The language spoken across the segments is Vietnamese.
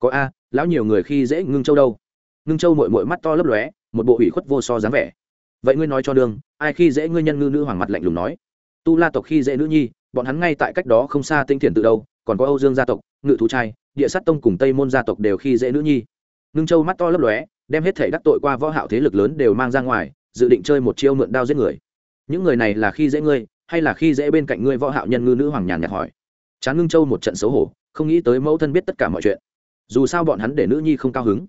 có a, lão nhiều người khi dễ ngưng châu đâu? Ngưng châu mội mội mắt to lấp lóe, một bộ ủy khuất vô so dáng vẻ. Vậy ngươi nói cho đương ai khi dễ ngươi nhân ngư nữ hoàng mặt lạnh lùng nói? Tu la tộc khi dễ nữ nhi, bọn hắn ngay tại cách đó không xa tinh thiền tự đâu, còn có âu dương gia tộc, ngự thú trai, địa sát tông cùng tây môn gia tộc đều khi dễ nữ nhi. Ngưng châu mắt to lấp lóe, đem hết thể đắc tội qua võ hạo thế lực lớn đều mang ra ngoài, dự định chơi một chiêu mượn đao giết người. Những người này là khi dễ ngươi, hay là khi dễ bên cạnh ngươi võ hạo nhân ngư nữ hoàng nhàn nhạt hỏi? Chán ngưng châu một trận xấu hổ, không nghĩ tới mẫu thân biết tất cả mọi chuyện dù sao bọn hắn để nữ nhi không cao hứng.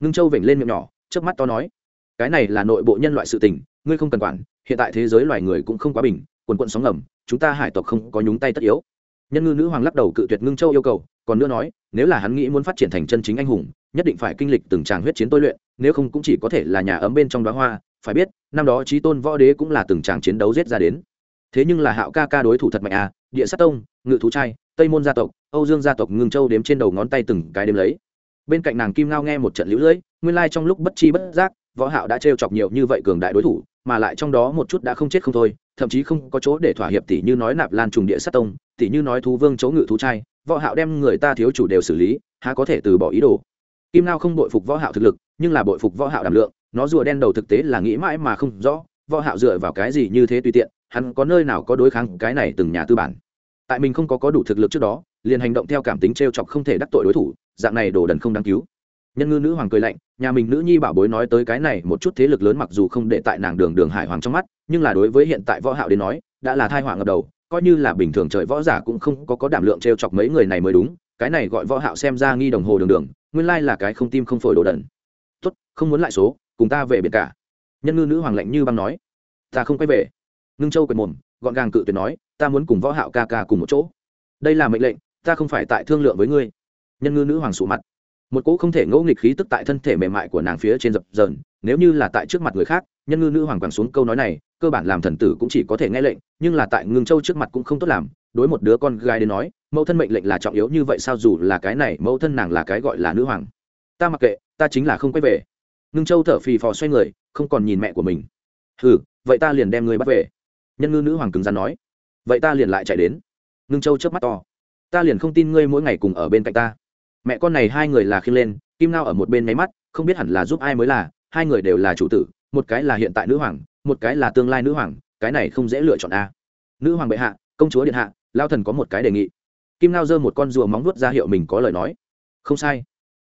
Ngưng châu vểnh lên miệng nhỏ trước mắt to nói, cái này là nội bộ nhân loại sự tình, ngươi không cần quản, hiện tại thế giới loài người cũng không quá bình, quần quận sóng ngầm, chúng ta hải tộc không có nhúng tay tất yếu. Nhân ngư nữ hoàng lắc đầu cự tuyệt ngưng châu yêu cầu, còn nữa nói, nếu là hắn nghĩ muốn phát triển thành chân chính anh hùng, nhất định phải kinh lịch từng tràng huyết chiến tôi luyện, nếu không cũng chỉ có thể là nhà ấm bên trong đoá hoa, phải biết, năm đó trí tôn võ đế cũng là từng tràng chiến đấu giết ra đến. Thế nhưng là hạo ca ca đối thủ thật mạnh à địa sát tông ngự thú trai, tây môn gia tộc, âu dương gia tộc ngưng châu đếm trên đầu ngón tay từng cái đếm lấy. Bên cạnh nàng kim ngao nghe một trận lũ lưỡi nguyên lai trong lúc bất chi bất giác, võ hạo đã trêu chọc nhiều như vậy cường đại đối thủ, mà lại trong đó một chút đã không chết không thôi, thậm chí không có chỗ để thỏa hiệp tỷ như nói nạp lan trùng địa sát tông tỷ như nói thú vương chỗ ngự thú trai, võ hạo đem người ta thiếu chủ đều xử lý, há có thể từ bỏ ý đồ. Kim ngao không bội phục võ hạo thực lực, nhưng là bội phục võ hạo đảm lượng, nó rùa đen đầu thực tế là nghĩ mãi mà không rõ, võ hạo dựa vào cái gì như thế tùy tiện, hắn có nơi nào có đối kháng cái này từng nhà tư bản tại mình không có có đủ thực lực trước đó, liền hành động theo cảm tính trêu chọc không thể đắc tội đối thủ, dạng này đồ đần không đáng cứu. Nhân ngư nữ hoàng cười lạnh, nhà mình nữ nhi bảo bối nói tới cái này một chút thế lực lớn mặc dù không để tại nàng đường đường hải hoàng trong mắt, nhưng là đối với hiện tại võ hạo đến nói, đã là thai hoàng ngập đầu, coi như là bình thường trời võ giả cũng không có có đảm lượng trêu chọc mấy người này mới đúng, cái này gọi võ hạo xem ra nghi đồng hồ đường đường, nguyên lai là cái không tim không phổi đồ đần. Tốt, không muốn lại số, cùng ta về biển cả. Nhân ngư nữ hoàng lạnh như băng nói. Ta không quay về. Ngưng châu quệt mồm, gọn gàng cự tuyệt nói ta muốn cùng võ hạo ca ca cùng một chỗ. Đây là mệnh lệnh, ta không phải tại thương lượng với ngươi. Nhân ngư nữ hoàng sụ mặt. Một cỗ không thể ngẫu nghịch khí tức tại thân thể mềm mại của nàng phía trên dập dờn, nếu như là tại trước mặt người khác, nhân ngư nữ hoàng quẳng xuống câu nói này, cơ bản làm thần tử cũng chỉ có thể nghe lệnh, nhưng là tại ngưng châu trước mặt cũng không tốt làm, đối một đứa con gái đến nói, mẫu thân mệnh lệnh là trọng yếu như vậy sao dù là cái này, mẫu thân nàng là cái gọi là nữ hoàng. Ta mặc kệ, ta chính là không quay về. Ngưng châu thở phì phò xoay người, không còn nhìn mẹ của mình. Ừ vậy ta liền đem người bắt về. Nhân ngư nữ hoàng cứng rắn nói vậy ta liền lại chạy đến. Ngưng châu chớp mắt to. Ta liền không tin ngươi mỗi ngày cùng ở bên cạnh ta. Mẹ con này hai người là khiêng lên, kim nao ở một bên máy mắt, không biết hẳn là giúp ai mới là, hai người đều là chủ tử, một cái là hiện tại nữ hoàng, một cái là tương lai nữ hoàng, cái này không dễ lựa chọn a. Nữ hoàng bệ hạ, công chúa điện hạ lao thần có một cái đề nghị. Kim nao giơ một con rùa móng vuốt ra hiệu mình có lời nói. Không sai.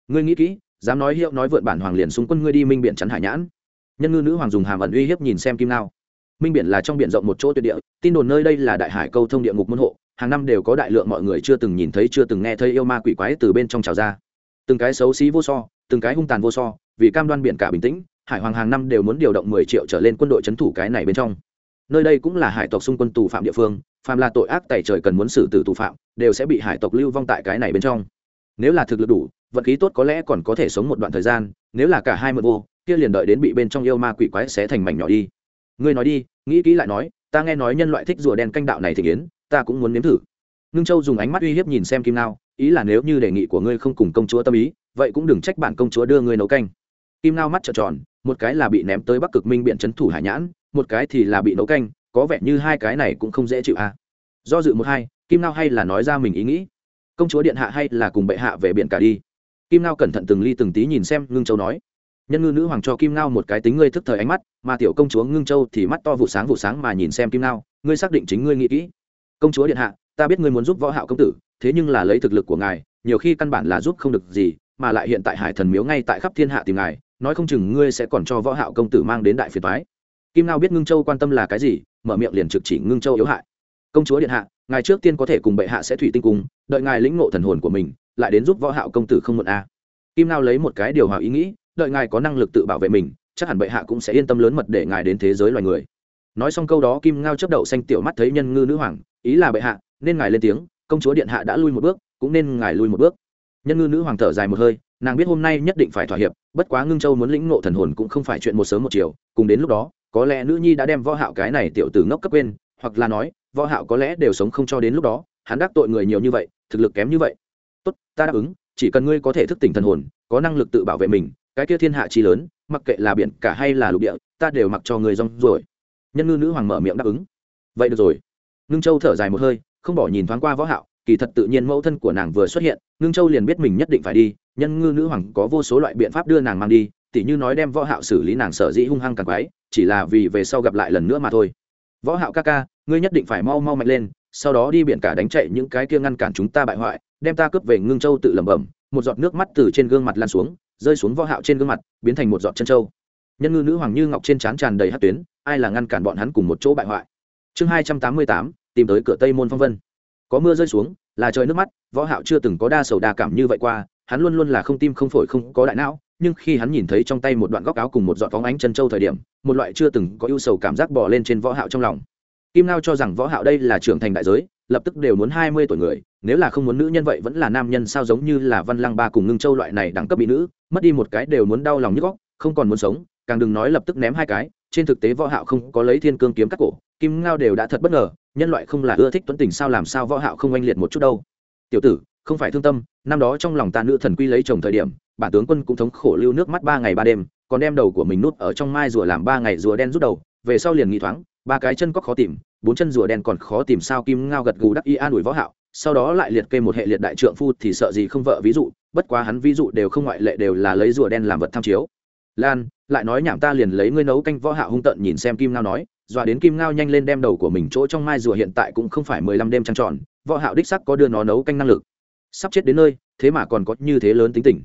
Ngươi nghĩ kỹ, dám nói hiệu nói vượn bản hoàng liền xung quân ngươi đi minh biện chắn hải nhãn. Nhân ngư nữ hoàng dùng hàm ẩn uy hiếp nhìn xem kim nao minh biển là trong biển rộng một chỗ tuyệt địa, tin đồn nơi đây là đại hải câu thông địa ngục môn hộ, hàng năm đều có đại lượng mọi người chưa từng nhìn thấy, chưa từng nghe thấy yêu ma quỷ quái từ bên trong trào ra. Từng cái xấu xí vô so, từng cái hung tàn vô so, vì cam đoan biển cả bình tĩnh, hải hoàng hàng năm đều muốn điều động mười triệu trở lên quân đội c thủ cái này bên trong. Nơi đây cũng là hải tộc xung quân tù phạm địa phương phạm là tội ác tẩy trời cần muốn xử tử tù phạm, đều sẽ bị hải tộc lưu vong tại cái này bên trong. Nếu là thực lực đủ, vận khí tốt có lẽ còn có thể sống một đoạn thời gian, nếu là cả hai mượn vô, kia liền đợi đến bị bên trong yêu ma quỷ quái sẽ thành mảnh nhỏ đi ngươi nói đi, nghĩ kỹ lại nói, ta nghe nói nhân loại thích rùa đen canh đạo này thì yến ta cũng muốn nếm thử. Ngưng châu dùng ánh mắt uy hiếp nhìn xem kim nao ý là nếu như đề nghị của ngươi không cùng công chúa tâm ý, vậy cũng đừng trách bản công chúa đưa ngươi nấu canh. Kim nao mắt trợn tròn, một cái là bị ném tới bắc cực minh biện trấn thủ hải nhãn, một cái thì là bị nấu canh, có vẻ như hai cái này cũng không dễ chịu à. do dự một hai, kim nao hay là nói ra mình ý nghĩ. Công chúa điện hạ hay là cùng bệ hạ về biển cả đi. Kim nao cẩn thận từng ly từng tí nhìn xem ngưng châu nói nhân ngư nữ hoàng cho kim ngao một cái tính ngươi thức thời ánh mắt mà tiểu công chúa ngưng châu thì mắt to vụ sáng vụ sáng mà nhìn xem kim ngao, ngươi xác định chính ngươi nghĩ kỹ. Công chúa điện hạ ta biết ngươi muốn giúp võ hạo công tử thế nhưng là lấy thực lực của ngài nhiều khi căn bản là giúp không được gì mà lại hiện tại hải thần miếu ngay tại khắp thiên hạ tìm ngài nói không chừng ngươi sẽ còn cho võ hạo công tử mang đến đại phiền toái. Kim ngao biết ngưng châu quan tâm là cái gì mở miệng liền trực chỉ ngưng châu yếu hại. Công chúa điện hạ ngài trước tiên có thể cùng bệ hạ sẽ thủy tinh cung đợi ngài lĩnh ngộ thần hồn của mình lại đến giúp võ hạo công tử không muộn a kim ngao lấy một cái điều hòa ý nghĩ đợi ngài có năng lực tự bảo vệ mình, chắc hẳn bệ hạ cũng sẽ yên tâm lớn mật để ngài đến thế giới loài người. Nói xong câu đó, kim ngao chấp đậu xanh tiểu mắt thấy nhân ngư nữ hoàng, ý là bệ hạ, nên ngài lên tiếng, công chúa điện hạ đã lui một bước, cũng nên ngài lui một bước. Nhân ngư nữ hoàng thở dài một hơi, nàng biết hôm nay nhất định phải thỏa hiệp, bất quá ngưng châu muốn lĩnh ngộ thần hồn cũng không phải chuyện một sớm một chiều, cùng đến lúc đó, có lẽ nữ nhi đã đem võ hạo cái này tiểu tử ngốc cấp quên, hoặc là nói, võ hạo có lẽ đều sống không cho đến lúc đó, hắn đắc tội người nhiều như vậy, thực lực kém như vậy. Tốt, ta đáp ứng, chỉ cần ngươi có thể thức tỉnh thần hồn, có năng lực tự bảo vệ mình cái kia thiên hạ chi lớn, mặc kệ là biển cả hay là lục địa, ta đều mặc cho người rong rồi nhân ngư nữ hoàng mở miệng đáp ứng. Vậy được rồi. Ngưng châu thở dài một hơi, không bỏ nhìn thoáng qua võ hạo, kỳ thật tự nhiên mẫu thân của nàng vừa xuất hiện, ngưng châu liền biết mình nhất định phải đi, nhân ngư nữ hoàng có vô số loại biện pháp đưa nàng mang đi, tỉ như nói đem võ hạo xử lý nàng sở dĩ hung hăng càng quái, chỉ là vì về sau gặp lại lần nữa mà thôi. Võ hạo ca ca, ngươi nhất định phải mau mau mạnh lên, sau đó đi biển cả đánh chạy những cái kia ngăn cản chúng ta bại hoại, đem ta cướp về ngưng châu tự lẩm bẩm, một giọt nước mắt từ trên gương mặt lan xuống rơi xuống võ hạo trên gương mặt biến thành một giọt chân châu. Nhân ngư nữ hoàng như ngọc trên trán tràn đầy hắc tuyến ai là ngăn cản bọn hắn cùng một chỗ bại hoại? Chương 288, tìm tới cửa tây môn phong vân. Có mưa rơi xuống là trời nước mắt võ hạo chưa từng có đa sầu đa cảm như vậy qua hắn luôn luôn là không tim không phổi không có đại não nhưng khi hắn nhìn thấy trong tay một đoạn góc áo cùng một giọt phóng ánh chân châu thời điểm một loại chưa từng có ưu sầu cảm giác bò lên trên võ hạo trong lòng. Kim lao cho rằng võ hạo đây là trưởng thành đại giới lập tức đều muốn hai mươi tuổi người, nếu là không muốn nữ nhân vậy vẫn là nam nhân sao giống như là văn lăng ba cùng ngưng châu loại này đẳng cấp bị nữ, mất đi một cái đều muốn đau lòng như góc không còn muốn sống, càng đừng nói lập tức ném hai cái, trên thực tế võ hạo không có lấy thiên cương kiếm cắt cổ, kim ngao đều đã thật bất ngờ, nhân loại không là ưa thích tuấn tình sao làm sao võ hạo không oanh liệt một chút đâu. Tiểu tử, không phải thương tâm, năm đó trong lòng ta nữ thần quy lấy chồng thời điểm bản tướng quân cũng thống khổ lưu nước mắt ba ngày ba đêm, còn đem đầu của mình nút ở trong mai rùa làm ba ngày rùa đen rút đầu, về sau liền nghĩ thoáng, ba cái chân có khó tìm bốn chân rùa đen còn khó tìm sao kim ngao gật gù đắc y an ủi võ hạo, sau đó lại liệt kê một hệ liệt đại trượng phu thì sợ gì không vợ ví dụ, bất quá hắn ví dụ đều không ngoại lệ đều là lấy rùa đen làm vật tham chiếu. Lan, lại nói nhảm ta liền lấy ngươi nấu canh võ hạo hung tận nhìn xem kim ngao nói, dọa đến kim ngao nhanh lên đem đầu của mình chỗ trong mai rùa hiện tại cũng không phải mười lăm đêm trăng tròn, võ hạo đích sắc có đưa nó nấu canh năng lực. Sắp chết đến nơi, thế mà còn có như thế lớn tính tình.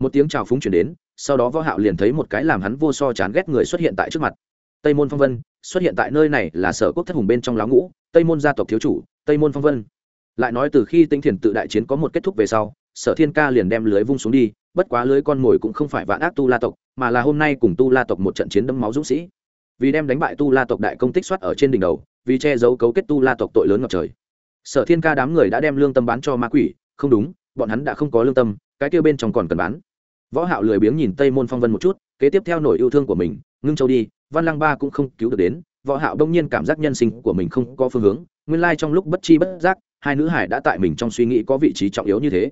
Một tiếng chào phúng chuyển đến, sau đó võ hạo liền thấy một cái làm hắn vô so chán ghét người xuất hiện tại trước mặt tây môn phong vân, xuất hiện tại nơi này là sở quốc thất hùng bên trong láo ngũ, tây môn gia tộc thiếu chủ, tây môn phong vân. Lại nói từ khi tinh thiền tự đại chiến có một kết thúc về sau, sở thiên ca liền đem lưới vung xuống đi, bất quá lưới con mồi cũng không phải vạn ác tu la tộc, mà là hôm nay cùng tu la tộc một trận chiến đẫm máu dũng sĩ. Vì đem đánh bại tu la tộc đại công tích soát ở trên đỉnh đầu, vì che giấu cấu kết tu la tộc tội lớn ngập trời. Sở thiên ca đám người đã đem lương tâm bán cho ma quỷ, không đúng, bọn hắn đã không có lương tâm, cái kia bên trong còn cần bán. Võ hạo lười biếng nhìn tây môn phong vân một chút, kế tiếp theo nổi yêu thương của mình ngưng châu đi, văn lăng ba cũng không cứu được đến, võ hạo đông nhiên cảm giác nhân sinh của mình không có phương hướng, nguyên lai trong lúc bất chi bất giác, hai nữ hải đã tại mình trong suy nghĩ có vị trí trọng yếu như thế.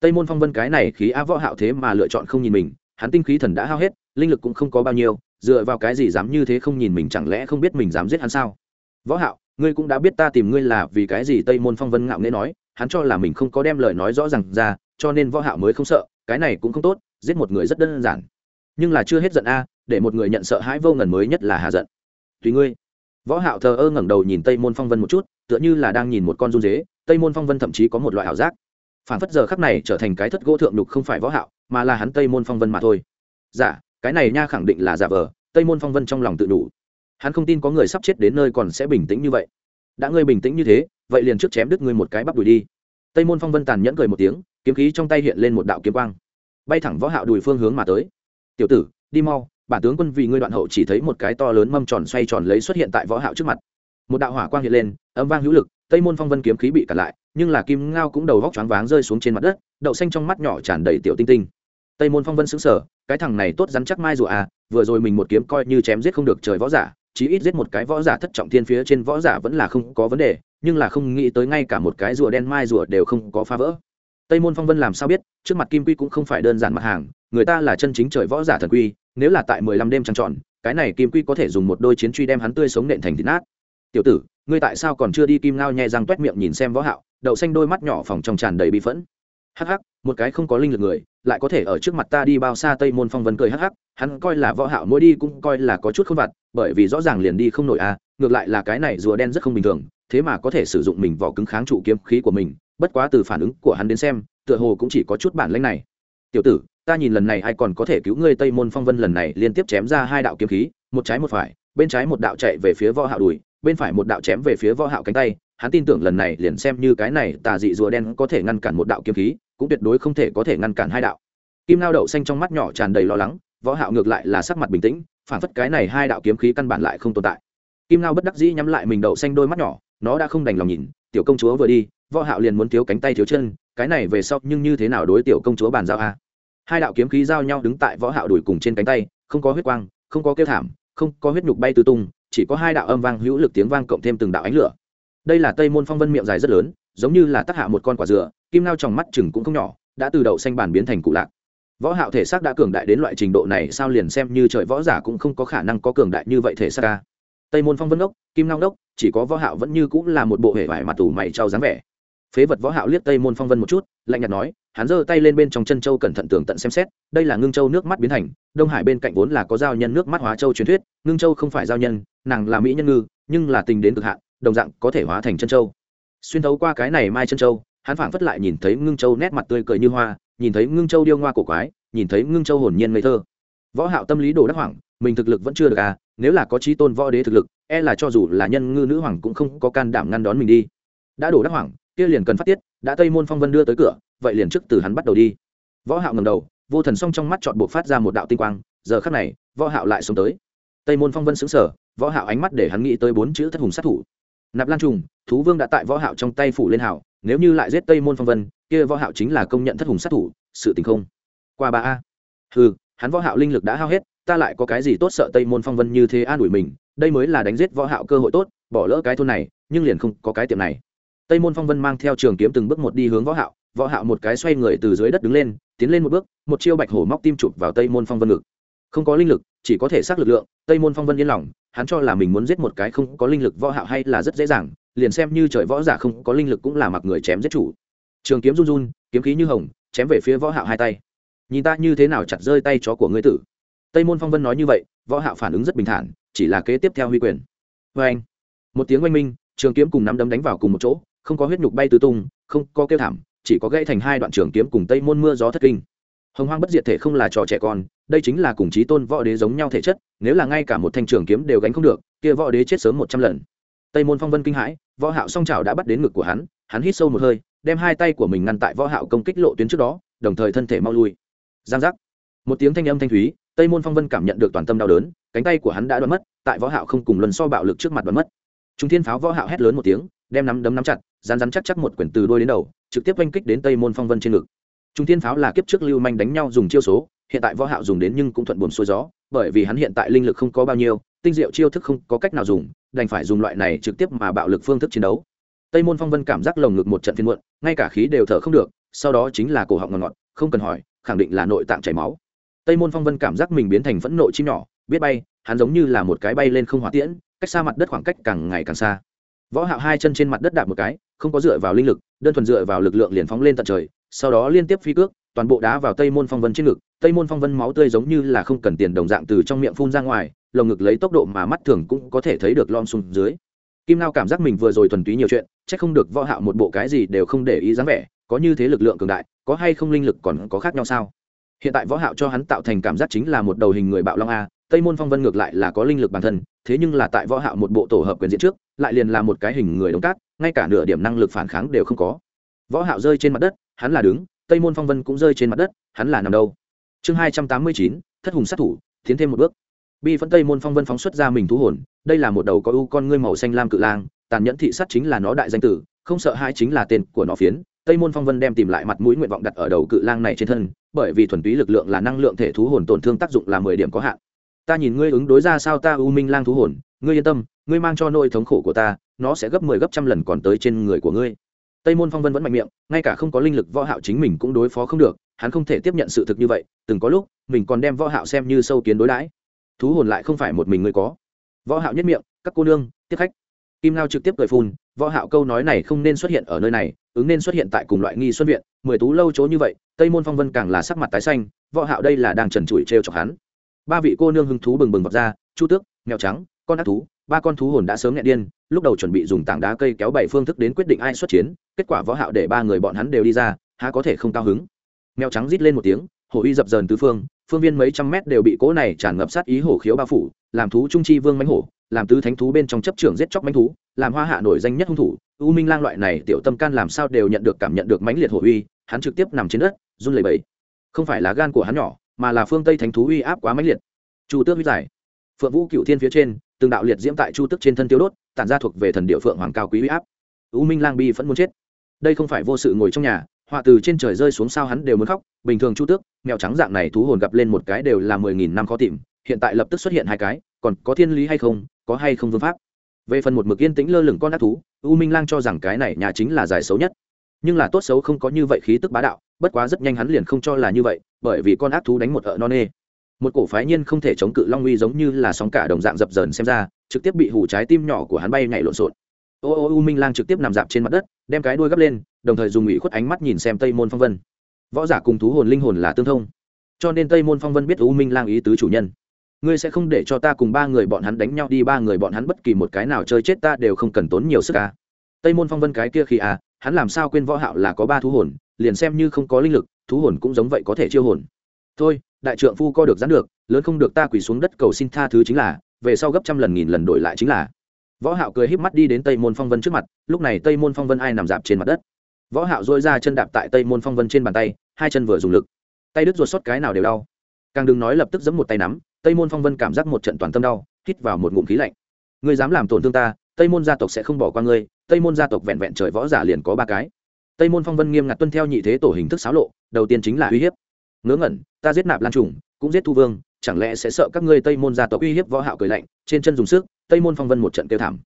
Tây môn phong vân cái này khí á võ hạo thế mà lựa chọn không nhìn mình, hắn tinh khí thần đã hao hết, linh lực cũng không có bao nhiêu, dựa vào cái gì dám như thế không nhìn mình chẳng lẽ không biết mình dám giết hắn sao? Võ hạo, ngươi cũng đã biết ta tìm ngươi là vì cái gì tây môn phong vân ngạo nghễ nói, hắn cho là mình không có đem lời nói rõ ràng ra, cho nên võ hạo mới không sợ, cái này cũng không tốt, giết một người rất đơn giản. Nhưng là chưa hết giận a để một người nhận sợ hãi vô ngần mới nhất là hà giận. Tùy ngươi. Võ hạo thờ ơ ngẩng đầu nhìn tây môn phong vân một chút tựa như là đang nhìn một con run dế tây môn phong vân thậm chí có một loại ảo giác. Phản phất giờ khắc này trở thành cái thất gỗ thượng đục không phải võ hạo mà là hắn tây môn phong vân mà thôi. Giả dạ, cái này nha khẳng định là giả vờ tây môn phong vân trong lòng tự đủ. Hắn không tin có người sắp chết đến nơi còn sẽ bình tĩnh như vậy. Đã ngươi bình tĩnh như thế vậy liền trước chém đứt ngươi một cái bắp đùi đi. Tây môn phong vân tàn nhẫn cười một tiếng kiếm khí trong tay hiện lên một đạo kiếm quang. Bay thẳng võ hạo đùi phương hướng mà tới. Tiểu tử đi mau bản tướng quân vì ngươi đoạn hậu chỉ thấy một cái to lớn mâm tròn xoay tròn lấy xuất hiện tại võ hạo trước mặt. Một đạo hỏa quang hiện lên, âm vang hữu lực, tây môn phong vân kiếm khí bị cản lại, nhưng là kim ngao cũng đầu vóc choáng váng rơi xuống trên mặt đất, đậu xanh trong mắt nhỏ tràn đầy tiểu tinh tinh. Tây môn phong vân sững sờ, cái thằng này tốt rắn chắc mai rùa à vừa rồi mình một kiếm coi như chém giết không được trời võ giả, chí ít giết một cái võ giả thất trọng thiên phía trên võ giả vẫn là không có vấn đề, nhưng là không nghĩ tới ngay cả một cái rùa đen mai rùa đều không có phá vỡ. Tây môn phong vân làm sao biết, trước mặt kim quy cũng không phải đơn giản mặt hàng, người ta là chân chính trời võ giả thần quy nếu là tại mười lăm đêm trăng tròn, cái này kim quy có thể dùng một đôi chiến truy đem hắn tươi sống nện thành thịt nát. Tiểu tử, ngươi tại sao còn chưa đi kim ngao nhẹ răng toét miệng nhìn xem võ hạo, đậu xanh đôi mắt nhỏ phòng trong tràn đầy bi phẫn. Hắc hắc, một cái không có linh lực người, lại có thể ở trước mặt ta đi bao xa tây môn phong vân cười hắc hắc, hắn coi là võ hạo mỗi đi cũng coi là có chút không vặt, bởi vì rõ ràng liền đi không nổi à ngược lại là cái này rùa đen rất không bình thường, thế mà có thể sử dụng mình vỏ cứng kháng trụ kiếm khí của mình, bất quá từ phản ứng của hắn đến xem, tựa hồ cũng chỉ có chút bản lĩnh này tiểu tử, ta nhìn lần này ai còn có thể cứu ngươi tây môn phong vân lần này liên tiếp chém ra hai đạo kiếm khí, một trái một phải, bên trái một đạo chạy về phía võ hạo đùi, bên phải một đạo chém về phía võ hạo cánh tay. Hắn tin tưởng lần này liền xem như cái này tà dị rùa đen có thể ngăn cản một đạo kiếm khí, cũng tuyệt đối không thể có thể ngăn cản hai đạo. Kim lao đậu xanh trong mắt nhỏ tràn đầy lo lắng, võ hạo ngược lại là sắc mặt bình tĩnh, phản phất cái này hai đạo kiếm khí căn bản lại không tồn tại. Kim lao bất đắc dĩ nhắm lại mình đậu xanh đôi mắt nhỏ, nó đã không đành lòng nhìn, tiểu công chúa vừa đi, võ hạo liền muốn thiếu cánh tay thiếu chân, cái này về sau nhưng như thế nào đối tiểu công chúa bàn giao a? Hai đạo kiếm khí giao nhau đứng tại võ hạo đuổi cùng trên cánh tay, không có huyết quang, không có kêu thảm, không có huyết nhục bay tứ tung, chỉ có hai đạo âm vang hữu lực tiếng vang cộng thêm từng đạo ánh lửa. Đây là tây môn phong vân miệng dài rất lớn, giống như là tác hạ một con quả dừa, kim lao trong mắt chừng cũng không nhỏ, đã từ đậu xanh bản biến thành cụ lạc. Võ hạo thể xác đã cường đại đến loại trình độ này sao liền xem như trời võ giả cũng không có khả năng có cường đại như vậy thể xác ca. Tây môn phong vân đốc, kim lao đốc, chỉ có võ hạo vẫn như cũng là một bộ hệ vải mặt tủ mày trao dáng vẻ phế vật võ hạo liếc tây môn phong vân một chút, lạnh nhạt nói, hắn giơ tay lên bên trong chân châu cẩn thận tường tận xem xét, đây là ngưng châu nước mắt biến thành, đông hải bên cạnh vốn là có giao nhân nước mắt hóa châu truyền thuyết, ngưng châu không phải giao nhân, nàng là mỹ nhân ngư, nhưng là tình đến cực hạn, đồng dạng có thể hóa thành chân châu. Xuyên thấu qua cái này mai chân châu, hắn phảng phất lại nhìn thấy ngưng châu nét mặt tươi cười như hoa, nhìn thấy ngưng châu điêu ngoa cổ quái, nhìn thấy ngưng châu hồn nhiên ngây thơ. Võ hạo tâm lý đồ đắc hoảng, mình thực lực vẫn chưa được à nếu là có trí tôn võ đế thực lực e là cho dù là nhân ngư nữ hoàng cũng không có can đảm ngăn đón mình đi. Đã đổ đắc hoảng kia liền cần phát tiết, đã tây môn phong vân đưa tới cửa, vậy liền trước từ hắn bắt đầu đi. Võ hạo ngẩng đầu, vô thần song trong mắt chọn buộc phát ra một đạo tinh quang, giờ khắc này, võ hạo lại xuống tới. Tây môn phong vân sững sờ, võ hạo ánh mắt để hắn nghĩ tới bốn chữ thất hùng sát thủ. Nạp lan trùng, thú vương đã tại võ hạo trong tay phủ lên hảo nếu như lại giết tây môn phong vân, kia võ hạo chính là công nhận thất hùng sát thủ, sự tình không qua ba a. Hừ, hắn võ hạo linh lực đã hao hết, ta lại có cái gì tốt sợ tây môn phong vân như thế an ủi mình, đây mới là đánh giết võ hạo cơ hội tốt, bỏ lỡ cái thôn này, nhưng liền không có cái tiệm này tây môn phong vân mang theo trường kiếm từng bước một đi hướng võ hạo võ hạo một cái xoay người từ dưới đất đứng lên, tiến lên một bước, một chiêu bạch hổ móc tim chụp vào tây môn phong vân ngực. Không có linh lực, chỉ có thể xác lực lượng, tây môn phong vân yên lòng, hắn cho là mình muốn giết một cái không có linh lực võ hạo hay là rất dễ dàng, liền xem như trời võ giả không có linh lực cũng là mặc người chém giết chủ. Trường kiếm run run, kiếm khí như hồng, chém về phía võ hạo hai tay. Nhìn ta như thế nào chặt rơi tay chó của ngươi tử. Tây môn phong vân nói như vậy, võ hạo phản ứng rất bình thản, chỉ là kế tiếp theo huy quyền. Với anh một tiếng oanh minh, trường kiếm cùng nắm đấm đánh vào cùng một chỗ không có huyết nhục bay tứ tung, không có kêu thảm, chỉ có gãy thành hai đoạn trường kiếm cùng tây môn mưa gió thất kinh. Hồng hoang bất diệt thể không là trò trẻ con, đây chính là cùng chí tôn võ đế giống nhau thể chất, nếu là ngay cả một thanh trường kiếm đều gánh không được, kia võ đế chết sớm một trăm lần. Tây môn phong vân kinh hãi, võ hạo song chảo đã bắt đến ngực của hắn hắn hít sâu một hơi, đem hai tay của mình ngăn tại võ hạo công kích lộ tuyến trước đó, đồng thời thân thể mau lui. Giang giác. Một tiếng thanh âm thanh thúy, tây môn phong vân cảm nhận được toàn tâm đau đớn, cánh tay của hắn đã đoán mất, tại võ hạo không cùng luân so bạo lực trước mặt đoán mất. Trung thiên pháo võ hạo hét lớn một tiếng đem nắm đấm nắm chặt rán rán chắc chắc một quyển từ đuôi đến đầu, trực tiếp oanh kích đến tây môn phong vân trên ngực. Trung thiên pháo là kiếp trước lưu manh đánh nhau dùng chiêu số, hiện tại võ hạo dùng đến nhưng cũng thuận buồm xuôi gió, bởi vì hắn hiện tại linh lực không có bao nhiêu, tinh diệu chiêu thức không có cách nào dùng, đành phải dùng loại này trực tiếp mà bạo lực phương thức chiến đấu. Tây môn phong vân cảm giác lồng ngực một trận phiên muộn, ngay cả khí đều thở không được, sau đó chính là cổ họng ngọt ngọt, không cần hỏi, khẳng định là nội tạng chảy máu. Tây môn phong vân cảm giác mình biến thành phẫn nộ chim nhỏ, biết bay, hắn giống như là một cái bay lên không hỏa tiễn, cách xa mặt đất khoảng cách càng ngày càng xa võ hạo hai chân trên mặt đất đạp một cái, không có dựa vào linh lực, đơn thuần dựa vào lực lượng liền phóng lên tận trời, sau đó liên tiếp phi cước, toàn bộ đá vào tây môn phong vân trên ngực. Tây môn phong vân máu tươi giống như là không cần tiền đồng dạng từ trong miệng phun ra ngoài, lồng ngực lấy tốc độ mà mắt thường cũng có thể thấy được lom xuống dưới. Kim lao cảm giác mình vừa rồi thuần túy nhiều chuyện, chắc không được võ hạo một bộ cái gì đều không để ý dáng vẻ, có như thế lực lượng cường đại, có hay không linh lực còn có khác nhau sao? Hiện tại võ hạo cho hắn tạo thành cảm giác chính là một đầu hình người bạo long a tây môn phong vân ngược lại là có linh lực bản thân thế nhưng là tại võ hạo một bộ tổ hợp quyền diện trước lại liền là một cái hình người đống cát ngay cả nửa điểm năng lực phản kháng đều không có. Võ hạo rơi trên mặt đất hắn là đứng tây môn phong vân cũng rơi trên mặt đất hắn là nằm đâu? Chương 289, thất hùng sát thủ tiến thêm một bước. Bi vẫn tây môn phong vân phóng xuất ra mình thú hồn đây là một đầu có u con ngươi màu xanh lam cự lang tàn nhẫn thị sát chính là nó đại danh tử không sợ hai chính là tên của nó phiến. Tây môn phong vân đem tìm lại mặt mũi nguyện vọng đặt ở đầu cự lang này trên thân bởi vì thuần túy lực lượng là năng lượng thể thú hồn tổn thương tác dụng là mười điểm có hạn ta nhìn ngươi ứng đối ra sao ta u minh lang thú hồn, ngươi yên tâm, ngươi mang cho nỗi thống khổ của ta, nó sẽ gấp mười 10 gấp trăm lần còn tới trên người của ngươi. Tây môn phong vân vẫn mạnh miệng, ngay cả không có linh lực võ hạo chính mình cũng đối phó không được, hắn không thể tiếp nhận sự thực như vậy, từng có lúc, mình còn đem võ hạo xem như sâu kiến đối đãi. Thú hồn lại không phải một mình ngươi có. Võ hạo nhất miệng, các cô nương, tiếp khách. Kim lao trực tiếp cười phun, võ hạo câu nói này không nên xuất hiện ở nơi này, ứng nên xuất hiện tại cùng loại nghi xuân viện, mười tú lâu chỗ như vậy, tây môn phong vân càng là sắc mặt tái xanh, võ hạo đây là đang trần trụi treo chọc hắn ba vị cô nương hứng thú bừng bừng vọt ra, chu tước mèo trắng, con ác thú, ba con thú hồn đã sớm nghẹn điên, lúc đầu chuẩn bị dùng tảng đá cây kéo bảy phương thức đến quyết định ai xuất chiến, kết quả võ hạo để ba người bọn hắn đều đi ra, há có thể không cao hứng. Mèo trắng rít lên một tiếng, hổ uy dập dờn tứ phương phương viên mấy trăm mét đều bị cỗ này tràn ngập sát ý hổ khiếu bao phủ, làm thú trung chi vương mãnh hổ, làm tứ thánh thú bên trong chấp trưởng giết chóc mãnh thú, làm hoa hạ nổi danh nhất hung thủ. U minh lang loại này tiểu tâm can làm sao đều nhận được cảm nhận được mãnh liệt hổ uy, hắn trực tiếp nằm trên đất, run lẩy bẩy. Không phải là gan của hắn nhỏ mà là phương tây thánh thú uy áp quá mãnh liệt. Chu tước huyết giải. Phượng vũ cựu thiên phía trên, từng đạo liệt diễm tại chu tước trên thân tiêu đốt, tản ra thuộc về thần địa phượng hoàng cao quý uy áp. U minh lang bi vẫn muốn chết. Đây không phải vô sự ngồi trong nhà, họa từ trên trời rơi xuống sao hắn đều muốn khóc, bình thường chu tước, mèo trắng dạng này thú hồn gặp lên một cái đều là mười nghìn năm khó tìm, hiện tại lập tức xuất hiện hai cái, còn có thiên lý hay không, có hay không vương pháp. Về phần một mực yên tĩnh lơ lửng con ác thú, u minh lang cho rằng cái này nhà chính là giải xấu nhất. Nhưng là tốt xấu không có như vậy khí tức bá đạo, bất quá rất nhanh hắn liền không cho là như vậy bởi vì con ác thú đánh một ợ non nê. Một cổ phái nhiên không thể chống cự long uy giống như là sóng cả đồng dạng dập dờn xem ra, trực tiếp bị hủ trái tim nhỏ của hắn bay nhảy lộn xộn. Ô ô, u minh lang trực tiếp nằm dạp trên mặt đất, đem cái đuôi gấp lên, đồng thời dùng ủy khuất ánh mắt nhìn xem tây môn phong vân. Võ giả cùng thú hồn linh hồn là tương thông. Cho nên tây môn phong vân biết u minh lang ý tứ chủ nhân. Ngươi sẽ không để cho ta cùng ba người bọn hắn đánh nhau đi, ba người bọn hắn bất kỳ một cái nào chơi chết ta đều không cần tốn nhiều sức à. tây môn phong vân cái kia khi à hắn làm sao quên võ hạo là có ba thú hồn liền xem như không có linh lực, thú hồn cũng giống vậy có thể chiêu hồn. Thôi, đại trượng phu co được dán được, lớn không được ta quỳ xuống đất cầu xin tha thứ chính là, về sau gấp trăm lần nghìn lần đổi lại chính là. Võ hạo cười híp mắt đi đến tây môn phong vân trước mặt, lúc này tây môn phong vân ai nằm dạp trên mặt đất? Võ hạo duỗi ra chân đạp tại tây môn phong vân trên bàn tay, hai chân vừa dùng lực. Tay đứt ruột sót cái nào đều đau. Càng đừng nói lập tức giẫm một tay nắm, tây môn phong vân cảm giác một trận toàn tâm đau, hít vào một ngụm khí lạnh. Ngươi dám làm tổn thương ta, tây môn gia tộc sẽ không bỏ qua ngươi, tây môn gia tộc vẹn vẹn trời võ giả liền có ba cái tây môn phong vân nghiêm ngặt tuân theo nhị thế tổ hình thức xáo lộ, đầu tiên chính là uy hiếp. Ngớ ngẩn, ta giết nạp lan trùng, cũng giết thu vương, chẳng lẽ sẽ sợ các ngươi tây môn gia tộc uy hiếp võ hạo cười lạnh, trên chân dùng sức, tây môn phong vân một trận kêu thảm.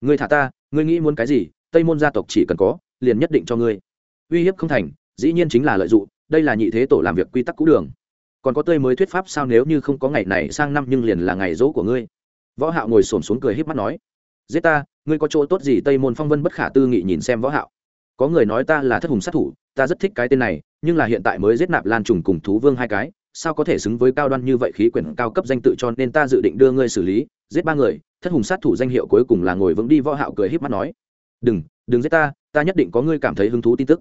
Ngươi thả ta, ngươi nghĩ muốn cái gì, tây môn gia tộc chỉ cần có, liền nhất định cho ngươi. Uy hiếp không thành, dĩ nhiên chính là lợi dụng, đây là nhị thế tổ làm việc quy tắc cũ đường. Còn có tươi mới thuyết pháp sao nếu như không có ngày này sang năm nhưng liền là ngày dỗ của ngươi? Võ hạo ngồi xổm xuống cười híp mắt nói. Giết ta, ngươi có chỗ tốt gì? Tây môn phong vân bất khả tư nghị nhìn xem võ hạo có người nói ta là thất hùng sát thủ, ta rất thích cái tên này, nhưng là hiện tại mới giết nạp lan trùng cùng thú vương hai cái, sao có thể xứng với cao đoan như vậy khí quyển cao cấp danh tự cho nên ta dự định đưa ngươi xử lý, giết ba người, thất hùng sát thủ danh hiệu cuối cùng là ngồi vững đi võ hạo cười híp mắt nói. Đừng đừng giết ta ta nhất định có ngươi cảm thấy hứng thú tin tức.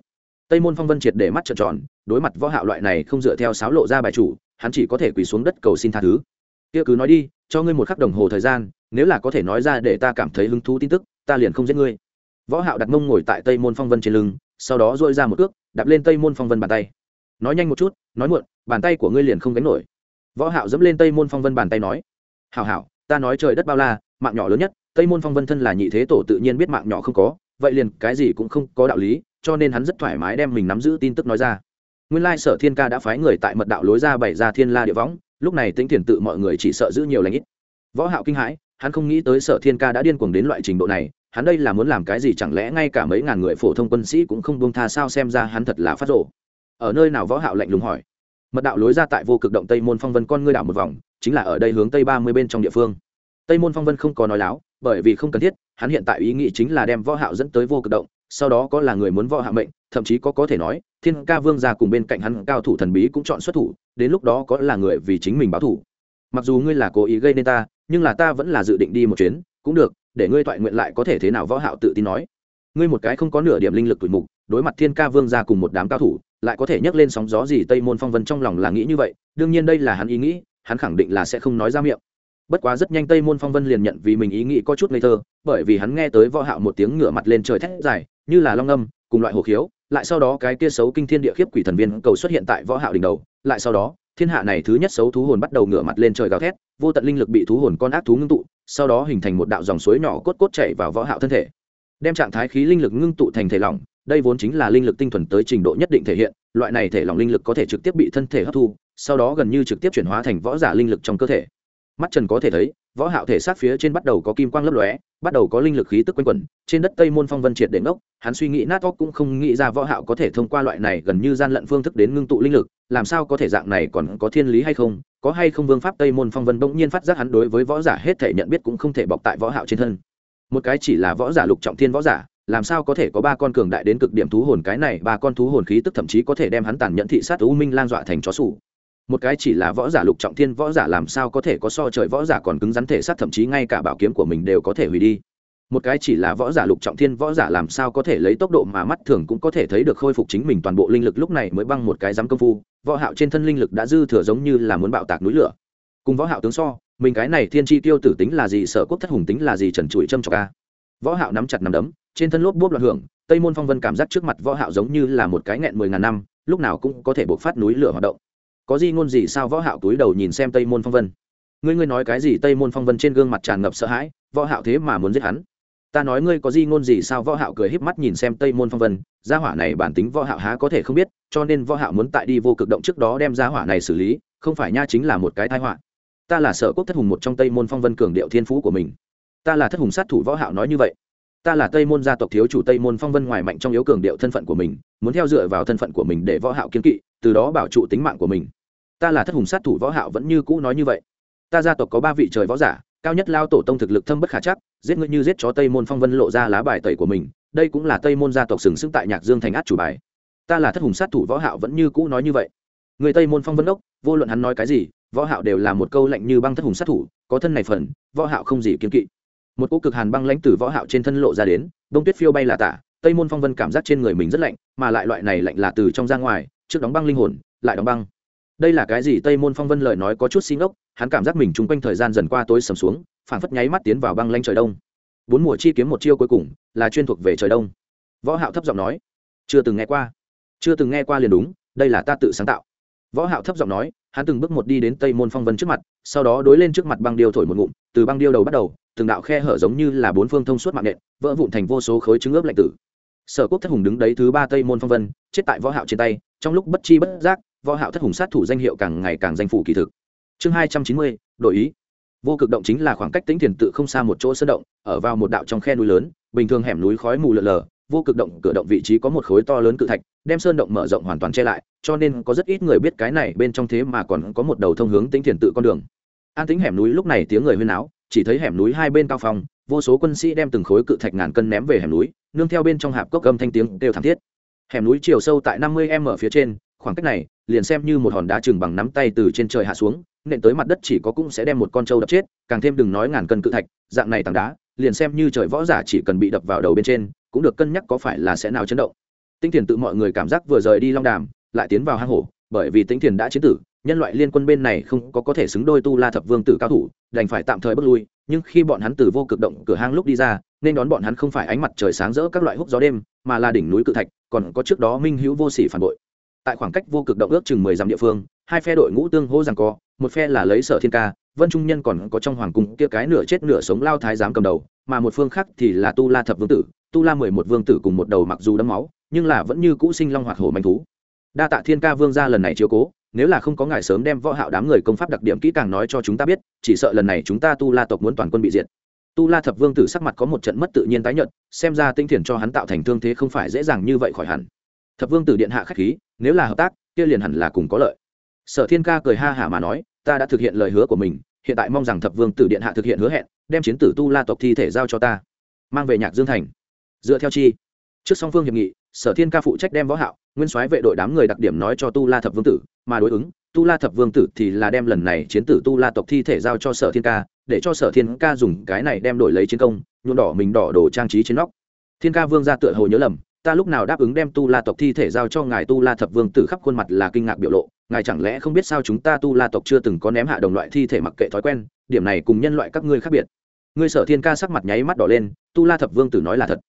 Tây môn phong vân triệt để mắt trợn tròn, đối mặt võ hạo loại này không dựa theo sáo lộ ra bài chủ, hắn chỉ có thể quỳ xuống đất cầu xin tha thứ. Kia cứ nói đi, cho ngươi một khắc đồng hồ thời gian, nếu là có thể nói ra để ta cảm thấy hứng thú tin tức, ta liền không giết ngươi võ hạo đặt mông ngồi tại tây môn phong vân trên lưng, sau đó duỗi ra một cước, đạp lên tây môn phong vân bàn tay. Nói nhanh một chút, nói muộn, bàn tay của ngươi liền không gánh nổi. Võ hạo dẫm lên tây môn phong vân bàn tay nói, hảo hảo, ta nói trời đất bao la, mạng nhỏ lớn nhất, tây môn phong vân thân là nhị thế tổ tự nhiên biết mạng nhỏ không có, vậy liền cái gì cũng không có đạo lý, cho nên hắn rất thoải mái đem mình nắm giữ tin tức nói ra. Nguyên lai sở thiên ca đã phái người tại mật đạo lối ra bày ra thiên la địa võng, lúc này tính tiền tự mọi người chỉ sợ giữ nhiều lãnh ít. Võ hạo kinh hãi hắn không nghĩ tới sở thiên ca đã điên cuồng đến loại trình độ này, hắn đây là muốn làm cái gì chẳng lẽ ngay cả mấy ngàn người phổ thông quân sĩ cũng không buông tha sao xem ra hắn thật là phát rộ ở nơi nào võ hạo lạnh lùng hỏi. Mật đạo lối ra tại vô cực động tây môn phong vân con ngươi đảo một vòng, chính là ở đây hướng tây ba mươi bên trong địa phương. Tây môn phong vân không có nói láo, bởi vì không cần thiết, hắn hiện tại ý nghĩ chính là đem võ hạo dẫn tới vô cực động, sau đó có là người muốn võ hạ mệnh, thậm chí có có thể nói, thiên ca vương gia cùng bên cạnh hắn cao thủ thần bí cũng chọn xuất thủ, đến lúc đó có là người vì chính mình báo thủ mặc dù ngươi là cố ý gây nên ta, nhưng là ta vẫn là dự định đi một chuyến, cũng được, để ngươi toại nguyện lại có thể thế nào võ hạo tự tin nói. Ngươi một cái không có nửa điểm linh lực tuổi mục, đối mặt thiên ca vương gia cùng một đám cao thủ, lại có thể nhấc lên sóng gió gì tây môn phong vân trong lòng là nghĩ như vậy, đương nhiên đây là hắn ý nghĩ, hắn khẳng định là sẽ không nói ra miệng. Bất quá rất nhanh tây môn phong vân liền nhận vì mình ý nghĩ có chút ngây thơ, bởi vì hắn nghe tới võ hạo một tiếng ngửa mặt lên trời thét dài, như là long âm, cùng loại hồ khiếu, lại sau đó cái kia xấu kinh thiên địa khiếp quỷ thần viên cầu xuất hiện tại võ hạo đỉnh đầu, lại sau đó thiên hạ này thứ nhất xấu thú hồn bắt đầu ngửa mặt lên trời gào thét, vô tận linh lực bị thú hồn con ác thú ngưng tụ, sau đó hình thành một đạo dòng suối nhỏ cốt cốt chảy vào võ hạo thân thể. Đem trạng thái khí linh lực ngưng tụ thành thể lỏng, đây vốn chính là linh lực tinh thuần tới trình độ nhất định thể hiện, loại này thể lỏng linh lực có thể trực tiếp bị thân thể hấp thu, sau đó gần như trực tiếp chuyển hóa thành võ giả linh lực trong cơ thể. Mắt trần có thể thấy võ hạo thể xác phía trên bắt đầu có kim quang lấp lóe, bắt đầu có linh lực khí tức quanh quẩn, trên đất tây môn phong vân triệt để ngốc, hắn suy nghĩ nát óc cũng không nghĩ ra võ hạo có thể thông qua loại này gần như gian lận phương thức đến ngưng tụ linh lực, làm sao có thể dạng này còn có thiên lý hay không, có hay không vương pháp tây môn phong vân bỗng nhiên phát giác hắn đối với võ giả hết thể nhận biết cũng không thể bọc tại võ hạo trên thân. Một cái chỉ là võ giả lục trọng thiên võ giả, làm sao có thể có ba con cường đại đến cực điểm thú hồn, cái này ba con thú hồn khí tức thậm chí có thể đem hắn tàn nhẫn thị sát u minh lang dọa thành chó sủ một cái chỉ là võ giả lục trọng thiên võ giả làm sao có thể có so trời võ giả còn cứng rắn thể xác, thậm chí ngay cả bảo kiếm của mình đều có thể hủy đi. Một cái chỉ là võ giả lục trọng thiên võ giả làm sao có thể lấy tốc độ mà mắt thường cũng có thể thấy được khôi phục chính mình toàn bộ linh lực lúc này mới băng một cái dám công phu, võ hạo trên thân linh lực đã dư thừa giống như là muốn bạo tạc núi lửa. Cùng võ hạo tướng so, mình cái này thiên chi tiêu tử tính là gì, sở quốc thất hùng tính là gì, trần trụi châm chọc a. Võ hạo nắm chặt nắm đấm, trên thân lốp bốp loạn hưởng, tây môn phong vân cảm giác trước mặt võ hạo giống như là một cái nghẹn mười ngàn năm, lúc nào cũng có thể bộc phát núi lửa hoạt động có gì ngôn gì sao võ hạo túi đầu nhìn xem tây môn phong vân ngươi ngươi nói cái gì tây môn phong vân trên gương mặt tràn ngập sợ hãi võ hạo thế mà muốn giết hắn ta nói ngươi có gì ngôn gì sao võ hạo cười híp mắt nhìn xem tây môn phong vân gia hỏa này bản tính võ hạo há có thể không biết cho nên võ hạo muốn tại đi vô cực động trước đó đem gia hỏa này xử lý không phải nha chính là một cái tai họa ta là sở quốc thất hùng một trong tây môn phong vân cường điệu thiên phú của mình ta là thất hùng sát thủ võ hạo nói như vậy ta là tây môn gia tộc thiếu chủ tây môn phong vân ngoài mạnh trong yếu cường điệu thân phận của mình muốn theo dựa vào thân phận của mình để võ hạo kiên kỵ từ đó bảo trụ tính mạng của mình. Ta là thất hùng sát thủ võ hạo vẫn như cũ nói như vậy. Ta gia tộc có ba vị trời võ giả, cao nhất lao tổ tông thực lực thâm bất khả chắc, giết ngươi như giết chó tây môn phong vân lộ ra lá bài tẩy của mình, đây cũng là tây môn gia tộc sừng sững tại nhạc dương thành át chủ bài. Ta là thất hùng sát thủ võ hạo vẫn như cũ nói như vậy. Người tây môn phong vân đốc, vô luận hắn nói cái gì, võ hạo đều là một câu lạnh như băng thất hùng sát thủ, có thân này phần, võ hạo không gì kiên kỵ. Một cỗ cực hàn băng lãnh từ võ hạo trên thân lộ ra đến, đông tuyết phiêu bay là tả, tây môn phong vân cảm giác trên người mình rất lạnh, mà lại loại này lạnh là từ trong ra ngoài trước đóng băng linh hồn, lại đóng băng. Đây là cái gì? Tây môn phong vân lời nói có chút xin ốc hắn cảm giác mình chung quanh thời gian dần qua tối sầm xuống, phảng phất nháy mắt tiến vào băng lanh trời đông. Bốn mùa chi kiếm một chiêu cuối cùng, là chuyên thuộc về trời đông. Võ hạo thấp giọng nói, chưa từng nghe qua. Chưa từng nghe qua liền đúng, đây là ta tự sáng tạo. Võ hạo thấp giọng nói, hắn từng bước một đi đến tây môn phong vân trước mặt, sau đó đối lên trước mặt băng điêu thổi một ngụm, từ băng điêu đầu bắt đầu, từng đạo khe hở giống như là bốn phương thông suốt mạng nện, vỡ vụn thành vô số khối trứng ướp lạnh tử. Sở quốc thất hùng đứng đấy thứ ba tây môn phong vân, chết tại võ hạo trên tay trong lúc bất chi bất giác, võ hạo thất hùng sát thủ danh hiệu càng ngày càng danh phủ kỳ thực. Chương hai trăm chín mươi, đổi ý. Vô cực động chính là khoảng cách tĩnh thiền tự không xa một chỗ sơn động, ở vào một đạo trong khe núi lớn, bình thường hẻm núi khói mù lờ lờ, vô cực động cửa động vị trí có một khối to lớn cự thạch, đem sơn động mở rộng hoàn toàn che lại, cho nên có rất ít người biết cái này bên trong thế mà còn có một đầu thông hướng tĩnh thiền tự con đường. An tính hẻm núi lúc này tiếng người huyên áo chỉ thấy hẻm núi hai bên cao phong vô số quân sĩ đem từng khối cự thạch ngàn cân ném về hẻm núi, nương theo bên trong hạp cốc gầm thanh tiếng đều thảm thiết hẻm núi chiều sâu tại năm mươi m ở phía trên, khoảng cách này, liền xem như một hòn đá chừng bằng nắm tay từ trên trời hạ xuống, nện tới mặt đất chỉ có cũng sẽ đem một con trâu đập chết, càng thêm đừng nói ngàn cân cự thạch, dạng này tảng đá, liền xem như trời võ giả chỉ cần bị đập vào đầu bên trên, cũng được cân nhắc có phải là sẽ nào chấn động. Tinh thiền tự mọi người cảm giác vừa rời đi long đàm, lại tiến vào hang hổ, bởi vì tinh thiền đã chiến tử, nhân loại liên quân bên này không có có thể xứng đôi tu la thập vương tử cao thủ, đành phải tạm thời bước lui, nhưng khi bọn hắn từ vô cực động cửa hang lúc đi ra, nên đón bọn hắn không phải ánh mặt trời sáng rỡ các loại húc gió đêm, mà là đỉnh núi cự thạch còn có trước đó minh hữu vô sỉ phản bội. Tại khoảng cách vô cực động ước chừng mười dặm địa phương, hai phe đội ngũ tương hô rằng co, một phe là lấy sở thiên ca, vân trung nhân còn có trong hoàng cung kia cái nửa chết nửa sống lao thái giám cầm đầu, mà một phương khác thì là tu la thập vương tử, tu la mười một vương tử cùng một đầu mặc dù đẫm máu, nhưng là vẫn như cũ sinh long hoạt hổ manh thú. Đa tạ thiên ca vương ra lần này chiếu cố, nếu là không có ngài sớm đem võ hạo đám người công pháp đặc điểm kỹ càng nói cho chúng ta biết, chỉ sợ lần này chúng ta tu la tộc muốn toàn quân bị diệt tu la thập vương tử sắc mặt có một trận mất tự nhiên tái nhợt, xem ra tinh thiền cho hắn tạo thành thương thế không phải dễ dàng như vậy khỏi hẳn. Thập vương tử điện hạ khách khí, nếu là hợp tác, kia liền hẳn là cùng có lợi. Sở thiên ca cười ha hả mà nói, ta đã thực hiện lời hứa của mình, hiện tại mong rằng thập vương tử điện hạ thực hiện hứa hẹn, đem chiến tử tu la tộc thi thể giao cho ta. Mang về nhạc dương thành. Dựa theo chi? Trước song phương hiệp nghị sở thiên ca phụ trách đem võ hạo, nguyên soái vệ đội đám người đặc điểm nói cho tu la thập vương tử, mà đối ứng, tu la thập vương tử thì là đem lần này chiến tử tu la tộc thi thể giao cho sở thiên ca, để cho sở thiên ca dùng cái này đem đổi lấy chiến công, nhuộm đỏ mình đỏ đồ trang trí trên nóc. Thiên ca vương ra tựa hồ nhớ lầm, ta lúc nào đáp ứng đem tu la tộc thi thể giao cho ngài tu la thập vương tử khắp khuôn mặt là kinh ngạc biểu lộ, ngài chẳng lẽ không biết sao chúng ta tu la tộc chưa từng có ném hạ đồng loại thi thể mặc kệ thói quen, điểm này cùng nhân loại các ngươi khác biệt. Ngươi sở thiên ca sắc mặt nháy mắt đỏ lên, tu la thập vương tử nói là thật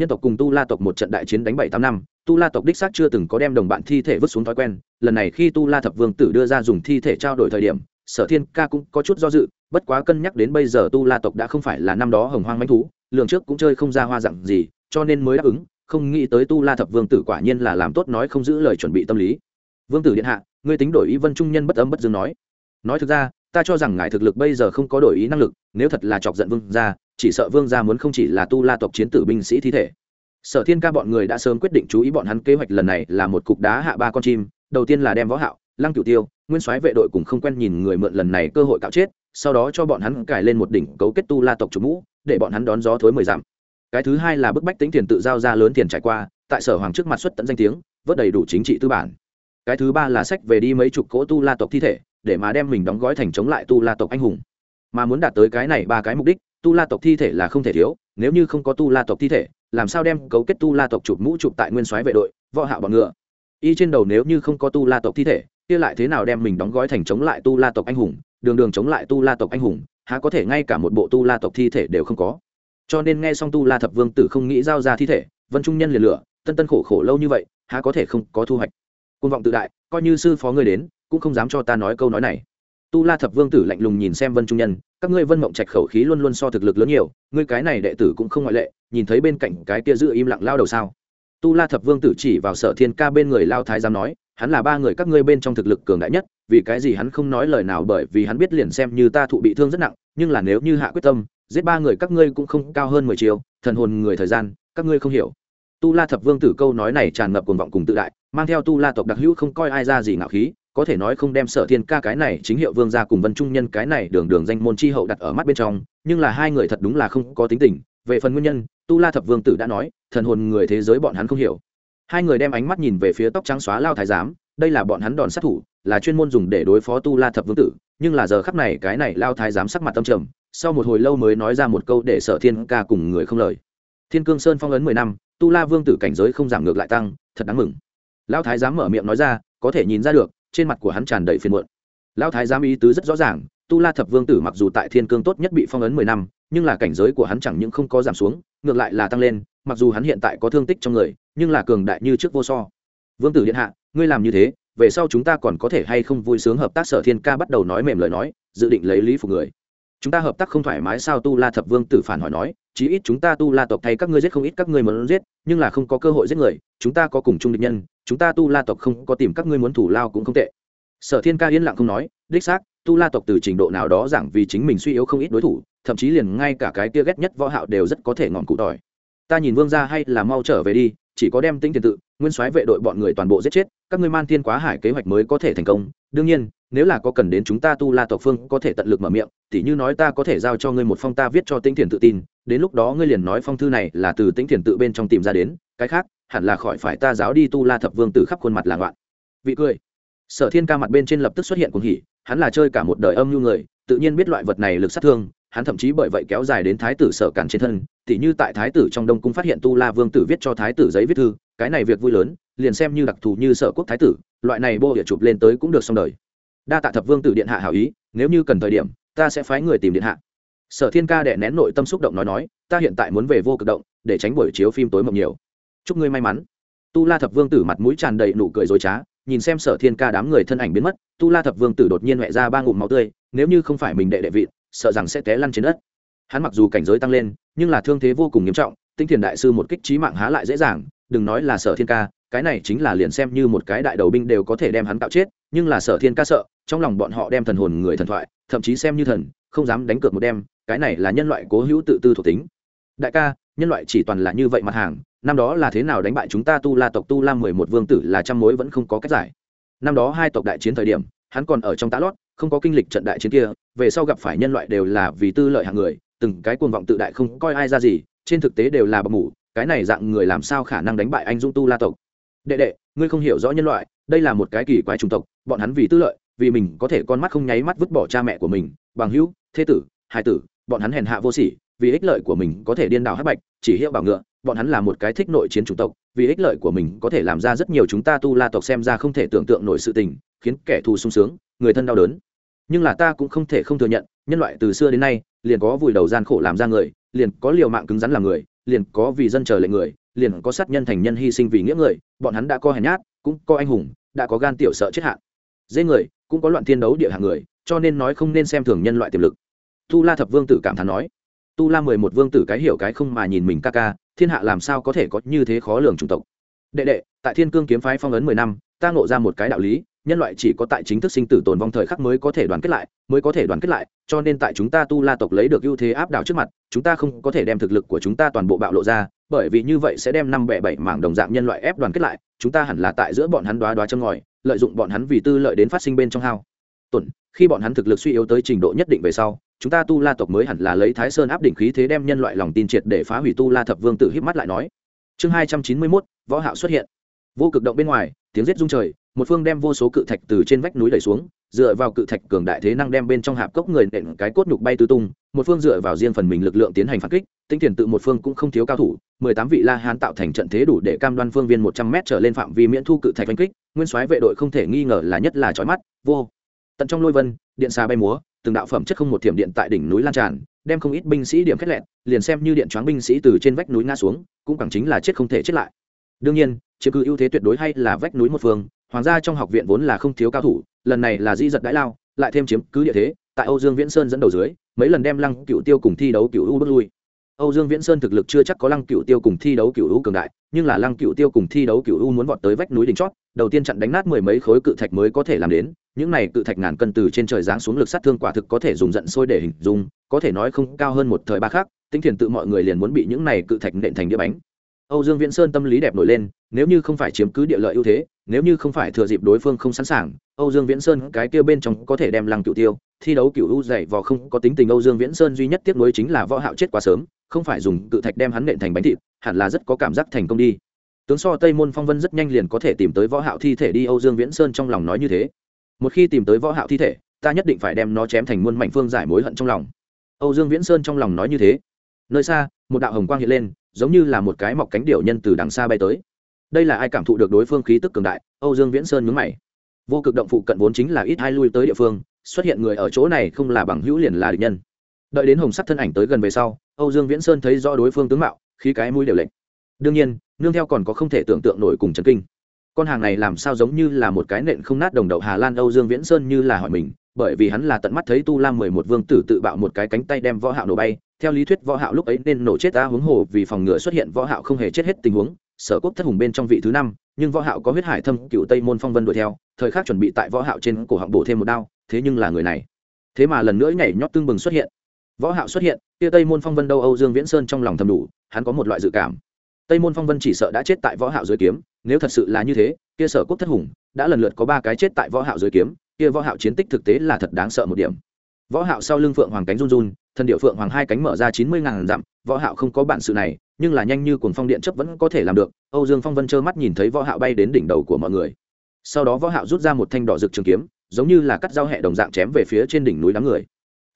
nhân tộc cùng tu la tộc một trận đại chiến đánh bảy tám năm, tu la tộc đích xác chưa từng có đem đồng bạn thi thể vứt xuống thói quen. Lần này khi tu la thập vương tử đưa ra dùng thi thể trao đổi thời điểm, sở thiên ca cũng có chút do dự, bất quá cân nhắc đến bây giờ tu la tộc đã không phải là năm đó hồng hoang manh thú, lường trước cũng chơi không ra hoa dặn gì, cho nên mới đáp ứng, không nghĩ tới tu la thập vương tử quả nhiên là làm tốt nói không giữ lời chuẩn bị tâm lý. Vương tử điện hạ, ngươi tính đổi ý vân trung nhân bất âm bất dương nói. Nói thực ra, ta cho rằng ngài thực lực bây giờ không có đổi ý năng lực, nếu thật là chọc giận vương gia chỉ sợ vương gia muốn không chỉ là tu la tộc chiến tử binh sĩ thi thể. Sở thiên ca bọn người đã sớm quyết định chú ý bọn hắn kế hoạch lần này là một cục đá hạ ba con chim, đầu tiên là đem võ hạo, lăng cửu tiêu, nguyên soái vệ đội cùng không quen nhìn người mượn lần này cơ hội cạo chết, sau đó cho bọn hắn cài lên một đỉnh cấu kết tu la tộc chủ mũ, để bọn hắn đón gió thối mười dặm. Cái thứ hai là bức bách tính tiền tự giao ra lớn tiền trải qua, tại sở hoàng trước mặt xuất tận danh tiếng, vớt đầy đủ chính trị tư bản. Cái thứ ba là sách về đi mấy chục cỗ tu la tộc thi thể, để mà đem mình đóng gói thành chống lại tu la tộc anh hùng. Mà muốn đạt tới cái này ba cái mục đích tu la tộc thi thể là không thể thiếu, nếu như không có tu la tộc thi thể, làm sao đem cấu kết tu la tộc chụp mũ chụp tại nguyên soái vệ đội, võ hạ bọn ngựa? Y trên đầu nếu như không có tu la tộc thi thể, kia lại thế nào đem mình đóng gói thành chống lại tu la tộc anh hùng, đường đường chống lại tu la tộc anh hùng, há có thể ngay cả một bộ tu la tộc thi thể đều không có? Cho nên nghe xong tu la thập vương tử không nghĩ giao ra thi thể, vân trung nhân liền lửa, tân tân khổ khổ lâu như vậy, há có thể không có thu hoạch? Côn vọng tự đại, coi như sư phó ngươi đến, cũng không dám cho ta nói câu nói này tu la thập vương tử lạnh lùng nhìn xem vân trung nhân, các ngươi vân mộng trạch khẩu khí luôn luôn so thực lực lớn nhiều, ngươi cái này đệ tử cũng không ngoại lệ, nhìn thấy bên cạnh cái kia giữ im lặng lao đầu sao? Tu la thập vương tử chỉ vào sở thiên ca bên người lao thái giám nói, hắn là ba người các ngươi bên trong thực lực cường đại nhất, vì cái gì hắn không nói lời nào bởi vì hắn biết liền xem như ta thụ bị thương rất nặng, nhưng là nếu như hạ quyết tâm, giết ba người các ngươi cũng không cao hơn mười chiều thần hồn người thời gian, các ngươi không hiểu. Tu la thập vương tử câu nói này tràn ngập cuồng vọng cùng tự đại, mang theo tu la tộc đặc hữu không coi ai ra gì ngạo khí có thể nói không đem sở thiên ca cái này chính hiệu vương gia cùng vân trung nhân cái này đường đường danh môn chi hậu đặt ở mắt bên trong, nhưng là hai người thật đúng là không có tính tình. Về phần nguyên nhân, tu la thập vương tử đã nói, thần hồn người thế giới bọn hắn không hiểu. Hai người đem ánh mắt nhìn về phía tóc trắng xóa lao thái giám, đây là bọn hắn đòn sát thủ, là chuyên môn dùng để đối phó tu la thập vương tử, nhưng là giờ khắp này cái này lao thái giám sắc mặt tâm trầm, sau một hồi lâu mới nói ra một câu để sở thiên ca cùng người không lời. Thiên cương sơn phong ấn mười năm, tu la vương tử cảnh giới không giảm ngược lại tăng, thật đáng mừng. Lao thái giám mở miệng nói ra, có thể nhìn ra được trên mặt của hắn tràn đầy phiền muộn. Lão thái giám ý tứ rất rõ ràng, tu la thập vương tử mặc dù tại thiên cương tốt nhất bị phong ấn mười năm, nhưng là cảnh giới của hắn chẳng những không có giảm xuống, ngược lại là tăng lên, mặc dù hắn hiện tại có thương tích trong người, nhưng là cường đại như trước vô so. Vương tử điện hạ, ngươi làm như thế, về sau chúng ta còn có thể hay không vui sướng hợp tác sở thiên ca bắt đầu nói mềm lời nói, dự định lấy lý phục người. Chúng ta hợp tác không thoải mái sao tu la thập vương tử phản hỏi nói, chí ít chúng ta tu la tộc thay các ngươi giết không ít các ngươi muốn giết, nhưng là không có cơ hội giết người, chúng ta có cùng chung địch nhân chúng ta tu la tộc không có tìm các ngươi muốn thủ lao cũng không tệ. Sở thiên ca yên lặng không nói, đích xác, tu la tộc từ trình độ nào đó giảng vì chính mình suy yếu không ít đối thủ, thậm chí liền ngay cả cái kia ghét nhất võ hạo đều rất có thể ngọn cụ tỏi. Ta nhìn vương gia hay là mau trở về đi, chỉ có đem tinh tiền tự, nguyên soái vệ đội bọn người toàn bộ giết chết, các ngươi man thiên quá hải kế hoạch mới có thể thành công. Đương nhiên, nếu là có cần đến chúng ta tu la tộc phương có thể tận lực mở miệng, tỉ như nói ta có thể giao cho ngươi một phong ta viết cho tinh thiền tự tin, đến lúc đó ngươi liền nói phong thư này là từ tinh thiền tự bên trong tìm ra đến, cái khác hẳn là khỏi phải ta giáo đi tu la thập vương tử khắp khuôn mặt là loạn vị cười. Sở thiên ca mặt bên trên lập tức xuất hiện cuồng hỉ, hắn là chơi cả một đời âm nhu người, tự nhiên biết loại vật này lực sát thương, hắn thậm chí bởi vậy kéo dài đến thái tử sở cản trên thân, tỉ như tại thái tử trong đông cung phát hiện tu la vương tử viết cho thái tử giấy viết thư, cái này việc vui lớn, liền xem như đặc thù như sở quốc thái tử, loại này bô địa chụp lên tới cũng được xong đời. Đa tạ thập vương tử điện hạ hảo ý, nếu như cần thời điểm, ta sẽ phái người tìm điện hạ. Sở thiên ca đẻ nén nội tâm xúc động nói nói, ta hiện tại muốn về vô cực động, để tránh buổi chiếu phim tối mộng nhiều chúc ngươi may mắn. Tu la thập vương tử mặt mũi tràn đầy nụ cười dối trá, nhìn xem sở thiên ca đám người thân ảnh biến mất, tu la thập vương tử đột nhiên huệ ra ba ngụm máu tươi, nếu như không phải mình đệ đệ vị, sợ rằng sẽ té lăn trên đất. Hắn mặc dù cảnh giới tăng lên, nhưng là thương thế vô cùng nghiêm trọng, tinh thiền đại sư một kích trí mạng há lại dễ dàng, đừng nói là sở thiên ca, cái này chính là liền xem như một cái đại đầu binh đều có thể đem hắn tạo chết, nhưng là sở thiên ca sợ, trong lòng bọn họ đem thần hồn người thần thoại, thậm chí xem như thần, không dám đánh cược một đem cái này là nhân loại cố hữu tự tư thuộc tính. Đại ca, nhân loại chỉ toàn là như vậy mặt hàng năm đó là thế nào đánh bại chúng ta tu la tộc tu la mười một vương tử là trăm mối vẫn không có cách giải. Năm đó hai tộc đại chiến thời điểm, hắn còn ở trong tá lót, không có kinh lịch trận đại chiến kia, về sau gặp phải nhân loại đều là vì tư lợi hàng người, từng cái cuồng vọng tự đại không coi ai ra gì, trên thực tế đều là bậc mủ cái này dạng người làm sao khả năng đánh bại anh dung tu la tộc? Đệ đệ, ngươi không hiểu rõ nhân loại, đây là một cái kỳ quái chủng tộc, bọn hắn vì tư lợi, vì mình có thể con mắt không nháy mắt vứt bỏ cha mẹ của mình, bằng hữu, thế tử hai tử, bọn hắn hèn hạ vô sỉ vì ích lợi của mình có thể điên đảo hắc bạch, chỉ hiệu bảo ngựa, bọn hắn là một cái thích nội chiến chủng tộc, vì ích lợi của mình có thể làm ra rất nhiều chúng ta tu la tộc xem ra không thể tưởng tượng nổi sự tình, khiến kẻ thù sung sướng, người thân đau đớn. Nhưng là ta cũng không thể không thừa nhận, nhân loại từ xưa đến nay, liền có vùi đầu gian khổ làm ra người, liền có liều mạng cứng rắn làm người, liền có vì dân chờ lệnh người, liền có sát nhân thành nhân hy sinh vì nghĩa người, bọn hắn đã có hèn nhát, cũng có anh hùng, đã có gan tiểu sợ chết hạn. Dễ người, cũng có loạn thiên đấu địa hạng người, cho nên nói không nên xem thường nhân loại tiềm lực. Tu la thập vương tử cảm thán nói tu la mười một vương tử cái hiểu cái không mà nhìn mình ca ca, thiên hạ làm sao có thể có như thế khó lường chủng tộc? Đệ đệ, tại thiên cương kiếm phái phong ấn mười năm, ta ngộ ra một cái đạo lý, nhân loại chỉ có tại chính thức sinh tử tồn vong thời khắc mới có thể đoàn kết lại, mới có thể đoàn kết lại, cho nên tại chúng ta tu la tộc lấy được ưu thế áp đảo trước mặt, chúng ta không có thể đem thực lực của chúng ta toàn bộ bạo lộ ra, bởi vì như vậy sẽ đem năm bẻ bảy mảng đồng dạng nhân loại ép đoàn kết lại, chúng ta hẳn là tại giữa bọn hắn đoá đoá châm ngòi, lợi dụng bọn hắn vì tư lợi đến phát sinh bên trong hao. Tuần, khi bọn hắn thực lực suy yếu tới trình độ nhất định về sau chúng ta tu la tộc mới hẳn là lấy thái sơn áp đỉnh khí thế đem nhân loại lòng tin triệt để phá hủy tu la thập vương tự híp mắt lại nói. Chương hai trăm chín mươi mốt, võ hạo xuất hiện. Vô cực động bên ngoài, tiếng giết rung trời, một phương đem vô số cự thạch từ trên vách núi đẩy xuống, dựa vào cự thạch cường đại thế năng đem bên trong hạp cốc người nện cái cốt nhục bay tứ tung, một phương dựa vào riêng phần mình lực lượng tiến hành phản kích, tinh thiền tự một phương cũng không thiếu cao thủ, mười tám vị la hán tạo thành trận thế đủ để cam đoan phương viên một trăm m trở lên phạm vi miễn thu cự thạch đánh kích, nguyên soái vệ đội không thể nghi ngờ là nhất là trói mắt, vô. Tận trong lôi vân, điện xa bay múa từng đạo phẩm chất không một thiểm điện tại đỉnh núi lan tràn, đem không ít binh sĩ điểm khét lẹn, liền xem như điện choáng binh sĩ từ trên vách núi ngã xuống, cũng càng chính là chết không thể chết lại. Đương nhiên, chiếm cứ ưu thế tuyệt đối hay là vách núi một phương, hoàng gia trong học viện vốn là không thiếu cao thủ, lần này là di giật đãi lao, lại thêm chiếm cứ địa thế, tại âu dương viễn sơn dẫn đầu dưới, mấy lần đem lăng cựu tiêu cùng thi đấu cựu u bước lui. Âu dương viễn sơn thực lực chưa chắc có lăng cựu tiêu cùng thi đấu cựu u cường đại, nhưng là lăng cựu tiêu cùng thi đấu cựu u muốn vọt tới vách núi đỉnh chót, đầu tiên chặn đánh nát mười mấy khối cự thạch mới có thể làm đến những này cự thạch ngàn cân từ trên trời giáng xuống lực sát thương quả thực có thể dùng giận sôi để hình dung, có thể nói không cao hơn một thời ba khác tinh thiền tự mọi người liền muốn bị những này cự thạch nện thành đĩa bánh. Âu dương viễn sơn tâm lý đẹp nổi lên, nếu như không phải chiếm cứ địa lợi ưu thế, nếu như không phải thừa dịp đối phương không sẵn sàng, âu dương viễn sơn cái kia bên trong có thể đem lăng cựu tiêu, thi đấu cựu u dày vò không có tính tình âu dương viễn sơn duy nhất tiếp nối chính là võ hạo chết quá sớm, không phải dùng cự thạch đem hắn nện thành bánh thịt, hẳn là rất có cảm giác thành công đi. Tướng so tây môn phong vân rất nhanh liền có thể tìm tới võ hạo thi thể đi, âu dương viễn sơn trong lòng nói như thế một khi tìm tới võ hạo thi thể, ta nhất định phải đem nó chém thành muôn mảnh phương giải mối hận trong lòng. Âu dương viễn sơn trong lòng nói như thế. Nơi xa, một đạo hồng quang hiện lên, giống như là một cái mọc cánh điểu nhân từ đằng xa bay tới. Đây là ai cảm thụ được đối phương khí tức cường đại? Âu dương viễn sơn nhướng mày. Vô cực động phụ cận vốn chính là ít ai lui tới địa phương, xuất hiện người ở chỗ này không là bằng hữu liền là địch nhân. Đợi đến hồng sắc thân ảnh tới gần về sau, âu dương viễn sơn thấy rõ đối phương tướng mạo, khí cái mũi đều lệnh đương nhiên, nương theo còn có không thể tưởng tượng nổi cùng chấn kinh con hàng này làm sao giống như là một cái nện không nát đồng đậu hà lan, âu dương viễn sơn như là hỏi mình, bởi vì hắn là tận mắt thấy tu lam mười một vương tử tự bạo một cái cánh tay đem võ hạo nổ bay. Theo lý thuyết võ hạo lúc ấy nên nổ chết ta huống hồ vì phòng ngừa xuất hiện võ hạo không hề chết hết tình huống, sở quốc thất hùng bên trong vị thứ năm, nhưng võ hạo có huyết hải thâm cựu tây môn phong vân đuổi theo, thời khắc chuẩn bị tại võ hạo trên cổ họng bổ thêm một đao, thế nhưng là người này. Thế mà lần nữa nhảy nhót tương bừng xuất hiện. Võ hạo xuất hiện, kia tây môn phong vân đâu âu dương viễn sơn trong lòng thầm đủ, hắn có một loại dự cảm. Tây môn phong vân chỉ sợ đã chết tại võ hạo dưới kiếm nếu thật sự là như thế, kia sở quốc thất hùng, đã lần lượt có ba cái chết tại võ hạo dưới kiếm, kia võ hạo chiến tích thực tế là thật đáng sợ một điểm. Võ hạo sau lưng phượng hoàng cánh run run thần điệu phượng hoàng hai cánh mở ra chín mươi ngàn dặm, võ hạo không có bản sự này, nhưng là nhanh như cuồng phong điện chấp vẫn có thể làm được, âu dương phong vân trơ mắt nhìn thấy võ hạo bay đến đỉnh đầu của mọi người. Sau đó võ hạo rút ra một thanh đỏ rực trường kiếm, giống như là cắt dao hẹ đồng dạng chém về phía trên đỉnh núi đám người.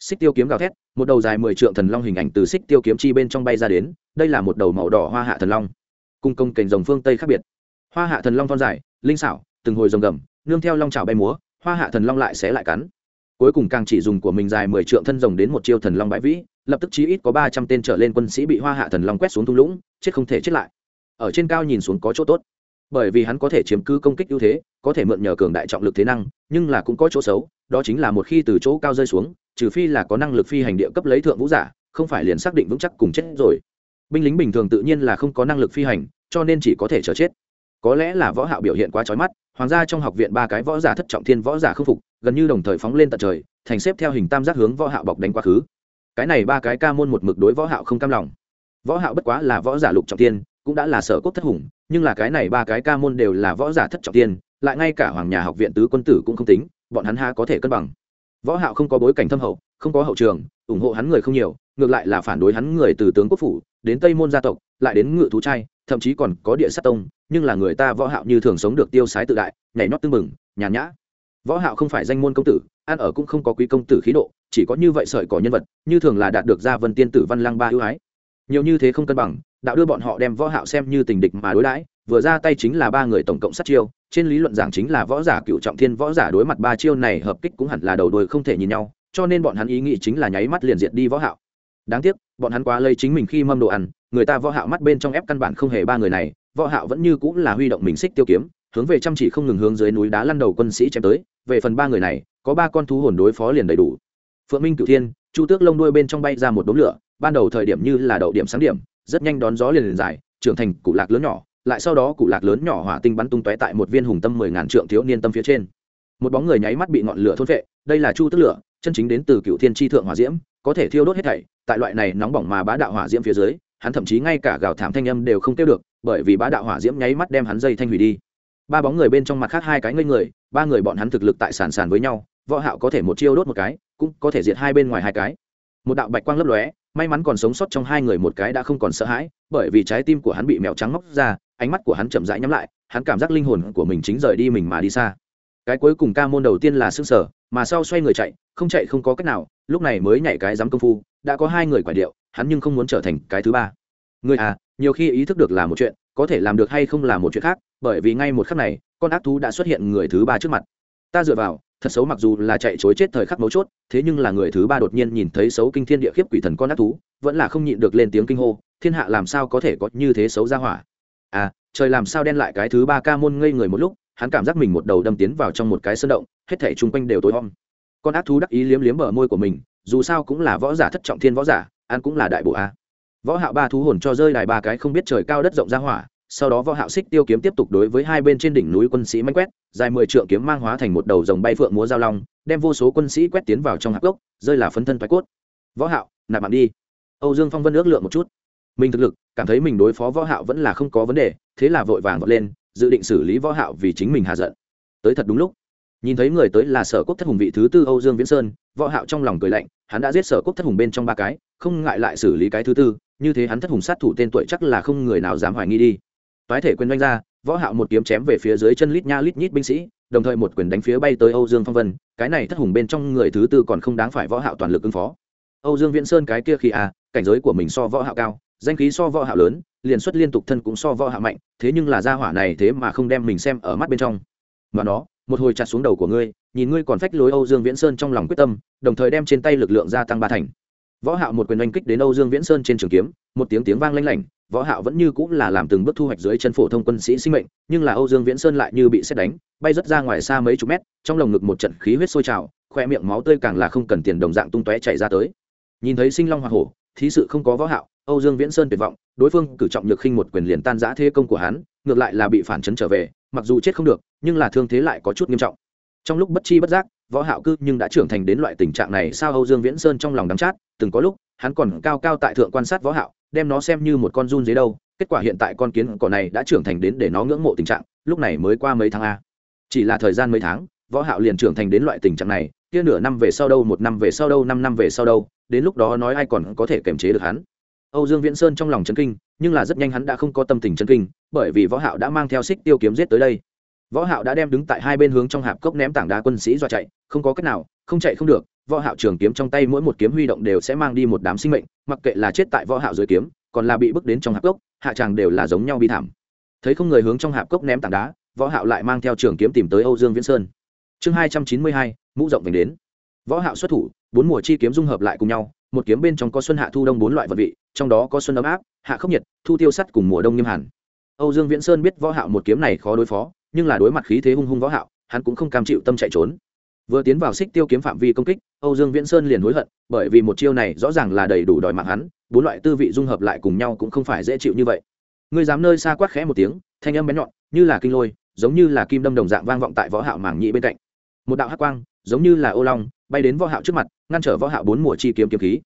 Xích tiêu kiếm gào thét, một đầu dài mười trượng thần long hình ảnh từ xích tiêu kiếm chi bên trong bay ra đến, đây là một đầu màu đỏ hoa hạ thần long cung công kềnh rồng phương tây khác biệt hoa hạ thần long thon dài, linh xảo, từng hồi rồng gầm, nương theo long trào bay múa, hoa hạ thần long lại sẽ lại cắn. Cuối cùng càng chỉ dùng của mình dài mười trượng thân rồng đến một chiêu thần long bãi vĩ, lập tức chí ít có ba trăm tên trở lên quân sĩ bị hoa hạ thần long quét xuống thung lũng, chết không thể chết lại. Ở trên cao nhìn xuống có chỗ tốt. Bởi vì hắn có thể chiếm cứ công kích ưu thế, có thể mượn nhờ cường đại trọng lực thế năng, nhưng là cũng có chỗ xấu, đó chính là một khi từ chỗ cao rơi xuống, trừ phi là có năng lực phi hành địa cấp lấy thượng vũ giả, không phải liền xác định vững chắc cùng chết rồi. Binh lính bình thường tự nhiên là không có năng lực phi hành, cho nên chỉ có thể chờ chết có lẽ là võ hạo biểu hiện quá chói mắt, hoàng gia trong học viện ba cái võ giả thất trọng thiên võ giả khương phục, gần như đồng thời phóng lên tận trời, thành xếp theo hình tam giác hướng võ hạo bọc đánh quá khứ. Cái này ba cái ca môn một mực đối võ hạo không cam lòng. Võ hạo bất quá là võ giả lục trọng thiên, cũng đã là sở cốt thất hùng, nhưng là cái này ba cái ca môn đều là võ giả thất trọng thiên, lại ngay cả hoàng nhà học viện tứ quân tử cũng không tính, bọn hắn ha có thể cân bằng. Võ hạo không có bối cảnh thâm hậu, không có hậu trường, ủng hộ hắn người không nhiều, ngược lại là phản đối hắn người từ tướng quốc phủ, đến tây môn gia tộc, lại đến ngự thú trai, thậm chí còn có địa sát tông nhưng là người ta võ hạo như thường sống được tiêu sái tự đại, nhảy nhót tương mừng nhàn nhã. Võ hạo không phải danh môn công tử, ăn ở cũng không có quý công tử khí độ, chỉ có như vậy sợi cỏ nhân vật, như thường là đạt được gia vân tiên tử văn lang ba ưu ái. Nhiều như thế không cân bằng, đạo đưa bọn họ đem võ hạo xem như tình địch mà đối đãi, vừa ra tay chính là ba người tổng cộng sát chiêu, trên lý luận giảng chính là võ giả cựu trọng thiên võ giả đối mặt ba chiêu này hợp kích cũng hẳn là đầu đuôi không thể nhìn nhau, cho nên bọn hắn ý nghĩ chính là nháy mắt liền diệt đi võ hạo. Đáng tiếc, bọn hắn quá lây chính mình khi mâm đồ ăn, người ta võ hạo mắt bên trong ép căn bản không hề ba người này võ hạo vẫn như cũng là huy động mình xích tiêu kiếm hướng về chăm chỉ không ngừng hướng dưới núi đá lăn đầu quân sĩ chém tới. Về phần ba người này có ba con thú hồn đối phó liền đầy đủ. Phượng minh cửu thiên chu tước lông đuôi bên trong bay ra một đống lửa ban đầu thời điểm như là đậu điểm sáng điểm rất nhanh đón gió liền liền dài trưởng thành cụ lạc lớn nhỏ lại sau đó cụ lạc lớn nhỏ hỏa tinh bắn tung tóe tại một viên hùng tâm mười ngàn trượng thiếu niên tâm phía trên. Một bóng người nháy mắt bị ngọn lửa thôn phệ, đây là chu tước lửa chân chính đến từ cựu thiên tri thượng hỏa diễm có thể thiêu đốt hết thảy tại loại này nóng bỏng mà bá đạo hỏa diễm phía dưới hắn thậm chí ngay cả gào thảm thanh âm đều không tiêu được bởi vì bá đạo hỏa diễm nháy mắt đem hắn dây thanh hủy đi. Ba bóng người bên trong mặt khác hai cái ngây người, ba người bọn hắn thực lực tại sàn sàn với nhau, võ hạo có thể một chiêu đốt một cái, cũng có thể diệt hai bên ngoài hai cái. Một đạo bạch quang lấp lóe, may mắn còn sống sót trong hai người một cái đã không còn sợ hãi, bởi vì trái tim của hắn bị mèo trắng móc ra, ánh mắt của hắn chậm rãi nhắm lại, hắn cảm giác linh hồn của mình chính rời đi mình mà đi xa. Cái cuối cùng ca môn đầu tiên là xương sở, mà sau xoay người chạy, không chạy không có cách nào, lúc này mới nhảy cái dám công phu, đã có hai người quả điệu, hắn nhưng không muốn trở thành cái thứ ba người à nhiều khi ý thức được là một chuyện, có thể làm được hay không là một chuyện khác, bởi vì ngay một khắc này, con ác thú đã xuất hiện người thứ ba trước mặt. Ta dựa vào, thật xấu mặc dù là chạy chối chết thời khắc mấu chốt, thế nhưng là người thứ ba đột nhiên nhìn thấy xấu kinh thiên địa khiếp quỷ thần con ác thú, vẫn là không nhịn được lên tiếng kinh hô, thiên hạ làm sao có thể có như thế xấu ra hỏa? À trời làm sao đen lại cái thứ ba ca môn ngây người một lúc, hắn cảm giác mình một đầu đâm tiến vào trong một cái sơn động, hết thảy chung quanh đều tối om. Con ác thú đắc ý liếm liếm bờ môi của mình, dù sao cũng là võ giả thất trọng thiên võ giả an cũng là đại bộ a võ hạo ba thú hồn cho rơi đài ba cái không biết trời cao đất rộng ra hỏa, sau đó võ hạo xích tiêu kiếm tiếp tục đối với hai bên trên đỉnh núi quân sĩ manh quét, dài mười trượng kiếm mang hóa thành một đầu rồng bay phượng múa giao long, đem vô số quân sĩ quét tiến vào trong hạp gốc, rơi là phấn thân thoái cốt. Võ hạo, nạp mạng đi. Âu dương phong vân ước lượng một chút. Mình thực lực, cảm thấy mình đối phó võ hạo vẫn là không có vấn đề, thế là vội vàng vọt lên, dự định xử lý võ hạo vì chính mình hà giận. Tới thật đúng lúc. Nhìn thấy người tới là sở quốc thất hùng vị thứ tư âu dương viễn sơn, võ hạo trong lòng cười lạnh, hắn đã giết sở quốc thất hùng bên trong ba cái, không ngại lại xử lý cái thứ tư như thế hắn thất hùng sát thủ tên tuổi chắc là không người nào dám hoài nghi đi. Toái thể quyền đánh ra, võ hạo một kiếm chém về phía dưới chân lít nha lít nhít binh sĩ, đồng thời một quyền đánh phía bay tới âu dương phong vân, cái này thất hùng bên trong người thứ tư còn không đáng phải võ hạo toàn lực ứng phó. Âu dương viễn sơn cái kia khi à cảnh giới của mình so võ hạo cao, danh khí so võ hạo lớn, liền xuất liên tục thân cũng so võ hạo mạnh, thế nhưng là gia hỏa này thế mà không đem mình xem ở mắt bên trong. Mà nó, một hồi chặt xuống đầu của ngươi, nhìn ngươi còn phách lối âu dương viễn sơn trong lòng quyết tâm, đồng thời đem trên tay lực lượng gia tăng ba thành võ hạo một quyền đánh kích đến âu dương viễn sơn trên trường kiếm, một tiếng tiếng vang lanh lảnh, võ hạo vẫn như cũng là làm từng bước thu hoạch dưới chân phổ thông quân sĩ sinh mệnh, nhưng là âu dương viễn sơn lại như bị xét đánh, bay rất ra ngoài xa mấy chục mét, trong lồng ngực một trận khí huyết sôi trào, khoe miệng máu tươi càng là không cần tiền đồng dạng tung tóe chảy ra tới. Nhìn thấy sinh long hoa hổ, thí sự không có võ hạo, âu dương viễn sơn tuyệt vọng, đối phương cử trọng nhược khinh một quyền liền tan rã thế công của hắn, ngược lại là bị phản chấn trở về, mặc dù chết không được, nhưng là thương thế lại có chút nghiêm trọng. Trong lúc bất chi bất giác võ hạo cư nhưng đã trưởng thành đến loại tình trạng này sao âu dương viễn sơn trong lòng đắng chát, từng có lúc, hắn còn cao cao tại thượng quan sát võ hạo, đem nó xem như một con run dưới đâu, kết quả hiện tại con kiến cỏ này đã trưởng thành đến để nó ngưỡng mộ tình trạng, lúc này mới qua mấy tháng a. Chỉ là thời gian mấy tháng, võ hạo liền trưởng thành đến loại tình trạng này, kia nửa năm về sau đâu, một năm về sau đâu, năm năm về sau đâu, đến lúc đó nói ai còn có thể kiềm chế được hắn. Âu dương viễn sơn trong lòng chấn kinh, nhưng là rất nhanh hắn đã không có tâm tình chấn kinh, bởi vì võ hạo đã mang theo xích tiêu kiếm giết tới đây võ hạo đã đem đứng tại hai bên hướng trong hạp cốc ném tảng đá quân sĩ dọa chạy không có cách nào không chạy không được võ hạo trường kiếm trong tay mỗi một kiếm huy động đều sẽ mang đi một đám sinh mệnh mặc kệ là chết tại võ hạo dưới kiếm còn là bị bước đến trong hạp cốc hạ tràng đều là giống nhau bi thảm. Thấy không người hướng trong hạp cốc ném tảng đá võ hạo lại mang theo trường kiếm tìm tới âu dương viễn sơn. Chương 292, mũ rộng vành đến. Võ hạo xuất thủ bốn mùa chi kiếm dung hợp lại cùng nhau một kiếm bên trong có xuân hạ thu đông bốn loại vật vị trong đó có xuân ấm áp hạ khốc nhiệt thu tiêu sắt cùng mùa đông nghiêm hàn. Âu dương viễn sơn biết võ hạo một kiếm này khó đối phó nhưng là đối mặt khí thế hung hung võ hạo, hắn cũng không cam chịu tâm chạy trốn. Vừa tiến vào xích tiêu kiếm phạm vi công kích, âu dương viễn sơn liền hối hận, bởi vì một chiêu này rõ ràng là đầy đủ đòi mạng hắn, bốn loại tư vị dung hợp lại cùng nhau cũng không phải dễ chịu như vậy. Ngươi dám nơi xa quát khẽ một tiếng, thanh âm bén nhọn, như là kinh lôi, giống như là kim đâm đồng dạng vang vọng tại võ hạo mảng nhị bên cạnh. Một đạo hắc quang, giống như là ô long, bay đến võ hạo trước mặt, ngăn trở võ hạo bốn mùa chi kiếm kiếm khí.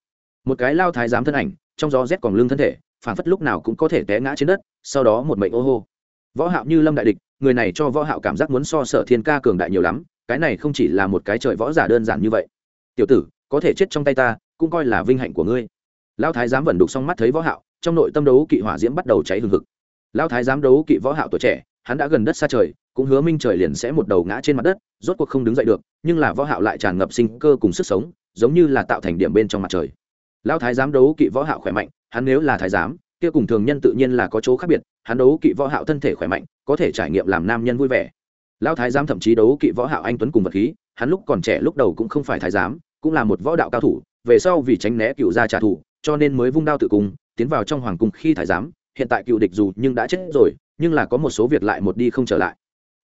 Một cái lao thái giám thân ảnh, trong gió rét còn lưng thân thể phản phất lúc nào cũng có thể té ngã trên đất, sau đó một mệnh ô hô. Võ hạo như lâm đại địch người này cho võ hạo cảm giác muốn so sở thiên ca cường đại nhiều lắm, cái này không chỉ là một cái trời võ giả đơn giản như vậy. Tiểu tử, có thể chết trong tay ta, cũng coi là vinh hạnh của ngươi. Lão thái giám vẫn đục xong mắt thấy võ hạo, trong nội tâm đấu kỵ hỏa diễm bắt đầu cháy hừng hực. Lão thái giám đấu kỵ võ hạo tuổi trẻ, hắn đã gần đất xa trời, cũng hứa minh trời liền sẽ một đầu ngã trên mặt đất, rốt cuộc không đứng dậy được, nhưng là võ hạo lại tràn ngập sinh cơ cùng sức sống, giống như là tạo thành điểm bên trong mặt trời. Lão thái giám đấu kỵ võ hạo khỏe mạnh, hắn nếu là thái giám kia cùng thường nhân tự nhiên là có chỗ khác biệt, hắn đấu kỵ võ hạo thân thể khỏe mạnh, có thể trải nghiệm làm nam nhân vui vẻ. Lão thái giám thậm chí đấu kỵ võ hạo anh tuấn cùng vật khí, hắn lúc còn trẻ lúc đầu cũng không phải thái giám, cũng là một võ đạo cao thủ, về sau vì tránh né cựu gia trả thù, cho nên mới vung đao tự cung, tiến vào trong hoàng cung khi thái giám, hiện tại cựu địch dù nhưng đã chết rồi, nhưng là có một số việc lại một đi không trở lại.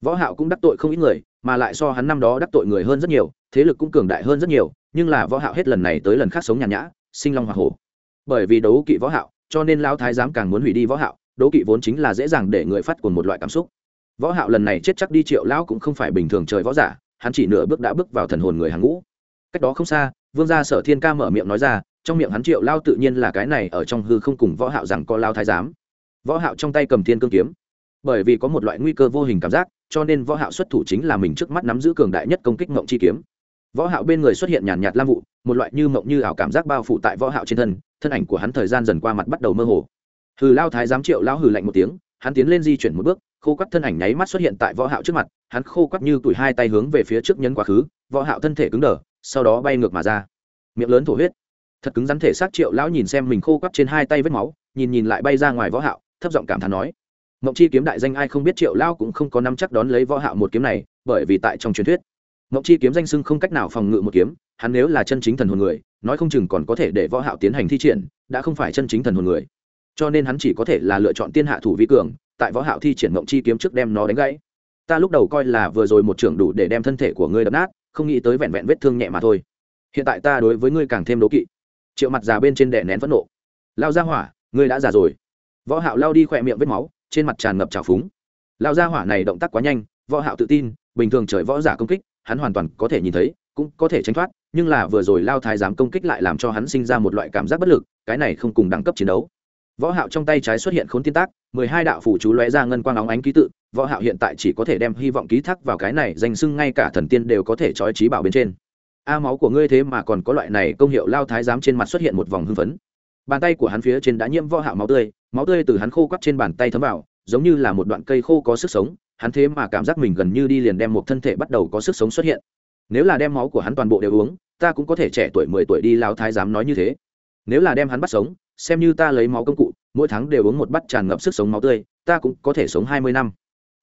Võ hạo cũng đắc tội không ít người, mà lại so hắn năm đó đắc tội người hơn rất nhiều, thế lực cũng cường đại hơn rất nhiều, nhưng là võ hạo hết lần này tới lần khác sống nhàn nhã, sinh long hoa hổ. Bởi vì đấu kỵ võ hạo cho nên lão thái giám càng muốn hủy đi võ hạo đấu kỵ vốn chính là dễ dàng để người phát cuồng một loại cảm xúc. Võ hạo lần này chết chắc đi triệu lão cũng không phải bình thường trời võ giả, hắn chỉ nửa bước đã bước vào thần hồn người hàng ngũ. Cách đó không xa, vương gia sở thiên ca mở miệng nói ra, trong miệng hắn triệu lao tự nhiên là cái này ở trong hư không cùng võ hạo rằng có lao thái giám. Võ hạo trong tay cầm thiên cương kiếm. Bởi vì có một loại nguy cơ vô hình cảm giác, cho nên võ hạo xuất thủ chính là mình trước mắt nắm giữ cường đại nhất công kích ngộng chi kiếm. Võ hạo bên người xuất hiện nhàn nhạt lam vụ, một loại như mộng như ảo cảm giác bao phủ tại võ hạo trên thân thân ảnh của hắn thời gian dần qua mặt bắt đầu mơ hồ. Hừ lao thái giám triệu lao hừ lạnh một tiếng, hắn tiến lên di chuyển một bước, khô quắt thân ảnh nháy mắt xuất hiện tại võ hạo trước mặt, hắn khô quắt như tuổi hai tay hướng về phía trước nhấn quá khứ, võ hạo thân thể cứng đờ, sau đó bay ngược mà ra. Miệng lớn thổ huyết. Thật cứng rắn thể xác triệu lão nhìn xem mình khô quắt trên hai tay vết máu, nhìn nhìn lại bay ra ngoài võ hạo, thấp giọng cảm thán nói, mộng chi kiếm đại danh ai không biết triệu lão cũng không có nắm chắc đón lấy võ hạo một kiếm này, bởi vì tại trong truyền thuyết, mộng chi kiếm danh sưng không cách nào phòng ngự một kiếm hắn nếu là chân chính thần hồn người, nói không chừng còn có thể để võ hạo tiến hành thi triển, đã không phải chân chính thần hồn người. Cho nên hắn chỉ có thể là lựa chọn tiên hạ thủ vi cường, tại võ hạo thi triển ngọc chi kiếm trước đem nó đánh gãy. Ta lúc đầu coi là vừa rồi một trưởng đủ để đem thân thể của ngươi đập nát, không nghĩ tới vẹn vẹn vết thương nhẹ mà thôi. Hiện tại ta đối với ngươi càng thêm đố kỵ. Triệu mặt già bên trên đè nén phẫn nộ. Lao ra hỏa, ngươi đã già rồi. Võ hạo lao đi khỏe miệng vết máu, trên mặt tràn ngập trào phúng. Lao ra hỏa này động tác quá nhanh, võ hạo tự tin, bình thường trời võ giả công kích, hắn hoàn toàn có thể nhìn thấy, cũng có thể tránh thoát nhưng là vừa rồi lao thái giám công kích lại làm cho hắn sinh ra một loại cảm giác bất lực, cái này không cùng đẳng cấp chiến đấu. Võ hạo trong tay trái xuất hiện khốn tiên tác, mười hai đạo phủ chú lóe ra ngân quang óng ánh ký tự, võ hạo hiện tại chỉ có thể đem hy vọng ký thác vào cái này, danh sưng ngay cả thần tiên đều có thể trói trí bảo bên trên. A à, máu của ngươi thế mà còn có loại này, công hiệu lao thái giám trên mặt xuất hiện một vòng hưng phấn. Bàn tay của hắn phía trên đã nhiễm võ hạo máu tươi máu tươi từ hắn khô quắt trên bàn tay thấm vào, giống như là một đoạn cây khô có sức sống, hắn thế mà cảm giác mình gần như đi liền đem một thân thể bắt đầu có sức sống xuất hiện. Nếu là đem máu của hắn toàn bộ đều uống ta cũng có thể trẻ tuổi mười tuổi đi lao thái giám nói như thế. Nếu là đem hắn bắt sống, xem như ta lấy máu công cụ, mỗi tháng đều uống một bát tràn ngập sức sống máu tươi, ta cũng có thể sống hai mươi năm.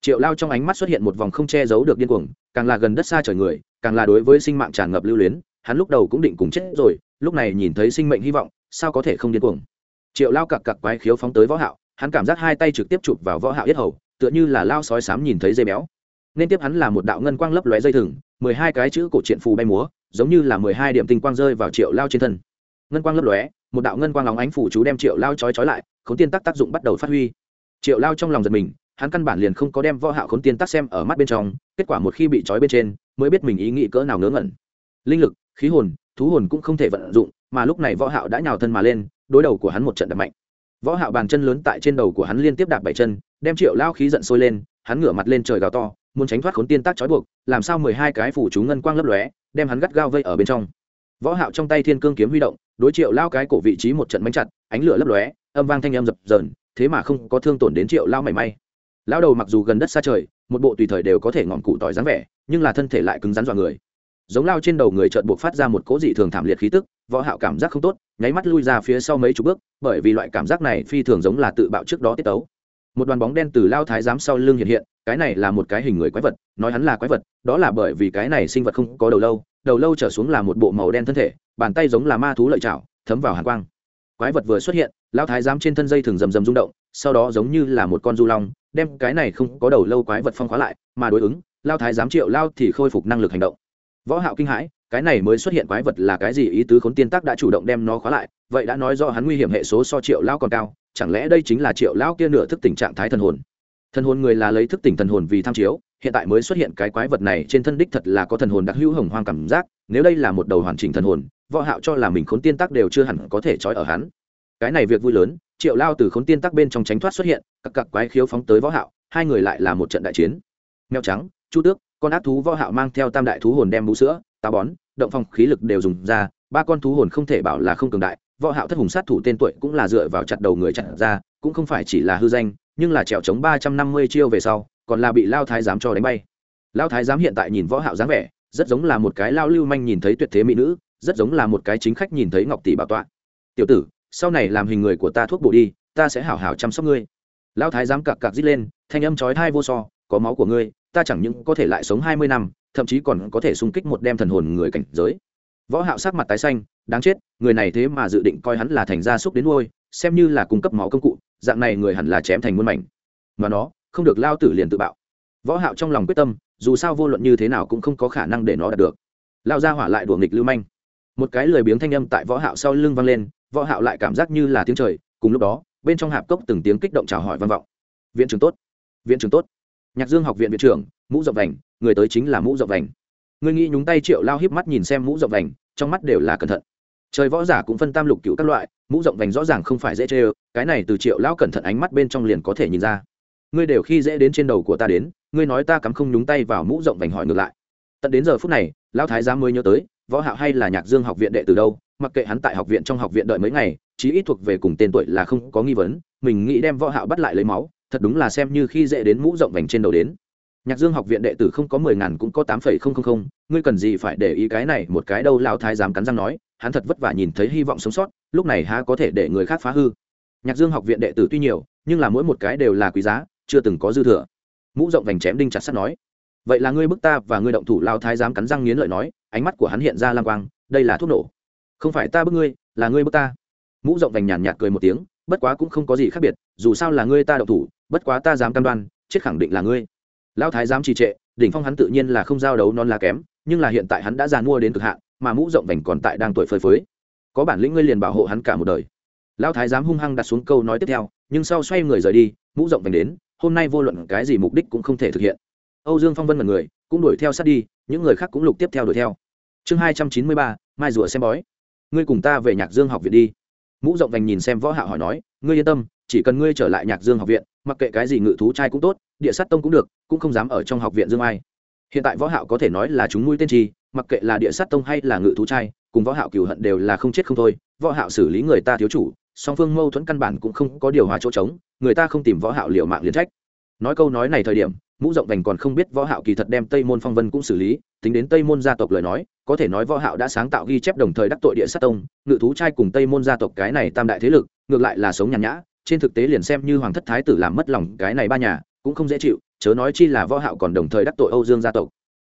Triệu lao trong ánh mắt xuất hiện một vòng không che giấu được điên cuồng, càng là gần đất xa trời người, càng là đối với sinh mạng tràn ngập lưu luyến, hắn lúc đầu cũng định cùng chết rồi, lúc này nhìn thấy sinh mệnh hy vọng, sao có thể không điên cuồng? Triệu lao cặc cặc quái khiếu phóng tới võ hạo, hắn cảm giác hai tay trực tiếp chụp vào võ hạo yết hầu, tựa như là lao sói sám nhìn thấy dây béo nên tiếp hắn là một đạo ngân quang lấp lóe dây thừng, mười hai cái chữ cổ truyện phù bay múa, giống như là mười hai điểm tinh quang rơi vào triệu lao trên thân. Ngân quang lấp lóe, một đạo ngân quang lóng ánh phủ chú đem triệu lao chói chói lại, khốn tiên tắc tác dụng bắt đầu phát huy. Triệu lao trong lòng giật mình, hắn căn bản liền không có đem võ hạo khốn tiên tắc xem ở mắt bên trong, kết quả một khi bị trói bên trên, mới biết mình ý nghĩ cỡ nào ngớ ngẩn. Linh lực, khí hồn, thú hồn cũng không thể vận dụng, mà lúc này võ hạo đã nhào thân mà lên, đối đầu của hắn một trận đập mạnh. Võ hạo bàn chân lớn tại trên đầu của hắn liên tiếp đạp bảy chân, đem triệu lao khí giận sôi lên, hắn ngửa mặt lên trời gào to muốn tránh thoát khốn tiên tác trói buộc, làm sao mười hai cái phủ chú ngân quang lấp lóe, đem hắn gắt gao vây ở bên trong. Võ hạo trong tay thiên cương kiếm huy động, đối triệu lao cái cổ vị trí một trận bánh chặt, ánh lửa lấp lóe, âm vang thanh âm dập dờn, thế mà không có thương tổn đến triệu lao mảy may. Lao đầu mặc dù gần đất xa trời, một bộ tùy thời đều có thể ngọn cụ tỏi dáng vẻ, nhưng là thân thể lại cứng rắn dọa người. Giống lao trên đầu người trợn buộc phát ra một cỗ dị thường thảm liệt khí tức, võ hạo cảm giác không tốt, nháy mắt lui ra phía sau mấy chục bước, bởi vì loại cảm giác này phi thường giống là tự bạo trước đó tiết tấu. Một đoàn bóng đen từ lao thái giám sau lưng hiện hiện cái này là một cái hình người quái vật, nói hắn là quái vật, đó là bởi vì cái này sinh vật không có đầu lâu đầu lâu trở xuống là một bộ màu đen thân thể, bàn tay giống là ma thú lợi chảo, thấm vào hàn quang. Quái vật vừa xuất hiện lao thái giám trên thân dây thường rầm rầm rung động, sau đó giống như là một con du long, đem cái này không có đầu lâu quái vật phong khóa lại, mà đối ứng lao thái giám triệu lao thì khôi phục năng lực hành động. Võ hạo kinh hãi, cái này mới xuất hiện quái vật là cái gì ý tứ khốn tiên tác đã chủ động đem nó khóa lại, vậy đã nói do hắn nguy hiểm hệ số so triệu lao còn cao, chẳng lẽ đây chính là triệu lao kia nửa thức tình trạng thái thần hồn? Thần hồn người là lấy thức tỉnh thần hồn vì tham chiếu, hiện tại mới xuất hiện cái quái vật này trên thân đích thật là có thần hồn đặc hữu hồng hoang cảm giác, nếu đây là một đầu hoàn chỉnh thần hồn, võ hạo cho là mình khốn tiên tác đều chưa hẳn có thể trói ở hắn. Cái này việc vui lớn, triệu lao từ khốn tiên tác bên trong tránh thoát xuất hiện, các cặp quái khiếu phóng tới võ hạo, hai người lại là một trận đại chiến. Mèo trắng, chu tước, con ác thú võ hạo mang theo tam đại thú hồn đem bú sữa, táo bón, động phong khí lực đều dùng ra, ba con thú hồn không thể bảo là không cường đại, võ hạo thất hùng sát thủ tên tuổi cũng là dựa vào chặt đầu người chặt ra, cũng không phải chỉ là hư danh nhưng là trèo chống ba trăm năm mươi chiêu về sau, còn là bị lao thái giám cho đánh bay. Lao thái giám hiện tại nhìn võ hạo dáng vẻ, rất giống là một cái lao lưu manh nhìn thấy tuyệt thế mỹ nữ, rất giống là một cái chính khách nhìn thấy ngọc tỷ bảo tọa. Tiểu tử, sau này làm hình người của ta thuốc bổ đi, ta sẽ hảo hảo chăm sóc ngươi. Lao thái giám cặc cặc rít lên, thanh âm chói tai vô so, có máu của ngươi, ta chẳng những có thể lại sống hai mươi năm, thậm chí còn có thể xung kích một đem thần hồn người cảnh giới. Võ hạo sắc mặt tái xanh, đáng chết, người này thế mà dự định coi hắn là thành gia súc đến nuôi, xem như là cung cấp máu công cụ dạng này người hẳn là chém thành muôn mảnh. Mà nó, không được lao tử liền tự bạo. Võ hạo trong lòng quyết tâm, dù sao vô luận như thế nào cũng không có khả năng để nó đạt được. Lao ra hỏa lại đuổi nghịch lưu manh. Một cái lười biếng thanh âm tại võ hạo sau lưng vang lên, võ hạo lại cảm giác như là tiếng trời, cùng lúc đó, bên trong hạp cốc từng tiếng kích động chào hỏi vang vọng. Viện trưởng tốt, viện trưởng tốt. Nhạc dương học viện viện trưởng, mũ rộng vành, người tới chính là mũ rộng vành. Người nghĩ nhúng tay triệu lao híp mắt nhìn xem mũ rộng vành, trong mắt đều là cẩn thận trời võ giả cũng phân tam lục cựu các loại, mũ rộng vành rõ ràng không phải dễ chê ơ cái này từ triệu lão cẩn thận ánh mắt bên trong liền có thể nhìn ra. Ngươi đều khi dễ đến trên đầu của ta đến, ngươi nói ta cắm không nhúng tay vào mũ rộng vành hỏi ngược lại. Tận đến giờ phút này, lão thái giám mới nhớ tới, võ hạo hay là nhạc dương học viện đệ từ đâu, mặc kệ hắn tại học viện trong học viện đợi mấy ngày, chí ít thuộc về cùng tên tuổi là không có nghi vấn, mình nghĩ đem võ hạo bắt lại lấy máu, thật đúng là xem như khi dễ đến mũ rộng vành trên đầu đến. Nhạc dương học viện đệ tử không có mười ngàn cũng có tám phẩy không không không, ngươi cần gì phải để ý cái này, một cái đâu lao thái giám cắn răng nói hắn thật vất vả nhìn thấy hy vọng sống sót, lúc này há có thể để người khác phá hư. Nhạc dương học viện đệ tử tuy nhiều, nhưng là mỗi một cái đều là quý giá, chưa từng có dư thừa. Mũ rộng vành chém đinh chặt sắt nói, vậy là ngươi bức ta và ngươi động thủ lao thái giám cắn răng nghiến lợi nói, ánh mắt của hắn hiện ra lang quang, đây là thuốc nổ. Không phải ta bức ngươi, là ngươi bức ta. Mũ rộng vành nhàn nhạt cười một tiếng, bất quá cũng không có gì khác biệt, dù sao là ngươi ta động thủ, bất quá ta dám cam đoan, chết khẳng định là ngươi. Lão thái giám trì trệ, đỉnh phong hắn tự nhiên là không giao đấu non là kém, nhưng là hiện tại hắn đã già mua đến cực hạn mà mũ rộng vành còn tại đang tuổi phơi phới. Có bản lĩnh ngươi liền bảo hộ hắn cả một đời. Lão thái giám hung hăng đặt xuống câu nói tiếp theo, nhưng sau xoay người rời đi, mũ rộng vành đến, hôm nay vô luận cái gì mục đích cũng không thể thực hiện. Âu dương phong vân mật người, cũng đuổi theo sát đi, những người khác cũng lục tiếp theo đuổi theo. Chương hai trăm chín mươi ba, mai rùa xem bói. Ngươi cùng ta về nhạc dương học viện đi. Mũ rộng vành nhìn xem võ hạo hỏi nói, ngươi yên tâm, chỉ cần ngươi trở lại nhạc dương học viện, mặc kệ cái gì ngự thú trai cũng tốt, địa sát tông cũng được, cũng không dám ở trong học viện dương ai hiện tại võ hạo có thể nói là chúng nuôi tên chi, mặc kệ là địa sát tông hay là ngự thú trai, cùng võ hạo cửu hận đều là không chết không thôi. Võ hạo xử lý người ta thiếu chủ, song phương mâu thuẫn căn bản cũng không có điều hòa chỗ trống, người ta không tìm võ hạo liều mạng liền trách. Nói câu nói này thời điểm, mũ rộng vành còn không biết võ hạo kỳ thật đem tây môn phong vân cũng xử lý, tính đến tây môn gia tộc lời nói, có thể nói võ hạo đã sáng tạo ghi chép đồng thời đắc tội địa sát tông, ngự thú trai cùng tây môn gia tộc cái này tam đại thế lực, ngược lại là sống nhàn nhã, trên thực tế liền xem như hoàng thất thái tử làm mất lòng cái này ba nhà, cũng không dễ chịu chớ nói chi là võ hạo còn đồng thời đắc tội âu dương gia tộc.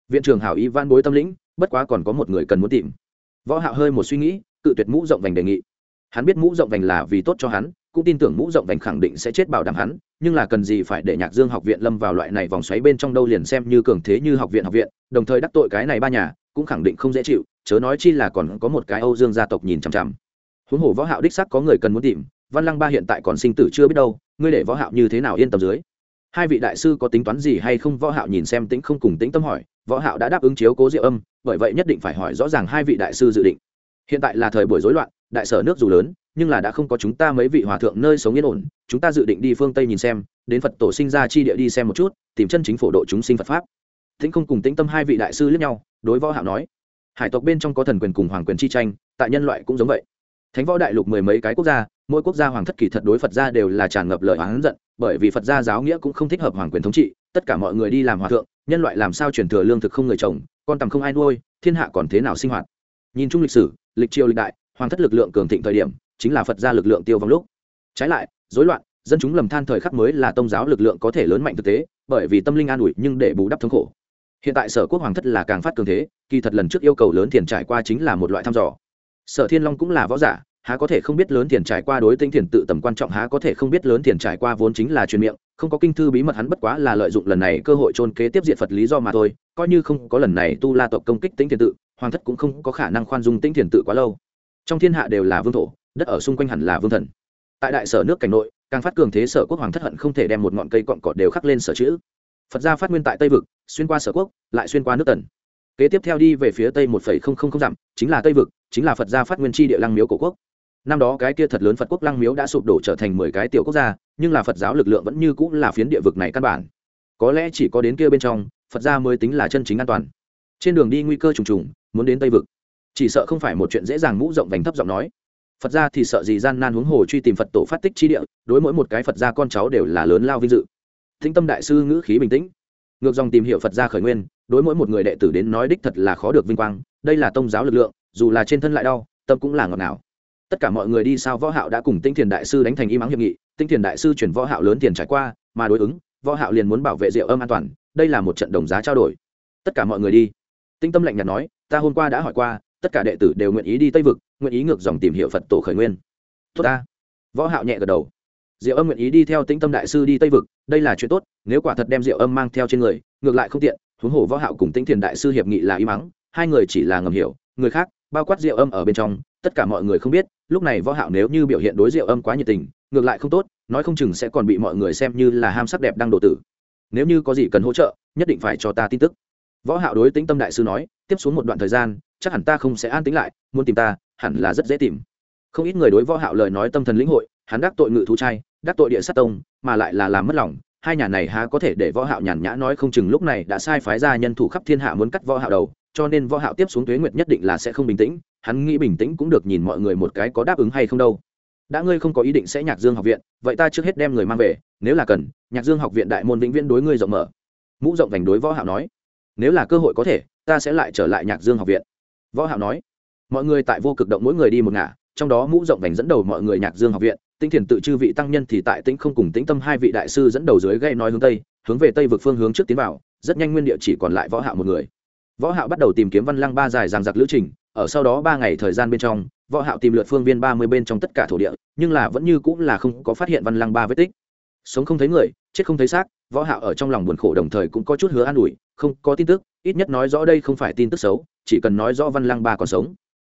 Viện trưởng hảo ý văn bối tâm lĩnh, bất quá còn có một người cần muốn tìm. Võ hạo hơi một suy nghĩ, cự tuyệt mũ rộng vành đề nghị. Hắn biết mũ rộng vành là vì tốt cho hắn, cũng tin tưởng mũ rộng vành khẳng định sẽ chết bảo đảm hắn, nhưng là cần gì phải để nhạc dương học viện lâm vào loại này vòng xoáy bên trong đâu liền xem như cường thế như học viện học viện, đồng thời đắc tội cái này ba nhà, cũng khẳng định không dễ chịu, chớ nói chi là còn có một cái âu dương gia tộc nhìn chằm chằm. Huống hồ võ hạo đích xác có người cần muốn tìm, văn lăng ba hiện tại còn sinh tử chưa biết đâu, ngươi để võ hạo như thế nào yên tâm dưới? Hai vị đại sư có tính toán gì hay không? Võ hạo nhìn xem tĩnh không cùng tĩnh tâm hỏi. Võ hạo đã đáp ứng chiếu cố diệu âm, bởi vậy nhất định phải hỏi rõ ràng hai vị đại sư dự định. Hiện tại là thời buổi rối loạn, đại sở nước dù lớn, nhưng là đã không có chúng ta mấy vị hòa thượng nơi sống yên ổn. Chúng ta dự định đi phương tây nhìn xem, đến phật tổ sinh ra chi địa đi xem một chút, tìm chân chính phổ độ chúng sinh phật pháp. Tĩnh không cùng tĩnh tâm hai vị đại sư liếc nhau, đối võ hạo nói, hải tộc bên trong có thần quyền cùng hoàng quyền chi tranh, tại nhân loại cũng giống vậy. Thánh võ đại lục mười mấy cái quốc gia mỗi quốc gia hoàng thất kỳ thật đối phật gia đều là tràn ngập lời oán giận, bởi vì phật gia giáo nghĩa cũng không thích hợp hoàng quyền thống trị, tất cả mọi người đi làm hòa thượng, nhân loại làm sao truyền thừa lương thực không người chồng, con tầm không ai nuôi, thiên hạ còn thế nào sinh hoạt? Nhìn chung lịch sử, lịch triều lịch đại, hoàng thất lực lượng cường thịnh thời điểm, chính là phật gia lực lượng tiêu vong lúc. Trái lại, rối loạn, dân chúng lầm than thời khắc mới là tôn giáo lực lượng có thể lớn mạnh thực tế, bởi vì tâm linh an ủi nhưng để bù đắp thống khổ. Hiện tại sở quốc hoàng thất là càng phát cường thế, kỳ thật lần trước yêu cầu lớn tiền trải qua chính là một loại thăm dò. Sở thiên long cũng là võ giả há có thể không biết lớn tiền trải qua đối tinh tiền tự tầm quan trọng, há có thể không biết lớn tiền trải qua vốn chính là truyền miệng, không có kinh thư bí mật hắn bất quá là lợi dụng lần này cơ hội trôn kế tiếp diện phật lý do mà thôi, coi như không có lần này tu la tộc công kích tinh tiền tự, hoàng thất cũng không có khả năng khoan dung tinh tiền tự quá lâu. Trong thiên hạ đều là vương thổ, đất ở xung quanh hẳn là vương thần. Tại đại sở nước cảnh nội, càng phát cường thế sở quốc hoàng thất hận không thể đem một ngọn cây cọn cỏ đều khắc lên sở chữ. Phật gia phát nguyên tại tây vực, xuyên qua sở quốc, lại xuyên qua nước tần. Kế tiếp theo đi về phía tây một phẩy không không không dặm, chính là tây vực, chính là phật gia phát nguyên tri địa lăng miếu cổ quốc năm đó cái kia thật lớn phật quốc lăng miếu đã sụp đổ trở thành mười cái tiểu quốc gia, nhưng là phật giáo lực lượng vẫn như cũng là phiến địa vực này căn bản. Có lẽ chỉ có đến kia bên trong, phật gia mới tính là chân chính an toàn. Trên đường đi nguy cơ trùng trùng, muốn đến tây vực. Chỉ sợ không phải một chuyện dễ dàng mũ rộng vành thấp giọng nói. Phật gia thì sợ gì gian nan huống hồ truy tìm phật tổ phát tích chi địa, đối mỗi một cái phật gia con cháu đều là lớn lao vinh dự. Thính tâm đại sư ngữ khí bình tĩnh. Ngược dòng tìm hiểu phật gia khởi nguyên, đối mỗi một người đệ tử đến nói đích thật là khó được vinh quang, đây là tông giáo lực lượng, dù là trên thân lại đau, tâm cũng là ngọt nào tất cả mọi người đi sao võ hạo đã cùng tinh thiền đại sư đánh thành y mắng hiệp nghị tinh thiền đại sư chuyển võ hạo lớn tiền trải qua, mà đối ứng, võ hạo liền muốn bảo vệ rượu âm an toàn, đây là một trận đồng giá trao đổi. Tất cả mọi người đi. Tinh tâm lạnh nhạt nói, ta hôm qua đã hỏi qua, tất cả đệ tử đều nguyện ý đi tây vực, nguyện ý ngược dòng tìm hiểu phật tổ khởi nguyên. Tốt ta. Võ hạo nhẹ gật đầu. Diệu âm nguyện ý đi theo tĩnh tâm đại sư đi tây vực, đây là chuyện tốt, nếu quả thật đem diệu âm mang theo trên người, ngược lại không tiện, huống hồ võ hạo cùng tĩnh thiền đại sư hiệp nghị là y mắng hai người chỉ là ngầm hiểu, người khác, bao quát diệu âm ở bên trong, tất cả mọi người không biết lúc này võ hạo nếu như biểu hiện đối diệu âm quá nhiệt tình, ngược lại không tốt, nói không chừng sẽ còn bị mọi người xem như là ham sắc đẹp đang đổ tử. Nếu như có gì cần hỗ trợ, nhất định phải cho ta tin tức. Võ hạo đối tĩnh tâm đại sư nói, tiếp xuống một đoạn thời gian, chắc hẳn ta không sẽ an tĩnh lại, muốn tìm ta, hẳn là rất dễ tìm. Không ít người đối võ hạo lời nói tâm thần lĩnh hội, hắn đắc tội ngự thú trai, đắc tội địa sát tông, mà lại là làm mất lòng, hai nhà này há có thể để võ hạo nhàn nhã nói không chừng lúc này đã sai phái ra nhân thủ khắp thiên hạ muốn cắt võ hạo đầu cho nên võ hạo tiếp xuống tuế nguyệt nhất định là sẽ không bình tĩnh, hắn nghĩ bình tĩnh cũng được nhìn mọi người một cái có đáp ứng hay không đâu. Đã ngươi không có ý định sẽ nhạc dương học viện, vậy ta trước hết đem người mang về, nếu là cần, nhạc dương học viện đại môn vĩnh viễn đối ngươi rộng mở. Mũ rộng vành đối võ hạo nói, nếu là cơ hội có thể, ta sẽ lại trở lại nhạc dương học viện. Võ hạo nói, mọi người tại vô cực động mỗi người đi một ngả, trong đó mũ rộng vành dẫn đầu mọi người nhạc dương học viện tinh thiền tự chư vị tăng nhân thì tại tĩnh không cùng tĩnh tâm hai vị đại sư dẫn đầu dưới gây nói hướng tây, hướng về tây vực phương hướng trước tiến vào, rất nhanh nguyên địa chỉ còn lại võ hạo một người võ hạo bắt đầu tìm kiếm văn lăng ba dài dằng dặc lữ trình, ở sau đó ba ngày thời gian bên trong, võ hạo tìm lượt phương viên ba mươi bên trong tất cả thổ địa, nhưng là vẫn như cũng là không có phát hiện văn lăng ba vết tích. Sống không thấy người, chết không thấy xác, võ hạo ở trong lòng buồn khổ đồng thời cũng có chút hứa an ủi, không có tin tức, ít nhất nói rõ đây không phải tin tức xấu, chỉ cần nói rõ văn lăng ba còn sống.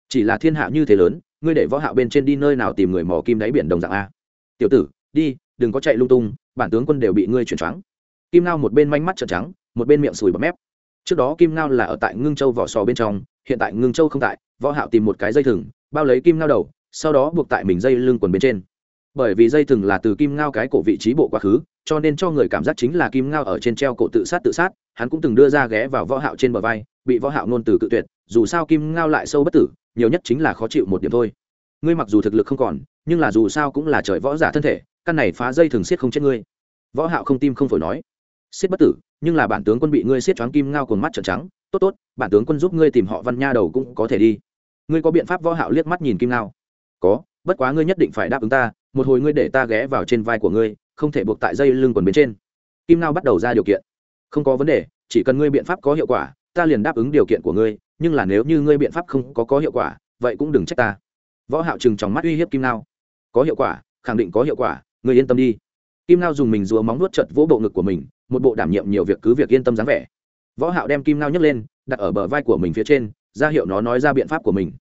Chỉ là thiên hạ như thế lớn, ngươi để võ hạo bên trên đi nơi nào tìm người mò kim đáy biển đồng dạng a. Tiểu tử, đi, đừng có chạy lung tung, bản tướng quân đều bị ngươi chuyển choáng. Kim ngao một bên manh mắt trợn trắng, một bên miệng sùi bọt mép trước đó kim ngao là ở tại ngưng châu vỏ sò bên trong, hiện tại ngưng châu không tại, võ hạo tìm một cái dây thừng, bao lấy kim ngao đầu, sau đó buộc tại mình dây lưng quần bên trên. Bởi vì dây thừng là từ kim ngao cái cổ vị trí bộ quá khứ, cho nên cho người cảm giác chính là kim ngao ở trên treo cổ tự sát tự sát, hắn cũng từng đưa ra ghé vào võ hạo trên bờ vai, bị võ hạo nôn từ cự tuyệt, dù sao kim ngao lại sâu bất tử, nhiều nhất chính là khó chịu một điểm thôi. Ngươi mặc dù thực lực không còn, nhưng là dù sao cũng là trời võ giả thân thể, căn này phá dây thường siết không chết ngươi. Võ hạo không tim không phổi nói siết bất tử, nhưng là bản tướng quân bị ngươi siết choáng kim ngao cồn mắt trợn trắng, tốt tốt, bản tướng quân giúp ngươi tìm họ văn nha đầu cũng có thể đi. Ngươi có biện pháp võ hạo liếc mắt nhìn kim ngao? Có, bất quá ngươi nhất định phải đáp ứng ta, một hồi ngươi để ta ghé vào trên vai của ngươi, không thể buộc tại dây lưng quần bên trên. Kim ngao bắt đầu ra điều kiện. Không có vấn đề, chỉ cần ngươi biện pháp có hiệu quả, ta liền đáp ứng điều kiện của ngươi, nhưng là nếu như ngươi biện pháp không có có hiệu quả, vậy cũng đừng trách ta. Võ hạo trừng trong mắt uy hiếp kim ngao. Có hiệu quả, khẳng định có hiệu quả, ngươi yên tâm đi. Kim ngao dùng mình rúa móng nuốt chật vỗ bộ ngực của mình một bộ đảm nhiệm nhiều việc cứ việc yên tâm dáng vẻ. Võ hạo đem kim ngao nhấc lên, đặt ở bờ vai của mình phía trên, ra hiệu nó nói ra biện pháp của mình.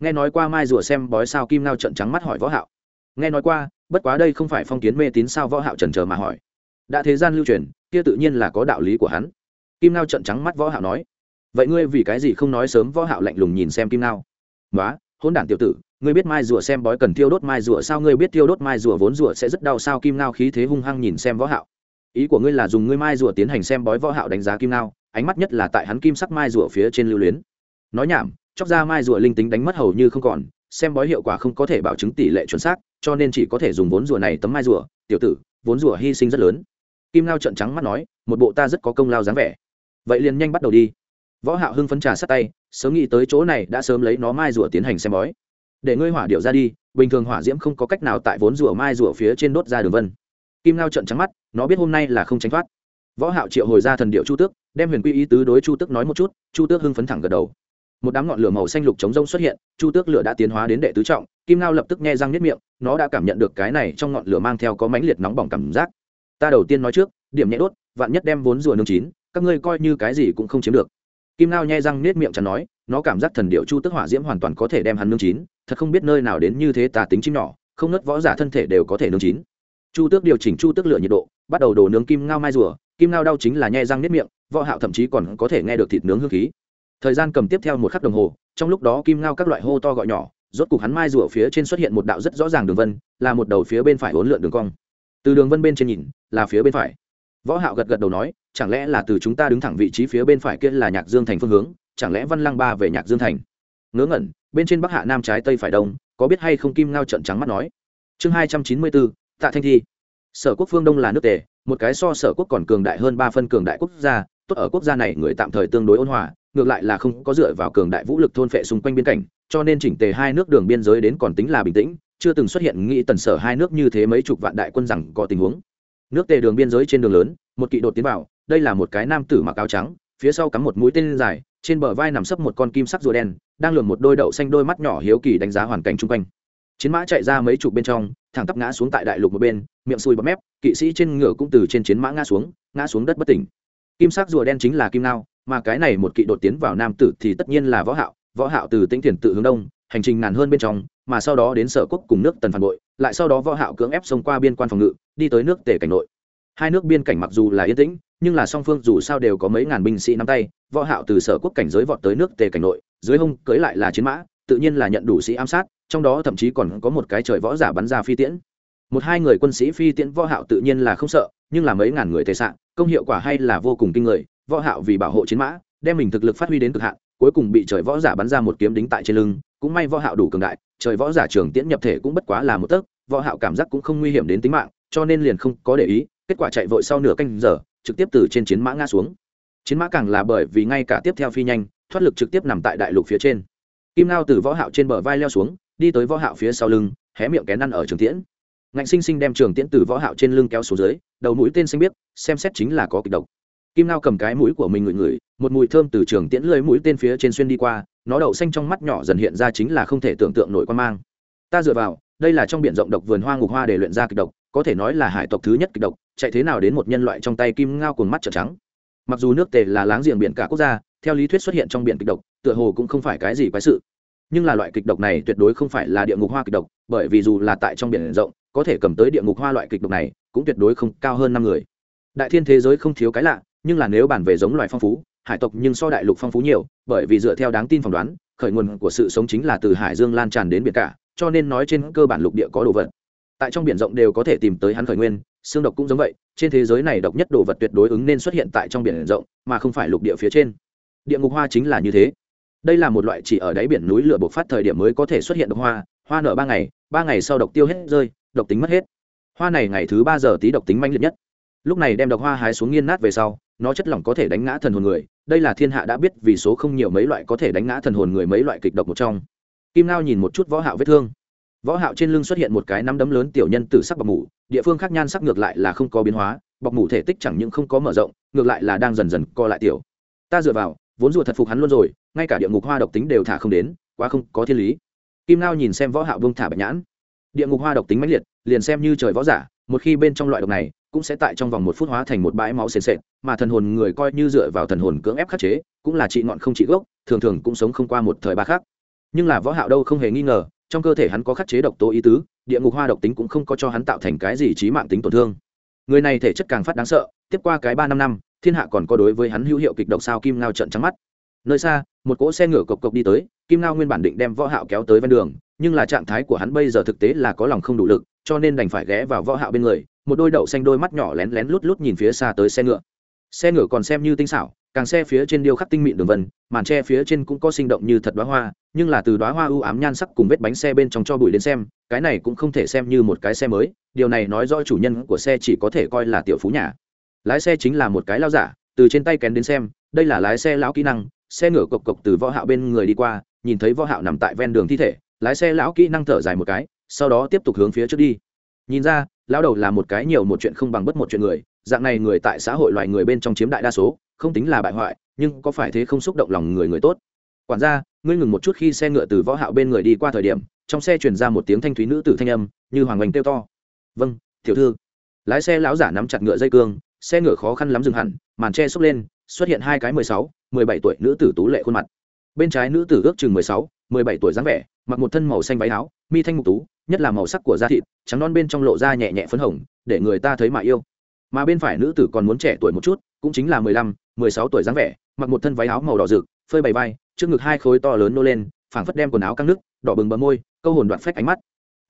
Nghe nói qua mai rùa xem bói sao kim ngao trợn trắng mắt hỏi võ hạo. Nghe nói qua, bất quá đây không phải phong kiến mê tín sao võ hạo trần chờ mà hỏi. Đã thế gian lưu truyền, kia tự nhiên là có đạo lý của hắn. Kim ngao trợn trắng mắt võ hạo nói. Vậy ngươi vì cái gì không nói sớm võ hạo lạnh lùng nhìn xem kim ngao? Quá hỗn đản tiểu tử, ngươi biết mai rùa xem bói cần tiêu đốt mai rùa sao? Ngươi biết tiêu đốt mai rùa vốn rùa sẽ rất đau sao? Kim ngao khí thế hung hăng nhìn xem võ hạo ý của ngươi là dùng ngươi mai rùa tiến hành xem bói võ hạo đánh giá kim ngao, ánh mắt nhất là tại hắn kim sắc mai rùa phía trên lưu luyến. Nói nhảm, chóc ra mai rùa linh tính đánh mất hầu như không còn, xem bói hiệu quả không có thể bảo chứng tỷ lệ chuẩn xác, cho nên chỉ có thể dùng vốn rùa này tấm mai rùa. Tiểu tử, vốn rùa hy sinh rất lớn. Kim ngao trợn trắng mắt nói, một bộ ta rất có công lao dáng vẻ. Vậy liền nhanh bắt đầu đi. Võ hạo hưng phấn trà sát tay, sớm nghĩ tới chỗ này đã sớm lấy nó mai rùa tiến hành xem bói. Để ngươi hỏa điệu ra đi, bình thường hỏa diễm không có cách nào tại vốn rùa mai rùa phía trên đốt ra đường vân. Kim ngao trận trắng mắt nó biết hôm nay là không tránh thoát. Võ hạo triệu hồi ra thần điệu chu tước, đem huyền quy ý tứ đối chu tước nói một chút, chu tước hưng phấn thẳng gật đầu. Một đám ngọn lửa màu xanh lục chống rông xuất hiện, chu tước lửa đã tiến hóa đến đệ tứ trọng, kim ngao lập tức nghe răng niết miệng, nó đã cảm nhận được cái này trong ngọn lửa mang theo có mãnh liệt nóng bỏng cảm giác. Ta đầu tiên nói trước, điểm nhẹ đốt, vạn nhất đem vốn rùa nướng chín, các ngươi coi như cái gì cũng không chiếm được. Kim ngao nhai răng nết miệng chẳng nói, nó cảm giác thần điệu chu tức hỏa diễm hoàn toàn có thể đem hắn nướng chín, thật không biết nơi nào đến như thế tà tính chim nhỏ, không nớt võ giả thân thể đều có thể nướng chín. Chu tước điều chỉnh chu tước lửa nhiệt độ bắt đầu đổ nướng kim ngao mai rùa, kim ngao đau chính là nhai răng nếp miệng, võ hạo thậm chí còn có thể nghe được thịt nướng hương khí. Thời gian cầm tiếp theo một khắc đồng hồ, trong lúc đó kim ngao các loại hô to gọi nhỏ, rốt cục hắn mai rùa phía trên xuất hiện một đạo rất rõ ràng đường vân, là một đầu phía bên phải uốn lượn đường cong. Từ đường vân bên trên nhìn, là phía bên phải. Võ hạo gật gật đầu nói, chẳng lẽ là từ chúng ta đứng thẳng vị trí phía bên phải kia là nhạc dương thành phương hướng, chẳng lẽ văn lăng ba về nhạc dương thành? Ngớ ngẩn, bên trên bắc hạ nam trái tây phải đông, có biết hay không kim ngao trận trắng mắt nói. Chương hai trăm chín mươi bốn, tạ thanh thi sở quốc phương đông là nước tề, một cái so sở quốc còn cường đại hơn ba phân cường đại quốc gia, tốt ở quốc gia này người tạm thời tương đối ôn hòa, ngược lại là không có dựa vào cường đại vũ lực thôn phệ xung quanh biên cảnh, cho nên chỉnh tề hai nước đường biên giới đến còn tính là bình tĩnh, chưa từng xuất hiện nghĩ tần sở hai nước như thế mấy chục vạn đại quân rằng có tình huống. Nước tề đường biên giới trên đường lớn, một kỵ đột tiến vào, đây là một cái nam tử mặc áo trắng, phía sau cắm một mũi tên dài, trên bờ vai nằm sấp một con kim sắc rùa đen, đang lượm một đôi đậu xanh đôi mắt nhỏ hiếu kỳ đánh giá hoàn cảnh chung quanh chiến mã chạy ra mấy chục bên trong, thẳng tắp ngã xuống tại đại lục một bên, miệng sùi bọt mép, kỵ sĩ trên ngựa cũng từ trên chiến mã ngã xuống ngã xuống đất bất tỉnh. Kim sắc rùa đen chính là kim nao, mà cái này một kỵ đột tiến vào nam tử thì tất nhiên là võ hạo võ hạo từ tĩnh thiền tự hướng đông, hành trình ngàn hơn bên trong, mà sau đó đến sở quốc cùng nước tần phản bội, lại sau đó võ hạo cưỡng ép xông qua biên quan phòng ngự, đi tới nước tề cảnh nội. Hai nước biên cảnh mặc dù là yên tĩnh, nhưng là song phương dù sao đều có mấy ngàn binh sĩ nắm tay, võ hạo từ sở quốc cảnh giới vọt tới nước tề cảnh nội, dưới hông cưới lại là chiến mã, tự nhiên là nhận đủ sĩ ám sát trong đó thậm chí còn có một cái trời võ giả bắn ra phi tiễn. Một hai người quân sĩ phi tiễn võ hạo tự nhiên là không sợ, nhưng là mấy ngàn người thể sạng, công hiệu quả hay là vô cùng kinh người, võ hạo vì bảo hộ chiến mã, đem mình thực lực phát huy đến cực hạn, cuối cùng bị trời võ giả bắn ra một kiếm đính tại trên lưng, cũng may võ hạo đủ cường đại, trời võ giả trường tiễn nhập thể cũng bất quá là một tấc, võ hạo cảm giác cũng không nguy hiểm đến tính mạng, cho nên liền không có để ý, kết quả chạy vội sau nửa canh giờ, trực tiếp từ trên chiến mã ngã xuống. Chiến mã càng là bởi vì ngay cả tiếp theo phi nhanh, thoát lực trực tiếp nằm tại đại lục phía trên. Kim lao từ võ hạo trên bờ vai leo xuống đi tới võ hạo phía sau lưng, hé miệng kén ăn ở trường tiễn. Ngạnh sinh sinh đem trường tiễn từ võ hạo trên lưng kéo xuống dưới, đầu mũi tên xanh biết xem xét chính là có kịch độc. Kim lao cầm cái mũi của mình ngửi ngửi, một mùi thơm từ trường tiễn lưỡi mũi tên phía trên xuyên đi qua, nó đậu xanh trong mắt nhỏ dần hiện ra chính là không thể tưởng tượng nổi quan mang. Ta dựa vào, đây là trong biển rộng độc vườn hoa ngục hoa để luyện ra kịch độc, có thể nói là hải tộc thứ nhất kịch độc, chạy thế nào đến một nhân loại trong tay kim ngao cuồng mắt trợn trắng. Mặc dù nước tề là láng giềng biển cả quốc gia, theo lý thuyết xuất hiện trong biển kịch độc, tựa hồ cũng không phải cái gì quái sự nhưng là loại kịch độc này tuyệt đối không phải là địa ngục hoa kịch độc, bởi vì dù là tại trong biển rộng, có thể cầm tới địa ngục hoa loại kịch độc này, cũng tuyệt đối không cao hơn năm người. Đại thiên thế giới không thiếu cái lạ, nhưng là nếu bản về giống loài phong phú, hải tộc nhưng so đại lục phong phú nhiều, bởi vì dựa theo đáng tin phỏng đoán, khởi nguồn của sự sống chính là từ hải dương lan tràn đến biển cả, cho nên nói trên cơ bản lục địa có đồ vật. Tại trong biển rộng đều có thể tìm tới hắn khởi nguyên, xương độc cũng giống vậy, trên thế giới này độc nhất đồ vật tuyệt đối ứng nên xuất hiện tại trong biển rộng, mà không phải lục địa phía trên. Địa ngục hoa chính là như thế đây là một loại chỉ ở đáy biển núi lửa bộc phát thời điểm mới có thể xuất hiện độc hoa hoa nở ba ngày ba ngày sau độc tiêu hết rơi, độc tính mất hết. Hoa này ngày thứ ba giờ tí độc tính manh liệt nhất. Lúc này đem độc hoa hái xuống nghiên nát về sau, nó chất lỏng có thể đánh ngã thần hồn người. Đây là thiên hạ đã biết vì số không nhiều mấy loại có thể đánh ngã thần hồn người mấy loại kịch độc một trong. Kim lao nhìn một chút võ hạo vết thương. Võ hạo trên lưng xuất hiện một cái nắm đấm lớn tiểu nhân tử sắc bọc mủ, địa phương khác nhan sắc ngược lại là không có biến hóa, bọc mủ thể tích chẳng những không có mở rộng, ngược lại là đang dần dần co lại tiểu. Ta dựa vào vốn rùa thật phục hắn luôn rồi, ngay cả địa ngục hoa độc tính đều thả không đến, quá không có thiên lý. Kim lao nhìn xem võ hạo vương thả bạch nhãn. Địa ngục hoa độc tính mãnh liệt, liền xem như trời võ giả, một khi bên trong loại độc này, cũng sẽ tại trong vòng một phút hóa thành một bãi máu sền sệt, mà thần hồn người coi như dựa vào thần hồn cưỡng ép khắc chế, cũng là trị ngọn không trị gốc, thường thường cũng sống không qua một thời ba khác nhưng là võ hạo đâu không hề nghi ngờ, trong cơ thể hắn có khắc chế độc tố ý tứ, địa ngục hoa độc tính cũng không có cho hắn tạo thành cái gì chí mạng tính tổn thương. Người này thể chất càng phát đáng sợ, tiếp qua cái ba năm năm thiên hạ còn có đối với hắn hữu hiệu kịch độc sao kim ngao trận trắng mắt. Nơi xa, một cỗ xe ngựa cộc cộc đi tới, kim ngao nguyên bản định đem võ hạo kéo tới ven đường, nhưng là trạng thái của hắn bây giờ thực tế là có lòng không đủ lực, cho nên đành phải ghé vào võ hạo bên người, một đôi đậu xanh đôi mắt nhỏ lén lén lút lút nhìn phía xa tới xe ngựa. Xe ngựa còn xem như tinh xảo, càng xe phía trên điêu khắc tinh mịn đường vân, màn tre phía trên cũng có sinh động như thật đóa hoa, nhưng là từ đóa hoa ưu ám nhan sắc cùng vết bánh xe bên trong cho bụi đến xem, cái này cũng không thể xem như một cái xe mới, điều này nói rõ chủ nhân của xe chỉ có thể coi là tiểu phú nhà lái xe chính là một cái lao giả, từ trên tay kén đến xem, đây là lái xe lão kỹ năng, xe ngựa cộc cộc từ võ hạo bên người đi qua, nhìn thấy võ hạo nằm tại ven đường thi thể, lái xe lão kỹ năng thở dài một cái, sau đó tiếp tục hướng phía trước đi. Nhìn ra, lão đầu là một cái nhiều một chuyện không bằng bất một chuyện người, dạng này người tại xã hội loài người bên trong chiếm đại đa số, không tính là bại hoại, nhưng có phải thế không xúc động lòng người người tốt? Quản gia, ngươi ngừng một chút khi xe ngựa từ võ hạo bên người đi qua thời điểm, trong xe truyền ra một tiếng thanh thúy nữ tử thanh âm, như hoàng oanh kêu to. Vâng tiểu thư. Lái xe lão giả nắm chặt ngựa dây cương xe ngựa khó khăn lắm dừng hẳn, màn che xốc lên, xuất hiện hai cái mười sáu, mười bảy tuổi nữ tử tú lệ khuôn mặt. Bên trái nữ tử ước chừng mười sáu, mười bảy tuổi dáng vẻ, mặc một thân màu xanh váy áo, mi thanh mục tú, nhất là màu sắc của da thịt, trắng non bên trong lộ ra nhẹ nhẹ phấn hồng, để người ta thấy mà yêu. Mà bên phải nữ tử còn muốn trẻ tuổi một chút, cũng chính là mười lăm, mười sáu tuổi dáng vẻ, mặc một thân váy áo màu đỏ rực, phơi bày vai, trước ngực hai khối to lớn nô lên, phảng phất đem quần áo căng nước đỏ bừng bờ môi, câu hồn đoạn phách ánh mắt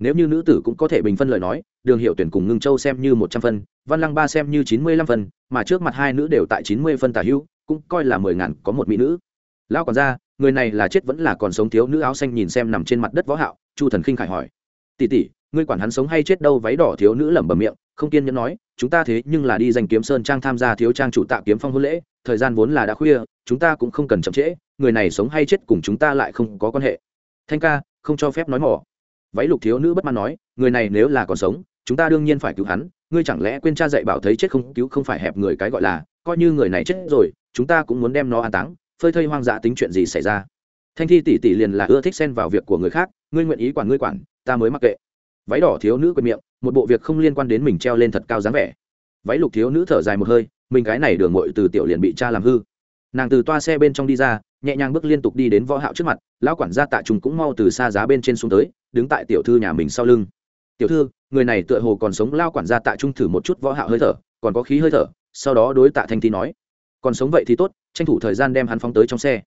nếu như nữ tử cũng có thể bình phân lời nói, đường hiệu tuyển cùng ngưng châu xem như một trăm phân, văn lăng ba xem như chín mươi lăm phân, mà trước mặt hai nữ đều tại chín mươi phân tả hữu, cũng coi là mười ngàn có một mỹ nữ. Lão còn ra người này là chết vẫn là còn sống thiếu nữ áo xanh nhìn xem nằm trên mặt đất võ hạo, chu thần khinh khải hỏi. Tỷ tỷ, ngươi quản hắn sống hay chết đâu váy đỏ thiếu nữ lẩm bẩm miệng, không kiên nhẫn nói, chúng ta thế nhưng là đi giành kiếm sơn trang tham gia thiếu trang chủ tạ kiếm phong hôn lễ, thời gian vốn là đã khuya, chúng ta cũng không cần chậm trễ, người này sống hay chết cùng chúng ta lại không có quan hệ. Thanh ca, không cho phép nói mỏ váy lục thiếu nữ bất mãn nói, người này nếu là còn sống, chúng ta đương nhiên phải cứu hắn. Ngươi chẳng lẽ quên cha dạy bảo thấy chết không, cứu không phải hẹp người cái gọi là, coi như người này chết rồi, chúng ta cũng muốn đem nó an táng. Phơi thây hoang dã tính chuyện gì xảy ra? Thanh thi tỷ tỷ liền là ưa thích xen vào việc của người khác, ngươi nguyện ý quản, ngươi quản, ta mới mặc kệ. Váy đỏ thiếu nữ quên miệng, một bộ việc không liên quan đến mình treo lên thật cao dáng vẻ. Váy lục thiếu nữ thở dài một hơi, mình cái này đường mội từ tiểu liền bị cha làm hư. Nàng từ toa xe bên trong đi ra, nhẹ nhàng bước liên tục đi đến võ hạo trước mặt, lão quản gia tạ trùng cũng mau từ xa giá bên trên xuống tới đứng tại tiểu thư nhà mình sau lưng. Tiểu thư, người này tựa hồ còn sống. Lao quản gia tạ trung thử một chút võ hạo hơi thở, còn có khí hơi thở, sau đó đối tạ thanh thi nói, còn sống vậy thì tốt, tranh thủ thời gian đem hắn phóng tới trong xe.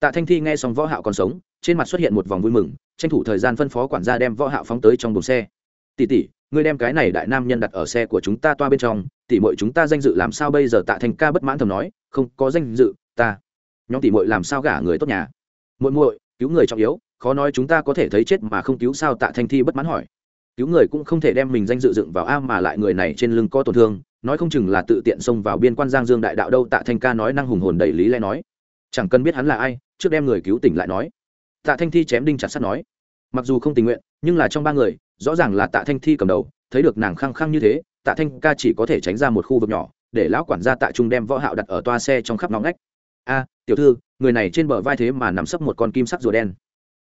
Tạ thanh thi nghe xong võ hạo còn sống, trên mặt xuất hiện một vòng vui mừng, tranh thủ thời gian phân phó quản gia đem võ hạo phóng tới trong buồng xe. Tỷ tỷ, ngươi đem cái này đại nam nhân đặt ở xe của chúng ta toa bên trong, tỷ muội chúng ta danh dự làm sao bây giờ? Tạ thanh ca bất mãn thầm nói, không có danh dự, ta, nhóm tỷ muội làm sao gả người tốt nhà? Muội muội, cứu người trọng yếu khó nói chúng ta có thể thấy chết mà không cứu sao tạ thanh thi bất mãn hỏi. Cứu người cũng không thể đem mình danh dự dựng vào a mà lại người này trên lưng có tổn thương, nói không chừng là tự tiện xông vào biên quan giang dương đại đạo đâu, tạ thanh ca nói năng hùng hồn đầy lý lẽ nói. Chẳng cần biết hắn là ai, trước đem người cứu tỉnh lại nói. Tạ thanh thi chém đinh chặt sắt nói. Mặc dù không tình nguyện, nhưng là trong ba người, rõ ràng là tạ thanh thi cầm đầu, thấy được nàng khăng khăng như thế, tạ thanh ca chỉ có thể tránh ra một khu vực nhỏ, để lão quản gia tạ trung đem võ hạo đặt ở toa xe trong khắp nóng ngách. A, tiểu thư, người này trên bờ vai thế mà nằm sấp một con kim sắc rùa đen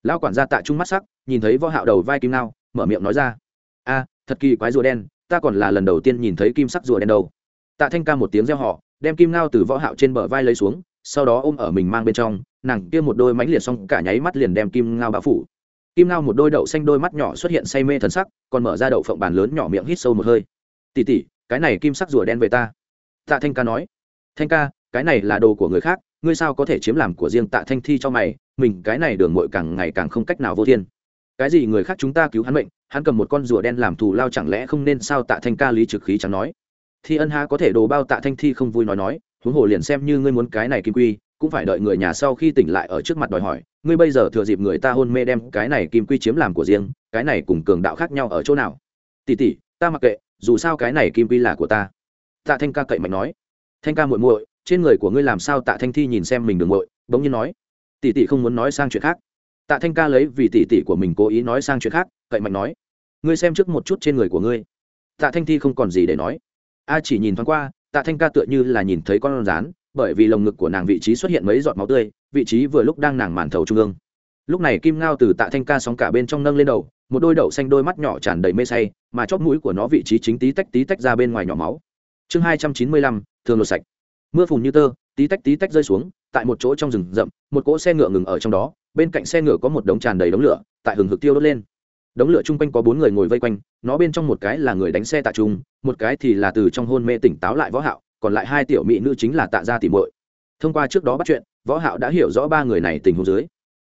lão quản gia tạ trung mắt sắc, nhìn thấy võ hạo đầu vai kim nao mở miệng nói ra. A, thật kỳ quái rùa đen, ta còn là lần đầu tiên nhìn thấy kim sắc rùa đen đâu. Tạ thanh ca một tiếng reo họ đem kim nao từ võ hạo trên bờ vai lấy xuống, sau đó ôm ở mình mang bên trong, nàng kia một đôi mánh liệt xong cả nháy mắt liền đem kim ngao bao phủ. Kim ngao một đôi đậu xanh đôi mắt nhỏ xuất hiện say mê thần sắc, còn mở ra đậu phộng bàn lớn nhỏ miệng hít sâu một hơi. Tỉ tỉ cái này kim sắc rùa đen về ta. Tạ thanh ca nói. Thanh ca, cái này là đồ của người khác, ngươi sao có thể chiếm làm của riêng tạ thanh thi cho mày? Mình cái này đường mội càng ngày càng không cách nào vô thiên. Cái gì người khác chúng ta cứu hắn mệnh, hắn cầm một con rùa đen làm thù lao chẳng lẽ không nên sao tạ thanh ca lý trực khí chẳng nói? Thi ân ha có thể đồ bao tạ thanh thi không vui nói nói, huống hồ liền xem như ngươi muốn cái này kim quy, cũng phải đợi người nhà sau khi tỉnh lại ở trước mặt đòi hỏi, ngươi bây giờ thừa dịp người ta hôn mê đem cái này kim quy chiếm làm của riêng, cái này cùng cường đạo khác nhau ở chỗ nào? Tỉ tỉ ta mặc kệ, dù sao cái này kim quy là của ta. Tạ thanh ca cậy mạnh nói. Thanh ca muội muội, trên người của ngươi làm sao tạ thanh thi nhìn xem mình đường muội, bỗng nhiên nói tỷ tỷ không muốn nói sang chuyện khác. Tạ thanh ca lấy vì tỷ tỷ của mình cố ý nói sang chuyện khác, cậy mạnh nói, ngươi xem trước một chút trên người của ngươi. Tạ thanh thi không còn gì để nói. A chỉ nhìn thoáng qua, tạ thanh ca tựa như là nhìn thấy con rán bởi vì lồng ngực của nàng vị trí xuất hiện mấy giọt máu tươi, vị trí vừa lúc đang nàng màn thầu trung ương. Lúc này kim ngao từ tạ thanh ca sóng cả bên trong nâng lên đầu, một đôi đậu xanh đôi mắt nhỏ tràn đầy mê say, mà chóp mũi của nó vị trí chính tí tách tí tách ra bên ngoài nhỏ máu. Chương hai trăm chín mươi lăm, thường lột sạch. Mưa phùn như tơ, tí tách tí tách rơi xuống tại một chỗ trong rừng rậm, một cỗ xe ngựa ngừng ở trong đó, bên cạnh xe ngựa có một đống tràn đầy đống lửa, tại hừng hực tiêu đốt lên. Đống lửa chung quanh có bốn người ngồi vây quanh, nó bên trong một cái là người đánh xe tạ trung, một cái thì là từ trong hôn mê tỉnh táo lại võ hạo, còn lại hai tiểu mỹ nữ chính là tạ gia tỷ muội. Thông qua trước đó bắt chuyện, võ hạo đã hiểu rõ ba người này tình huống dưới.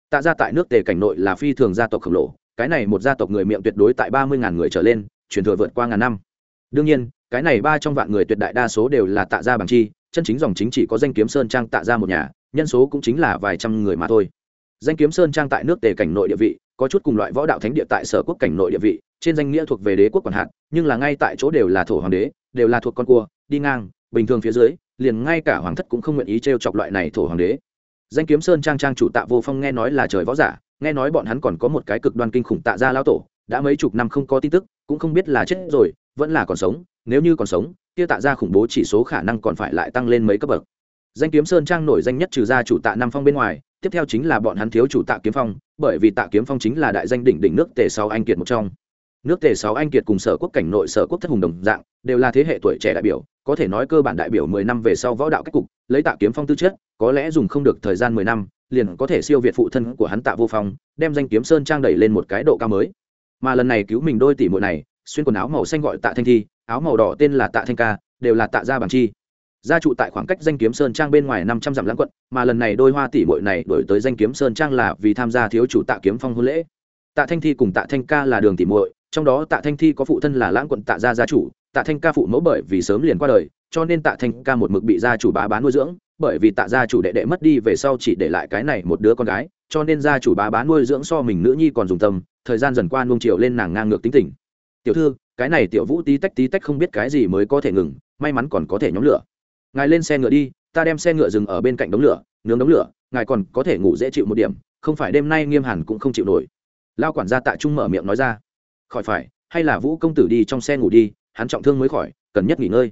Tạ gia tại nước tề cảnh nội là phi thường gia tộc khổng lồ, cái này một gia tộc người miệng tuyệt đối tại ba mươi ngàn người trở lên, truyền thừa vượt qua ngàn năm. Đương nhiên, cái này ba trong vạn người tuyệt đại đa số đều là tạ gia bằng chi, chân chính dòng chính chỉ có danh kiếm sơn trang tạ gia một nhà nhân số cũng chính là vài trăm người mà thôi. Danh kiếm sơn trang tại nước tề cảnh nội địa vị, có chút cùng loại võ đạo thánh địa tại sở quốc cảnh nội địa vị, trên danh nghĩa thuộc về đế quốc quản hạt nhưng là ngay tại chỗ đều là thổ hoàng đế, đều là thuộc con cua, đi ngang, bình thường phía dưới, liền ngay cả hoàng thất cũng không nguyện ý t r e o chọc loại này thổ hoàng đế. Danh kiếm sơn trang trang chủ tạ vô phong nghe nói là trời võ giả, nghe nói bọn hắn còn có một cái cực đoan kinh khủng tạ gia lao tổ, đã mấy chục năm không có tin tức, cũng không biết là chết rồi, vẫn là còn sống, nếu như còn sống, kia tạ gia khủng bố chỉ số khả năng còn phải lại tăng lên mấy cấp bậc danh kiếm sơn trang nổi danh nhất trừ gia chủ tạ nam phong bên ngoài, tiếp theo chính là bọn hắn thiếu chủ tạ kiếm phong, bởi vì tạ kiếm phong chính là đại danh đỉnh đỉnh nước tề sáu anh kiệt một trong. Nước tề sáu anh kiệt cùng sở quốc cảnh nội sở quốc thất hùng đồng dạng, đều là thế hệ tuổi trẻ đại biểu, có thể nói cơ bản đại biểu mười năm về sau võ đạo cách cục, lấy tạ kiếm phong tư chất, có lẽ dùng không được thời gian mười năm, liền có thể siêu việt phụ thân của hắn tạ vô phong, đem danh kiếm sơn trang đẩy lên một cái độ cao mới. Mà lần này cứu mình đôi tỷ muội này, xuyên quần áo màu xanh gọi tạ thanh thi, áo màu đỏ tên là tạ thanh ca, đều là tạ gia bằng chi gia trụ tại khoảng cách danh kiếm sơn trang bên ngoài năm trăm dặm lãng quận, mà lần này đôi hoa tỷ muội này đổi tới danh kiếm sơn trang là vì tham gia thiếu chủ tạ kiếm phong hôn lễ. Tạ thanh thi cùng tạ thanh ca là đường tỷ muội, trong đó tạ thanh thi có phụ thân là lãng quận tạ gia gia chủ, tạ thanh ca phụ mẫu bởi vì sớm liền qua đời, cho nên tạ thanh ca một mực bị gia chủ bá bán nuôi dưỡng, bởi vì tạ gia chủ đệ đệ mất đi về sau chỉ để lại cái này một đứa con gái, cho nên gia chủ bá bán nuôi dưỡng so mình nữ nhi còn dùng tâm, thời gian dần qua nuông chiều lên nàng ngang ngược tính tình. Tiểu thư, cái này tiểu vũ tí tách tí tách không biết cái gì mới có thể ngừng, may mắn còn có thể nhóm lửa ngài lên xe ngựa đi, ta đem xe ngựa dừng ở bên cạnh đống lửa, nướng đống lửa, ngài còn có thể ngủ dễ chịu một điểm, không phải đêm nay nghiêm hẳn cũng không chịu nổi. Lao quản gia tạ trung mở miệng nói ra. Khỏi phải, hay là vũ công tử đi trong xe ngủ đi, hắn trọng thương mới khỏi, cần nhất nghỉ ngơi.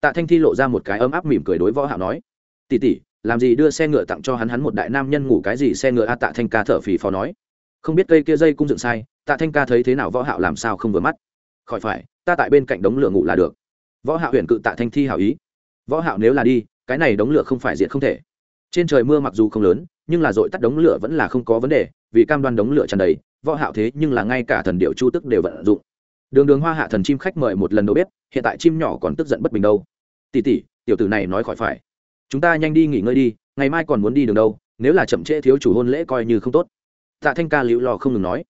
Tạ thanh thi lộ ra một cái ấm áp mỉm cười đối võ hạo nói. Tỷ tỷ, làm gì đưa xe ngựa tặng cho hắn hắn một đại nam nhân ngủ cái gì xe ngựa a? Tạ thanh ca thở phì phò nói. Không biết cây kia dây cung dựng sai, tạ thanh ca thấy thế nào, võ hạo làm sao không vừa mắt? Khỏi phải, ta tại bên cạnh đống lửa ngủ là được. Võ hạo huyền cự tạ thanh thi hảo ý võ hạo nếu là đi, cái này đống lửa không phải diện không thể. Trên trời mưa mặc dù không lớn, nhưng là dội tắt đống lửa vẫn là không có vấn đề, vì cam đoan đống lửa tràn đầy, võ hạo thế nhưng là ngay cả thần điệu chu tức đều vận dụng. Đường đường hoa hạ thần chim khách mời một lần đầu bếp, hiện tại chim nhỏ còn tức giận bất bình đâu. Tỷ tỷ, tiểu tử này nói khỏi phải. Chúng ta nhanh đi nghỉ ngơi đi, ngày mai còn muốn đi đường đâu, nếu là chậm trễ thiếu chủ hôn lễ coi như không tốt. Tạ thanh ca liễu lò không ngừng nói.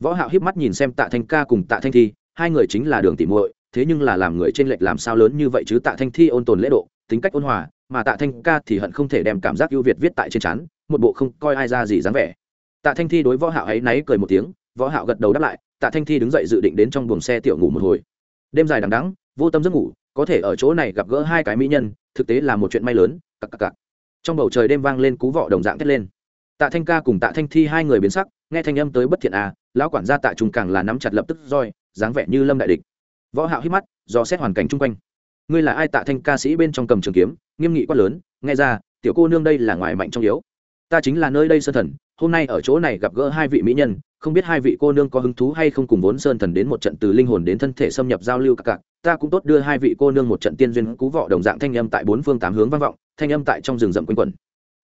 Võ hạo híp mắt nhìn xem tạ thanh ca cùng tạ thanh thi, hai người chính là đường tỷ muội thế nhưng là làm người trên lệch làm sao lớn như vậy chứ tạ thanh thi ôn tồn lễ độ, tính cách ôn hòa, mà tạ thanh ca thì hận không thể đem cảm giác ưu việt viết tại trên chắn một bộ không coi ai ra gì dáng vẻ. Tạ thanh thi đối võ hạo ấy náy cười một tiếng, võ hạo gật đầu đáp lại, tạ thanh thi đứng dậy dự định đến trong buồng xe tiểu ngủ một hồi. Đêm dài đằng đẵng, vô tâm giấc ngủ, có thể ở chỗ này gặp gỡ hai cái mỹ nhân, thực tế là một chuyện may lớn, cặc cặc cặc. Trong bầu trời đêm vang lên cú vọ đồng dạng thét lên. Tạ thanh ca cùng tạ thanh thi hai người biến sắc, nghe thanh âm tới bất thiện à lão quản gia tạ Trùng càng là nắm chặt lập tức roi, dáng vẻ như lâm đại địch võ hạo hít mắt do xét hoàn cảnh chung quanh. Ngươi là ai tạ thanh ca sĩ bên trong cầm trường kiếm nghiêm nghị quát lớn nghe ra tiểu cô nương đây là ngoài mạnh trong yếu. Ta chính là nơi đây sơn thần hôm nay ở chỗ này gặp gỡ hai vị mỹ nhân không biết hai vị cô nương có hứng thú hay không cùng vốn sơn thần đến một trận từ linh hồn đến thân thể xâm nhập giao lưu các cạc, ta cũng tốt đưa hai vị cô nương một trận tiên duyên cú vọ đồng dạng thanh âm tại bốn phương tám hướng vang vọng thanh âm tại trong rừng rậm quanh quẩn.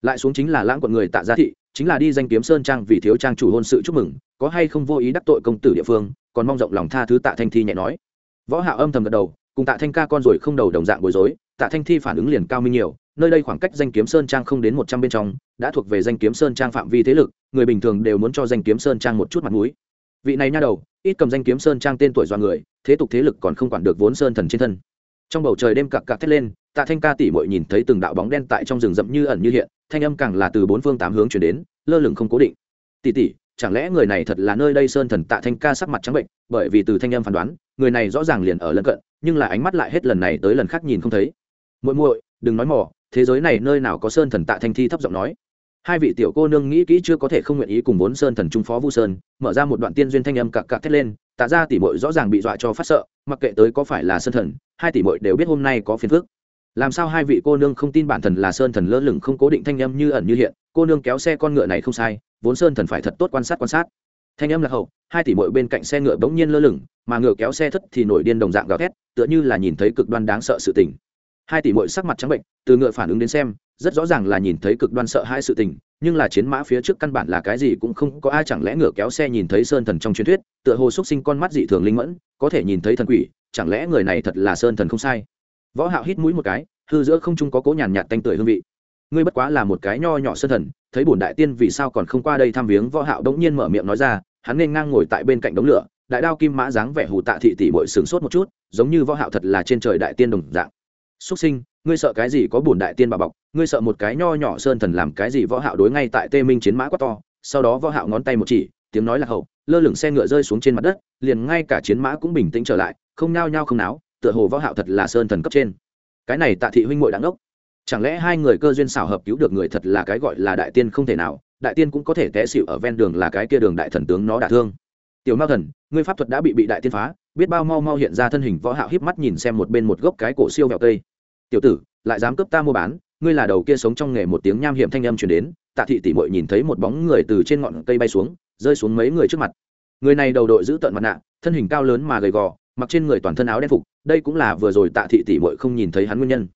Lại xuống chính là lãng quận người tạ gia thị chính là đi danh kiếm sơn trang vì thiếu trang chủ hôn sự chúc mừng có hay không vô ý đắc tội công tử địa phương còn mong rộng lòng tha thứ tạ thanh thi nhẹ nói võ hạ âm thầm gật đầu, cùng tạ thanh ca con rồi không đầu đồng dạng bối rối, tạ thanh thi phản ứng liền cao minh nhiều, nơi đây khoảng cách danh kiếm sơn trang không đến một trăm bên trong, đã thuộc về danh kiếm sơn trang phạm vi thế lực, người bình thường đều muốn cho danh kiếm sơn trang một chút mặt mũi. Vị này nha đầu, ít cầm danh kiếm sơn trang tên tuổi do người, thế tục thế lực còn không quản được vốn sơn thần trên thân. Trong bầu trời đêm cặc cặc thét lên, tạ thanh ca tỉ mội nhìn thấy từng đạo bóng đen tại trong rừng rậm như ẩn như hiện, thanh âm càng là từ bốn phương tám hướng chuyển đến, lơ lửng không cố định. Tỉ tỉ chẳng lẽ người này thật là nơi đây sơn thần tạ thanh ca sắc mặt trắng bệnh, bởi vì từ thanh âm phán đoán, người này rõ ràng liền ở lân cận, nhưng là ánh mắt lại hết lần này tới lần khác nhìn không thấy. Muội muội, đừng nói mỏ thế giới này nơi nào có sơn thần tạ thanh thi thấp giọng nói? Hai vị tiểu cô nương nghĩ kỹ chưa có thể không nguyện ý cùng bốn sơn thần trung phó vu sơn, mở ra một đoạn tiên duyên thanh âm cặc cặc thét lên, tạ ra tỷ mội rõ ràng bị dọa cho phát sợ, mặc kệ tới có phải là sơn thần, hai tỷ mội đều biết hôm nay có phiền phức làm sao hai vị cô nương không tin bản thần là sơn thần lơ lửng không cố định thanh âm như ẩn như hiện, cô nương kéo xe con ngựa này không sai, vốn sơn thần phải thật tốt quan sát quan sát. Thanh âm là hậu, hai tỷ mội bên cạnh xe ngựa bỗng nhiên lơ lửng, mà ngựa kéo xe thất thì nổi điên đồng dạng gào thét, tựa như là nhìn thấy cực đoan đáng sợ sự tình. Hai tỷ mội sắc mặt trắng bệnh, từ ngựa phản ứng đến xem, rất rõ ràng là nhìn thấy cực đoan sợ hai sự tình, nhưng là chiến mã phía trước căn bản là cái gì cũng không có, ai chẳng lẽ ngựa kéo xe nhìn thấy sơn thần trong truyền thuyết, tựa hồ xúc sinh con mắt dị thường linh mẫn, có thể nhìn thấy thần quỷ, chẳng lẽ người này thật là sơn thần không sai? Võ hạo hít mũi một cái, hư giữa không trung có cố nhàn nhạt tanh tưởi hương vị. Ngươi bất quá là một cái nho nhỏ sơn thần, thấy bổn đại tiên vì sao còn không qua đây thăm viếng võ hạo đống nhiên mở miệng nói ra, hắn nên ngang ngồi tại bên cạnh đống lửa, đại đao kim mã dáng vẻ hù tạ thị tỷ muội sướng sốt một chút, giống như võ hạo thật là trên trời đại tiên đồng dạng. Xuất sinh, ngươi sợ cái gì có bổn đại tiên bà bọc, ngươi sợ một cái nho nhỏ sơn thần làm cái gì võ hạo đối ngay tại tê minh chiến mã quá to. Sau đó võ hạo ngón tay một chỉ, tiếng nói là hậu, lơ lửng xe ngựa rơi xuống trên mặt đất, liền ngay cả chiến mã cũng bình tĩnh trở lại, không nao nhao không náo tựa hồ võ hạo thật là sơn thần cấp trên. Cái này tạ thị huynh muội đáng ốc chẳng lẽ hai người cơ duyên xảo hợp cứu được người thật là cái gọi là đại tiên không thể nào, đại tiên cũng có thể té xỉu ở ven đường là cái kia đường đại thần tướng nó đả thương. Tiểu mao thần, ngươi pháp thuật đã bị bị đại tiên phá, biết bao mau mau hiện ra thân hình võ hạo híp mắt nhìn xem một bên một gốc cái cổ siêu vẹo cây. Tiểu tử, lại dám cướp ta mua bán, ngươi là đầu kia sống trong nghề một tiếng nham hiểm thanh âm truyền đến, tạ thị tỷ muội nhìn thấy một bóng người từ trên ngọn cây bay xuống, rơi xuống mấy người trước mặt. Người này đầu đội giữ tận mặt nạ, thân hình cao lớn mà gầy gò mặc trên người toàn thân áo đen phục, đây cũng là vừa rồi tạ thị tỷ muội không nhìn thấy hắn nguyên nhân.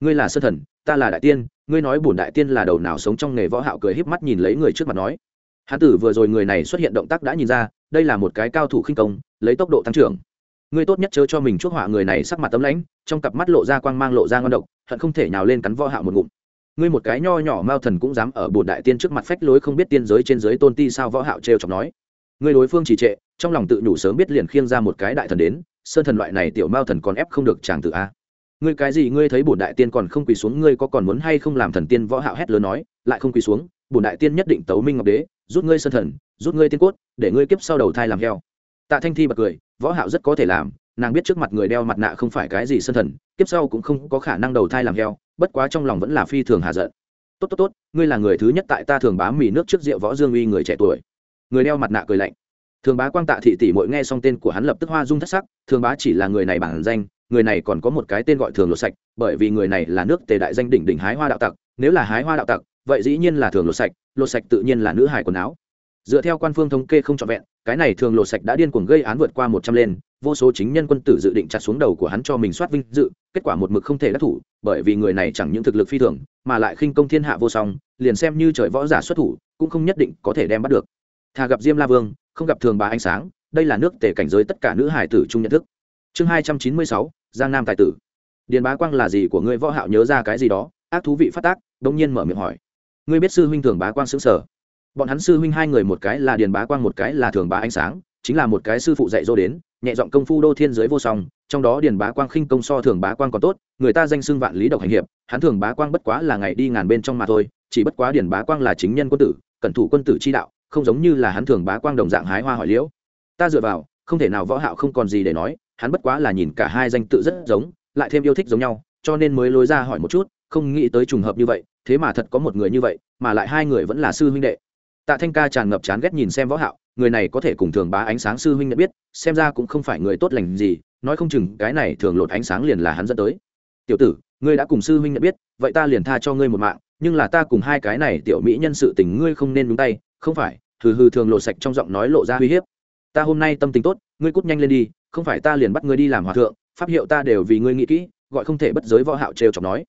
Ngươi là sơ thần, ta là đại tiên, ngươi nói bổn đại tiên là đầu nào sống trong nghề võ hạo cười híp mắt nhìn lấy người trước mặt nói. Hắn tử vừa rồi người này xuất hiện động tác đã nhìn ra, đây là một cái cao thủ khinh công, lấy tốc độ tăng trưởng. Ngươi tốt nhất chớ cho mình chuốc họa người này sắc mặt tấm lãnh, trong cặp mắt lộ ra quang mang lộ ra ngon độc, hận không thể nào lên cắn võ hạo một ngụm. Ngươi một cái nho nhỏ mao thần cũng dám ở bổn đại tiên trước mặt phách lối không biết tiên giới trên giới tôn ti sao võ hạo trêu chọc nói ngươi đối phương chỉ trệ, trong lòng tự nhủ sớm biết liền khiêng ra một cái đại thần đến, sơn thần loại này tiểu mao thần còn ép không được chàng tự a. Ngươi cái gì, ngươi thấy bổn đại tiên còn không quỳ xuống, ngươi có còn muốn hay không làm thần tiên võ hạo hét lớn nói, lại không quỳ xuống, bổn đại tiên nhất định tấu minh ngọc đế, rút ngươi sơn thần, rút ngươi tiên cốt, để ngươi kiếp sau đầu thai làm heo. Tạ thanh thi bật cười, võ hạo rất có thể làm, nàng biết trước mặt người đeo mặt nạ không phải cái gì sơn thần, kiếp sau cũng không có khả năng đầu thai làm heo, bất quá trong lòng vẫn là phi thường hà giận. Tốt tốt tốt, ngươi là người thứ nhất tại ta thường bám mì nước trước rượu võ dương uy người trẻ tuổi người đeo mặt nạ cười lạnh. Thường bá quang tạ thị tỷ mội nghe xong tên của hắn lập tức hoa dung thất sắc, thường bá chỉ là người này bản danh, người này còn có một cái tên gọi thường lột sạch, bởi vì người này là nước tề đại danh đỉnh đỉnh hái hoa đạo tặc, nếu là hái hoa đạo tặc, vậy dĩ nhiên là thường lột sạch lột sạch tự nhiên là nữ hải quần áo. Dựa theo quan phương thống kê không trọn vẹn, cái này thường lột sạch đã điên cuồng gây án vượt qua một trăm lên, vô số chính nhân quân tử dự định chặt xuống đầu của hắn cho mình soát vinh dự, kết quả một mực không thể đắc thủ, bởi vì người này chẳng những thực lực phi thường, mà lại khinh công thiên hạ vô song, liền xem như trời võ giả xuất thủ, cũng không nhất định có thể đem bắt được thà gặp diêm la vương, không gặp thường bà ánh sáng, đây là nước tề cảnh giới tất cả nữ hải tử chung nhận thức. Chương hai trăm chín mươi sáu, giang nam tài tử. Điền bá quang là gì của ngươi võ hạo nhớ ra cái gì đó? Ác thú vị phát tác đông nhiên mở miệng hỏi. Ngươi biết sư huynh thường bá quang xứng sở bọn hắn sư huynh hai người một cái là điền bá quang, một cái là thường bá ánh sáng, chính là một cái sư phụ dạy dỗ đến, nhẹ giọng công phu đô thiên giới vô song, trong đó điền bá quang khinh công so thường bá quang còn tốt, người ta danh xưng vạn lý độc hành hiệp, hắn thường bá quang bất quá là ngày đi ngàn bên trong mà thôi, chỉ bất quá điền bá quang là chính nhân quân tử, cẩn thủ quân tử chi đạo không giống như là hắn thường bá quang đồng dạng hái hoa hỏi liễu. Ta dựa vào, không thể nào võ hạo không còn gì để nói, hắn bất quá là nhìn cả hai danh tự rất giống, lại thêm yêu thích giống nhau, cho nên mới lối ra hỏi một chút, không nghĩ tới trùng hợp như vậy, thế mà thật có một người như vậy, mà lại hai người vẫn là sư huynh đệ. Tạ thanh ca tràn ngập chán ghét nhìn xem võ hạo, người này có thể cùng thường bá ánh sáng sư huynh nhận biết, xem ra cũng không phải người tốt lành gì, nói không chừng cái này thường lột ánh sáng liền là hắn dẫn tới. Tiểu tử, ngươi đã cùng sư huynh nhận biết, vậy ta liền tha cho ngươi một mạng, nhưng là ta cùng hai cái này tiểu mỹ nhân sự tình ngươi không nên đúng tay, không phải hừ hừ thường lộ sạch trong giọng nói lộ ra uy hiếp. Ta hôm nay tâm tình tốt, ngươi cút nhanh lên đi, không phải ta liền bắt ngươi đi làm hòa thượng, pháp hiệu ta đều vì ngươi nghĩ kỹ, gọi không thể bất giới võ hạo trêu chọc nói.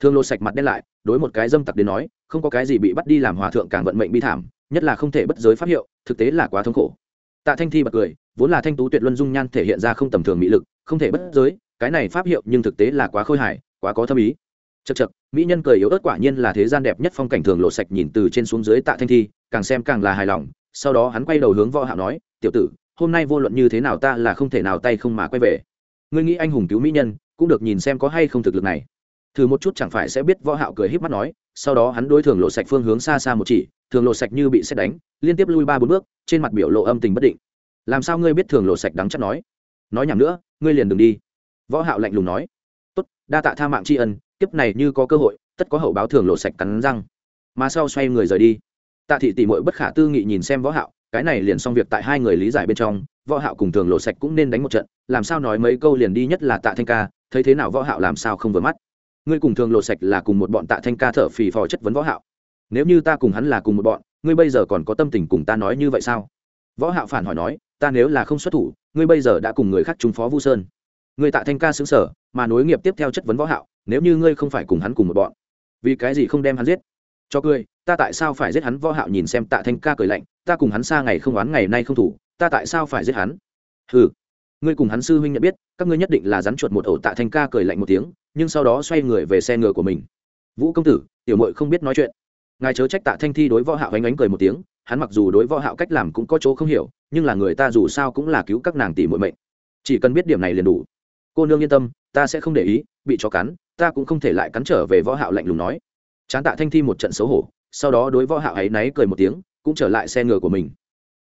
Thường lộ sạch mặt đen lại, đối một cái dâm tặc đến nói, không có cái gì bị bắt đi làm hòa thượng càng vận mệnh bi thảm, nhất là không thể bất giới pháp hiệu, thực tế là quá thống khổ. Tạ thanh thi bật cười, vốn là thanh tú tuyệt luân dung nhan thể hiện ra không tầm thường mỹ lực, không thể bất giới, cái này pháp hiệu nhưng thực tế là quá khôi hài, quá có thâm ý chật chật, mỹ nhân cười yếu ớt quả nhiên là thế gian đẹp nhất phong cảnh thường lộ sạch nhìn từ trên xuống dưới tạ thanh thi, càng xem càng là hài lòng. Sau đó hắn quay đầu hướng võ hạo nói, tiểu tử, hôm nay vô luận như thế nào ta là không thể nào tay không mà quay về. Ngươi nghĩ anh hùng cứu mỹ nhân, cũng được nhìn xem có hay không thực lực này. Thử một chút chẳng phải sẽ biết võ hạo cười híp mắt nói, sau đó hắn đối thường lộ sạch phương hướng xa xa một chỉ, thường lộ sạch như bị xét đánh, liên tiếp lui ba bốn bước, trên mặt biểu lộ âm tình bất định. Làm sao ngươi biết thường lộ sạch đắng chắc nói? Nói nhảm nữa, ngươi liền đừng đi. Võ hạo lạnh lùng nói. Tốt, đa tạ tha mạng tri ân kiếp này như có cơ hội, tất có hậu báo thường lộ sạch cắn răng. Mà sau xoay người rời đi. Tạ thị tỷ muội bất khả tư nghị nhìn xem võ hạo, cái này liền xong việc tại hai người lý giải bên trong, võ hạo cùng thường lộ sạch cũng nên đánh một trận, làm sao nói mấy câu liền đi nhất là tạ thanh ca, thấy thế nào võ hạo làm sao không vừa mắt. Ngươi cùng thường lộ sạch là cùng một bọn tạ thanh ca thở phì phò chất vấn võ hạo. Nếu như ta cùng hắn là cùng một bọn, ngươi bây giờ còn có tâm tình cùng ta nói như vậy sao? Võ hạo phản hỏi nói, ta nếu là không xuất thủ, ngươi bây giờ đã cùng người khác trung phó vu sơn. Ngươi tạ thanh ca xứng sở, mà nối nghiệp tiếp theo chất vấn võ hạo nếu như ngươi không phải cùng hắn cùng một bọn, vì cái gì không đem hắn giết? Cho cười, ta tại sao phải giết hắn? Võ hạo nhìn xem tạ thanh ca cười lạnh, ta cùng hắn xa ngày không oán ngày nay không thủ, ta tại sao phải giết hắn? Hừ, ngươi cùng hắn sư huynh nhận biết, các ngươi nhất định là rắn chuột một ổ tạ thanh ca cười lạnh một tiếng, nhưng sau đó xoay người về xe ngựa của mình. Vũ công tử, tiểu muội không biết nói chuyện. Ngài chớ trách tạ thanh thi đối võ hạo ánh ánh cười một tiếng, hắn mặc dù đối võ hạo cách làm cũng có chỗ không hiểu, nhưng là người ta dù sao cũng là cứu các nàng tỷ muội mệnh. Chỉ cần biết điểm này liền đủ. Cô nương yên tâm, ta sẽ không để ý, bị chó cắn ta cũng không thể lại cắn trở về võ hạo lạnh lùng nói. Chán tạ thanh thi một trận xấu hổ, sau đó đối võ hạo ấy náy cười một tiếng, cũng trở lại xe ngựa của mình.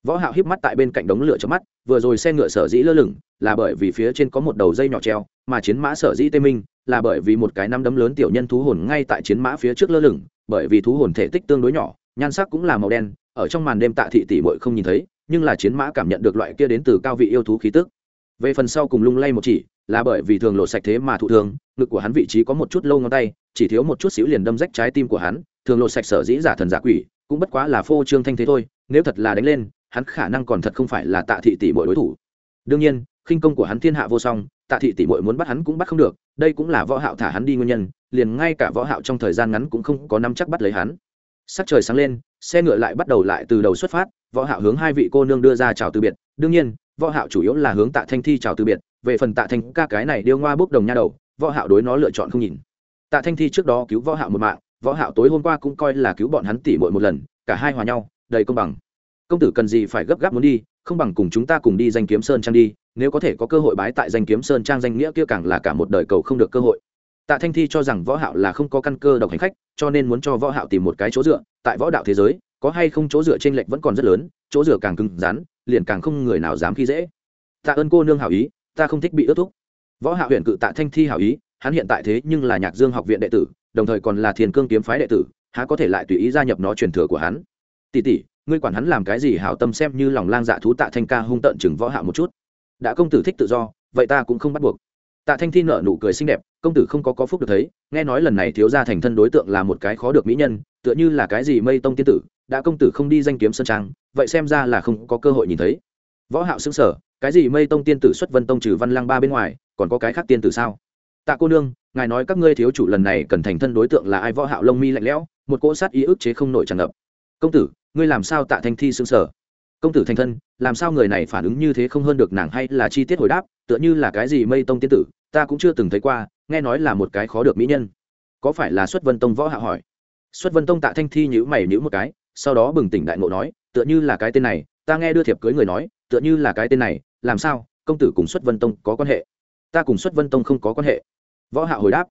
Võ hạo híp mắt tại bên cạnh đống lửa chớp mắt, vừa rồi xe ngựa sở dĩ lơ lửng, là bởi vì phía trên có một đầu dây nhỏ treo, mà chiến mã sở dĩ tê minh, là bởi vì một cái năm đấm lớn tiểu nhân thú hồn ngay tại chiến mã phía trước lơ lửng, bởi vì thú hồn thể tích tương đối nhỏ, nhan sắc cũng là màu đen, ở trong màn đêm tạ thị tỷ muội không nhìn thấy, nhưng là chiến mã cảm nhận được loại kia đến từ cao vị yêu thú khí tức. Về phần sau cùng lung lay một chỉ là bởi vì thường lộ sạch thế mà thụ thương, ngực của hắn vị trí có một chút lâu ngón tay, chỉ thiếu một chút xíu liền đâm rách trái tim của hắn, thường lộ sạch sở dĩ giả thần giả quỷ, cũng bất quá là phô trương thanh thế thôi, nếu thật là đánh lên, hắn khả năng còn thật không phải là tạ thị tỷ muội đối thủ. Đương nhiên, khinh công của hắn thiên hạ vô song, tạ thị tỷ muội muốn bắt hắn cũng bắt không được, đây cũng là võ hạo thả hắn đi nguyên nhân, liền ngay cả võ hạo trong thời gian ngắn cũng không có nắm chắc bắt lấy hắn. Sắc trời sáng lên, xe ngựa lại bắt đầu lại từ đầu xuất phát, võ hạo hướng hai vị cô nương đưa ra chào từ biệt, đương nhiên, võ hạo chủ yếu là hướng tạ thanh thi chào từ biệt về phần tạ thanh ca cái này điêu ngoa bốc đồng nha đầu, võ hạo đối nó lựa chọn không nhìn. Tạ thanh thi trước đó cứu võ hạo một mạng, võ hạo tối hôm qua cũng coi là cứu bọn hắn tỷ muội một lần, cả hai hòa nhau, đầy công bằng. Công tử cần gì phải gấp gáp muốn đi, không bằng cùng chúng ta cùng đi danh kiếm sơn trang đi, nếu có thể có cơ hội bái tại danh kiếm sơn trang danh nghĩa kia càng là cả một đời cầu không được cơ hội. Tạ thanh thi cho rằng võ hạo là không có căn cơ độc hành khách, cho nên muốn cho võ hạo tìm một cái chỗ dựa, tại võ đạo thế giới, có hay không chỗ dựa trên lệch vẫn còn rất lớn, chỗ dựa càng cứng rắn, liền càng không người nào dám khi dễ. Tạ ơn cô nương hảo ý ta không thích bị ước thúc. Võ hạ huyện cự tạ thanh thi hảo ý, hắn hiện tại thế nhưng là nhạc dương học viện đệ tử, đồng thời còn là thiền cương kiếm phái đệ tử, há có thể lại tùy ý gia nhập nó truyền thừa của hắn. Tỷ tỷ, ngươi quản hắn làm cái gì hảo tâm xem như lòng lang dạ thú tạ thanh ca hung tận chừng võ hạ một chút. Đã công tử thích tự do, vậy ta cũng không bắt buộc. Tạ thanh thi nở nụ cười xinh đẹp, công tử không có có phúc được thấy, nghe nói lần này thiếu gia thành thân đối tượng là một cái khó được mỹ nhân, tựa như là cái gì mây tông tiên tử, đã công tử không đi danh kiếm sơn trang, vậy xem ra là không có cơ hội nhìn thấy. Võ hạo sững sờ cái gì mây tông tiên tử xuất vân tông trừ văn lang ba bên ngoài, còn có cái khác tiên tử sao? Tạ cô nương, ngài nói các ngươi thiếu chủ lần này cần thành thân đối tượng là ai? Võ hạo lông mi lạnh lẽo, một cỗ sát ý ức chế không nổi tràn ngập. Công tử, ngươi làm sao tạ thanh thi sương sờ? Công tử thành thân, làm sao người này phản ứng như thế không hơn được nàng hay là chi tiết hồi đáp, tựa như là cái gì mây tông tiên tử, ta cũng chưa từng thấy qua, nghe nói là một cái khó được mỹ nhân. Có phải là xuất vân tông võ hạ hỏi? Xuất vân tông tạ thanh thi nhữ mày nhữ một cái, sau đó bừng tỉnh đại ngộ nói, tựa như là cái tên này, ta nghe đưa thiệp cưới người nói, tựa như là cái tên này làm sao, công tử cùng xuất vân tông có quan hệ? Ta cùng xuất vân tông không có quan hệ. Võ hạo hồi đáp.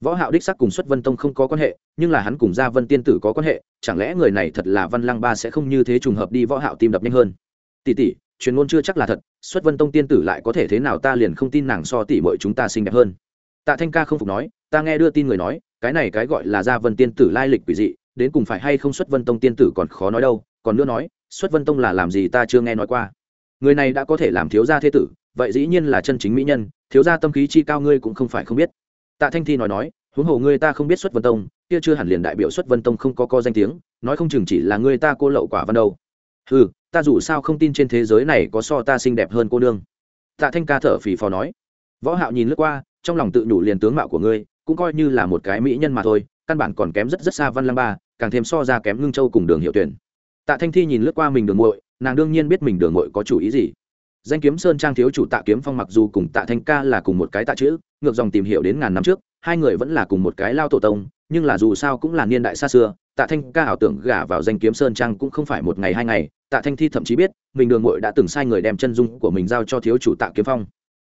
Võ hạo đích xác cùng xuất vân tông không có quan hệ, nhưng là hắn cùng gia vân tiên tử có quan hệ, chẳng lẽ người này thật là văn lăng ba sẽ không như thế trùng hợp đi võ hạo tim đập nhanh hơn? Tỷ tỷ, truyền ngôn chưa chắc là thật, xuất vân tông tiên tử lại có thể thế nào ta liền không tin nàng so tỷ muội chúng ta xinh đẹp hơn. Tạ thanh ca không phục nói, ta nghe đưa tin người nói, cái này cái gọi là gia vân tiên tử lai lịch quỷ dị, đến cùng phải hay không xuất vân tông tiên tử còn khó nói đâu, còn nữa nói, xuất vân tông là làm gì ta chưa nghe nói qua người này đã có thể làm thiếu gia thế tử, vậy dĩ nhiên là chân chính mỹ nhân, thiếu gia tâm khí chi cao ngươi cũng không phải không biết. Tạ thanh thi nói nói, huống hồ ngươi ta không biết xuất vân tông, kia chưa hẳn liền đại biểu xuất vân tông không có co danh tiếng, nói không chừng chỉ là ngươi ta cô lậu quả văn đâu. Ừ ta dù sao không tin trên thế giới này có so ta xinh đẹp hơn cô nương. Tạ thanh ca thở phì phò nói. Võ hạo nhìn lướt qua, trong lòng tự nhủ liền tướng mạo của ngươi, cũng coi như là một cái mỹ nhân mà thôi, căn bản còn kém rất rất xa văn lăng ba, càng thêm so ra kém ngưng châu cùng đường hiệu tuyển tạ thanh thi nhìn lướt qua mình đường muội, nàng đương nhiên biết mình đường muội có chủ ý gì. Danh kiếm sơn trang thiếu chủ tạ kiếm phong mặc dù cùng tạ thanh ca là cùng một cái tạ chữ, ngược dòng tìm hiểu đến ngàn năm trước, hai người vẫn là cùng một cái lao tổ tông, nhưng là dù sao cũng là niên đại xa xưa, tạ thanh ca ảo tưởng gả vào danh kiếm sơn trang cũng không phải một ngày hai ngày, tạ thanh thi thậm chí biết, mình đường mội đã từng sai người đem chân dung của mình giao cho thiếu chủ tạ kiếm phong.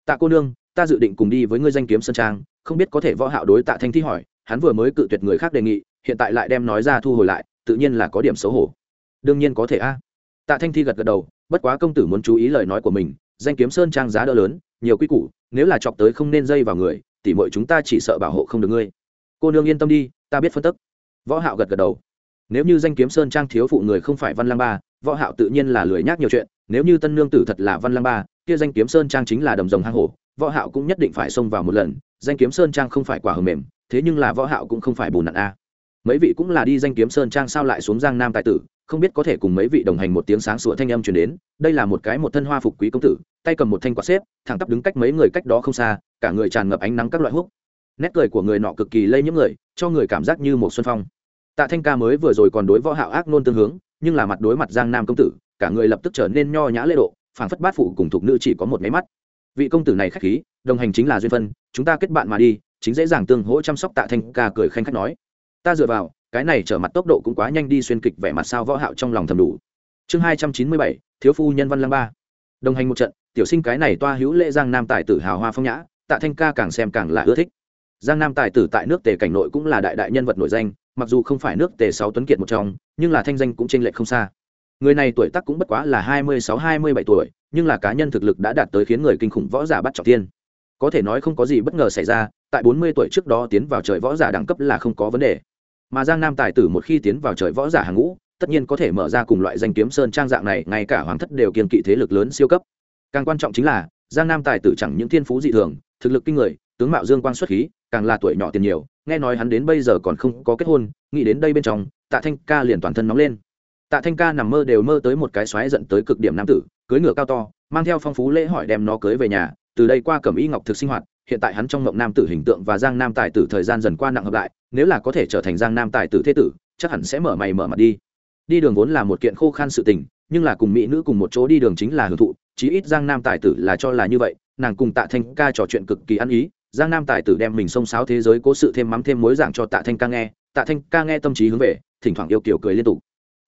Tạ cô nương, ta dự định cùng đi với ngươi danh kiếm sơn trang, không biết có thể võ hạo đối tạ thanh thi hỏi, hắn vừa mới cự tuyệt người khác đề nghị, hiện tại lại đem nói ra thu hồi lại, tự nhiên là có điểm xấu hổ đương nhiên có thể a. À. Tạ thanh thi gật gật đầu, bất quá công tử muốn chú ý lời nói của mình, danh kiếm sơn trang giá đỡ lớn, nhiều quy củ, nếu là chọc tới không nên dây vào người, tỉ mọi chúng ta chỉ sợ bảo hộ không được ngươi. Cô nương yên tâm đi, ta biết phân tức. Võ hạo gật gật đầu. Nếu như danh kiếm sơn trang thiếu phụ người không phải văn lang ba, võ hạo tự nhiên là lười nhác nhiều chuyện, nếu như tân nương tử thật là văn lang ba, kia danh kiếm sơn trang chính là đầm rồng hang hổ, võ hạo cũng nhất định phải xông vào một lần, danh kiếm sơn trang không phải quả hờ mềm, thế nhưng là võ hạo cũng không phải bùn nặn a. Mấy vị cũng là đi danh kiếm sơn trang sao lại xuống giang nam tài tử không biết có thể cùng mấy vị đồng hành một tiếng sáng sủa thanh âm truyền đến, đây là một cái một thân hoa phục quý công tử, tay cầm một thanh quạt xếp, thẳng tắp đứng cách mấy người cách đó không xa, cả người tràn ngập ánh nắng các loại húc. Nét cười của người nọ cực kỳ lây nhiễm người, cho người cảm giác như một xuân phong. Tạ thanh ca mới vừa rồi còn đối võ hạo ác nôn tương hướng, nhưng là mặt đối mặt giang nam công tử, cả người lập tức trở nên nho nhã lễ độ, phảng phất bát phụ cùng thuộc nữ chỉ có một mấy mắt. Vị công tử này khách khí, đồng hành chính là duyên phân, chúng ta kết bạn mà đi, chính dễ dàng tương hỗ chăm sóc tạ thanh ca cười khanh khách nói. Ta dựa vào cái này trở mặt tốc độ cũng quá nhanh đi xuyên kịch vẻ mặt sao võ hạo trong lòng thầm đủ. Chương hai trăm chín mươi bảy, thiếu phu nhân văn lăng ba. Đồng hành một trận, tiểu sinh cái này toa hữu lễ giang nam tài tử hào hoa phong nhã, tạ thanh ca càng xem càng là ưa thích. Giang nam tài tử tại nước tề cảnh nội cũng là đại đại nhân vật nổi danh, mặc dù không phải nước tề sáu tuấn kiệt một trong, nhưng là thanh danh cũng chênh lệch không xa. Người này tuổi tác cũng bất quá là hai mươi sáu, hai mươi bảy tuổi, nhưng là cá nhân thực lực đã đạt tới khiến người kinh khủng võ giả bắt trọng thiên có thể nói không có gì bất ngờ xảy ra, tại bốn mươi tuổi trước đó tiến vào trời võ giả đẳng cấp là không có vấn đề mà giang nam tài tử một khi tiến vào trời võ giả hàng ngũ, tất nhiên có thể mở ra cùng loại danh kiếm sơn trang dạng này, ngay cả hoàng thất đều kiên kỵ thế lực lớn siêu cấp. Càng quan trọng chính là, giang nam tài tử chẳng những thiên phú dị thường, thực lực kinh người, tướng mạo dương quan xuất khí, càng là tuổi nhỏ tiền nhiều, nghe nói hắn đến bây giờ còn không có kết hôn, nghĩ đến đây bên trong, tạ thanh ca liền toàn thân nóng lên. Tạ thanh ca nằm mơ đều mơ tới một cái xoáy dẫn tới cực điểm nam tử cưới ngựa cao to, mang theo phong phú lễ hỏi đem nó cưới về nhà, từ đây qua cẩm y ngọc thực sinh hoạt hiện tại hắn trong mộng nam tử hình tượng và giang nam tài tử thời gian dần qua nặng hợp lại, nếu là có thể trở thành giang nam tài tử thế tử, chắc hẳn sẽ mở mày mở mặt đi. Đi đường vốn là một kiện khô khan sự tình, nhưng là cùng mỹ nữ cùng một chỗ đi đường chính là hưởng thụ, chí ít giang nam tài tử là cho là như vậy, nàng cùng tạ thanh ca trò chuyện cực kỳ ăn ý, giang nam tài tử đem mình xông xáo thế giới cố sự thêm mắm thêm mối giảng cho tạ thanh ca nghe, tạ thanh ca nghe tâm trí hướng về, thỉnh thoảng yêu kiểu cười liên tục.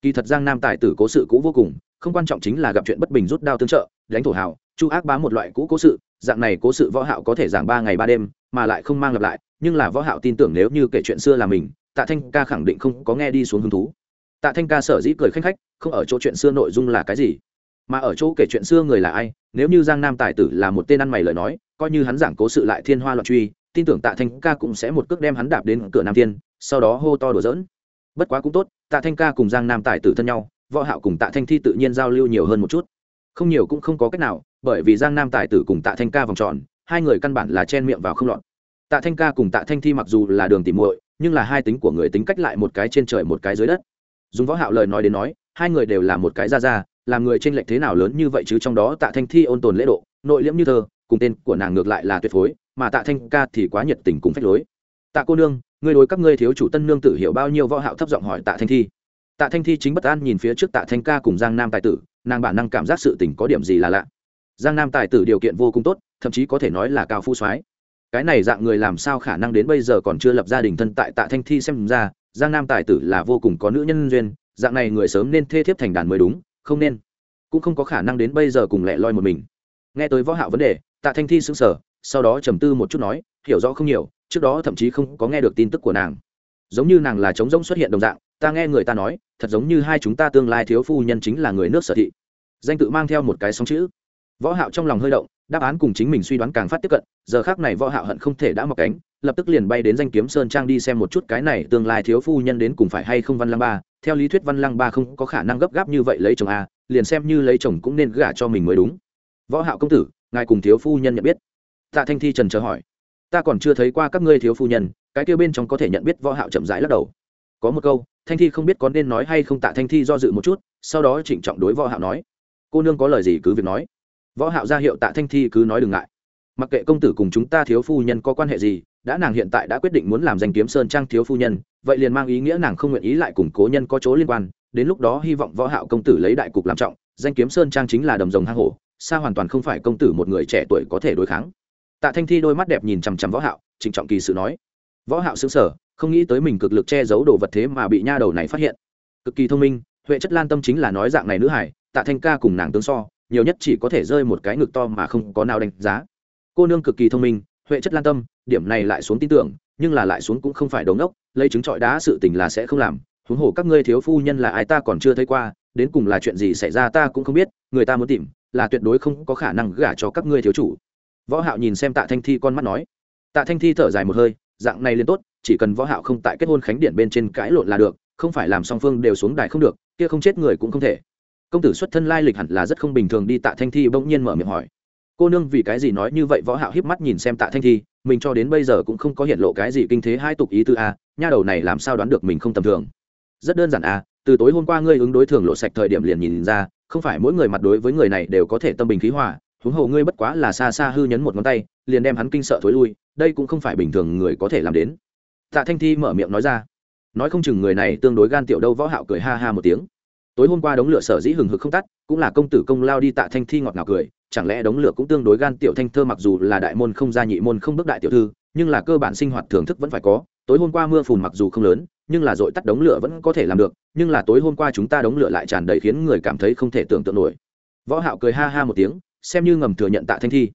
Kỳ thật giang nam tài tử cố sự cũ vô cùng, không quan trọng chính là gặp chuyện bất bình rút đao tương trợ, đánh thổ hào, chu ác bá một loại cũ cố sự dạng này cố sự võ hạo có thể giảng ba ngày ba đêm, mà lại không mang lặp lại, nhưng là võ hạo tin tưởng nếu như kể chuyện xưa là mình, tạ thanh ca khẳng định không có nghe đi xuống hứng thú. Tạ thanh ca sở dĩ cười khanh khách, không ở chỗ chuyện xưa nội dung là cái gì, mà ở chỗ kể chuyện xưa người là ai, nếu như giang nam tài tử là một tên ăn mày lời nói, coi như hắn giảng cố sự lại thiên hoa loạn truy, tin tưởng tạ thanh ca cũng sẽ một cước đem hắn đạp đến cửa nam thiên, sau đó hô to đùa giỡn. Bất quá cũng tốt, tạ thanh ca cùng giang nam tài tử thân nhau, võ hạo cùng tạ thanh thi tự nhiên giao lưu nhiều hơn một chút. Không nhiều cũng không có cách nào bởi vì giang nam tài tử cùng tạ thanh ca vòng tròn, hai người căn bản là chen miệng vào không lọt. Tạ thanh ca cùng tạ thanh thi mặc dù là đường tìm muội, nhưng là hai tính của người tính cách lại một cái trên trời một cái dưới đất. Dùng võ hạo lời nói đến nói, hai người đều là một cái ra ra làm người trên lệch thế nào lớn như vậy chứ trong đó tạ thanh thi ôn tồn lễ độ, nội liễm như thơ, cùng tên của nàng ngược lại là tuyệt phối, mà tạ thanh ca thì quá nhiệt tình cùng phách lối. Tạ cô nương, ngươi đối các ngươi thiếu chủ tân nương tử hiểu bao nhiêu võ hạo? thấp giọng hỏi tạ thanh thi. Tạ thanh thi chính bất an nhìn phía trước tạ thanh ca cùng giang nam tài tử, nàng bản năng cảm giác sự tình có điểm gì là lạ giang nam tài tử điều kiện vô cùng tốt, thậm chí có thể nói là cao phu soái. Cái này dạng người làm sao khả năng đến bây giờ còn chưa lập gia đình thân tại tạ thanh thi xem ra, giang nam tài tử là vô cùng có nữ nhân duyên, dạng này người sớm nên thê thiếp thành đàn mới đúng, không nên, cũng không có khả năng đến bây giờ cùng lẻ loi một mình. Nghe tới võ hạo vấn đề, tạ thanh thi sững sờ, sau đó trầm tư một chút nói, hiểu rõ không nhiều, trước đó thậm chí không có nghe được tin tức của nàng. Giống như nàng là trống rỗng xuất hiện đồng dạng, ta nghe người ta nói, thật giống như hai chúng ta tương lai thiếu phu nhân chính là người nước sở thị. Danh tự mang theo một cái sóng chữ võ hạo trong lòng hơi động, đáp án cùng chính mình suy đoán càng phát tiếp cận, giờ khác này võ hạo hận không thể đã mọc cánh, lập tức liền bay đến danh kiếm sơn trang đi xem một chút cái này tương lai thiếu phu nhân đến cùng phải hay không văn lăng ba. Theo lý thuyết văn lăng ba không có khả năng gấp gáp như vậy lấy chồng a liền xem như lấy chồng cũng nên gả cho mình mới đúng. Võ hạo công tử, ngài cùng thiếu phu nhân nhận biết. Tạ thanh thi trần chờ hỏi. Ta còn chưa thấy qua các ngươi thiếu phu nhân, cái kia bên trong có thể nhận biết võ hạo chậm rãi lắc đầu. Có một câu, thanh thi không biết có nên nói hay không tạ thanh thi do dự một chút, sau đó trịnh trọng đối võ hạo nói. Cô nương có lời gì cứ việc nói võ hạo ra hiệu tạ thanh thi cứ nói đừng ngại. Mặc kệ công tử cùng chúng ta thiếu phu nhân có quan hệ gì, đã nàng hiện tại đã quyết định muốn làm danh kiếm sơn trang thiếu phu nhân, vậy liền mang ý nghĩa nàng không nguyện ý lại cùng cố nhân có chỗ liên quan, đến lúc đó hy vọng võ hạo công tử lấy đại cục làm trọng, danh kiếm sơn trang chính là đầm rồng hang hổ, xa hoàn toàn không phải công tử một người trẻ tuổi có thể đối kháng. Tạ thanh thi đôi mắt đẹp nhìn chằm chằm võ hạo, trịnh trọng kỳ sự nói. Võ hạo sững sờ, không nghĩ tới mình cực lực che giấu đồ vật thế mà bị nha đầu này phát hiện. Cực kỳ thông minh, huệ chất lan tâm chính là nói dạng này nữ hải tạ thanh ca cùng nàng tương so nhiều nhất chỉ có thể rơi một cái ngực to mà không có nào đánh giá. Cô nương cực kỳ thông minh, huệ chất lan tâm, điểm này lại xuống tin tưởng, nhưng là lại xuống cũng không phải đống đốc lấy chứng trọi đá sự tình là sẽ không làm. Huống hồ các ngươi thiếu phu nhân là ai ta còn chưa thấy qua, đến cùng là chuyện gì xảy ra ta cũng không biết, người ta muốn tìm, là tuyệt đối không có khả năng gả cho các ngươi thiếu chủ. Võ hạo nhìn xem tạ thanh thi con mắt nói. Tạ thanh thi thở dài một hơi, dạng này liền tốt, chỉ cần võ hạo không tại kết hôn khánh điện bên trên cãi lộn là được, không phải làm song phương đều xuống đài không được, kia không chết người cũng không thể công tử xuất thân lai lịch hẳn là rất không bình thường đi tạ thanh thi bỗng nhiên mở miệng hỏi cô nương vì cái gì nói như vậy võ hạo híp mắt nhìn xem tạ thanh thi mình cho đến bây giờ cũng không có hiện lộ cái gì kinh thế hai tục ý tư a nha đầu này làm sao đoán được mình không tầm thường rất đơn giản a từ tối hôm qua ngươi ứng đối thường lộ sạch thời điểm liền nhìn ra không phải mỗi người mặt đối với người này đều có thể tâm bình khí hòa huống hồ ngươi bất quá là xa xa hư nhấn một ngón tay liền đem hắn kinh sợ thối lui đây cũng không phải bình thường người có thể làm đến tạ thanh thi mở miệng nói ra nói không chừng người này tương đối gan tiểu đâu võ hạo cười ha ha một tiếng tối hôm qua đống lửa sở dĩ hừng hực không tắt, cũng là công tử công lao đi tạ thanh thi ngọt ngào cười, chẳng lẽ đống lửa cũng tương đối gan tiểu thanh thơ mặc dù là đại môn không gia nhị môn không bước đại tiểu thư, nhưng là cơ bản sinh hoạt thưởng thức vẫn phải có. Tối hôm qua mưa phùn mặc dù không lớn, nhưng là dội tắt đống lửa vẫn có thể làm được, nhưng là tối hôm qua chúng ta đống lửa lại tràn đầy khiến người cảm thấy không thể tưởng tượng nổi. Võ hạo cười ha ha một tiếng, xem như ngầm thừa nhận tạ thanh thi.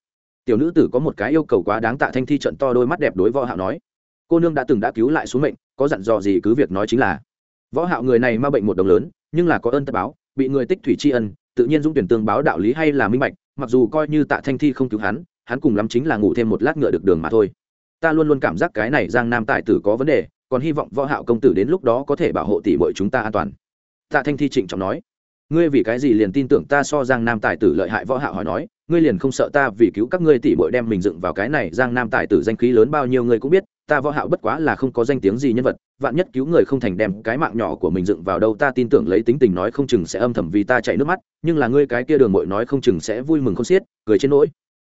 Tiểu nữ tử có một cái yêu cầu quá đáng tạ thanh thi trận to đôi mắt đẹp đối võ hạo nói. Cô nương đã từng đã cứu lại xuống mệnh, có dặn dò gì cứ việc nói chính là. Võ hạo người này ma bệnh một đồng lớn nhưng là có ơn tất báo, bị người tích thủy tri ân, tự nhiên dũng tuyển tương báo đạo lý hay là minh bạch, mặc dù coi như tạ thanh thi không cứu hắn hắn cùng lắm chính là ngủ thêm một lát ngựa được đường mà thôi. Ta luôn luôn cảm giác cái này giang nam tài tử có vấn đề, còn hy vọng võ hạo công tử đến lúc đó có thể bảo hộ tỷ muội chúng ta an toàn. Tạ thanh thi trịnh trọng nói. Ngươi vì cái gì liền tin tưởng ta so giang nam tài tử lợi hại? Võ hạo hỏi nói. Ngươi liền không sợ ta vì cứu các ngươi tỷ muội đem mình dựng vào cái này giang nam tài tử danh khí lớn bao nhiêu người cũng biết ta võ hạo bất quá là không có danh tiếng gì nhân vật, vạn nhất cứu người không thành đem cái mạng nhỏ của mình dựng vào đâu, ta tin tưởng lấy tính tình nói không chừng sẽ âm thầm vì ta chạy nước mắt, nhưng là ngươi cái kia đường muội nói không chừng sẽ vui mừng không xiết, cười trên nỗi.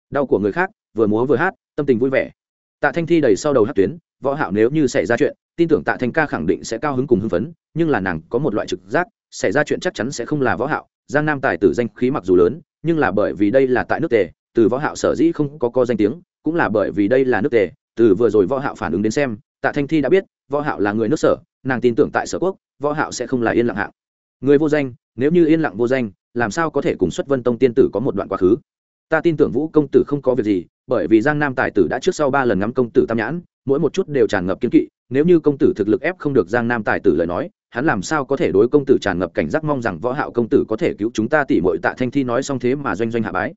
Đau của người khác, vừa múa vừa hát, tâm tình vui vẻ. Tạ thanh thi đầy sau đầu hát tuyến, võ hạo nếu như xảy ra chuyện, tin tưởng tạ thanh ca khẳng định sẽ cao hứng cùng hưng phấn, nhưng là nàng có một loại trực giác, xảy ra chuyện chắc chắn sẽ không là võ hạo, giang nam tài tử danh khí mặc dù lớn, nhưng là bởi vì đây là tại nước tề, từ võ hạo sở dĩ không có co danh tiếng, cũng là bởi vì đây là nước tề từ vừa rồi võ hạo phản ứng đến xem, tạ thanh thi đã biết, võ hạo là người nước sở, nàng tin tưởng tại sở quốc, võ hạo sẽ không là yên lặng hạng. Người vô danh, nếu như yên lặng vô danh, làm sao có thể cùng xuất vân tông tiên tử có một đoạn quá khứ? Ta tin tưởng vũ công tử không có việc gì, bởi vì giang nam tài tử đã trước sau ba lần ngắm công tử tam nhãn, mỗi một chút đều tràn ngập kiên kỵ, nếu như công tử thực lực ép không được giang nam tài tử lời nói, hắn làm sao có thể đối công tử tràn ngập cảnh giác mong rằng võ hạo công tử có thể cứu chúng ta tỷ muội tạ thanh thi nói xong thế mà doanh doanh hạ bái.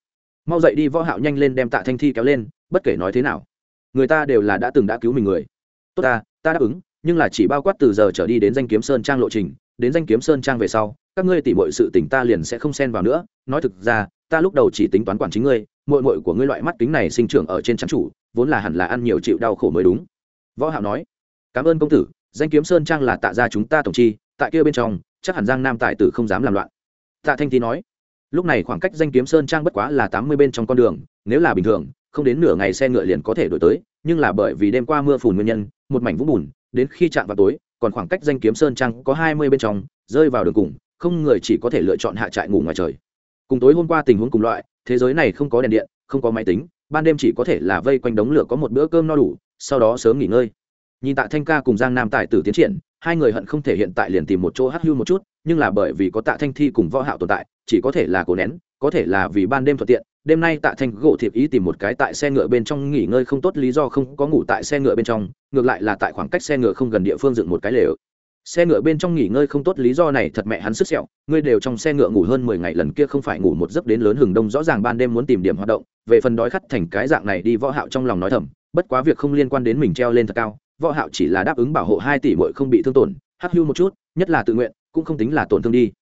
Mau dậy đi võ hạo nhanh lên đem tạ thanh thi kéo lên, bất kể nói thế nào người ta đều là đã từng đã cứu mình người. Tốt ta ta đáp ứng, nhưng là chỉ bao quát từ giờ trở đi đến danh kiếm sơn trang lộ trình, đến danh kiếm sơn trang về sau, các ngươi tỉ mọi sự tình ta liền sẽ không xen vào nữa. Nói thực ra, ta lúc đầu chỉ tính toán quản chính ngươi mội mội của ngươi loại mắt kính này sinh trưởng ở trên trắng chủ, vốn là hẳn là ăn nhiều chịu đau khổ mới đúng. Võ hạo nói, cảm ơn công tử, danh kiếm sơn trang là tạ ra chúng ta tổng chi, tại kia bên trong, chắc hẳn giang nam tài tử không dám làm loạn. Tạ thanh thi nói, lúc này khoảng cách danh kiếm sơn trang bất quá là tám mươi bên trong con đường, nếu là bình thường không đến nửa ngày xe ngựa liền có thể đổi tới, nhưng là bởi vì đêm qua mưa phùn nguyên nhân, một mảnh vũng bùn, đến khi chạm vào tối, còn khoảng cách danh kiếm sơn trang có hai mươi bên trong, rơi vào đường cùng, không người chỉ có thể lựa chọn hạ trại ngủ ngoài trời. Cùng tối hôm qua tình huống cùng loại, thế giới này không có đèn điện, không có máy tính, ban đêm chỉ có thể là vây quanh đống lửa có một bữa cơm no đủ, sau đó sớm nghỉ ngơi. Nhìn tạ thanh ca cùng giang nam tài tử tiến triển, hai người hận không thể hiện tại liền tìm một chỗ hắc hưu một chút, nhưng là bởi vì có tạ thanh thi cùng võ hạo tồn tại, chỉ có thể là cố nén, có thể là vì ban đêm thuận tiện đêm nay tạ thanh gỗ thiệp ý tìm một cái tại xe ngựa bên trong nghỉ ngơi không tốt, lý do không có ngủ tại xe ngựa bên trong, ngược lại là tại khoảng cách xe ngựa không gần địa phương dựng một cái lều. Xe ngựa bên trong nghỉ ngơi không tốt, lý do này thật mẹ hắn sức sẹo, ngươi đều trong xe ngựa ngủ hơn mười ngày, lần kia không phải ngủ một giấc đến lớn hừng đông, rõ ràng ban đêm muốn tìm điểm hoạt động. Về phần đói khắt thành cái dạng này đi, võ hạo trong lòng nói thầm, bất quá việc không liên quan đến mình treo lên thật cao, võ hạo chỉ là đáp ứng bảo hộ hai tỷ muội không bị thương tổn, hắc hưu một chút, nhất là tự nguyện, cũng không tính là tổn thương đi.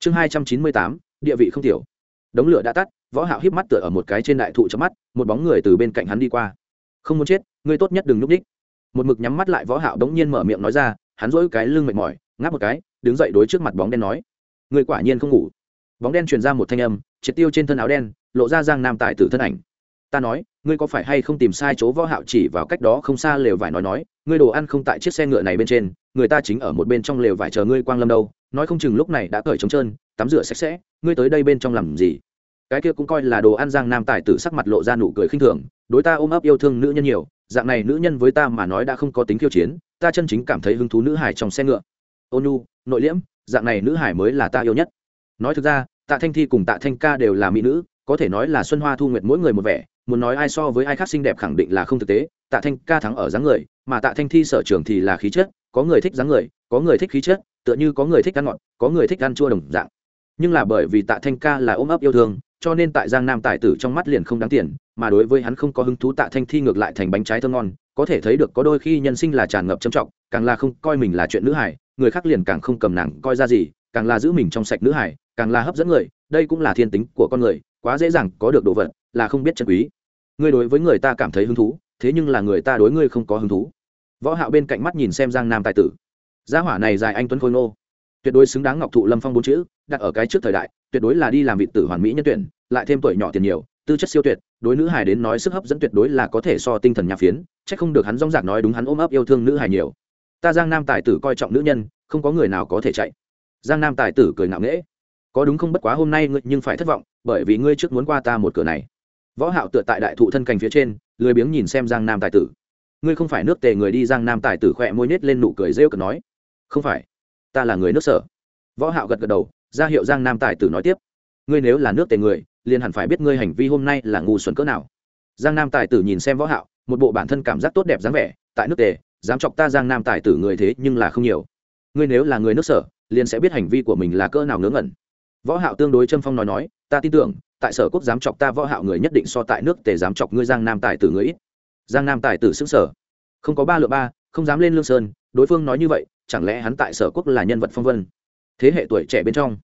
Chương hai trăm chín mươi tám, địa vị không tiểu. Đống lửa đã tắt võ hạo híp mắt tựa ở một cái trên đại thụ chớp mắt, một bóng người từ bên cạnh hắn đi qua. Không muốn chết, ngươi tốt nhất đừng núp đích. Một mực nhắm mắt lại võ hạo đống nhiên mở miệng nói ra, hắn duỗi cái lưng mệt mỏi, ngáp một cái, đứng dậy đối trước mặt bóng đen nói. Ngươi quả nhiên không ngủ. Bóng đen truyền ra một thanh âm, triệt tiêu trên thân áo đen, lộ ra giang nam tài tử thân ảnh. Ta nói, ngươi có phải hay không tìm sai chỗ võ hạo chỉ vào cách đó không xa lều vải nói nói, ngươi đồ ăn không tại chiếc xe ngựa này bên trên, người ta chính ở một bên trong lều vải chờ ngươi quang lâm đâu, nói không chừng lúc này đã cởi trống trơn, tắm rửa sạch sẽ, ngươi tới đây bên trong làm gì? Cái kia cũng coi là đồ ăn giang nam tài tử sắc mặt lộ ra nụ cười khinh thường, đối ta ôm ấp yêu thương nữ nhân nhiều, dạng này nữ nhân với ta mà nói đã không có tính khiêu chiến, ta chân chính cảm thấy hứng thú nữ hải trong xe ngựa. Ônu nội liễm, dạng này nữ hải mới là ta yêu nhất. Nói thực ra, tạ thanh thi cùng tạ thanh ca đều là mỹ nữ, có thể nói là xuân hoa thu nguyệt mỗi người một vẻ, muốn nói ai so với ai khác xinh đẹp khẳng định là không thực tế. Tạ thanh ca thắng ở dáng người, mà tạ thanh thi sở trường thì là khí chất, có người thích dáng người, có người thích khí chất, tựa như có người thích ăn ngọt, có người thích ăn chua đồng dạng. Nhưng là bởi vì tạ thanh ca là ôm ấp yêu thương cho nên tại giang nam tài tử trong mắt liền không đáng tiền, mà đối với hắn không có hứng thú tạ thanh thi ngược lại thành bánh trái thơ ngon, có thể thấy được có đôi khi nhân sinh là tràn ngập trầm trọng, càng là không coi mình là chuyện nữ hải người khác liền càng không cầm nàng coi ra gì, càng là giữ mình trong sạch nữ hải càng là hấp dẫn người, đây cũng là thiên tính của con người, quá dễ dàng có được đồ vật, là không biết chân quý. Ngươi đối với người ta cảm thấy hứng thú, thế nhưng là người ta đối ngươi không có hứng thú. Võ hạo bên cạnh mắt nhìn xem giang nam tài tử. Gia hỏa này dài anh tuấn khôi nô tuyệt đối xứng đáng ngọc thụ lâm phong bốn chữ, đặt ở cái trước thời đại tuyệt đối là đi làm vị tử hoàn mỹ nhân tuyển, lại thêm tuổi nhỏ tiền nhiều, tư chất siêu tuyệt, đối nữ hài đến nói sức hấp dẫn tuyệt đối là có thể so tinh thần nhà phiến, chắc không được hắn rong rạc nói đúng hắn ôm ấp yêu thương nữ hài nhiều. Ta giang nam tài tử coi trọng nữ nhân, không có người nào có thể chạy. Giang nam tài tử cười ngạo nghễ. Có đúng không bất quá hôm nay ngươi nhưng phải thất vọng, bởi vì ngươi trước muốn qua ta một cửa này. Võ hạo tựa tại đại thụ thân cành phía trên, lười biếng nhìn xem giang nam tài tử. Ngươi không phải nước tề người đi giang nam tài tử khỏe môi nết lên nụ cười rêu cợt nói. Không phải, ta là người nước sở. Võ hạo gật gật đầu ra hiệu giang nam tài tử nói tiếp, ngươi nếu là nước tề người, liền hẳn phải biết ngươi hành vi hôm nay là ngu xuẩn cỡ nào. Giang nam tài tử nhìn xem võ hạo, một bộ bản thân cảm giác tốt đẹp dáng vẻ, tại nước tề, dám chọc ta giang nam tài tử người thế nhưng là không nhiều. Ngươi nếu là người nước sở, liền sẽ biết hành vi của mình là cỡ nào ngớ ngẩn. Võ hạo tương đối châm phong nói nói, ta tin tưởng, tại sở quốc dám chọc ta võ hạo người nhất định so tại nước tề dám chọc ngươi giang nam tài tử người ít. Giang nam tài tử xứng sở không có ba lựa ba, không dám lên lương sơn, đối phương nói như vậy, chẳng lẽ hắn tại sở quốc là nhân vật phong vân? Thế hệ tuổi trẻ bên trong,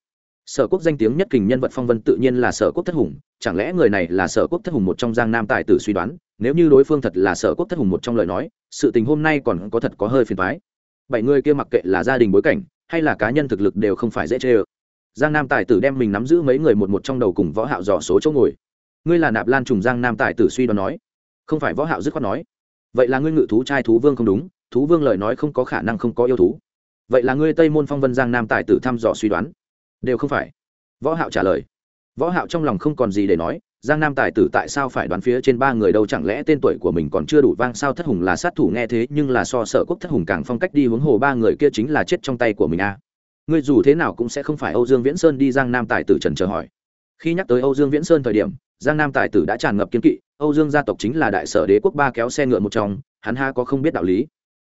sở quốc danh tiếng nhất kình nhân vật phong vân tự nhiên là sở quốc thất hùng, chẳng lẽ người này là sở quốc thất hùng một trong giang nam tài tử suy đoán? Nếu như đối phương thật là sở quốc thất hùng một trong lời nói, sự tình hôm nay còn có thật có hơi phiền thoái bảy người kia mặc kệ là gia đình bối cảnh, hay là cá nhân thực lực đều không phải dễ chê ơ. Giang nam tài tử đem mình nắm giữ mấy người một một trong đầu cùng võ hạo dò số chỗ ngồi. Ngươi là nạp lan trùng giang nam tài tử suy đoán nói. Không phải võ hạo dứt khoát nói. Vậy là ngươi ngự thú trai thú vương không đúng, thú vương lời nói không có khả năng không có yêu thú vậy là ngươi tây môn phong vân giang nam tài tử thăm dò suy đoán? Đều không phải. Võ hạo trả lời. Võ hạo trong lòng không còn gì để nói, giang nam tài tử tại sao phải đoán phía trên ba người đâu? Chẳng lẽ tên tuổi của mình còn chưa đủ vang sao? Thất hùng là sát thủ nghe thế, nhưng là so sợ quốc thất hùng càng phong cách đi hướng hồ ba người kia chính là chết trong tay của mình a à. ngươi dù thế nào cũng sẽ không phải âu dương viễn sơn đi giang nam tài tử trần chờ hỏi. Khi nhắc tới âu dương viễn sơn thời điểm, giang nam tài tử đã tràn ngập kiên kỵ. Âu dương gia tộc chính là đại sở đế quốc ba kéo xe ngựa một trong, hắn ha có không biết đạo lý.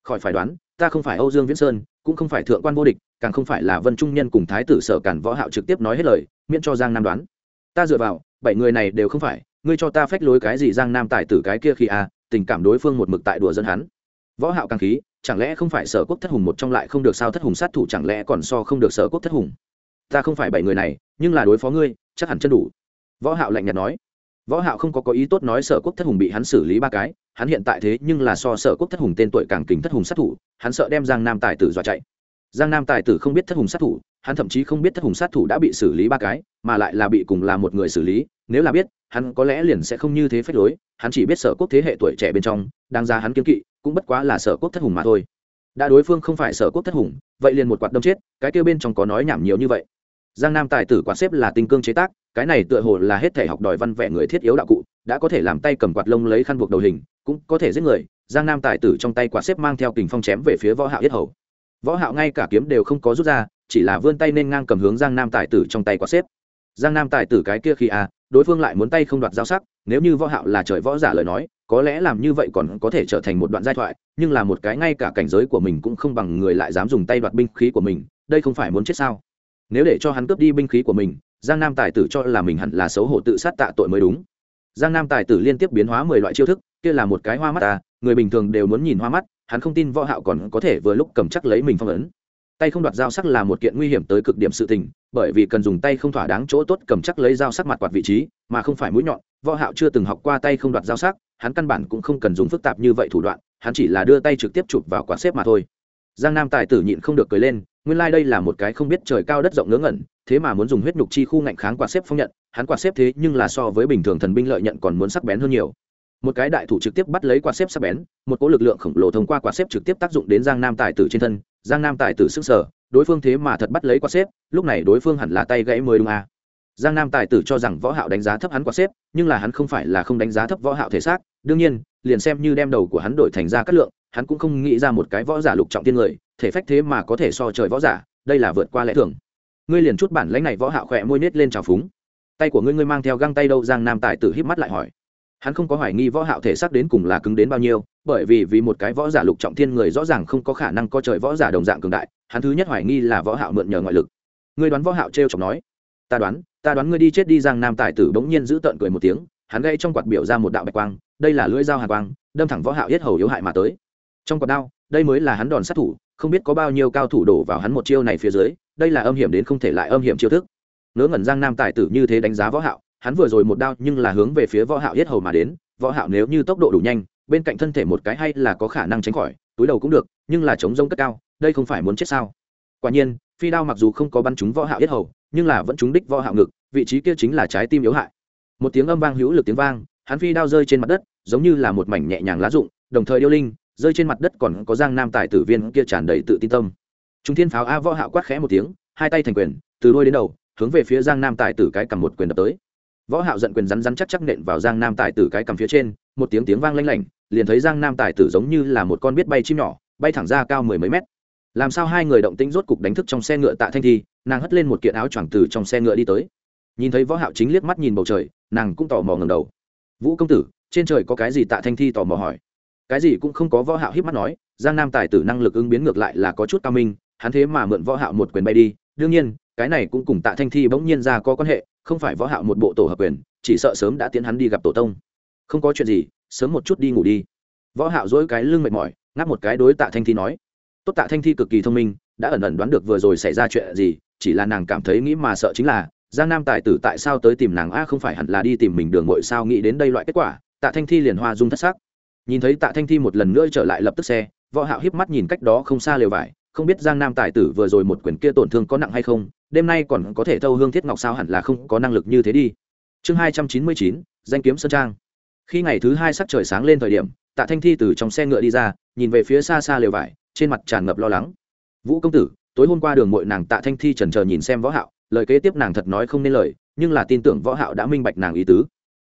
Khỏi phải đoán ta không phải âu dương viễn sơn cũng không phải thượng quan vô địch càng không phải là vân trung nhân cùng thái tử sở cản võ hạo trực tiếp nói hết lời miễn cho giang nam đoán. Ta dựa vào bảy người này đều không phải ngươi cho ta phách lối cái gì giang nam tài tử cái kia khi a à, tình cảm đối phương một mực tại đùa dân hắn. Võ hạo càng khí chẳng lẽ không phải sở quốc thất hùng một trong lại không được sao thất hùng sát thủ chẳng lẽ còn so không được sở quốc thất hùng? Ta không phải bảy người này nhưng là đối phó ngươi chắc hẳn chân đủ. Võ hạo lạnh nhạt nói võ hạo không có có ý tốt nói sở quốc thất hùng bị hắn xử lý ba cái, hắn hiện tại thế nhưng là so sở quốc thất hùng tên tuổi càng kính thất hùng sát thủ, hắn sợ đem giang nam tài tử dọa chạy. Giang nam tài tử không biết thất hùng sát thủ, hắn thậm chí không biết thất hùng sát thủ đã bị xử lý ba cái, mà lại là bị cùng là một người xử lý, nếu là biết, hắn có lẽ liền sẽ không như thế phép lối, hắn chỉ biết sở quốc thế hệ tuổi trẻ bên trong đang ra hắn kiên kỵ, cũng bất quá là sở quốc thất hùng mà thôi. Đã đối phương không phải sở quốc thất hùng, vậy liền một quạt đâm chết, cái kêu bên trong có nói nhảm nhiều như vậy giang nam tài tử quạt xếp là tinh cương chế tác, cái này tựa hồ là hết thể học đòi văn vẽ người thiết yếu đạo cụ, đã có thể làm tay cầm quạt lông lấy khăn buộc đầu hình, cũng có thể giết người. Giang nam tài tử trong tay quạt xếp mang theo kình phong chém về phía võ hạo yết hầu. Võ hạo ngay cả kiếm đều không có rút ra, chỉ là vươn tay nên ngang cầm hướng giang nam tài tử trong tay quạt xếp. Giang nam tài tử cái kia khi à đối phương lại muốn tay không đoạt giao sắc, nếu như võ hạo là trời võ giả lời nói, có lẽ làm như vậy còn có thể trở thành một đoạn giai thoại, nhưng là một cái ngay cả cảnh giới của mình cũng không bằng người lại dám dùng tay đoạt binh khí của mình, đây không phải muốn chết sao? Nếu để cho hắn cướp đi binh khí của mình, giang nam tài tử cho là mình hẳn là xấu hổ tự sát tạ tội mới đúng. Giang nam tài tử liên tiếp biến hóa mười loại chiêu thức, kia là một cái hoa mắt ta, người bình thường đều muốn nhìn hoa mắt, hắn không tin võ hạo còn có thể vừa lúc cầm chắc lấy mình phong ấn. Tay không đoạt dao sắc là một kiện nguy hiểm tới cực điểm sự tình, bởi vì cần dùng tay không thỏa đáng chỗ tốt cầm chắc lấy dao sắc mặt quạt vị trí, mà không phải mũi nhọn, võ hạo chưa từng học qua tay không đoạt dao sắc, hắn căn bản cũng không cần dùng phức tạp như vậy thủ đoạn, hắn chỉ là đưa tay trực tiếp chụp vào quạt xếp mà thôi. Giang nam tài tử nhịn không được cười lên nguyên lai like đây là một cái không biết trời cao đất rộng ngớ ngẩn, thế mà muốn dùng huyết nhục chi khu ngạnh kháng quạt xếp phong nhận, hắn quạt xếp thế nhưng là so với bình thường thần binh lợi nhận còn muốn sắc bén hơn nhiều một cái đại thủ trực tiếp bắt lấy quạt xếp sắc bén, một cỗ lực lượng khổng lồ thông qua quạt xếp trực tiếp tác dụng đến giang nam tài tử trên thân, giang nam tài tử sức sở, đối phương thế mà thật bắt lấy quạt xếp, lúc này đối phương hẳn là tay gãy mới đúng à. giang nam tài tử cho rằng võ hạo đánh giá thấp hắn quạt xếp, nhưng là hắn không phải là không đánh giá thấp võ hạo thể xác, đương nhiên, liền xem như đem đầu của hắn đổi thành ra cát lượng hắn cũng không nghĩ ra một cái võ giả lục trọng tiên người, thể phách thế mà có thể so trời võ giả, đây là vượt qua lẽ thường. Ngươi liền chút bản lãnh này võ hạo khỏe môi nết lên trào phúng. Tay của ngươi ngươi mang theo găng tay đâu, giang nam tài tử híp mắt lại hỏi. Hắn không có hoài nghi võ hạo thể xác đến cùng là cứng đến bao nhiêu, bởi vì vì một cái võ giả lục trọng thiên người rõ ràng không có khả năng có trời võ giả đồng dạng cường đại, hắn thứ nhất hoài nghi là võ hạo mượn nhờ ngoại lực. Ngươi đoán võ hạo treo chọc nói. Ta đoán ta đoán ngươi đi chết đi, giang nam tài tử bỗng nhiên giữ tận cười một tiếng, hắn gây trong quạt biểu ra một đạo bạch quang, đây là lưỡi dao hàn quang, đâm thẳng võ hạo yết hầu yếu hại mà tới trong quạt đao, đây mới là hắn đòn sát thủ, không biết có bao nhiêu cao thủ đổ vào hắn một chiêu này phía dưới, đây là âm hiểm đến không thể lại âm hiểm chiêu thức. Ngớ ngẩn giang nam tài tử như thế đánh giá võ hạo, hắn vừa rồi một đao nhưng là hướng về phía võ hạo yết hầu mà đến, võ hạo nếu như tốc độ đủ nhanh, bên cạnh thân thể một cái hay là có khả năng tránh khỏi, túi đầu cũng được, nhưng là chống rông cất cao, đây không phải muốn chết sao? Quả nhiên, phi đao mặc dù không có bắn trúng võ hạo yết hầu, nhưng là vẫn trúng đích võ hạo ngực, vị trí kia chính là trái tim yếu hại. Một tiếng âm vang hữu lực tiếng vang, hắn phi đao rơi trên mặt đất, giống như là một mảnh nhẹ nhàng lá rụng, đồng thời điêu linh rơi trên mặt đất còn có giang nam tài tử viên kia tràn đầy tự tin tâm. Trung thiên pháo a võ hạo quát khẽ một tiếng, hai tay thành quyền, từ đuôi đến đầu, hướng về phía giang nam tài tử cái cầm một quyền đập tới. Võ hạo giận quyền rắn rắn chắc chắc nện vào giang nam tài tử cái cầm phía trên, một tiếng tiếng vang lanh lảnh, liền thấy giang nam tài tử giống như là một con biết bay chim nhỏ, bay thẳng ra cao mười mấy mét. Làm sao hai người động tĩnh rốt cục đánh thức trong xe ngựa tạ thanh thi, nàng hất lên một kiện áo choàng từ trong xe ngựa đi tới. Nhìn thấy võ hạo chính liếc mắt nhìn bầu trời, nàng cũng tò mò ngẩng đầu. Vũ công tử, trên trời có cái gì? Tạ thanh thi tò mò hỏi cái gì cũng không có võ hạo híp mắt nói, giang nam tài tử năng lực ứng biến ngược lại là có chút cao minh, hắn thế mà mượn võ hạo một quyền bay đi. Đương nhiên, cái này cũng cùng tạ thanh thi bỗng nhiên ra có quan hệ, không phải võ hạo một bộ tổ hợp quyền, chỉ sợ sớm đã tiến hắn đi gặp tổ tông. Không có chuyện gì, sớm một chút đi ngủ đi. Võ hạo dỗi cái lưng mệt mỏi, ngáp một cái đối tạ thanh thi nói. Tốt, tạ thanh thi cực kỳ thông minh, đã ẩn ẩn đoán được vừa rồi xảy ra chuyện gì, chỉ là nàng cảm thấy nghĩ mà sợ chính là, giang nam tài tử tại sao tới tìm nàng a không phải hẳn là đi tìm mình đường ngội sao nghĩ đến đây loại kết quả, tạ thanh thi liền hoa dung thất sắc nhìn thấy tạ thanh thi một lần nữa trở lại lập tức xe, võ hạo híp mắt nhìn cách đó không xa lều vải, không biết giang nam tài tử vừa rồi một quyền kia tổn thương có nặng hay không, đêm nay còn có thể thâu hương thiết ngọc sao hẳn là không có năng lực như thế đi. Chương hai trăm chín mươi chín, danh kiếm sơn trang. Khi ngày thứ hai sắc trời sáng lên thời điểm, tạ thanh thi từ trong xe ngựa đi ra, nhìn về phía xa xa lều vải, trên mặt tràn ngập lo lắng. Vũ công tử, tối hôm qua đường mội nàng tạ thanh thi trần chờ nhìn xem võ hạo, lời kế tiếp nàng thật nói không nên lời, nhưng là tin tưởng võ hạo đã minh bạch nàng ý tứ.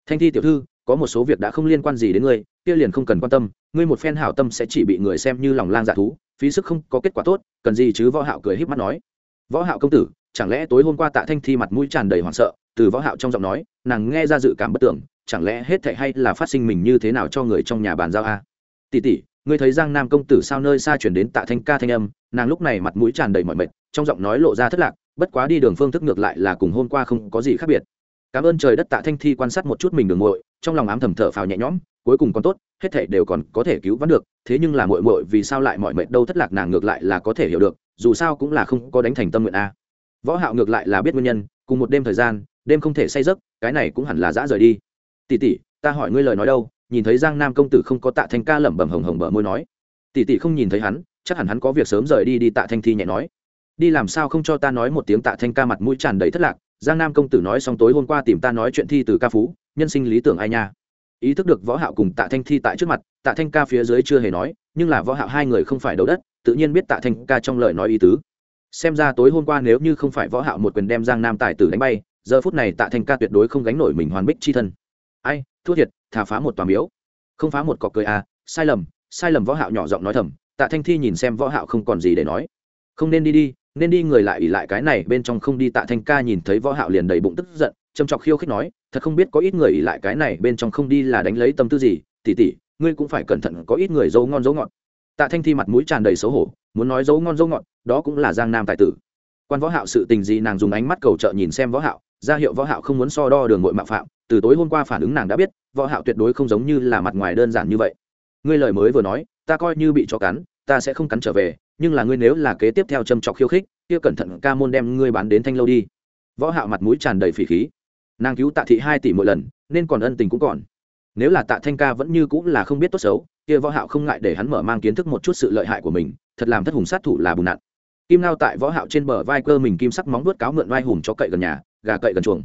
Thanh thi tiểu thư có một số việc đã không liên quan gì đến ngươi, kia liền không cần quan tâm, ngươi một phen hảo tâm sẽ chỉ bị người xem như lòng lang dạ thú, phí sức không có kết quả tốt, cần gì chứ võ hạo cười híp mắt nói. Võ hạo công tử, chẳng lẽ tối hôm qua tạ thanh thi mặt mũi tràn đầy hoảng sợ, từ võ hạo trong giọng nói, nàng nghe ra dự cảm bất tưởng, chẳng lẽ hết thảy hay là phát sinh mình như thế nào cho người trong nhà bàn giao a? Tỷ tỷ, ngươi thấy giang nam công tử sao nơi xa chuyển đến tạ thanh ca thanh âm, nàng lúc này mặt mũi tràn đầy mọi mệt, trong giọng nói lộ ra thất lạc, bất quá đi đường phương thức ngược lại là cùng hôm qua không có gì khác biệt cảm ơn trời đất tạ thanh thi quan sát một chút mình đường muội, trong lòng ám thầm thở phào nhẹ nhõm, cuối cùng còn tốt, hết thảy đều còn có thể cứu vãn được, thế nhưng là muội muội vì sao lại mọi mệt đâu thất lạc nàng ngược lại là có thể hiểu được, dù sao cũng là không có đánh thành tâm nguyện a. Võ hạo ngược lại là biết nguyên nhân, cùng một đêm thời gian, đêm không thể say giấc, cái này cũng hẳn là dã rời đi. Tỷ tỷ, ta hỏi ngươi lời nói đâu, nhìn thấy giang nam công tử không có tạ thanh ca lẩm bẩm hồng hồng bờ môi nói. Tỷ tỷ không nhìn thấy hắn, chắc hẳn hắn có việc sớm rời đi đi tạ thanh thi nhẹ nói. Đi làm sao không cho ta nói một tiếng tạ thanh ca mặt mũi tràn đầy thất lạc giang nam công tử nói xong tối hôm qua tìm ta nói chuyện thi từ ca phú, nhân sinh lý tưởng ai nha. Ý thức được võ hạo cùng tạ thanh thi tại trước mặt, tạ thanh ca phía dưới chưa hề nói, nhưng là võ hạo hai người không phải đấu đất, tự nhiên biết tạ thanh ca trong lời nói ý tứ. Xem ra tối hôm qua nếu như không phải võ hạo một quyền đem giang nam tài tử đánh bay, giờ phút này tạ thanh ca tuyệt đối không gánh nổi mình hoàn bích chi thân. Ai, thua thiệt, thả phá một tòa miếu. Không phá một cọc cười à sai lầm sai lầm võ hạo nhỏ giọng nói thầm, tạ thanh thi nhìn xem võ hạo không còn gì để nói. Không nên đi đi nên đi người lại ỉ lại cái này bên trong không đi tạ thanh ca nhìn thấy võ hạo liền đầy bụng tức giận châm chọc khiêu khích nói, thật không biết có ít người ỉ lại cái này bên trong không đi là đánh lấy tâm tư gì, tỷ tỷ, ngươi cũng phải cẩn thận có ít người dấu ngon dấu ngọt. Tạ thanh thi mặt mũi tràn đầy xấu hổ, muốn nói dấu ngon dấu ngọt, đó cũng là giang nam tài tử. Quan võ hạo sự tình gì nàng dùng ánh mắt cầu trợ nhìn xem võ hạo, ra hiệu võ hạo không muốn so đo đường nội mạo phạm, từ tối hôm qua phản ứng nàng đã biết, võ hạo tuyệt đối không giống như là mặt ngoài đơn giản như vậy. Ngươi lời mới vừa nói, ta coi như bị cho cắn, ta sẽ không cắn trở về nhưng là ngươi nếu là kế tiếp theo châm trọc khiêu khích, kia cẩn thận ca môn đem ngươi bán đến thanh lâu đi. Võ hạo mặt mũi tràn đầy phỉ khí. Nàng cứu tạ thị hai tỷ mỗi lần, nên còn ân tình cũng còn. Nếu là tạ thanh ca vẫn như cũng là không biết tốt xấu, kia võ hạo không ngại để hắn mở mang kiến thức một chút sự lợi hại của mình, thật làm thất hùng sát thủ là bùn nặn. Kim lao tại võ hạo trên bờ vai cơ mình kim sắc móng vuốt cáo mượn vai hùng cho cậy gần nhà, gà cậy gần chuồng.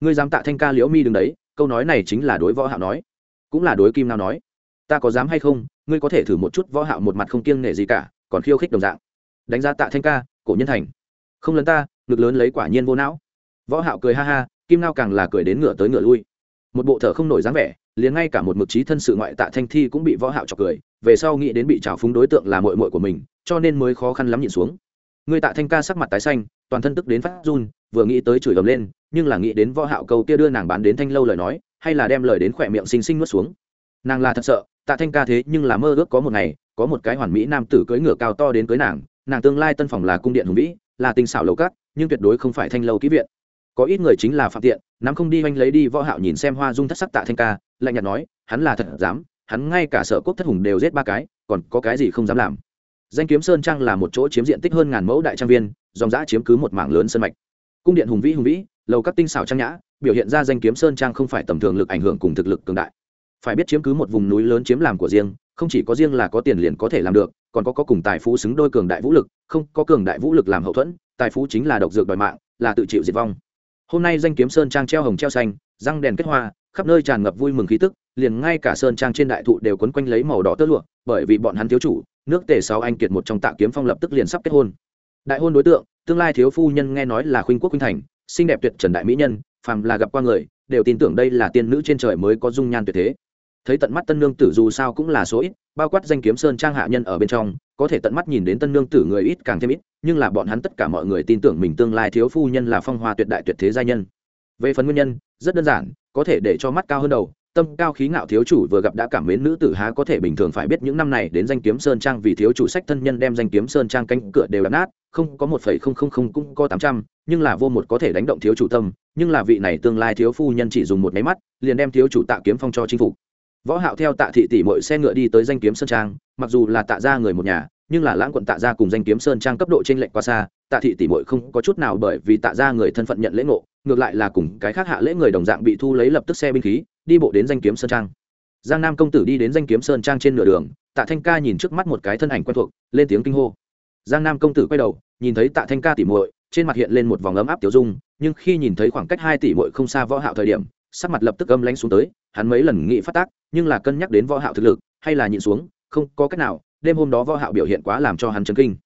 Ngươi dám tạ thanh ca liễu mi đứng đấy, câu nói này chính là đối võ hạo nói. Cũng là đối kim lao nói. Ta có dám hay không, ngươi có thể thử một chút võ hạo một mặt không kiêng nể gì cả còn khiêu khích đồng dạng. Đánh giá tạ thanh ca, cổ nhân thành. Không lấn ta, ngực lớn lấy quả nhiên vô não. Võ hạo cười ha ha, kim nao càng là cười đến ngựa tới ngựa lui. Một bộ thở không nổi dáng vẻ, liền ngay cả một mực trí thân sự ngoại tạ thanh thi cũng bị võ hạo chọc cười, về sau nghĩ đến bị trào phúng đối tượng là muội muội của mình, cho nên mới khó khăn lắm nhìn xuống. Người tạ thanh ca sắc mặt tái xanh, toàn thân tức đến phát run, vừa nghĩ tới chửi ầm lên, nhưng là nghĩ đến võ hạo câu kia đưa nàng bán đến thanh lâu lời nói, hay là đem lời đến khỏe miệng xinh xinh nuốt xuống. Nàng là thật sợ tạ thanh ca thế nhưng là mơ ước có một ngày, có một cái hoàn mỹ nam tử cưỡi ngựa cao to đến cưới nàng nàng tương lai tân phòng là cung điện hùng vĩ, là tinh xảo lầu cát, nhưng tuyệt đối không phải thanh lâu ký viện. Có ít người chính là phạm tiện, nắm không đi oanh lấy đi võ hạo nhìn xem hoa dung thất sắc tạ thanh ca, lạnh nhạt nói, hắn là thật dám, hắn ngay cả sở quốc thất hùng đều giết ba cái, còn có cái gì không dám làm. Danh kiếm sơn trang là một chỗ chiếm diện tích hơn ngàn mẫu đại trang viên, dòng dã chiếm cứ một mảng lớn sân mạch. Cung điện hùng vĩ hùng vĩ, lầu các tinh xảo trang nhã, biểu hiện ra danh kiếm sơn trang không phải tầm thường lực ảnh hưởng cùng thực lực cường đại phải biết chiếm cứ một vùng núi lớn chiếm làm của riêng, không chỉ có riêng là có tiền liền có thể làm được, còn có có cùng tài phú xứng đôi cường đại vũ lực, không, có cường đại vũ lực làm hậu thuẫn, tài phú chính là độc dược đòi mạng, là tự chịu diệt vong. Hôm nay danh kiếm sơn trang treo hồng treo xanh, răng đèn kết hoa, khắp nơi tràn ngập vui mừng khí tức, liền ngay cả sơn trang trên đại thụ đều quấn quanh lấy màu đỏ tơ lụa, bởi vì bọn hắn thiếu chủ, nước tề sáu anh kiệt một trong tạ kiếm phong lập tức liền sắp kết hôn. Đại hôn đối tượng, tương lai thiếu phu nhân nghe nói là khuynh quốc khuynh thành, xinh đẹp tuyệt trần đại mỹ nhân, phàm là gặp qua người, đều tin tưởng đây là tiên nữ trên trời mới có dung nhan tuyệt thế thấy tận mắt tân nương tử dù sao cũng là số ít, bao quát danh kiếm sơn trang hạ nhân ở bên trong, có thể tận mắt nhìn đến tân nương tử người ít càng thêm ít, nhưng là bọn hắn tất cả mọi người tin tưởng mình tương lai thiếu phu nhân là phong hoa tuyệt đại tuyệt thế gia nhân. Về phần nguyên nhân, rất đơn giản, có thể để cho mắt cao hơn đầu, tâm cao khí ngạo thiếu chủ vừa gặp đã cảm mến nữ tử há có thể bình thường phải biết những năm này đến danh kiếm sơn trang vì thiếu chủ sách thân nhân đem danh kiếm sơn trang cánh cửa đều đập nát, không có một phẩy không không không cũng có tám trăm, nhưng là vô một có thể đánh động thiếu chủ tâm, nhưng là vị này tương lai thiếu phu nhân chỉ dùng một máy mắt, liền đem thiếu chủ tạ kiếm phong cho chinh phục võ hạo theo tạ thị tỷ Mội xe ngựa đi tới danh kiếm sơn trang, mặc dù là tạ gia người một nhà, nhưng là lãng quận tạ gia cùng danh kiếm sơn trang cấp độ trên lệnh quá xa, tạ thị tỷ muội không có chút nào bởi vì tạ gia người thân phận nhận lễ ngộ, ngược lại là cùng cái khác hạ lễ người đồng dạng bị thu lấy lập tức xe binh khí, đi bộ đến danh kiếm sơn trang. Giang nam công tử đi đến danh kiếm sơn trang trên nửa đường, tạ thanh ca nhìn trước mắt một cái thân ảnh quen thuộc, lên tiếng kinh hô. Giang nam công tử quay đầu, nhìn thấy tạ thanh ca tỷ muội, trên mặt hiện lên một vòng ấm áp tiểu dung, nhưng khi nhìn thấy khoảng cách hai tỷ muội không xa võ hạo thời điểm sắc mặt lập tức âm lánh xuống tới, hắn mấy lần nghĩ phát tác, nhưng là cân nhắc đến võ hạo thực lực, hay là nhịn xuống, không có cách nào, đêm hôm đó võ hạo biểu hiện quá làm cho hắn chấn kinh.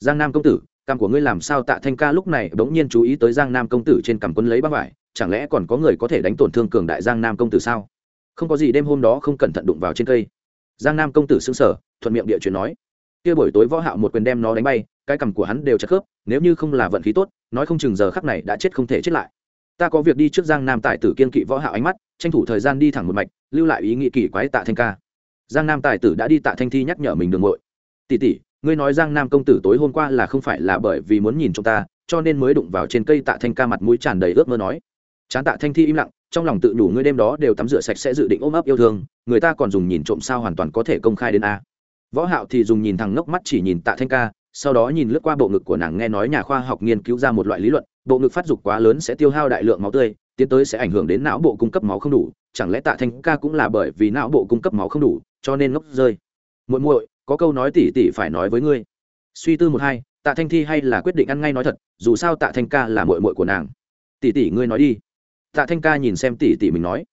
Giang nam công tử cam của ngươi làm sao tạ thanh ca lúc này bỗng nhiên chú ý tới giang nam công tử trên cằm quân lấy băng vải, chẳng lẽ còn có người có thể đánh tổn thương cường đại giang nam công tử sao? Không có gì đêm hôm đó không cẩn thận đụng vào trên cây. Giang nam công tử xứng sở thuận miệng địa chuyện nói, kia buổi tối võ hạo một quyền đem nó đánh bay, cái cằm của hắn đều chặt khớp, nếu như không là vận khí tốt, nói không chừng giờ khắc này đã chết không thể chết lại ta có việc đi trước giang nam tài tử kiên kỵ võ hạo ánh mắt, tranh thủ thời gian đi thẳng một mạch, lưu lại ý nghĩ kỳ quái tạ thanh ca. Giang nam tài tử đã đi tạ thanh thi nhắc nhở mình đường ngội tỷ tỷ, ngươi nói giang nam công tử tối hôm qua là không phải là bởi vì muốn nhìn chúng ta, cho nên mới đụng vào trên cây tạ thanh ca mặt mũi tràn đầy ước mơ nói. Chán tạ thanh thi im lặng, trong lòng tự đủ ngươi đêm đó đều tắm rửa sạch sẽ dự định ôm ấp yêu thương, người ta còn dùng nhìn trộm sao hoàn toàn có thể công khai đến a. Võ hạo thì dùng nhìn thằng ngốc mắt chỉ nhìn tạ thanh ca sau đó nhìn lướt qua bộ ngực của nàng nghe nói nhà khoa học nghiên cứu ra một loại lý luận, bộ ngực phát dục quá lớn sẽ tiêu hao đại lượng máu tươi, tiến tới sẽ ảnh hưởng đến não bộ cung cấp máu không đủ, chẳng lẽ tạ thanh ca cũng là bởi vì não bộ cung cấp máu không đủ, cho nên ngốc rơi? Muội muội, có câu nói tỉ tỉ phải nói với ngươi. Suy tư một hai, tạ thanh thi hay là quyết định ăn ngay nói thật, dù sao tạ thanh ca là muội muội của nàng. Tỉ tỉ ngươi nói đi. Tạ thanh ca nhìn xem tỉ tỉ mình nói.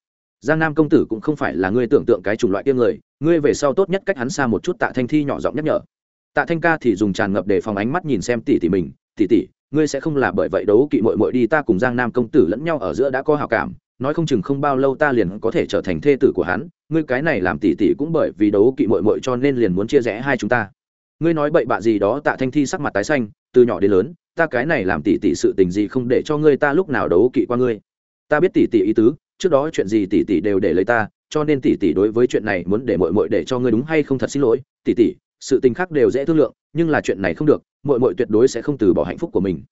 Giang nam công tử cũng không phải là ngươi tưởng tượng cái chủng loại kia người, ngươi về sau tốt nhất cách hắn xa một chút tạ thanh thi nhỏ giọng nhắc nhở tạ thanh ca thì dùng tràn ngập để phòng ánh mắt nhìn xem tỷ tỷ mình. Tỷ tỷ, ngươi sẽ không là bởi vậy đấu kỵ mội mội đi ta cùng giang nam công tử lẫn nhau ở giữa đã có hào cảm. Nói không chừng không bao lâu ta liền có thể trở thành thê tử của hắn. Ngươi cái này làm tỷ tỷ cũng bởi vì đấu kỵ mội mội cho nên liền muốn chia rẽ hai chúng ta. Ngươi nói bậy bạ gì đó? Tạ thanh thi sắc mặt tái xanh. Từ nhỏ đến lớn ta cái này làm tỷ tỷ sự tình gì không để cho ngươi ta lúc nào đấu kỵ qua ngươi. Ta biết tỷ tỷ ý tứ trước đó chuyện gì tỷ tỷ đều để lấy ta cho nên tỷ tỷ đối với chuyện này muốn để mội mội để cho ngươi đúng hay không thật xin lỗi. Tỷ tỷ sự tình khác đều dễ thương lượng, nhưng là chuyện này không được mội mội tuyệt đối sẽ không từ bỏ hạnh phúc của mình.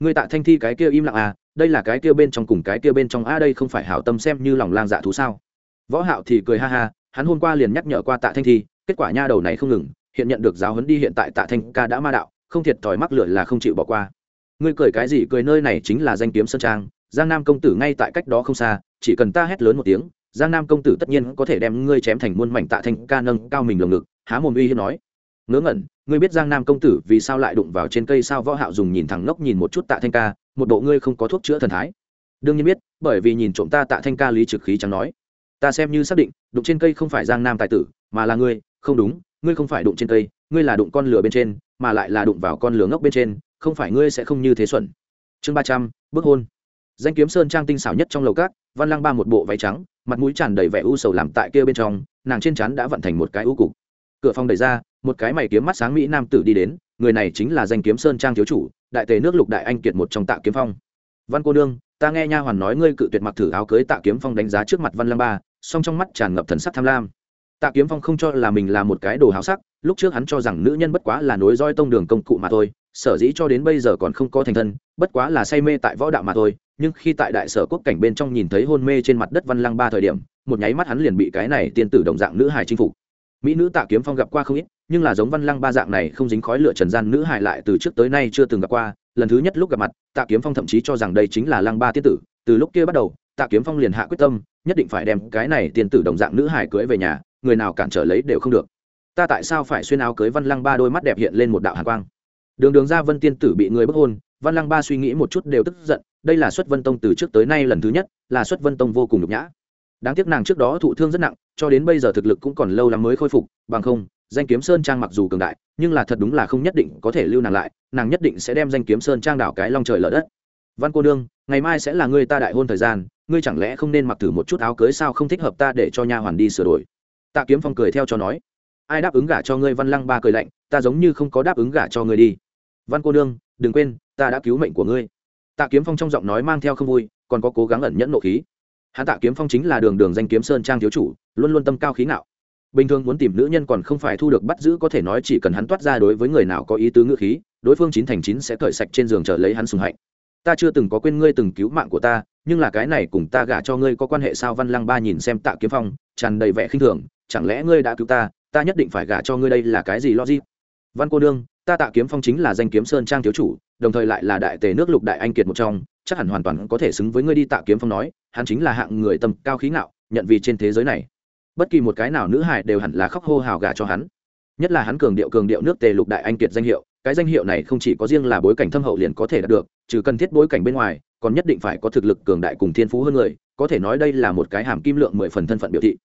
Ngươi tạ thanh thi cái kia im lặng à đây là cái kia bên trong cùng cái kia bên trong a đây không phải hảo tâm xem như lòng lang dạ thú sao? Võ hạo thì cười ha ha, hắn hôm qua liền nhắc nhở qua tạ thanh thi, kết quả nha đầu này không ngừng, hiện nhận được giáo huấn đi hiện tại tạ thanh ca đã ma đạo, không thiệt thòi mắc lửa là không chịu bỏ qua. Ngươi cười cái gì, cười nơi này chính là danh kiếm sơn trang, giang nam công tử ngay tại cách đó không xa, chỉ cần ta hét lớn một tiếng, giang nam công tử tất nhiên có thể đem ngươi chém thành muôn mảnh tạ thanh ca nâng cao mình lồng ngực, há mồm uy hiếp nói ngớ ngẩn, ngươi biết giang nam công tử vì sao lại đụng vào trên cây sao võ hạo dùng nhìn thẳng ngốc nhìn một chút tạ thanh ca, một bộ ngươi không có thuốc chữa thần thái. Đương nhiên biết, bởi vì nhìn trộm ta tạ thanh ca lý trực khí chẳng nói. Ta xem như xác định, đụng trên cây không phải giang nam tài tử, mà là ngươi, không đúng, ngươi không phải đụng trên cây, ngươi là đụng con lửa bên trên, mà lại là đụng vào con lửa ngốc bên trên, không phải ngươi sẽ không như thế xuẩn. Chương ba trăm bước hôn. Danh kiếm sơn trang tinh xảo nhất trong lầu cát văn lăng ba một bộ váy trắng, mặt mũi tràn đầy vẻ u sầu làm tại kia bên trong, nàng trên chắn đã vận thành một cái u cục. Cửa phòng đẩy ra một cái mày kiếm mắt sáng mỹ nam tử đi đến, người này chính là danh kiếm sơn trang thiếu chủ, đại tề nước lục đại anh kiệt một trong tạ kiếm phong. Văn cô nương, ta nghe nha hoàn nói ngươi cự tuyệt mặc thử áo cưới tạ kiếm phong đánh giá trước mặt văn lăng ba, song trong mắt tràn ngập thần sắc tham lam. Tạ kiếm phong không cho là mình là một cái đồ háo sắc, lúc trước hắn cho rằng nữ nhân bất quá là nối roi tông đường công cụ mà thôi, sở dĩ cho đến bây giờ còn không có thành thân, bất quá là say mê tại võ đạo mà thôi, nhưng khi tại đại sở quốc cảnh bên trong nhìn thấy hôn mê trên mặt đất văn lăng ba thời điểm, một nháy mắt hắn liền bị cái này tiên tử đồng dạng nữ hài chinh phục. Mỹ nữ tạ kiếm phong gặp qua không ít nhưng là giống văn lăng ba dạng này không dính khói lửa trần gian nữ hài lại từ trước tới nay chưa từng gặp qua, lần thứ nhất lúc gặp mặt, tạ kiếm phong thậm chí cho rằng đây chính là lăng ba tiên tử, từ lúc kia bắt đầu, tạ kiếm phong liền hạ quyết tâm, nhất định phải đem cái này tiên tử đồng dạng nữ hài cưới về nhà, người nào cản trở lấy đều không được. Ta tại sao phải xuyên áo cưới văn lăng ba đôi mắt đẹp hiện lên một đạo hàn quang? Đường đường ra vân tiên tử bị người bức hôn, văn lăng ba suy nghĩ một chút đều tức giận, đây là xuất vân tông từ trước tới nay lần thứ nhất, là xuất vân tông vô cùng nhục nhã. Đáng tiếc nàng trước đó thụ thương rất nặng, cho đến bây giờ thực lực cũng còn lâu lắm mới khôi phục, bằng không danh kiếm sơn trang mặc dù cường đại, nhưng là thật đúng là không nhất định có thể lưu nàng lại, nàng nhất định sẽ đem danh kiếm sơn trang đảo cái long trời lở đất. Văn cô đương, ngày mai sẽ là ngươi ta đại hôn thời gian, ngươi chẳng lẽ không nên mặc thử một chút áo cưới sao không thích hợp ta để cho nha hoàn đi sửa đổi? Tạ kiếm phong cười theo cho nói. Ai đáp ứng gả cho ngươi? Văn lăng ba cười lạnh, ta giống như không có đáp ứng gả cho ngươi đi. Văn cô đương, đừng quên, ta đã cứu mệnh của ngươi. Tạ kiếm phong trong giọng nói mang theo không vui, còn có cố gắng ẩn nhẫn nộ khí. Hắn tạ kiếm phong chính là đường đường danh kiếm sơn trang thiếu chủ, luôn luôn tâm cao khí ngạo bình thường muốn tìm nữ nhân còn không phải thu được bắt giữ có thể nói chỉ cần hắn toát ra đối với người nào có ý tứ ngữ khí, đối phương chín thành chín sẽ cởi sạch trên giường chờ lấy hắn sùng hạnh. Ta chưa từng có quên ngươi từng cứu mạng của ta, nhưng là cái này cùng ta gả cho ngươi có quan hệ sao? Văn lăng ba nhìn xem tạ kiếm phong, tràn đầy vẻ khinh thường, chẳng lẽ ngươi đã cứu ta? Ta nhất định phải gả cho ngươi đây là cái gì logic? Văn cô đương, ta tạ kiếm phong chính là danh kiếm sơn trang thiếu chủ, đồng thời lại là đại tề nước lục đại anh kiệt một trong, chắc hẳn hoàn toàn có thể xứng với ngươi đi tạ kiếm phong nói, hắn chính là hạng người tầm cao khí ngạo, nhận vì trên thế giới này bất kỳ một cái nào nữ hải đều hẳn là khóc hô hào gả cho hắn. Nhất là hắn cường điệu cường điệu nước tề lục đại anh kiệt danh hiệu, cái danh hiệu này không chỉ có riêng là bối cảnh thâm hậu liền có thể đạt được, trừ cần thiết bối cảnh bên ngoài, còn nhất định phải có thực lực cường đại cùng thiên phú hơn người, có thể nói đây là một cái hàm kim lượng mười phần thân phận biểu thị.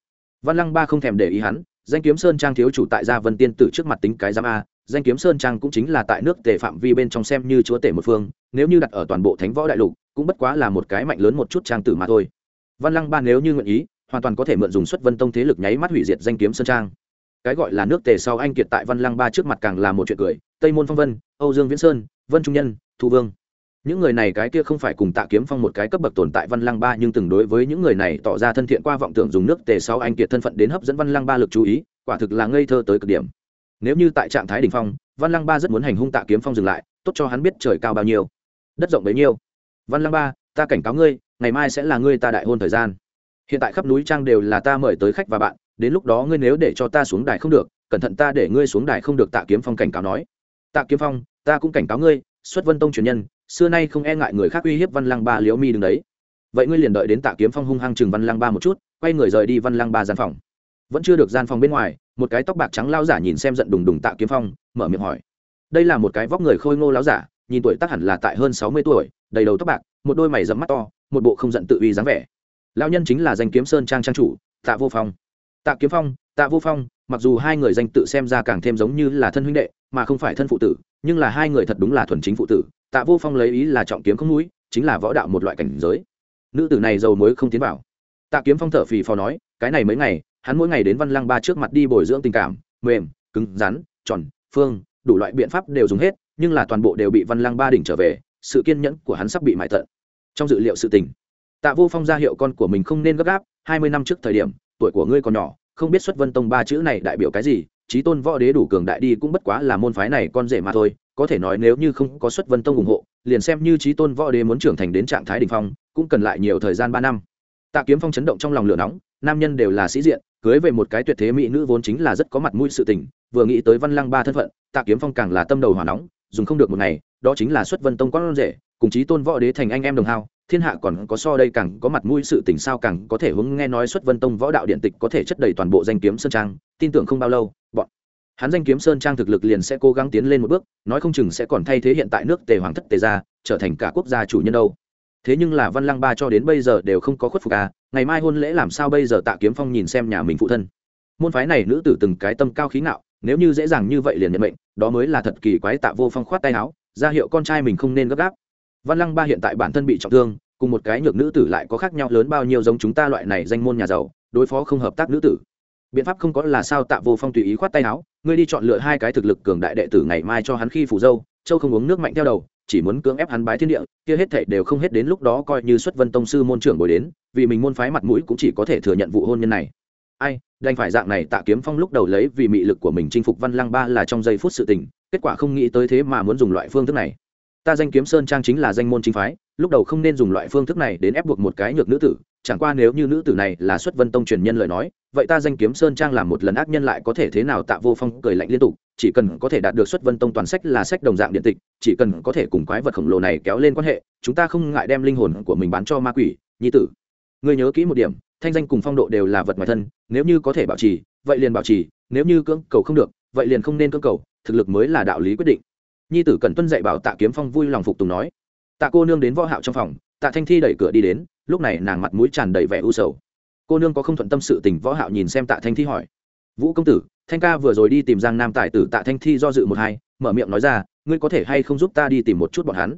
Văn lăng ba không thèm để ý hắn, danh kiếm sơn trang thiếu chủ tại gia vân tiên tử trước mặt tính cái giám a, danh kiếm sơn trang cũng chính là tại nước tề phạm vi bên trong xem như chúa tể một phương, nếu như đặt ở toàn bộ thánh võ đại lục, cũng bất quá là một cái mạnh lớn một chút trang tử mà thôi. Văn lăng ba nếu như nguyện ý hoàn toàn có thể mượn dùng xuất vân tông thế lực nháy mắt hủy diệt danh kiếm sơn trang. Cái gọi là nước tề sau anh kiệt tại văn lăng ba trước mặt càng là một chuyện cười. Tây môn phong vân, âu dương viễn sơn, vân trung nhân, thu vương. Những người này cái kia không phải cùng tạ kiếm phong một cái cấp bậc tồn tại văn lăng ba, nhưng từng đối với những người này tỏ ra thân thiện qua vọng tưởng dùng nước tề sau anh kiệt thân phận đến hấp dẫn văn lăng ba lực chú ý, quả thực là ngây thơ tới cực điểm. Nếu như tại trạng thái đ ỉ n h phong, văn lăng ba rất muốn hành hung tạ kiếm phong dừng lại, tốt cho hắn biết trời cao bao nhiêu. Đất rộng bấy nhiêu. Văn lăng ba, ta cảnh cáo ngươi, ngày mai sẽ là ngươi ta đại hôn thời gian hiện tại khắp núi trang đều là ta mời tới khách và bạn, đến lúc đó ngươi nếu để cho ta xuống đài không được, cẩn thận ta để ngươi xuống đài không được tạ kiếm phong cảnh cáo nói. Tạ kiếm phong, ta cũng cảnh cáo ngươi, xuất vân tông truyền nhân, xưa nay không e ngại người khác uy hiếp văn lăng ba liễu mi đứng đấy. Vậy ngươi liền đợi đến tạ kiếm phong hung hăng chừng văn lăng ba một chút, quay người rời đi văn lăng ba gian phòng. Vẫn chưa được gian phòng bên ngoài, một cái tóc bạc trắng lao giả nhìn xem giận đùng đùng tạ kiếm phong, mở miệng hỏi. Đây là một cái vóc người khôi ngô lao giả, nhìn tuổi tác hẳn là tại hơn sáu mươi tuổi, đầy đầu tóc bạc, một đôi mày dẫm mắt to, một bộ không giận tự uy dáng vẻ lão nhân chính là danh kiếm sơn trang trang chủ, tạ vô phong. Tạ kiếm phong, tạ vô phong, mặc dù hai người danh tự xem ra càng thêm giống như là thân huynh đệ, mà không phải thân phụ tử, nhưng là hai người thật đúng là thuần chính phụ tử. Tạ vô phong lấy ý là trọng kiếm không núi, chính là võ đạo một loại cảnh giới. Nữ tử này dầu muối không tiến vào. Tạ kiếm phong thở phì phò nói, cái này mấy ngày, hắn mỗi ngày đến văn lăng ba trước mặt đi bồi dưỡng tình cảm, mềm, cứng rắn, tròn, phương, đủ loại biện pháp đều dùng hết, nhưng là toàn bộ đều bị văn lăng ba đỉnh trở về, sự kiên nhẫn của hắn sắp bị mại tận. Trong dự liệu sự tình tạ vô phong ra hiệu con của mình không nên gấp gáp, hai mươi năm trước thời điểm, tuổi của ngươi còn nhỏ, không biết xuất vân tông ba chữ này đại biểu cái gì trí tôn võ đế đủ cường đại đi cũng bất quá là môn phái này con rể mà thôi, có thể nói nếu như không có xuất vân tông ủng hộ, liền xem như trí tôn võ đế muốn trưởng thành đến trạng thái đỉnh phong, cũng cần lại nhiều thời gian ba năm. Tạ kiếm phong chấn động trong lòng lửa nóng, nam nhân đều là sĩ diện, cưới về một cái tuyệt thế mỹ nữ vốn chính là rất có mặt mũi sự tình, vừa nghĩ tới văn lăng ba thân phận, tạ kiếm phong càng là tâm đầu hỏa nóng, dùng không được một ngày, đó chính là xuất vân tông con rể, cùng chí tôn võ đế thành anh em đồng hao thiên hạ còn có so đây càng có mặt mũi sự tình sao càng có thể hướng nghe nói xuất vân tông võ đạo điện tịch có thể chất đầy toàn bộ danh kiếm sơn trang, tin tưởng không bao lâu, bọn hắn danh kiếm sơn trang thực lực liền sẽ cố gắng tiến lên một bước, nói không chừng sẽ còn thay thế hiện tại nước tề hoàng thất tề gia, trở thành cả quốc gia chủ nhân đâu. Thế nhưng là văn lăng ba cho đến bây giờ đều không có khuất phục à ngày mai hôn lễ làm sao bây giờ tạ kiếm phong nhìn xem nhà mình phụ thân. Môn phái này nữ tử từng cái tâm cao khí ngạo, nếu như dễ dàng như vậy liền nhận mệnh, đó mới là thật kỳ quái tạ vô phong khoát tay áo, ra hiệu con trai mình không nên gấp gáp văn lăng ba hiện tại bản thân bị trọng thương, cùng một cái nhược nữ tử lại có khác nhau lớn bao nhiêu giống chúng ta loại này danh môn nhà giàu, đối phó không hợp tác nữ tử. Biện pháp không có là sao tạ vô phong tùy ý khoát tay áo, ngươi đi chọn lựa hai cái thực lực cường đại đệ tử ngày mai cho hắn khi phủ dâu, châu không uống nước mạnh theo đầu, chỉ muốn cưỡng ép hắn bái thiên địa, kia hết thảy đều không hết đến lúc đó coi như xuất vân tông sư môn trưởng bồi đến, vì mình môn phái mặt mũi cũng chỉ có thể thừa nhận vụ hôn nhân này. Ai, đành phải dạng này tạ kiếm phong lúc đầu lấy vì mị lực của mình chinh phục văn lăng ba là trong giây phút sự tình, kết quả không nghĩ tới thế mà muốn dùng loại phương thức này ta danh kiếm sơn trang chính là danh môn chính phái, lúc đầu không nên dùng loại phương thức này đến ép buộc một cái nhược nữ tử, chẳng qua nếu như nữ tử này là xuất vân tông truyền nhân lời nói, vậy ta danh kiếm sơn trang làm một lần ác nhân lại có thể thế nào tạ vô phong cười lạnh liên tục, chỉ cần có thể đạt được xuất vân tông toàn sách là sách đồng dạng điện tịch, chỉ cần có thể cùng quái vật khổng lồ này kéo lên quan hệ, chúng ta không ngại đem linh hồn của mình bán cho ma quỷ, nhi tử. Ngươi nhớ kỹ một điểm, thanh danh cùng phong độ đều là vật ngoài thân, nếu như có thể bảo trì, vậy liền bảo trì, nếu như cưỡng cầu không được, vậy liền không nên cưỡng cầu, thực lực mới là đạo lý quyết định nhi tử cần tuân dạy bảo tạ kiếm phong vui lòng phục tùng nói, tạ cô nương đến võ hạo trong phòng, tạ thanh thi đẩy cửa đi đến, lúc này nàng mặt mũi tràn đầy vẻ u sầu. Cô nương có không thuận tâm sự tình võ hạo nhìn xem tạ thanh thi hỏi, vũ công tử, thanh ca vừa rồi đi tìm giang nam tài tử tạ thanh thi do dự một hai, mở miệng nói ra, ngươi có thể hay không giúp ta đi tìm một chút bọn hắn?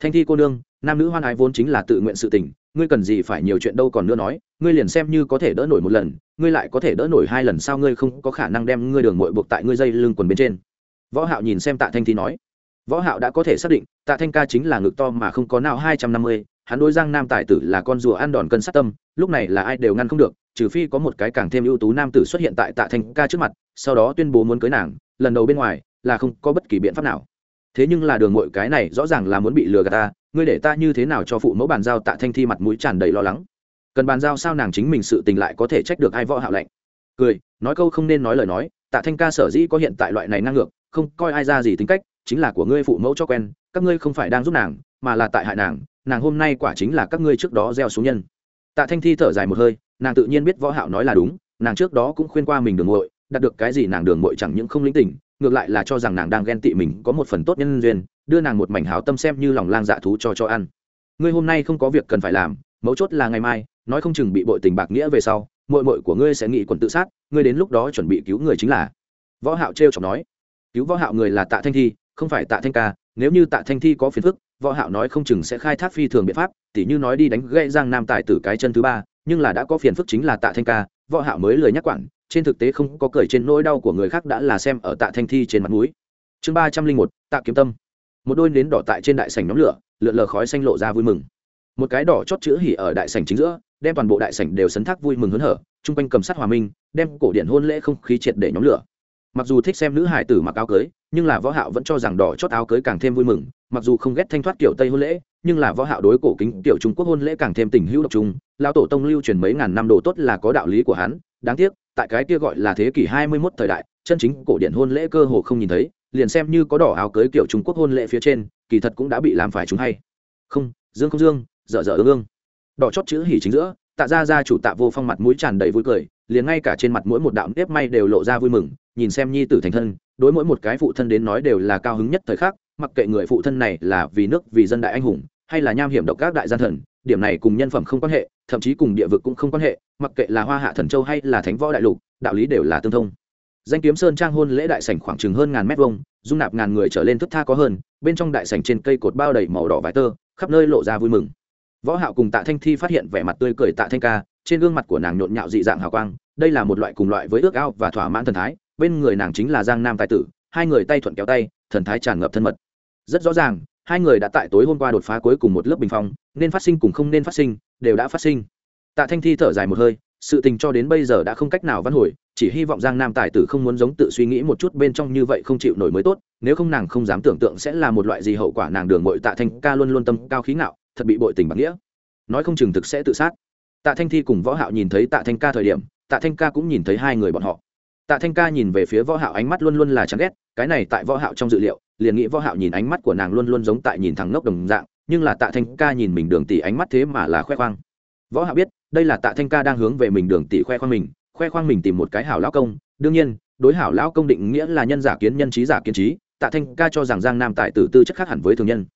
Thanh thi cô nương, nam nữ hoan ái vốn chính là tự nguyện sự tình, ngươi cần gì phải nhiều chuyện đâu còn nữa nói, ngươi liền xem như có thể đỡ nổi một lần, ngươi lại có thể đỡ nổi hai lần sao ngươi không có khả năng đem ngươi đường muội buộc tại ngươi dây lưng quần bên trên? Võ hạo nhìn xem tạ thanh thi nói võ hạo đã có thể xác định, tạ thanh ca chính là ngực to mà không có nào hai trăm năm mươi, hắn đối giang nam tài tử là con rùa ăn đòn cân sát tâm, lúc này là ai đều ngăn không được, trừ phi có một cái càng thêm ưu tú nam tử xuất hiện tại tạ thanh ca trước mặt, sau đó tuyên bố muốn cưới nàng, lần đầu bên ngoài là không có bất kỳ biện pháp nào. Thế nhưng là đường mội cái này rõ ràng là muốn bị lừa gạt ta, ngươi để ta như thế nào cho phụ mẫu bàn giao tạ thanh thi mặt mũi tràn đầy lo lắng? Cần bàn giao sao nàng chính mình sự tình lại có thể trách được ai võ hạo lệnh cười, nói câu không nên nói lời nói, tạ thanh ca sở dĩ có hiện tại loại này năng ngược, không coi ai ra gì tính cách chính là của ngươi phụ mẫu cho quen, các ngươi không phải đang giúp nàng, mà là tại hại nàng nàng hôm nay quả chính là các ngươi trước đó gieo xuống nhân. Tạ thanh thi thở dài một hơi, nàng tự nhiên biết võ hạo nói là đúng, nàng trước đó cũng khuyên qua mình đường muội, đạt được cái gì nàng đường muội chẳng những không linh tỉnh ngược lại là cho rằng nàng đang ghen tị mình có một phần tốt nhân duyên, đưa nàng một mảnh hảo tâm xem như lòng lang dạ thú cho cho ăn. Ngươi hôm nay không có việc cần phải làm, mấu chốt là ngày mai, nói không chừng bị bội tình bạc nghĩa về sau, muội muội của ngươi sẽ nghĩ quần tự sát, ngươi đến lúc đó chuẩn bị cứu người chính là. Võ hạo treo chọc nói. Cứu võ hạo người là tạ thanh thi không phải tạ thanh ca, nếu như tạ thanh thi có phiền phức, võ hạo nói không chừng sẽ khai thác phi thường biện pháp, tỉ như nói đi đánh gãy giang nam tài tử cái chân thứ ba, nhưng là đã có phiền phức chính là tạ thanh ca, võ hạo mới lời nhắc quản, trên thực tế không có cười trên nỗi đau của người khác đã là xem ở tạ thanh thi trên mặt mũi. Chương ba trăm linh một, tạ kiếm tâm. Một đôi nến đỏ tại trên đại sảnh nhóm lửa, lượn lờ khói xanh lộ ra vui mừng. Một cái đỏ chót chữ hỉ ở đại sảnh chính giữa, đem toàn bộ đại sảnh đều sấn thác vui mừng hớn hở, chung quanh cầm sát hòa minh, đem cổ điển hôn lễ không khí triệt để nhóm lửa mặc dù thích xem nữ hải tử mặc áo cưới, nhưng là võ hạo vẫn cho rằng đỏ chót áo cưới càng thêm vui mừng. Mặc dù không ghét thanh thoát kiểu tây hôn lễ, nhưng là võ hạo đối cổ kính kiểu trung quốc hôn lễ càng thêm tình hữu độc trung lão tổ tông lưu truyền mấy ngàn năm đồ tốt là có đạo lý của hắn. Đáng tiếc, tại cái kia gọi là thế kỷ 21 thời đại, chân chính cổ điển hôn lễ cơ hồ không nhìn thấy, liền xem như có đỏ áo cưới kiểu trung quốc hôn lễ phía trên, kỳ thật cũng đã bị làm phải chúng hay. Không, dương không dương, dở dở ương ương. Đỏ chót chữ hỉ chính giữa, tạ ra ra chủ tạ vô phong mặt mũi tràn đầy vui cười, liền ngay cả trên mặt mỗi một đạo nếp may đều lộ ra vui mừng nhìn xem nhi tử thành thân, đối mỗi một cái phụ thân đến nói đều là cao hứng nhất thời khắc, mặc kệ người phụ thân này là vì nước, vì dân đại anh hùng, hay là nham hiểm độc các đại gian thần, điểm này cùng nhân phẩm không quan hệ, thậm chí cùng địa vực cũng không quan hệ, mặc kệ là hoa hạ thần châu hay là thánh võ đại lục, đạo lý đều là tương thông. Danh kiếm sơn trang hôn lễ đại sảnh khoảng chừng hơn ngàn mét vuông, dung nạp ngàn người trở lên thức tha có hơn, bên trong đại sảnh trên cây cột bao đầy màu đỏ vải tơ, khắp nơi lộ ra vui mừng. Võ hạo cùng tạ thanh thi phát hiện vẻ mặt tươi cười tạ thanh ca, trên gương mặt của nàng nhộn nhạo dị dạng hào quang, đây là một loại cùng loại với ước ao và thỏa mãn thần thái bên người nàng chính là giang nam tài tử, hai người tay thuận kéo tay, thần thái tràn ngập thân mật. Rất rõ ràng, hai người đã tại tối hôm qua đột phá cuối cùng một lớp bình phong, nên phát sinh cùng không nên phát sinh, đều đã phát sinh. Tạ thanh thi thở dài một hơi, sự tình cho đến bây giờ đã không cách nào văn hồi, chỉ hy vọng giang nam tài tử không muốn giống tự suy nghĩ một chút bên trong như vậy không chịu nổi mới tốt, nếu không nàng không dám tưởng tượng sẽ là một loại gì hậu quả nàng đường bội tạ thanh ca luôn luôn tâm cao khí ngạo, thật bị bội tình bằng nghĩa. Nói không chừng thực sẽ tự sát. Tạ thanh thi cùng võ hạo nhìn thấy tạ thanh ca thời điểm, tạ thanh ca cũng nhìn thấy hai người bọn họ tạ thanh ca nhìn về phía võ hạo ánh mắt luôn luôn là chán ghét, cái này tại võ hạo trong dự liệu, liền nghĩ võ hạo nhìn ánh mắt của nàng luôn luôn giống tại nhìn thằng ngốc đồng dạng, nhưng là tạ thanh ca nhìn mình đường tỷ ánh mắt thế mà là khoe khoang. Võ hạo biết, đây là tạ thanh ca đang hướng về mình đường tỷ khoe khoang mình, khoe khoang mình tìm một cái hảo lão công. Đương nhiên, đối hảo lão công định nghĩa là nhân giả kiến nhân trí giả kiến trí, tạ thanh ca cho rằng giang nam tại tử tư chất khác hẳn với thường nhân.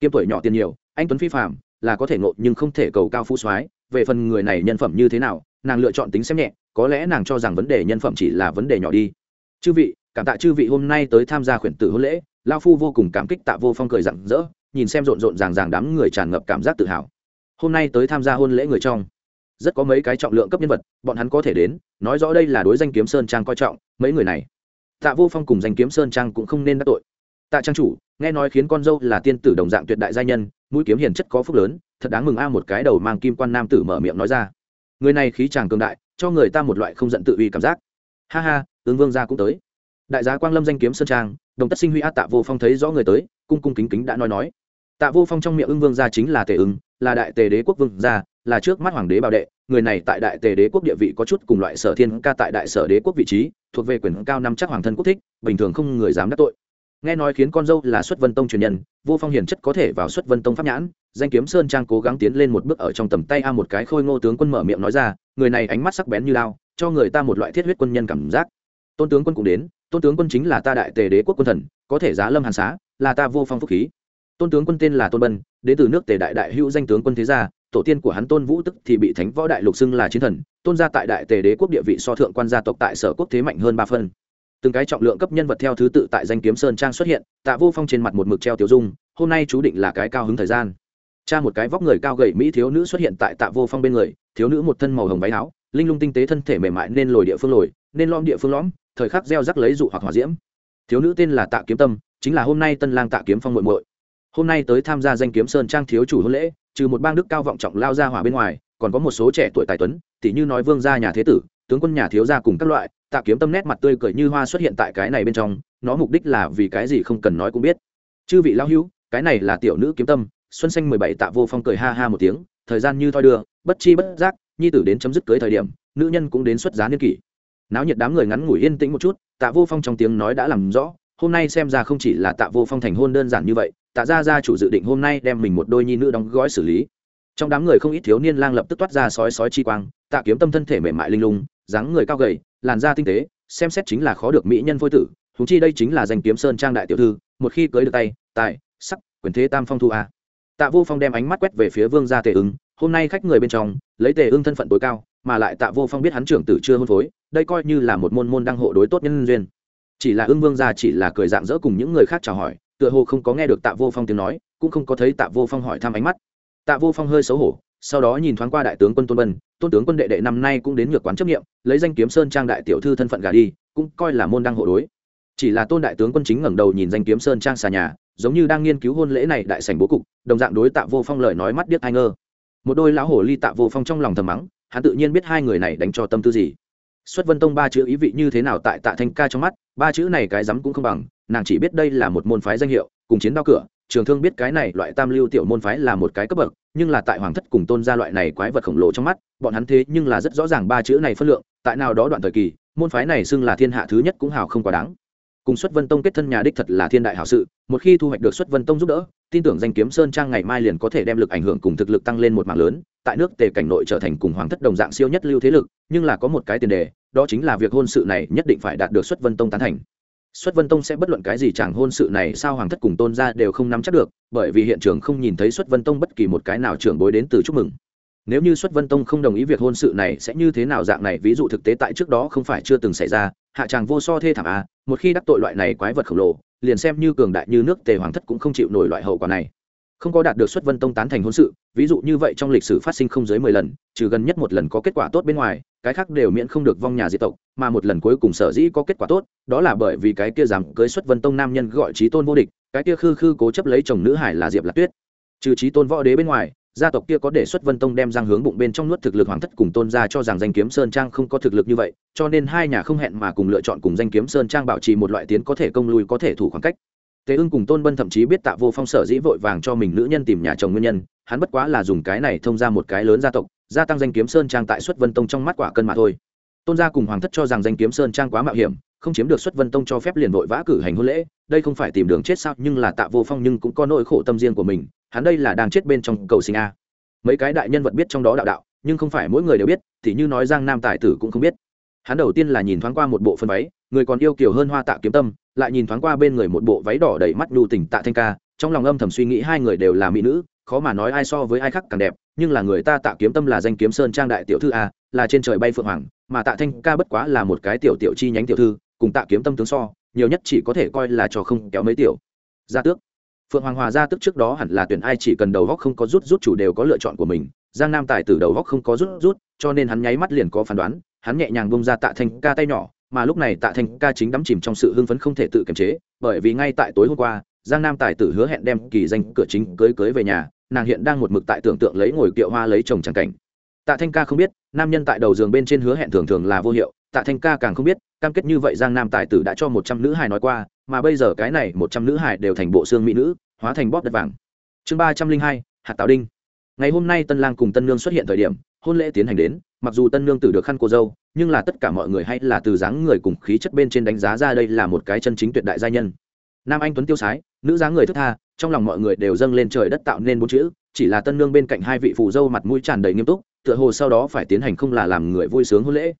Kiêm tuổi nhỏ tiền nhiều, anh tuấn phi phàm, là có thể ngộ nhưng không thể cầu cao phú soái, về phần người này nhân phẩm như thế nào, nàng lựa chọn tính xem nhẹ có lẽ nàng cho rằng vấn đề nhân phẩm chỉ là vấn đề nhỏ đi. Chư vị, cảm tạ chư vị hôm nay tới tham gia khuyển tử hôn lễ. Lao phu vô cùng cảm kích tạ vô phong cười rặng rỡ, nhìn xem rộn rộn ràng ràng đám người tràn ngập cảm giác tự hào. Hôm nay tới tham gia hôn lễ người trong, rất có mấy cái trọng lượng cấp nhân vật, bọn hắn có thể đến, nói rõ đây là đối danh kiếm sơn trang coi trọng, mấy người này. Tạ vô phong cùng danh kiếm sơn trang cũng không nên đắc tội. Tạ trang chủ, nghe nói khiến con dâu là tiên tử đồng dạng tuyệt đại gia nhân, mũi kiếm hiền chất có phúc lớn, thật đáng mừng a một cái đầu mang kim quan nam tử mở miệng nói ra. Người này khí chàng cường đại cho người ta một loại không giận tự uy cảm giác. Ha ha ứng vương gia cũng tới. Đại giá quang lâm danh kiếm sơn trang đồng tất sinh huy a tạ vô phong thấy rõ người tới cung cung kính kính đã nói nói. Tạ vô phong trong miệng ưng vương gia chính là tề ứng, là đại tề đế quốc vương gia là trước mắt hoàng đế bảo đệ người này tại đại tề đế quốc địa vị có chút cùng loại sở thiên ca tại đại sở đế quốc vị trí thuộc về quyền cao năm chắc hoàng thân quốc thích bình thường không người dám đắc tội nghe nói khiến con dâu là xuất vân tông truyền nhân, vô phong hiền chất có thể vào xuất vân tông pháp nhãn. Danh kiếm sơn trang cố gắng tiến lên một bước ở trong tầm tay a một cái khôi ngô tướng quân mở miệng nói ra, người này ánh mắt sắc bén như lao, cho người ta một loại thiết huyết quân nhân cảm giác. Tôn tướng quân cũng đến, tôn tướng quân chính là ta đại tề đế quốc quân thần, có thể giá lâm hàn xá, là ta vô phong phúc khí. Tôn tướng quân tên là tôn bân, đến từ nước tề đại đại hữu danh tướng quân thế gia, tổ tiên của hắn tôn vũ tức thì bị thánh võ đại lục xưng là chiến thần, tôn gia tại đại tề đế quốc địa vị so thượng quan gia tộc tại sở quốc thế mạnh hơn ba phân từng cái trọng lượng cấp nhân vật theo thứ tự tại danh kiếm sơn trang xuất hiện, tạ vô phong trên mặt một mực treo tiểu dung, hôm nay chú định là cái cao hứng thời gian. Cha một cái vóc người cao gầy mỹ thiếu nữ xuất hiện tại tạ vô phong bên người, thiếu nữ một thân màu hồng váy áo, linh lung tinh tế thân thể mềm mại nên lồi địa phương lồi, nên lom địa phương lõm, thời khắc gieo rắc lấy dụ hoặc hỏa diễm. Thiếu nữ tên là tạ kiếm tâm, chính là hôm nay tân lang tạ kiếm phong muội muội. Hôm nay tới tham gia danh kiếm sơn trang thiếu chủ hôn lễ, trừ một bang đức cao vọng trọng lao ra hỏa bên ngoài, còn có một số trẻ tuổi tài tuấn tỷ như nói vương gia nhà thế tử, tướng quân nhà thiếu gia cùng các loại tạ kiếm tâm nét mặt tươi cười như hoa xuất hiện tại cái này bên trong, nó mục đích là vì cái gì không cần nói cũng biết. Chư vị lao hữu, cái này là tiểu nữ kiếm tâm, xuân xanh mười bảy tạ vô phong cười ha ha một tiếng, thời gian như thoi đưa, bất chi bất giác, nhi tử đến chấm dứt cưới thời điểm, nữ nhân cũng đến xuất giá niên kỷ. Náo nhiệt đám người ngắn ngủi yên tĩnh một chút, tạ vô phong trong tiếng nói đã làm rõ, hôm nay xem ra không chỉ là tạ vô phong thành hôn đơn giản như vậy, tạ gia gia chủ dự định hôm nay đem mình một đôi nhi nữ đóng gói xử lý. Trong đám người không ít thiếu niên lang lập tức toát ra sói sói chi quang, tạ kiếm tâm thân thể mềm mại linh lung, dáng người cao gầy làn da tinh tế, xem xét chính là khó được mỹ nhân phôi tử thú chi đây chính là danh kiếm sơn trang đại tiểu thư, một khi cưới được tay, tài, sắc, quyền thế tam phong thu a. Tạ vô phong đem ánh mắt quét về phía vương gia tề ứng hôm nay khách người bên trong, lấy tề ưng thân phận tối cao, mà lại tạ vô phong biết hắn trưởng tử chưa hôn phối, đây coi như là một môn môn đăng hộ đối tốt nhân duyên. Chỉ là ưng vương gia chỉ là cười dạng dỡ cùng những người khác chào hỏi, tựa hồ không có nghe được tạ vô phong tiếng nói, cũng không có thấy tạ vô phong hỏi thăm ánh mắt. Tạ vô phong hơi xấu hổ, sau đó nhìn thoáng qua đại tướng quân tôn bân tôn tướng quân đệ đệ năm nay cũng đến ngược quán chấp nghiệm, lấy danh kiếm sơn trang đại tiểu thư thân phận gà đi, cũng coi là môn đăng hộ đối. Chỉ là tôn đại tướng quân chính ngẩng đầu nhìn danh kiếm sơn trang xà nhà, giống như đang nghiên cứu hôn lễ này đại sảnh bố cục, đồng dạng đối tạ vô phong lời nói mắt biết ai ngơ. Một đôi lão hổ ly tạ vô phong trong lòng thầm mắng, hắn tự nhiên biết hai người này đánh cho tâm tư gì. Xuất vân tông ba chữ ý vị như thế nào tại tạ thanh ca trong mắt, ba chữ này cái rắm cũng không bằng, nàng chỉ biết đây là một môn phái danh hiệu, cùng chiến đao cửa, trường thương biết cái này loại tam lưu tiểu môn phái là một cái cấp bậc nhưng là tại hoàng thất cùng tôn gia loại này quái vật khổng lồ trong mắt, bọn hắn thế nhưng là rất rõ ràng ba chữ này phân lượng, tại nào đó đoạn thời kỳ, môn phái này xưng là thiên hạ thứ nhất cũng hào không quá đáng. Cùng xuất vân tông kết thân nhà đích thật là thiên đại hảo sự, một khi thu hoạch được xuất vân tông giúp đỡ, tin tưởng danh kiếm sơn trang ngày mai liền có thể đem lực ảnh hưởng cùng thực lực tăng lên một mạng lớn, tại nước tề cảnh nội trở thành cùng hoàng thất đồng dạng siêu nhất lưu thế lực, nhưng là có một cái tiền đề, đó chính là việc hôn sự này nhất định phải đạt được xuất vân tông tán thành xuất vân tông sẽ bất luận cái gì chẳng hôn sự này, sao hoàng thất cùng tôn gia đều không nắm chắc được, bởi vì hiện trường không nhìn thấy xuất vân tông bất kỳ một cái nào trưởng bối đến từ chúc mừng. Nếu như xuất vân tông không đồng ý việc hôn sự này, sẽ như thế nào dạng này? Ví dụ thực tế tại trước đó không phải chưa từng xảy ra, hạ tràng vô so thê thảm a một khi đắc tội loại này quái vật khổng lồ, liền xem như cường đại như nước tề hoàng thất cũng không chịu nổi loại hậu quả này không có đạt được xuất vân tông tán thành hôn sự, ví dụ như vậy trong lịch sử phát sinh không dưới mười lần, trừ gần nhất một lần có kết quả tốt bên ngoài, cái khác đều miễn không được vong nhà diệt tộc, mà một lần cuối cùng sở dĩ có kết quả tốt, đó là bởi vì cái kia dám cưới xuất vân tông nam nhân gọi trí tôn vô địch, cái kia khư khư cố chấp lấy chồng nữ hải là diệp lạc tuyết. Trừ trí tôn võ đế bên ngoài, gia tộc kia có để xuất vân tông đem giang hướng bụng bên trong nuốt thực lực hoàng thất cùng tôn gia cho rằng danh kiếm sơn trang không có thực lực như vậy, cho nên hai nhà không hẹn mà cùng lựa chọn cùng danh kiếm sơn trang bảo trì một loại tiến có thể công lui có thể thủ khoảng cách. Tề ưng cùng Tôn Bân thậm chí biết Tạ Vô Phong sở dĩ vội vàng cho mình nữ nhân tìm nhà chồng nguyên nhân, hắn bất quá là dùng cái này thông ra một cái lớn gia tộc, gia tăng danh kiếm sơn trang tại xuất Vân Tông trong mắt quả cân mà thôi. Tôn gia cùng hoàng thất cho rằng danh kiếm sơn trang quá mạo hiểm, không chiếm được xuất Vân Tông cho phép liền vội vã cử hành hôn lễ, đây không phải tìm đường chết sao, nhưng là Tạ Vô Phong nhưng cũng có nỗi khổ tâm riêng của mình, hắn đây là đang chết bên trong cầu sinh a. Mấy cái đại nhân vật biết trong đó đạo đạo, nhưng không phải mỗi người đều biết, thì như nói Giang Nam tài tử cũng không biết. Hắn đầu tiên là nhìn thoáng qua một bộ phân váy, người còn yêu kiều hơn hoa tạ kiếm tâm lại nhìn thoáng qua bên người một bộ váy đỏ đầy mắt nhu tỉnh tạ thanh ca, trong lòng âm thầm suy nghĩ hai người đều là mỹ nữ, khó mà nói ai so với ai khác càng đẹp, nhưng là người ta tạ kiếm tâm là danh kiếm sơn trang đại tiểu thư a, là trên trời bay phượng hoàng, mà tạ thanh ca bất quá là một cái tiểu tiểu chi nhánh tiểu thư, cùng tạ kiếm tâm tướng so, nhiều nhất chỉ có thể coi là trò không kéo mấy tiểu. Gia tước. Phượng hoàng hòa gia tước trước đó hẳn là tuyển ai chỉ cần đầu góc không có rút rút chủ đều có lựa chọn của mình, giang nam tài từ đầu góc không có rút rút, cho nên hắn nháy mắt liền có phán đoán, hắn nhẹ nhàng bông ra tạ thanh ca tay nhỏ mà lúc này tạ thanh ca chính đắm chìm trong sự hưng phấn không thể tự kiềm chế, bởi vì ngay tại tối hôm qua, giang nam tài tử hứa hẹn đem kỳ danh cửa chính cưới cưới về nhà, nàng hiện đang một mực tại tưởng tượng lấy ngồi kiệu hoa lấy chồng tràng cảnh. Tạ thanh ca không biết, nam nhân tại đầu giường bên trên hứa hẹn thường thường là vô hiệu, tạ thanh ca càng không biết, cam kết như vậy giang nam tài tử đã cho một trăm nữ hài nói qua, mà bây giờ cái này một trăm nữ hài đều thành bộ xương mỹ nữ, hóa thành bóp đất vàng. Chương ba trăm linh hai, hạt táo đinh. Ngày hôm nay tân lang cùng tân nương xuất hiện thời điểm hôn lễ tiến hành đến, mặc dù tân nương tử được khăn cô dâu, nhưng là tất cả mọi người hay là từ dáng người cùng khí chất bên trên đánh giá ra đây là một cái chân chính tuyệt đại gia nhân. Nam anh tuấn tiêu sái, nữ dáng người thức tha, trong lòng mọi người đều dâng lên trời đất tạo nên bốn chữ, chỉ là tân nương bên cạnh hai vị phù dâu mặt mũi tràn đầy nghiêm túc, tựa hồ sau đó phải tiến hành không là làm người vui sướng hôn lễ.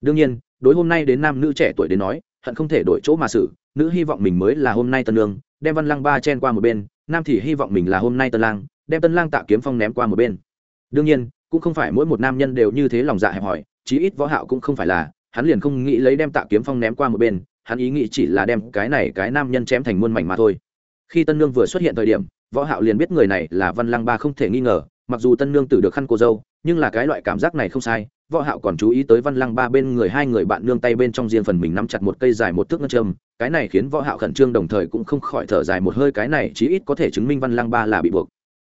Đương nhiên, đối hôm nay đến nam nữ trẻ tuổi đến nói, hận không thể đổi chỗ mà xử, nữ hy vọng mình mới là hôm nay tân nương, đem văn lăng ba chen qua một bên, nam thì hy vọng mình là hôm nay tân lang, đem tân lang tạ kiếm phong ném qua một bên. Đương nhiên cũng không phải mỗi một nam nhân đều như thế lòng dạ hẹp hòi, chí ít võ hạo cũng không phải là, hắn liền không nghĩ lấy đem tạ kiếm phong ném qua một bên, hắn ý nghĩ chỉ là đem cái này cái nam nhân chém thành muôn mảnh mà thôi. Khi tân nương vừa xuất hiện thời điểm, võ hạo liền biết người này là văn lăng ba không thể nghi ngờ, mặc dù tân nương tử được khăn cô dâu, nhưng là cái loại cảm giác này không sai, võ hạo còn chú ý tới văn lăng ba bên người hai người bạn nương tay bên trong riêng phần mình nắm chặt một cây dài một thước ngân châm, cái này khiến võ hạo khẩn trương đồng thời cũng không khỏi thở dài một hơi, cái này chí ít có thể chứng minh văn lăng ba là bị buộc.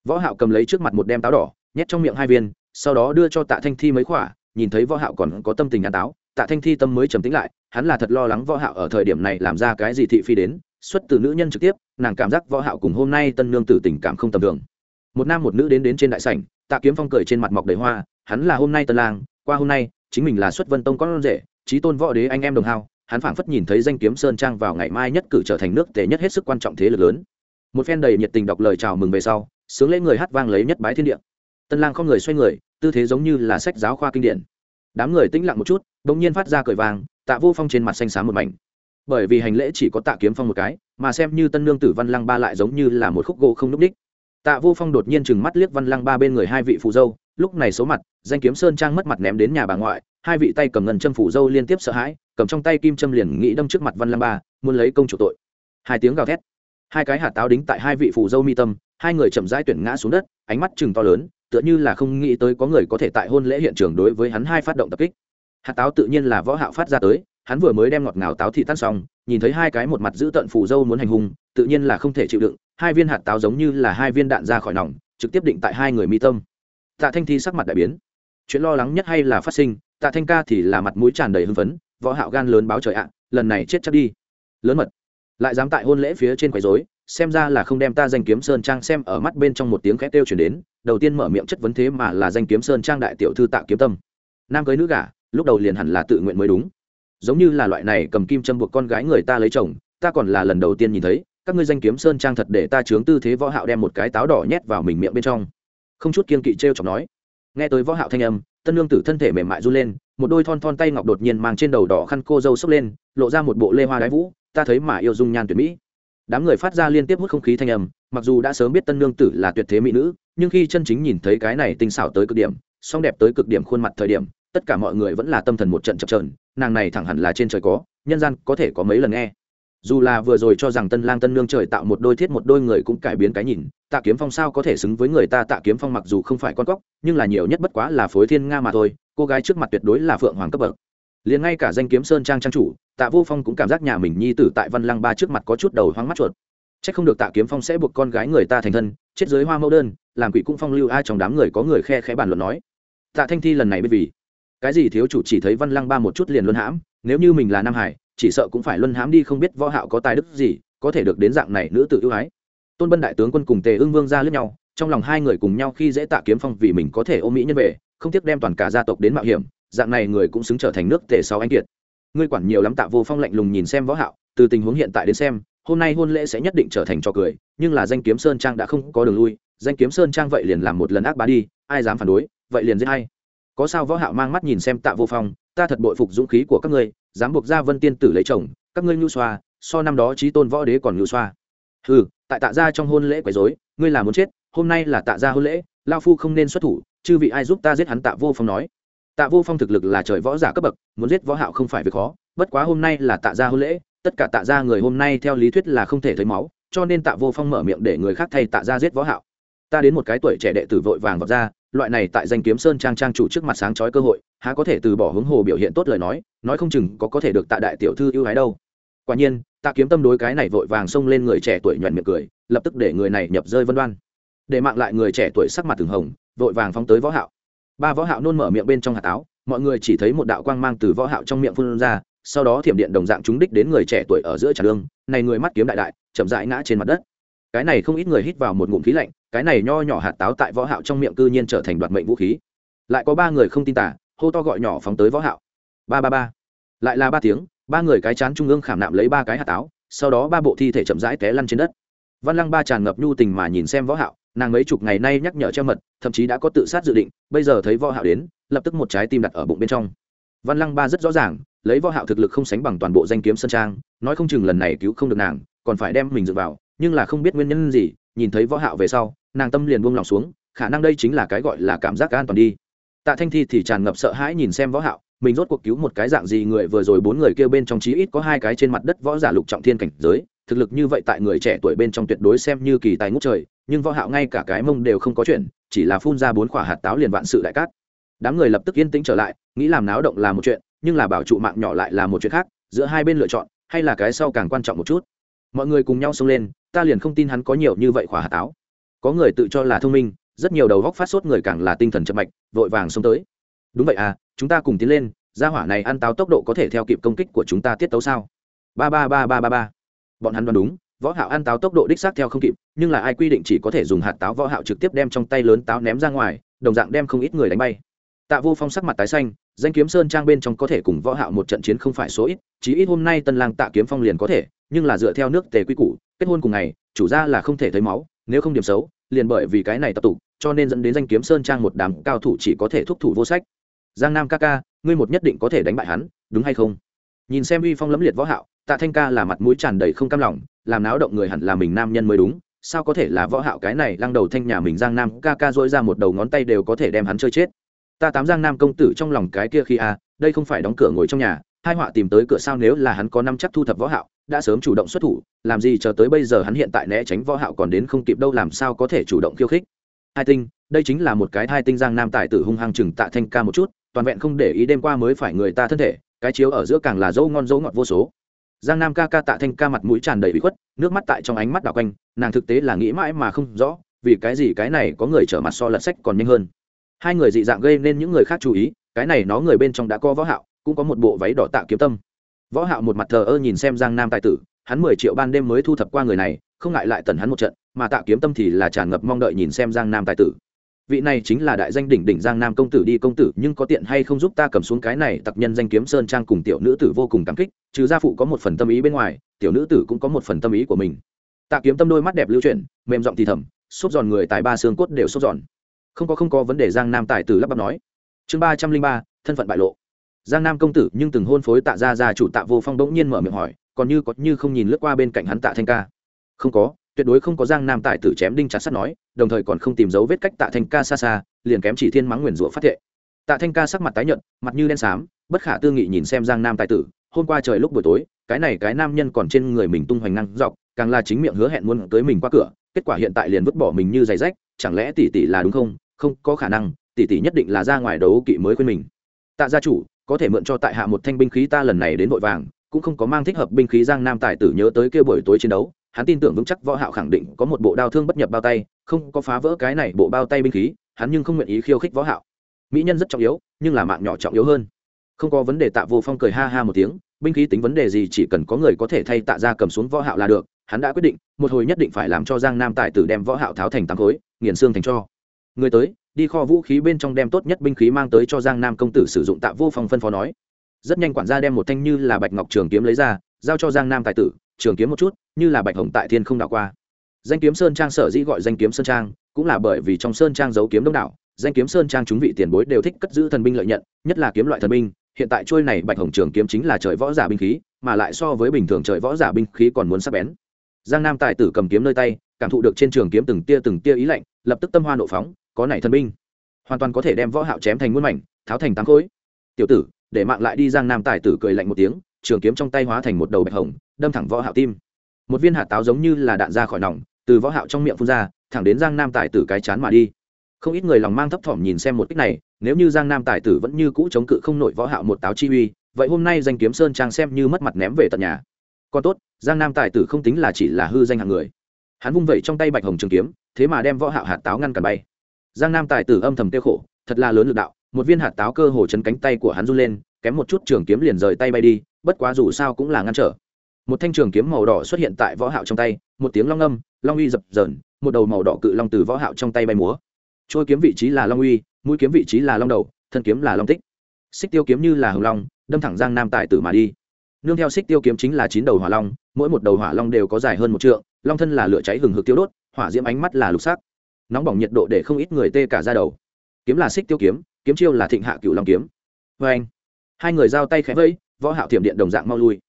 Võ hạo cầm lấy trước mặt một đem táo đỏ, nhét trong miệng hai viên sau đó đưa cho tạ thanh thi mấy khỏa, nhìn thấy võ hạo còn có tâm tình ăn táo, tạ thanh thi tâm mới trầm tĩnh lại, hắn là thật lo lắng võ hạo ở thời điểm này làm ra cái gì thị phi đến, xuất từ nữ nhân trực tiếp, nàng cảm giác võ hạo cùng hôm nay tân nương tử tình cảm không tầm thường. Một nam một nữ đến đến trên đại sảnh, tạ kiếm phong cười trên mặt mọc đầy hoa, hắn là hôm nay tân lang, qua hôm nay, chính mình là xuất vân tông con rể trí tôn võ đế anh em đồng hao, hắn phảng phất nhìn thấy danh kiếm sơn trang vào ngày mai nhất cử trở thành nước tề nhất hết sức quan trọng thế lực lớn. Một phen đầy nhiệt tình đọc lời chào mừng về sau, sướng lễ người hát vang lấy nhất bái thiên địa. Tân lang không người xoay người tư thế giống như là sách giáo khoa kinh điển. Đám người tĩnh lặng một chút đ ỗ n g nhiên phát ra cười vàng, tạ vô phong trên mặt xanh xám một mảnh. Bởi vì hành lễ chỉ có tạ kiếm phong một cái, mà xem như tân lương tử văn lăng ba lại giống như là một khúc gỗ không n ú c đích. Tạ vô phong đột nhiên chừng mắt liếc văn lăng ba bên người hai vị phù dâu, lúc này số mặt, danh kiếm sơn trang mất mặt ném đến nhà bà ngoại, hai vị tay cầm ngân châm phủ dâu liên tiếp sợ hãi, cầm trong tay kim châm liền nghĩ đâm trước mặt văn lăng ba, muốn lấy công chủ tội. Hai tiếng gào thét. Hai cái hạt táo đính tại hai vị phù dâu mi tâm, hai người chậm rãi tuyển ngã xuống đất, ánh mắt chừng to lớn tựa như là không nghĩ tới có người có thể tại hôn lễ hiện trường đối với hắn hai phát động tập kích. Hạt táo tự nhiên là võ hạo phát ra tới, hắn vừa mới đem ngọt ngào táo thị tan xong, nhìn thấy hai cái một mặt giữ tận phù dâu muốn hành hung, tự nhiên là không thể chịu đựng, hai viên hạt táo giống như là hai viên đạn ra khỏi nòng, trực tiếp định tại hai người mi tâm. Tạ thanh thi sắc mặt đại biến. Chuyện lo lắng nhất hay là phát sinh, tạ thanh ca thì là mặt mũi tràn đầy hưng phấn, võ hạo gan lớn báo trời ạ, lần này chết chắc đi. Lớn mật. Lại dám tại hôn lễ phía trên quấy rối xem ra là không đem ta danh kiếm sơn trang xem ở mắt bên trong một tiếng khét kêu chuyển đến, đầu tiên mở miệng chất vấn thế mà là danh kiếm sơn trang đại tiểu thư tạ kiếm tâm. Nam cưới nữ gả, lúc đầu liền hẳn là tự nguyện mới đúng. Giống như là loại này cầm kim châm buộc con gái người ta lấy chồng, ta còn là lần đầu tiên nhìn thấy, các ngươi danh kiếm sơn trang thật để ta chướng tư thế võ hạo đem một cái táo đỏ nhét vào mình miệng bên trong. Không chút kiên kỵ treo chọc nói. Nghe tới võ hạo thanh âm, tân lương tử thân thể mềm mại run lên, một đôi thon thon tay ngọc đột nhiên mang trên đầu đỏ khăn cô dâu xốc lên, lộ ra một bộ lê hoa đái vũ, ta thấy mà yêu dung nhan tuyệt mỹ đám người phát ra liên tiếp hút không khí thanh âm, mặc dù đã sớm biết tân nương tử là tuyệt thế mỹ nữ, nhưng khi chân chính nhìn thấy cái này tinh xảo tới cực điểm, song đẹp tới cực điểm khuôn mặt thời điểm, tất cả mọi người vẫn là tâm thần một trận chập trờn nàng này thẳng hẳn là trên trời có, nhân gian có thể có mấy lần nghe. Dù là vừa rồi cho rằng tân lang tân nương trời tạo một đôi thiết một đôi người cũng cải biến cái nhìn, tạ kiếm phong sao có thể xứng với người ta? Tạ kiếm phong mặc dù không phải con cóc, nhưng là nhiều nhất bất quá là phối thiên nga mà thôi, cô gái trước mặt tuyệt đối là phượng hoàng cấp bậc liền ngay cả danh kiếm sơn trang trang chủ, tạ vô phong cũng cảm giác nhà mình nhi tử tại văn lăng ba trước mặt có chút đầu hoang mắt chuột. C h ắ c không được tạ kiếm phong sẽ buộc con gái người ta thành thân, chết dưới hoa mẫu đơn, làm quỷ cũng phong lưu ai trong đám người có người khe khẽ bàn luận nói. Tạ thanh thi lần này bởi vì. Cái gì thiếu chủ chỉ thấy văn lăng ba một chút liền luân hãm, nếu như mình là nam hải, chỉ sợ cũng phải luân hãm đi không biết võ hạo có tài đức gì, có thể được đến dạng này nữ tự ưu ái. Tôn bân đại tướng quân cùng tề ưng vương ra lướt nhau, trong lòng hai người cùng nhau khi dễ tạ kiếm phong vì mình có thể ôm mỹ nhân về, không tiếc đem toàn cả gia tộc đến mạo hiểm dạng này người cũng xứng trở thành nước tề sau anh kiệt. Ngươi quản nhiều lắm tạ vô phong lạnh lùng nhìn xem võ hạo, từ tình huống hiện tại đến xem, hôm nay hôn lễ sẽ nhất định trở thành trò cười, nhưng là danh kiếm sơn trang đã không có đường lui, danh kiếm sơn trang vậy liền làm một lần ác bá đi, ai dám phản đối, vậy liền giết hay có sao võ hạo mang mắt nhìn xem tạ vô phong, ta thật bội phục dũng khí của các ngươi, dám buộc ra vân tiên tử lấy chồng, các ngươi nhu xoa, so năm đó trí tôn võ đế còn nhu xoa. Hừ, tại tạ gia trong hôn lễ quấy rối, ngươi là muốn chết, hôm nay là tạ gia hôn lễ lao phu không nên xuất thủ, chư vị ai giúp ta giết hắn tạ vô phong nói tạ vô phong thực lực là trời võ giả cấp bậc, muốn giết võ hạo không phải việc khó, bất quá hôm nay là tạ gia hôn lễ, tất cả tạ gia người hôm nay theo lý thuyết là không thể thấy máu, cho nên tạ vô phong mở miệng để người khác thay tạ gia giết võ hạo. Ta đến một cái tuổi trẻ đệ tử vội vàng vào ra, loại này tại danh kiếm sơn trang trang chủ trước mặt sáng chói cơ hội, há có thể từ bỏ hướng hồ biểu hiện tốt lời nói nói không chừng có có thể được tạ đại tiểu thư ưu ái đâu. Quả nhiên, tạ kiếm tâm đối cái này vội vàng xông lên người trẻ tuổi nhọn miệng cười, lập tức để người này nhập rơi vân đoan. Để mạng lại người trẻ tuổi sắc mặt từng hồng, vội vàng phóng tới võ hạo ba võ hạo nôn mở miệng bên trong hạt táo mọi người chỉ thấy một đạo quang mang từ võ hạo trong miệng phun ra, sau đó thiểm điện đồng dạng trúng đích đến người trẻ tuổi ở giữa trà lương này người mắt kiếm đại đại, chậm rãi ngã trên mặt đất. Cái này không ít người hít vào một ngụm khí lạnh, cái này nho nhỏ hạt táo tại võ hạo trong miệng cư nhiên trở thành đoạt mệnh vũ khí. Lại có ba người không tin tả hô to gọi nhỏ phóng tới võ hạo. Ba ba ba. Lại là ba tiếng, ba người cái chán trung ương khảm nạm lấy ba cái hạt táo, sau đó ba bộ thi thể chậm rãi té lăn trên đất. Văn lăng ba tràn ngập nhu tình mà nhìn xem võ hạo nàng mấy chục ngày nay nhắc nhở treo mật, thậm chí đã có tự sát dự định, bây giờ thấy võ hạo đến, lập tức một trái tim đặt ở bụng bên trong. Văn lăng ba rất rõ ràng, lấy võ hạo thực lực không sánh bằng toàn bộ danh kiếm sân trang, nói không chừng lần này cứu không được nàng, còn phải đem mình dựa vào, nhưng là không biết nguyên nhân gì, nhìn thấy võ hạo về sau, nàng tâm liền buông lòng xuống, khả năng đây chính là cái gọi là cảm giác an toàn đi. Tạ thanh thi thì tràn ngập sợ hãi nhìn xem võ hạo, mình rốt cuộc cứu một cái dạng gì người, vừa rồi bốn người kia bên trong chí ít có hai cái trên mặt đất võ giả lục trọng thiên cảnh giới thực lực như vậy tại người trẻ tuổi bên trong tuyệt đối xem như kỳ tài ngút trời, nhưng võ hạo ngay cả cái mông đều không có chuyện chỉ là phun ra bốn quả hạt táo liền vạn sự đại cát. Đám người lập tức yên tĩnh trở lại, nghĩ làm náo động là một chuyện, nhưng là bảo trụ mạng nhỏ lại là một chuyện khác, giữa hai bên lựa chọn, hay là cái sau càng quan trọng một chút. Mọi người cùng nhau xông lên, ta liền không tin hắn có nhiều như vậy khỏa hạt táo. Có người tự cho là thông minh, rất nhiều đầu góc phát sốt người càng là tinh thần chậm mạch, vội vàng xông tới. Đúng vậy à chúng ta cùng tiến lên, gia hỏa này ăn táo tốc độ có thể theo kịp công kích của chúng ta tiết tấu sao? Ba ba ba ba ba ba bọn hắn đoán đúng, võ hạo ăn táo tốc độ đích xác theo không kịp, nhưng là ai quy định chỉ có thể dùng hạt táo võ hạo trực tiếp đem trong tay lớn táo ném ra ngoài, đồng dạng đem không ít người đánh bay. Tạ vô phong sắc mặt tái xanh, danh kiếm sơn trang bên trong có thể cùng võ hạo một trận chiến không phải số ít chỉ ít hôm nay tân lang tạ kiếm phong liền có thể, nhưng là dựa theo nước tề quy củ, kết hôn cùng ngày, chủ gia là không thể thấy máu, nếu không điểm xấu, liền bởi vì cái này tập tụ, cho nên dẫn đến danh kiếm sơn trang một đám cao thủ chỉ có thể thúc thủ vô sách. Giang nam ca ca, ngươi một nhất định có thể đánh bại hắn, đúng hay không? Nhìn xem uy phong lẫm liệt võ hạo tạ thanh ca là mặt mũi tràn đầy không cam lòng, làm náo động người hẳn là mình nam nhân mới đúng, sao có thể là võ hạo cái này lăng đầu thanh nhà mình giang nam ca ca dỗi ra một đầu ngón tay đều có thể đem hắn chơi chết. Ta tám giang nam công tử trong lòng cái kia khi a đây không phải đóng cửa ngồi trong nhà, hai họa tìm tới cửa sao nếu là hắn có năm chắc thu thập võ hạo, đã sớm chủ động xuất thủ, làm gì chờ tới bây giờ hắn hiện tại né tránh võ hạo còn đến không kịp đâu làm sao có thể chủ động khiêu khích. Hai tinh, đây chính là một cái hai tinh giang nam tài tử hung hăng chừng tạ thanh ca một chút, toàn vẹn không để ý đêm qua mới phải người ta thân thể, cái chiếu ở giữa càng là dâu ngon dâu ngọt vô số giang nam ca ca tạ thanh ca mặt mũi tràn đầy bị khuất, nước mắt tại trong ánh mắt đảo quanh, nàng thực tế là nghĩ mãi mà không rõ, vì cái gì cái này có người trở mặt so lật sách còn nhanh hơn. Hai người dị dạng gây nên những người khác chú ý, cái này nó người bên trong đã có võ hạo, cũng có một bộ váy đỏ tạ kiếm tâm. Võ hạo một mặt thờ ơ nhìn xem giang nam tài tử, hắn mười triệu ban đêm mới thu thập qua người này, không ngại lại tần hắn một trận, mà tạ kiếm tâm thì là tràn ngập mong đợi nhìn xem giang nam tài tử vị này chính là đại danh đỉnh đỉnh giang nam công tử đi công tử, nhưng có tiện hay không giúp ta cầm xuống cái này tặc nhân danh kiếm sơn trang cùng tiểu nữ tử vô cùng cảm kích, trừ gia phụ có một phần tâm ý bên ngoài, tiểu nữ tử cũng có một phần tâm ý của mình. Tạ kiếm tâm đôi mắt đẹp lưu chuyển, mềm giọng thì thầm xốp giòn người tài ba xương cốt đều xốp giòn. Không có không có vấn đề, giang nam tài tử lắp bắp nói. Chương ba trăm linh ba, thân phận bại lộ. Giang nam công tử nhưng từng hôn phối tạ gia gia chủ tạ vô phong bỗng nhiên mở miệng hỏi, còn như có như không nhìn lướt qua bên cạnh hắn tạ thanh ca? Không có tuyệt đối không có giang nam tài tử chém đinh chặt sắt nói, đồng thời còn không tìm dấu vết cách tạ thanh ca xa xa, liền kém chỉ thiên mắng nguyền rủa phát thệ. Tạ thanh ca sắc mặt tái nhợt, mặt như đen xám, bất khả tư nghị nhìn xem giang nam tài tử, hôm qua trời lúc buổi tối, cái này cái nam nhân còn trên người mình tung hoành năng dọc, càng là chính miệng hứa hẹn muốn tới mình qua cửa, kết quả hiện tại liền vứt bỏ mình như giày rách, chẳng lẽ tỷ tỷ là đúng không? Không, có khả năng, tỷ tỷ nhất định là ra ngoài đấu kỵ mới quên mình. Tạ gia chủ, có thể mượn cho tại hạ một thanh binh khí ta lần này đến vội vàng, cũng không có mang thích hợp binh khí giang nam tài tử nhớ tới kia buổi tối chiến đấu hắn tin tưởng vững chắc võ hạo khẳng định có một bộ đao thương bất nhập bao tay, không có phá vỡ cái này bộ bao tay binh khí, hắn nhưng không nguyện ý khiêu khích võ hạo. Mỹ nhân rất trọng yếu, nhưng là mạng nhỏ trọng yếu hơn. Không có vấn đề tạ vô phong cười ha ha một tiếng, binh khí tính vấn đề gì chỉ cần có người có thể thay tạ ra cầm xuống võ hạo là được, hắn đã quyết định, một hồi nhất định phải làm cho giang nam tài tử đem võ hạo tháo thành tám khối, nghiền xương thành cho. Người tới, đi kho vũ khí bên trong đem tốt nhất binh khí mang tới cho giang nam công tử sử dụng tạ vô phong phân phó nói. Rất nhanh quản gia đem một thanh như là bạch ngọc trường kiếm lấy ra, giao cho giang nam tài tử trường kiếm một chút, như là bạch hồng tại thiên không đảo qua. Danh kiếm sơn trang sở dĩ gọi danh kiếm sơn trang, cũng là bởi vì trong sơn trang giấu kiếm đông đảo, danh kiếm sơn trang chúng vị tiền bối đều thích cất giữ thần binh lợi nhận, nhất là kiếm loại thần binh. Hiện tại trôi này bạch hồng trường kiếm chính là trời võ giả binh khí, mà lại so với bình thường trời võ giả binh khí còn muốn sắc bén. Giang nam tài tử cầm kiếm nơi tay, cảm thụ được trên trường kiếm từng tia từng tia ý lạnh, lập tức tâm hoa nộ phóng, có này thần binh. Hoàn toàn có thể đem võ hạo chém thành muôn mảnh, tháo thành tám khối. Tiểu tử, để mạng lại đi, giang nam tài tử cười lạnh một tiếng, trường kiếm trong tay hóa thành một đầu bạch hồng đâm thẳng võ hạo tim. Một viên hạt táo giống như là đạn ra khỏi nòng, từ võ hạo trong miệng phun ra, thẳng đến giang nam tài tử cái chán mà đi. Không ít người lòng mang thấp thỏm nhìn xem một kích này, nếu như giang nam tài tử vẫn như cũ chống cự không nổi võ hạo một táo chi uy, vậy hôm nay danh kiếm sơn trang xem như mất mặt ném về tận nhà. Còn tốt, giang nam tài tử không tính là chỉ là hư danh hạng người. Hắn vung vẩy trong tay bạch hồng trường kiếm, thế mà đem võ hạo hạt táo ngăn cản bay. Giang nam tài tử âm thầm tiêu khổ, thật là lớn lực đạo, một viên hạt táo cơ hồ chấn cánh tay của hắn run lên, kém một chút trường kiếm liền rời tay bay đi, bất quá dù sao cũng là ngăn trở một thanh trường kiếm màu đỏ xuất hiện tại võ hạo trong tay, một tiếng long âm, long uy dập dờn, một đầu màu đỏ cự long từ võ hạo trong tay bay múa. Trôi kiếm vị trí là long uy, mũi kiếm vị trí là long đầu, thân kiếm là long tích. Xích tiêu kiếm như là hồng long, đâm thẳng giang nam tài tử mà đi. Nương theo xích tiêu kiếm chính là chín đầu hỏa long, mỗi một đầu hỏa long đều có dài hơn một trượng, long thân là lửa cháy hừng hực tiêu đốt, hỏa diễm ánh mắt là lục sắc. Nóng bỏng nhiệt độ để không ít người tê cả ra đầu. Kiếm là xích tiêu kiếm kiếm chiêu là thịnh hạ cựu long kiếm. Vê anh hai người giao tay khẽ vẫy, võ hạo thiểm điện đồng dạng mau lui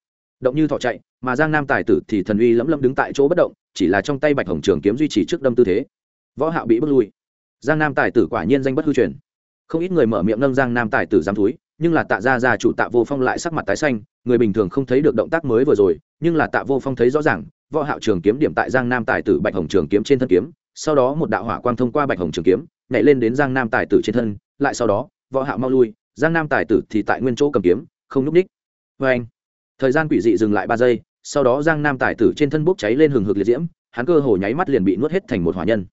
động như thọ chạy, mà giang nam tài tử thì thần uy lẫm lẫm đứng tại chỗ bất động, chỉ là trong tay bạch hồng trường kiếm duy trì trước đâm tư thế. Võ hạo bị bước lui. Giang nam tài tử quả nhiên danh bất hư truyền. Không ít người mở miệng nâng giang nam tài tử giám thúi, nhưng là tạ gia gia chủ tạ vô phong lại sắc mặt tái xanh, người bình thường không thấy được động tác mới vừa rồi, nhưng là tạ vô phong thấy rõ ràng, võ hạo trường kiếm điểm tại giang nam tài tử bạch hồng trường kiếm trên thân kiếm, sau đó một đạo hỏa quang thông qua bạch hồng trường kiếm, nhảy lên đến giang nam tài tử trên thân, lại sau đó, võ hạo mau lui, giang nam tài tử thì tại nguyên chỗ cầm kiếm, không núp đích với vâng. anh thời gian quỷ dị dừng lại ba giây, sau đó giang nam tài tử trên thân bốc cháy lên hừng hực liệt diễm, hắn cơ hồ nháy mắt liền bị nuốt hết thành một hỏa nhân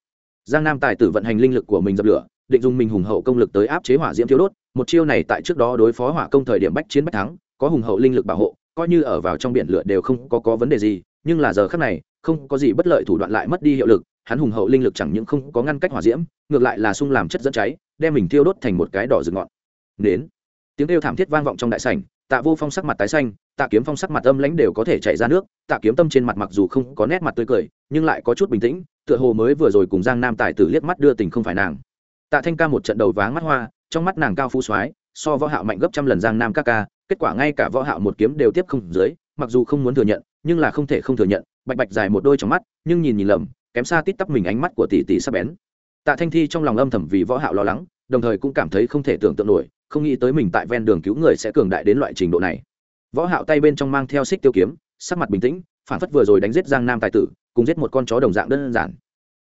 giang nam tài tử vận hành linh lực của mình dập lửa, định dùng mình hùng hậu công lực tới áp chế hỏa diễm thiếu đốt, một chiêu này tại trước đó đối phó hỏa công thời điểm bách chiến bách thắng, có hùng hậu linh lực bảo hộ, coi như ở vào trong biển lửa đều không có có vấn đề gì, nhưng là giờ khắc này, không có gì bất lợi thủ đoạn lại mất đi hiệu lực, hắn hùng hậu linh lực chẳng những không có ngăn cách hỏa diễm, ngược lại là sung làm chất dẫn cháy, đem mình thiêu đốt thành một cái đỏ rực ngọn Nến. tiếng kêu thảm thiết vang vọng trong đại sảnh, tạ vô phong sắc mặt tái xanh tạ kiếm phong sắc mặt âm lãnh đều có thể chảy ra nước, tạ kiếm tâm trên mặt mặc dù không có nét mặt tươi cười, nhưng lại có chút bình tĩnh, tựa hồ mới vừa rồi cùng giang nam tài tử liếc mắt đưa tình không phải nàng. Tạ thanh ca một trận đầu váng mắt hoa, trong mắt nàng cao phu soái, so võ hạo mạnh gấp trăm lần giang nam ca ca, kết quả ngay cả võ hạo một kiếm đều tiếp không dưới, mặc dù không muốn thừa nhận, nhưng là không thể không thừa nhận, bạch bạch dài một đôi trong mắt, nhưng nhìn nhìn lầm, kém xa tít tắp mình ánh mắt của tỷ tỷ sắc bén. Tạ thanh thi trong lòng âm thầm vì võ hạo lo lắng, đồng thời cũng cảm thấy không thể tưởng tượng nổi, không nghĩ tới mình tại ven đường cứu người sẽ cường đại đến loại trình độ này võ hạo tay bên trong mang theo xích tiêu kiếm, sắc mặt bình tĩnh, phản phất vừa rồi đánh giết giang nam tài tử, cùng giết một con chó đồng dạng đơn giản.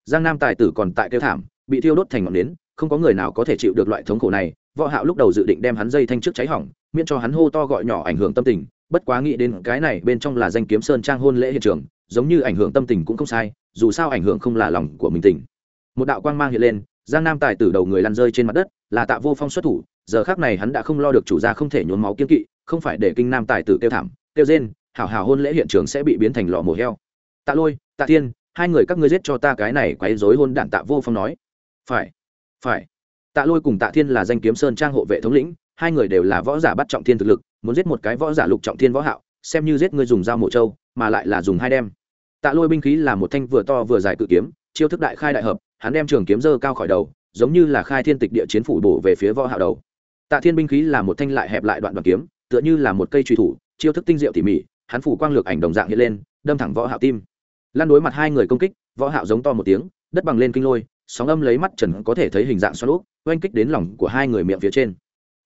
Giang nam tài tử còn tại tiêu thảm, bị thiêu đốt thành ngọn nến, không có người nào có thể chịu được loại thống khổ này. Võ hạo lúc đầu dự định đem hắn dây thanh trước cháy hỏng, miễn cho hắn hô to gọi nhỏ ảnh hưởng tâm tình, bất quá nghĩ đến cái này bên trong là danh kiếm sơn trang hôn lễ hiện trường, giống như ảnh hưởng tâm tình cũng không sai, dù sao ảnh hưởng không là lòng của mình tình. Một đạo quang mang hiện lên, giang nam tài tử đầu người lăn rơi trên mặt đất, là tạ vô phong xuất thủ, giờ khác này hắn đã không lo được chủ gia không thể nhốn máu kiên kỵ không phải để kinh nam tài tử tiêu thảm tiêu rên, hảo hảo hôn lễ hiện trường sẽ bị biến thành lò mổ heo. Tạ lôi, tạ thiên, hai người các ngươi giết cho ta cái này quấy rối hôn đản tạ vô phong nói. Phải phải. Tạ lôi cùng tạ thiên là danh kiếm sơn trang hộ vệ thống lĩnh, hai người đều là võ giả bắt trọng thiên thực lực, muốn giết một cái võ giả lục trọng thiên võ hạo, xem như giết ngươi dùng dao mổ trâu, mà lại là dùng hai đem. Tạ lôi binh khí là một thanh vừa to vừa dài cự kiếm, chiêu thức đại khai đại hợp, hắn đem trường kiếm dơ cao khỏi đầu, giống như là khai thiên tịch địa chiến phủ bổ về phía võ hạo đầu. Tạ thiên binh khí là một thanh lại hẹp lại đoạn đoạn kiếm tựa như là một cây truy thủ, chiêu thức tinh diệu tỉ mỉ, hắn phủ quang lược ảnh đồng dạng hiện lên, đâm thẳng võ hạo tim. Lan đối mặt hai người công kích, võ hạo giống to một tiếng, đất bằng lên kinh lôi, sóng âm lấy mắt trần có thể thấy hình dạng xoắn úp oanh kích đến lòng của hai người miệng phía trên.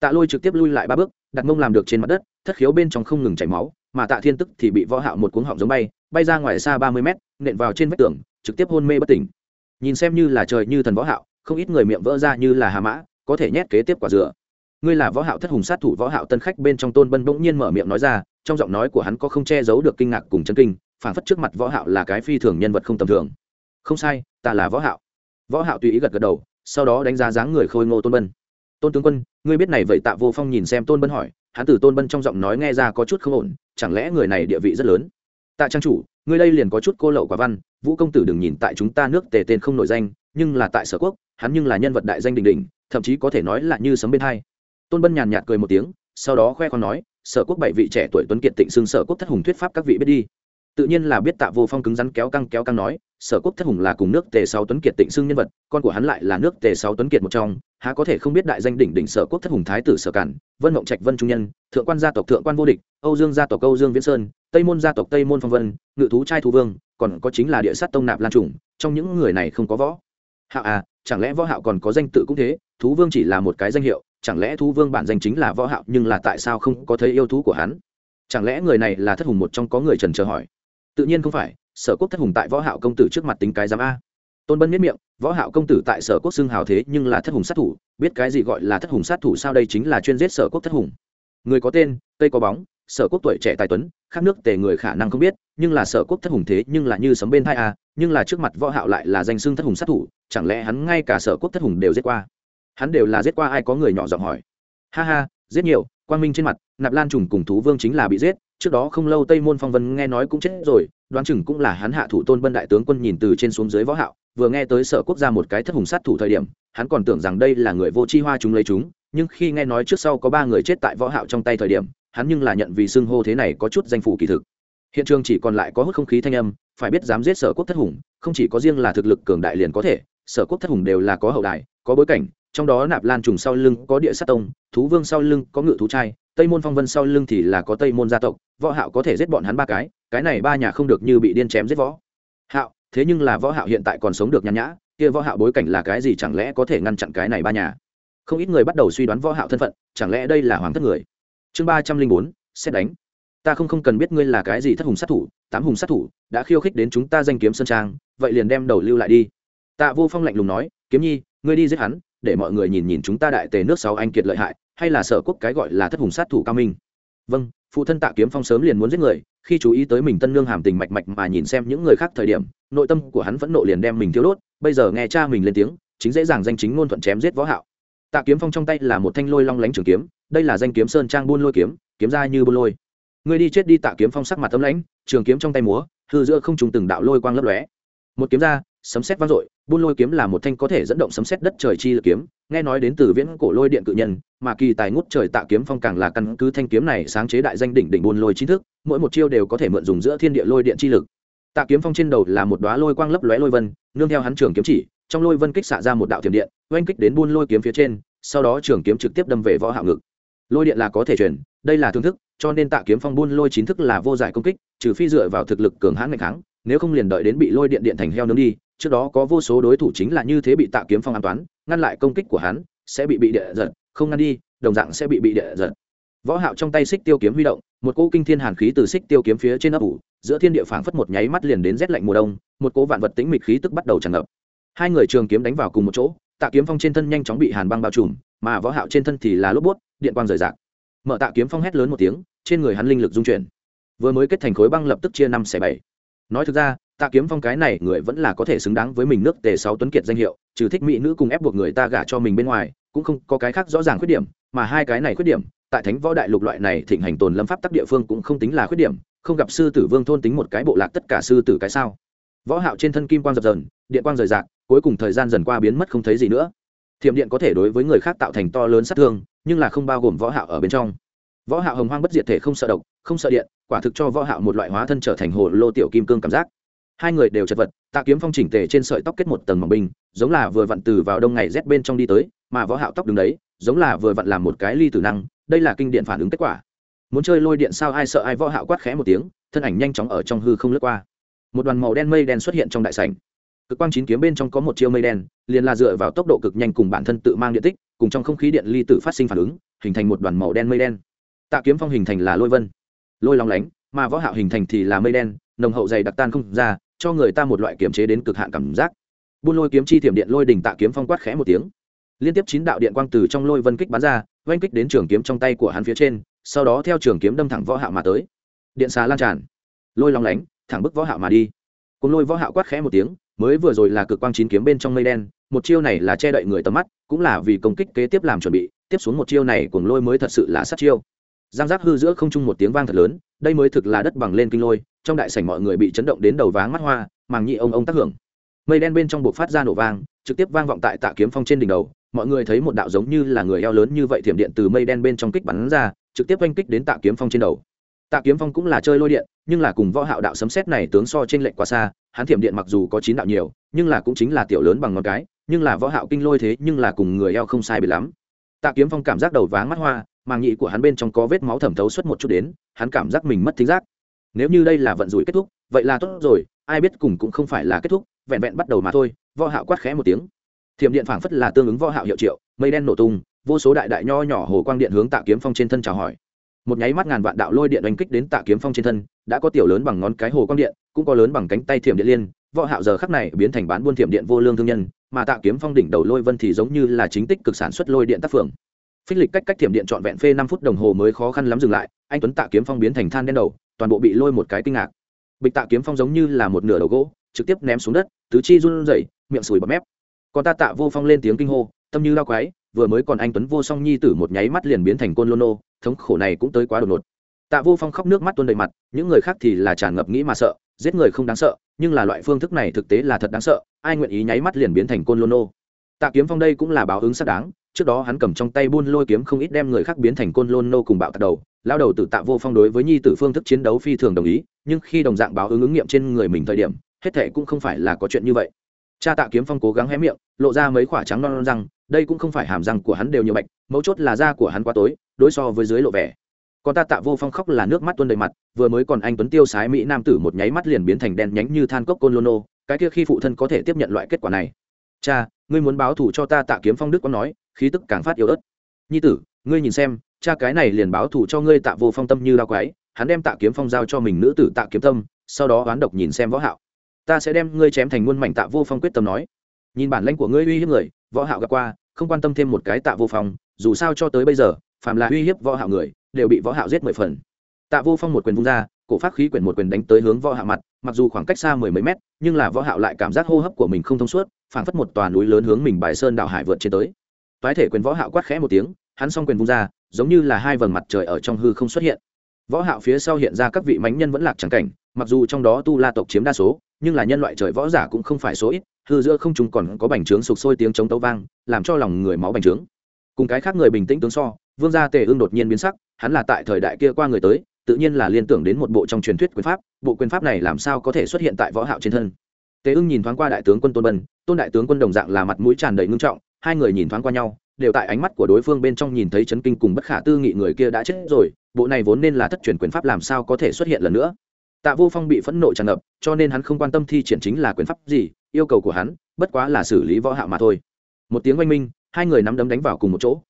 Tạ lôi trực tiếp lui lại ba bước, đặt mông làm được trên mặt đất, thất khiếu bên trong không ngừng chảy máu, mà tạ thiên tức thì bị võ hạo một cuống họng giống bay bay ra ngoài xa ba mươi mét, nện vào trên vách tường, trực tiếp hôn mê bất tỉnh. Nhìn xem như là trời như thần võ hạo, không ít người miệng vỡ ra như là hà mã, có thể nhét kế tiếp quả dừa ngươi là võ hạo thất hùng sát thủ võ hạo tân khách bên trong tôn bân bỗng nhiên mở miệng nói ra, trong giọng nói của hắn có không che giấu được kinh ngạc cùng chấn kinh, phảng phất trước mặt võ hạo là cái phi thường nhân vật không tầm thường. Không sai, ta là võ hạo. Võ hạo tùy ý gật gật đầu, sau đó đánh giá dáng người khôi ngô tôn bân. Tôn tướng quân, ngươi biết này vậy tạ vô phong nhìn xem tôn bân hỏi, hắn từ tôn bân trong giọng nói nghe ra có chút không ổn, chẳng lẽ người này địa vị rất lớn? Tạ trang chủ, ngươi đây liền có chút cô lậu quả văn, vũ công tử đừng nhìn tại chúng ta nước tề tên không nổi danh, nhưng là tại sở quốc, hắn nhưng là nhân vật đại danh đình đình thậm chí có thể nói là như sấm bên hai tôn bân nhàn nhạt cười một tiếng, sau đó khoe con nói, sở quốc bảy vị trẻ tuổi tuấn kiệt tịnh xưng sở quốc thất hùng thuyết pháp các vị biết đi. Tự nhiên là biết tạ vô phong cứng rắn kéo căng kéo căng nói, sở quốc thất hùng là cùng nước tề sáu tuấn kiệt tịnh xưng nhân vật, con của hắn lại là nước tề sáu tuấn kiệt một trong, há có thể không biết đại danh đỉnh đỉnh sở quốc thất hùng thái tử sở cản, vân mộng trạch vân trung nhân, thượng quan gia tộc thượng quan vô địch, âu dương gia tộc âu dương viễn sơn, tây môn gia tộc tây môn phong vân, ngự thú trai thu vương, còn có chính là địa sát tông nạp lan trùng, trong những người này không có võ. Hạo à chẳng lẽ võ hạo còn có danh tự cũng thế, thú vương chỉ là một cái danh hiệu chẳng lẽ thú vương bản danh chính là võ hạo, nhưng là tại sao không có thấy yêu thú của hắn? Chẳng lẽ người này là thất hùng một trong có người trần chờ hỏi? Tự nhiên không phải, sở quốc thất hùng tại võ hạo công tử trước mặt tính cái giám a. Tôn bân miết miệng, võ hạo công tử tại sở quốc xưng hào thế nhưng là thất hùng sát thủ, biết cái gì gọi là thất hùng sát thủ sao đây chính là chuyên giết sở quốc thất hùng. Người có tên tây có bóng, sở quốc tuổi trẻ tài tuấn, khác nước tề người khả năng không biết, nhưng là sở quốc thất hùng thế nhưng là như sấm bên hai a, nhưng là trước mặt võ hạo lại là danh xưng thất hùng sát thủ, chẳng lẽ hắn ngay cả sở quốc thất hùng đều giết qua? Hắn đều là giết qua ai có người nhỏ giọng hỏi. Ha ha, giết nhiều, quang minh trên mặt, nạp lan trùng cùng thú vương chính là bị giết, trước đó không lâu tây môn phong vân nghe nói cũng chết rồi, đoán chừng cũng là hắn hạ thủ tôn bân đại tướng quân nhìn từ trên xuống dưới võ hạo, vừa nghe tới sở quốc gia một cái thất hùng sát thủ thời điểm, hắn còn tưởng rằng đây là người vô chi hoa chúng lấy chúng, nhưng khi nghe nói trước sau có ba người chết tại võ hạo trong tay thời điểm, hắn nhưng là nhận vì xưng hô thế này có chút danh phủ kỳ thực. Hiện trường chỉ còn lại có hút không khí thanh âm, phải biết dám giết sở quốc thất hùng, không chỉ có riêng là thực lực cường đại liền có thể, sở quốc thất hùng đều là có hậu đại có bối cảnh trong đó nạp lan trùng sau lưng có địa sát tông, thú vương sau lưng có ngự thú trai, tây môn phong vân sau lưng thì là có tây môn gia tộc, võ hạo có thể giết bọn hắn ba cái cái này ba nhà không được như bị điên chém giết võ. Hạo, thế nhưng là võ hạo hiện tại còn sống được nhàn nhã, kia võ hạo bối cảnh là cái gì chẳng lẽ có thể ngăn chặn cái này ba nhà? Không ít người bắt đầu suy đoán võ hạo thân phận, chẳng lẽ đây là hoàng thất người? Chương ba trăm linh bốn, xét đánh. Ta không không cần biết ngươi là cái gì thất hùng sát thủ, tám hùng sát thủ, đã khiêu khích đến chúng ta danh kiếm sơn trang, vậy liền đem đầu lưu lại đi. Tạ vô phong lạnh lùng nói, kiếm nhi, ngươi đi giết hắn để mọi người nhìn nhìn chúng ta đại tề nước sáu anh kiệt lợi hại, hay là sở quốc cái gọi là thất hùng sát thủ cao minh. Vâng phụ thân tạ kiếm phong sớm liền muốn giết người, khi chú ý tới mình tân lương hàm tình mạch mạch mà nhìn xem những người khác thời điểm, nội tâm của hắn vẫn nộ liền đem mình thiếu đốt, bây giờ nghe cha mình lên tiếng, chính dễ dàng danh chính ngôn thuận chém giết võ hạo. Tạ kiếm phong trong tay là một thanh lôi long lánh trường kiếm, đây là danh kiếm sơn trang buôn lôi kiếm kiếm ra như buôn lôi. Người đi chết đi tạ kiếm phong sắc mặt tấm lãnh, trường kiếm trong tay múa, hư giữa không trùng từng đạo lôi quang lấp lóe. Một kiếm ra, sấm sét vang dội buôn lôi kiếm là một thanh có thể dẫn động sấm sét đất trời chi lực kiếm, nghe nói đến từ viễn cổ lôi điện cự nhân, mà kỳ tài ngút trời tạ kiếm phong càng là căn cứ thanh kiếm này sáng chế đại danh đỉnh đỉnh buôn lôi chính thức, mỗi một chiêu đều có thể mượn dùng giữa thiên địa lôi điện chi lực. Tạ kiếm phong trên đầu là một đóa lôi quang lấp lóe lôi vân, nương theo hắn trường kiếm chỉ, trong lôi vân kích xạ ra một đạo tiềm điện, oanh kích đến buôn lôi kiếm phía trên, sau đó trường kiếm trực tiếp đâm về võ hạo ngực. Lôi điện là có thể truyền, đây là thương thức, cho nên tạ kiếm phong buôn lôi chính thức là vô giải công kích, trừ phi dựa vào thực lực cường hãn ngày kháng nếu không liền đợi đến bị lôi điện điện thành heo nướng đi, trước đó có vô số đối thủ chính là như thế bị tạ kiếm phong an toán, ngăn lại công kích của hắn, sẽ bị bị địa giật, không ngăn đi, đồng dạng sẽ bị bị địa giật. Võ hạo trong tay xích tiêu kiếm huy động, một cỗ kinh thiên hàn khí từ xích tiêu kiếm phía trên ấp ủ, giữa thiên địa phảng phất một nháy mắt liền đến rét lạnh mùa đông, một cỗ vạn vật tĩnh mịch khí tức bắt đầu tràn ngập. Hai người trường kiếm đánh vào cùng một chỗ, tạ kiếm phong trên thân nhanh chóng bị hàn băng bao trùm, mà võ hạo trên thân thì là lốp bút, điện quang rời rạc. Mở tạ kiếm phong hét lớn một tiếng, trên người hắn linh lực dung chuyển. Vừa mới kết thành khối băng lập tức chia năm xẻ bảy nói thực ra, tạ kiếm phong cái này người vẫn là có thể xứng đáng với mình nước tề sáu tuấn kiệt danh hiệu, trừ thích mỹ nữ cùng ép buộc người ta gả cho mình bên ngoài, cũng không có cái khác rõ ràng khuyết điểm, mà hai cái này khuyết điểm, tại thánh võ đại lục loại này thịnh hành tồn lâm pháp tắc địa phương cũng không tính là khuyết điểm, không gặp sư tử vương thôn tính một cái bộ lạc tất cả sư tử cái sao. Võ hạo trên thân kim quang dập dờn, điện quang rời rạc, cuối cùng thời gian dần qua biến mất không thấy gì nữa. Thiểm điện có thể đối với người khác tạo thành to lớn sát thương, nhưng là không bao gồm võ hạo ở bên trong võ hạo hồng hoang bất diệt thể không sợ độc, không sợ điện, quả thực cho võ hạo một loại hóa thân trở thành hồ lô tiểu kim cương cảm giác. Hai người đều chật vật, tạ kiếm phong chỉnh tề trên sợi tóc kết một tầng mỏng binh giống là vừa vặn từ vào đông ngày rét bên trong đi tới, mà võ hạo tóc đứng đấy, giống là vừa vặn làm một cái ly tử năng, đây là kinh điện phản ứng kết quả. Muốn chơi lôi điện sao ai sợ ai võ hạo quát khẽ một tiếng, thân ảnh nhanh chóng ở trong hư không lướt qua. Một đoàn màu đen mây đen xuất hiện trong đại sảnh. Cực quang chín kiếm bên trong có một chiêu mây đen, liền là dựa vào tốc độ cực nhanh cùng bản thân tự mang điện tích, cùng trong không khí điện ly tử phát sinh phản ứng, hình thành một đoàn màu đen mây đen tạ kiếm phong hình thành là lôi vân. Lôi long lánh, mà võ hạo hình thành thì là mây đen, nồng hậu dày đặc tan không ra, cho người ta một loại kiểm chế đến cực hạn cảm giác. Buôn lôi kiếm chi thiểm điện lôi đỉnh tạ kiếm phong quát khẽ một tiếng. Liên tiếp chín đạo điện quang từ trong lôi vân kích bắn ra, oanh kích đến trường kiếm trong tay của hắn phía trên, sau đó theo trường kiếm đâm thẳng võ hạo mà tới. Điện xà lan tràn. Lôi long lánh, thẳng bức võ hạo mà đi. Cùng lôi võ hạo quát khẽ một tiếng, mới vừa rồi là cực quang chín kiếm bên trong mây đen, một chiêu này là che đậy người tầm mắt, cũng là vì công kích kế tiếp làm chuẩn bị, tiếp xuống một chiêu này cùng lôi mới thật sự là sát chiêu giang giác hư giữa không trung một tiếng vang thật lớn, đây mới thực là đất bằng lên kinh lôi, trong đại sảnh mọi người bị chấn động đến đầu váng mắt hoa, màng nhị ông ông tác hưởng. Mây đen bên trong buộc phát ra nổ vang, trực tiếp vang vọng tại tạ kiếm phong trên đỉnh đầu, mọi người thấy một đạo giống như là người eo lớn như vậy thiểm điện từ mây đen bên trong kích bắn ra, trực tiếp oanh kích đến tạ kiếm phong trên đầu. Tạ kiếm phong cũng là chơi lôi điện, nhưng là cùng võ hạo đạo sấm sét này tướng so trên lệnh quá xa, hắn thiểm điện mặc dù có chín đạo nhiều, nhưng là cũng chính là tiểu lớn bằng ngón cái, nhưng là võ hạo kinh lôi thế nhưng là cùng người eo không sai biệt lắm. Tạ kiếm phong cảm giác đầu váng mắt hoa màng nhị của hắn bên trong có vết máu thẩm thấu suốt một chút đến, hắn cảm giác mình mất thính giác. Nếu như đây là vận rủi kết thúc, vậy là tốt rồi, ai biết cùng cũng không phải là kết thúc, vẹn vẹn bắt đầu mà thôi, võ hạo quát khẽ một tiếng. Thiểm điện phảng phất là tương ứng võ hạo hiệu triệu, mây đen nổ tung, vô số đại đại nho nhỏ hồ quang điện hướng tạ kiếm phong trên thân chào hỏi. Một nháy mắt ngàn vạn đạo lôi điện đánh kích đến tạ kiếm phong trên thân, đã có tiểu lớn bằng ngón cái hồ quang điện, cũng có lớn bằng cánh tay thiểm điện liên, võ hạo giờ khắc này biến thành bán buôn thiểm điện vô lương thương nhân, mà tạ kiếm phong đỉnh đầu lôi vân thì giống như là chính tích cực sản xuất lôi điện tác phường phích lịch cách cách thiểm điện trọn vẹn phê năm phút đồng hồ mới khó khăn lắm dừng lại, anh tuấn tạ kiếm phong biến thành than đen đầu, toàn bộ bị lôi một cái kinh ngạc. Bịch tạ kiếm phong giống như là một nửa đầu gỗ, trực tiếp ném xuống đất, tứ chi run rẩy, miệng sùi bọt mép. Còn ta tạ vô phong lên tiếng kinh hô, tâm như lao quái, vừa mới còn anh tuấn vô song nhi tử một nháy mắt liền biến thành côn lô nô, thống khổ này cũng tới quá đột ngột. Tạ vô phong khóc nước mắt tuôn đầy mặt, những người khác thì là tràn ngập nghĩ mà sợ, giết người không đáng sợ, nhưng là loại phương thức này thực tế là thật đáng sợ, ai nguyện ý nháy mắt liền biến thành côn lô nô. Tạ kiếm phong đây cũng là báo ứng xác đáng trước đó hắn cầm trong tay buôn lôi kiếm không ít đem người khác biến thành côn lôn nô cùng bạo tạc đầu. Lao đầu từ tạ vô phong đối với nhi tử phương thức chiến đấu phi thường đồng ý nhưng khi đồng dạng báo ứng ứng nghiệm trên người mình thời điểm hết thệ cũng không phải là có chuyện như vậy. Cha tạ kiếm phong cố gắng hé miệng lộ ra mấy khoả trắng non, non răng đây cũng không phải hàm răng của hắn đều nhiều bệnh mấu chốt là da của hắn quá tối đối so với dưới lộ vẻ. Còn ta tạ vô phong khóc là nước mắt tuôn đầy mặt vừa mới còn anh tuấn tiêu sái mỹ nam tử một nháy mắt liền biến thành đen nhánh như than cốc côn lôn nô cái kia khi phụ thân có thể tiếp nhận loại kết quả này. Cha ngươi muốn báo thù cho ta tạ kiếm phong đức có nói khí tức càng phát yếu ớt. Nhi tử, ngươi nhìn xem, cha cái này liền báo thù cho ngươi tạ vô phong tâm như đao quái, hắn đem tạ kiếm phong giao cho mình nữ tử tạ kiếm tâm, sau đó oán độc nhìn xem võ hạo. Ta sẽ đem ngươi chém thành muôn mảnh tạ vô phong quyết tâm nói. Nhìn bản lãnh của ngươi uy hiếp người, võ hạo gặp qua, không quan tâm thêm một cái tạ vô phong, dù sao cho tới bây giờ, phàm là uy hiếp võ hạo người, đều bị võ hạo giết mười phần. Tạ vô phong một quyền vung ra, cổ phát khí quyển một quyền đánh tới hướng võ hạo mặt, mặc dù khoảng cách xa mười mấy mét, nhưng là võ hạo lại cảm giác hô hấp của mình không thông suốt, phảng phất một tòa núi lớn hướng mình bài sơn đảo hải vượt trên tới toái thể quyền võ hạo quát khẽ một tiếng, hắn song quyền vung ra, giống như là hai vầng mặt trời ở trong hư không xuất hiện. Võ hạo phía sau hiện ra các vị mãnh nhân vẫn lạc chẳng cảnh, mặc dù trong đó tu la tộc chiếm đa số, nhưng là nhân loại trời võ giả cũng không phải số ít, hư giữa không trung còn có bành trướng sục sôi tiếng chống tấu vang, làm cho lòng người máu bành trướng. Cùng cái khác người bình tĩnh tướng so, vương gia tề ương đột nhiên biến sắc, hắn là tại thời đại kia qua người tới, tự nhiên là liên tưởng đến một bộ trong truyền thuyết quyền pháp, bộ quyền pháp này làm sao có thể xuất hiện tại võ hạo trên thân. Tề ương nhìn thoáng qua đại tướng quân tôn bân, tôn đại tướng quân đồng dạng là mặt mũi tràn đầy ngưng trọng hai người nhìn thoáng qua nhau, đều tại ánh mắt của đối phương bên trong nhìn thấy chấn kinh cùng bất khả tư nghị người kia đã chết rồi, bộ này vốn nên là thất truyền quyền pháp làm sao có thể xuất hiện lần nữa. Tạ vô phong bị phẫn nộ tràn ngập, cho nên hắn không quan tâm thi triển chính là quyền pháp gì, yêu cầu của hắn, bất quá là xử lý võ hạo mà thôi. Một tiếng oanh minh, hai người nắm đấm đánh vào cùng một chỗ.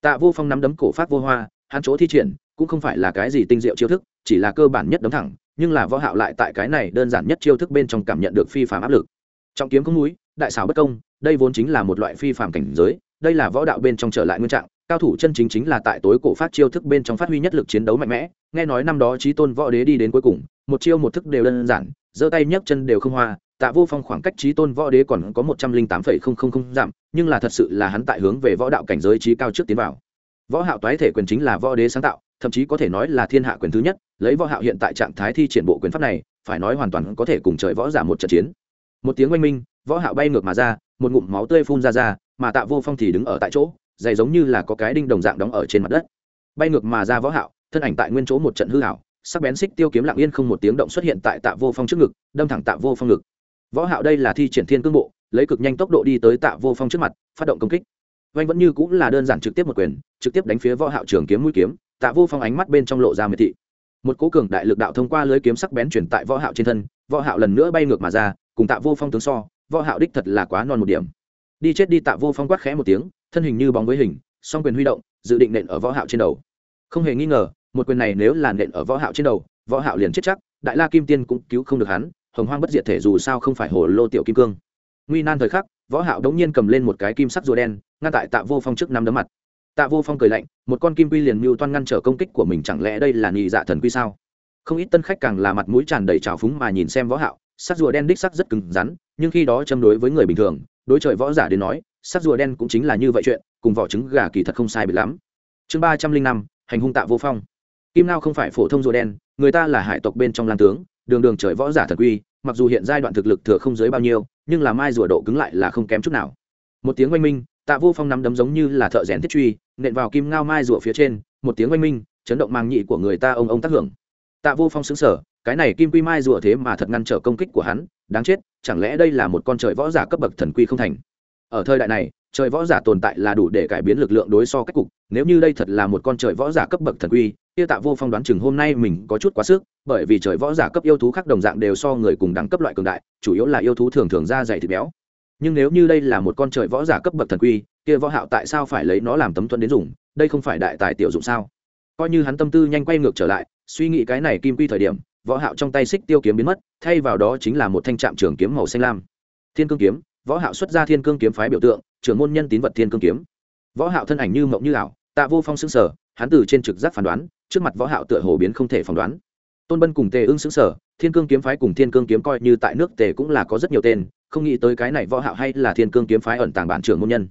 Tạ vô phong nắm đấm cổ phát vô hoa, hắn chỗ thi triển cũng không phải là cái gì tinh diệu chiêu thức, chỉ là cơ bản nhất đấm thẳng, nhưng là võ hạo lại tại cái này đơn giản nhất chiêu thức bên trong cảm nhận được phi phàm áp lực. Trọng kiếm không núi đại xảo bất công, đây vốn chính là một loại phi phạm cảnh giới, đây là võ đạo bên trong trở lại nguyên trạng, cao thủ chân chính chính là tại tối cổ phát chiêu thức bên trong phát huy nhất lực chiến đấu mạnh mẽ, nghe nói năm đó trí tôn võ đế đi đến cuối cùng, một chiêu một thức đều đơn giản, giơ tay nhấc chân đều không hoa, tạ vô phong khoảng cách trí tôn võ đế còn có một trăm linh tám phẩy không không không giảm nhưng là thật sự là hắn tại hướng về võ đạo cảnh giới trí cao trước tiến vào. Võ hạo toái thể quyền chính là võ đế sáng tạo, thậm chí có thể nói là thiên hạ quyền thứ nhất, lấy võ hạo hiện tại trạng thái thi triển bộ quyền pháp này, phải nói hoàn toàn có thể cùng trời võ giả một trận chiến một tiếng oanh minh, võ hạo bay ngược mà ra, một ngụm máu tươi phun ra ra, mà tạ vô phong thì đứng ở tại chỗ dày giống như là có cái đinh đồng dạng đóng ở trên mặt đất. Bay ngược mà ra võ hạo, thân ảnh tại nguyên chỗ một trận hư hảo sắc bén xích tiêu kiếm lặng yên không một tiếng động xuất hiện tại tạ vô phong trước ngực, đâm thẳng tạ vô phong ngực. Võ hạo đây là thi triển thiên cương bộ, lấy cực nhanh tốc độ đi tới tạ vô phong trước mặt, phát động công kích. Vanh vẫn như cũng là đơn giản trực tiếp một quyền, trực tiếp đánh phía võ hạo trường kiếm mũi kiếm, tạ vô phong ánh mắt bên trong lộ ra miệt thị. Một cố cường đại lực đạo thông qua lưới kiếm sắc bén chuyển tại võ hạo trên thân, võ hạo lần nữa bay ngược mà ra cùng tạ vô phong tướng so, võ hạo đích thật là quá non một điểm. Đi chết đi tạ vô phong quát khẽ một tiếng, thân hình như bóng với hình, song quyền huy động, dự định nện ở võ hạo trên đầu. Không hề nghi ngờ, một quyền này nếu là nện ở võ hạo trên đầu, võ hạo liền chết chắc, đại la kim tiên cũng cứu không được hắn, hồng hoang bất diệt thể dù sao không phải hồ lô tiểu kim cương. Nguy nan thời khắc, võ hạo đống nhiên cầm lên một cái kim sắc rùa đen, ngăn tại tạ vô phong trước năm đấm mặt. Tạ vô phong cười lạnh, một con kim quy liền mưu toan ngăn trở công kích của mình chẳng lẽ đây là nhị dạ thần quy sao? Không ít tân khách càng là mặt mũi tràn đầy trào phúng mà nhìn xem võ hạo sắc rùa đen đích sắc rất cứng rắn, nhưng khi đó châm đối với người bình thường, đối trời võ giả đến nói, sắc rùa đen cũng chính là như vậy chuyện, cùng vỏ trứng gà kỳ thật không sai biệt lắm. Chương ba trăm linh năm, hành hung tạ vô phong. Kim lao không phải phổ thông rùa đen, người ta là hải tộc bên trong lan tướng, đường đường trời võ giả thần quy, mặc dù hiện giai đoạn thực lực thừa không dưới bao nhiêu, nhưng là mai rùa độ cứng lại là không kém chút nào. Một tiếng oanh minh, tạ vô phong nắm đấm giống như là thợ rèn thiết truy, nện vào kim ngao mai rùa phía trên, một tiếng oanh minh, chấn động mang nhị của người ta ông ông tác hưởng. Tạ vô phong xứng sở cái này kim quy mai rùa thế mà thật ngăn trở công kích của hắn, đáng chết, chẳng lẽ đây là một con trời võ giả cấp bậc thần quy không thành? Ở thời đại này, trời võ giả tồn tại là đủ để cải biến lực lượng đối so cách cục, nếu như đây thật là một con trời võ giả cấp bậc thần quy, kia tạ vô phong đoán chừng hôm nay mình có chút quá sức, bởi vì trời võ giả cấp yêu thú khác đồng dạng đều so người cùng đẳng cấp loại cường đại, chủ yếu là yêu thú thường thường ra dày thịt béo. Nhưng nếu như đây là một con trời võ giả cấp bậc thần quy, kia võ hạo tại sao phải lấy nó làm tấm thuẫn đến dùng, đây không phải đại tài tiểu dụng sao? Coi như hắn tâm tư nhanh quay ngược trở lại, suy nghĩ cái này kim quy thời điểm võ hạo trong tay xích tiêu kiếm biến mất, thay vào đó chính là một thanh trạm trường kiếm màu xanh lam. Thiên cương kiếm, võ hạo xuất ra thiên cương kiếm phái biểu tượng, trưởng môn nhân tín vật thiên cương kiếm. Võ hạo thân ảnh như mộng như ảo, tạ vô phong sững sờ, hắn từ trên trực giác phán đoán, trước mặt võ hạo tựa hồ biến không thể phán đoán. Tôn bân cùng tề ưng sững sờ, thiên cương kiếm phái cùng thiên cương kiếm coi như tại nước tề cũng là có rất nhiều tên, không nghĩ tới cái này võ hạo hay là thiên cương kiếm phái ẩn tàng bản trưởng môn nhân.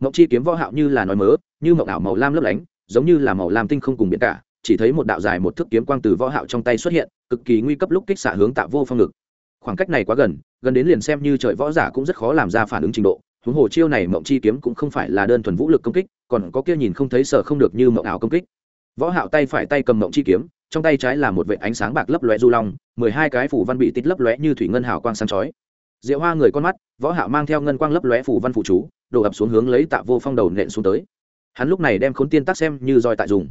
Ngọc chi kiếm võ hạo như là nói mớ, như mộng ảo màu lam lấp lánh, giống như là màu lam tinh không cùng biển cả chỉ thấy một đạo dài một thước kiếm quang từ võ hạo trong tay xuất hiện, cực kỳ nguy cấp lúc kích xạ hướng tạ vô phong ngực. Khoảng cách này quá gần gần đến liền xem như trời võ giả cũng rất khó làm ra phản ứng trình độ. Huống hồ chiêu này mộng chi kiếm cũng không phải là đơn thuần vũ lực công kích, còn có kia nhìn không thấy sợ không được như mộng ảo công kích. Võ hạo tay phải tay cầm mộng chi kiếm, trong tay trái là một vệt ánh sáng bạc lấp lóe du long, mười hai cái phủ văn bị tít lấp lóe như thủy ngân hào quang sáng chói. Diệu hoa người con mắt, võ hạo mang theo ngân quang lấp lóe phủ văn phụ chú, đổ ập xuống hướng lấy tạ vô phong đầu nện xuống tới. Hắn lúc này đem khốn tiên tác xem như roi tại dùng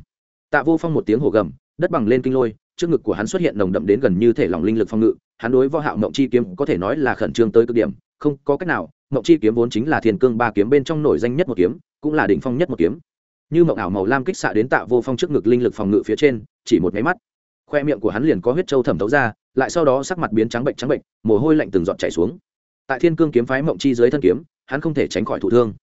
tạ vô phong một tiếng hổ gầm, đất bằng lên kinh lôi, trước ngực của hắn xuất hiện nồng đậm đến gần như thể lòng linh lực phong ngự, hắn đối võ hạo mộng chi kiếm có thể nói là khẩn trương tới cực điểm, không có cách nào, mộng chi kiếm vốn chính là thiên cương ba kiếm bên trong nổi danh nhất một kiếm, cũng là đỉnh phong nhất một kiếm. Như mộng ảo màu lam kích xạ đến tạ vô phong trước ngực linh lực phòng ngự phía trên, chỉ một máy mắt, khoe miệng của hắn liền có huyết trâu thẩm thấu ra, lại sau đó sắc mặt biến trắng bệnh trắng bệnh, mồ hôi lạnh từng giọt chảy xuống. Tại thiên cương kiếm phái mộng chi dưới thân kiếm, hắn không thể tránh khỏi thụ thương.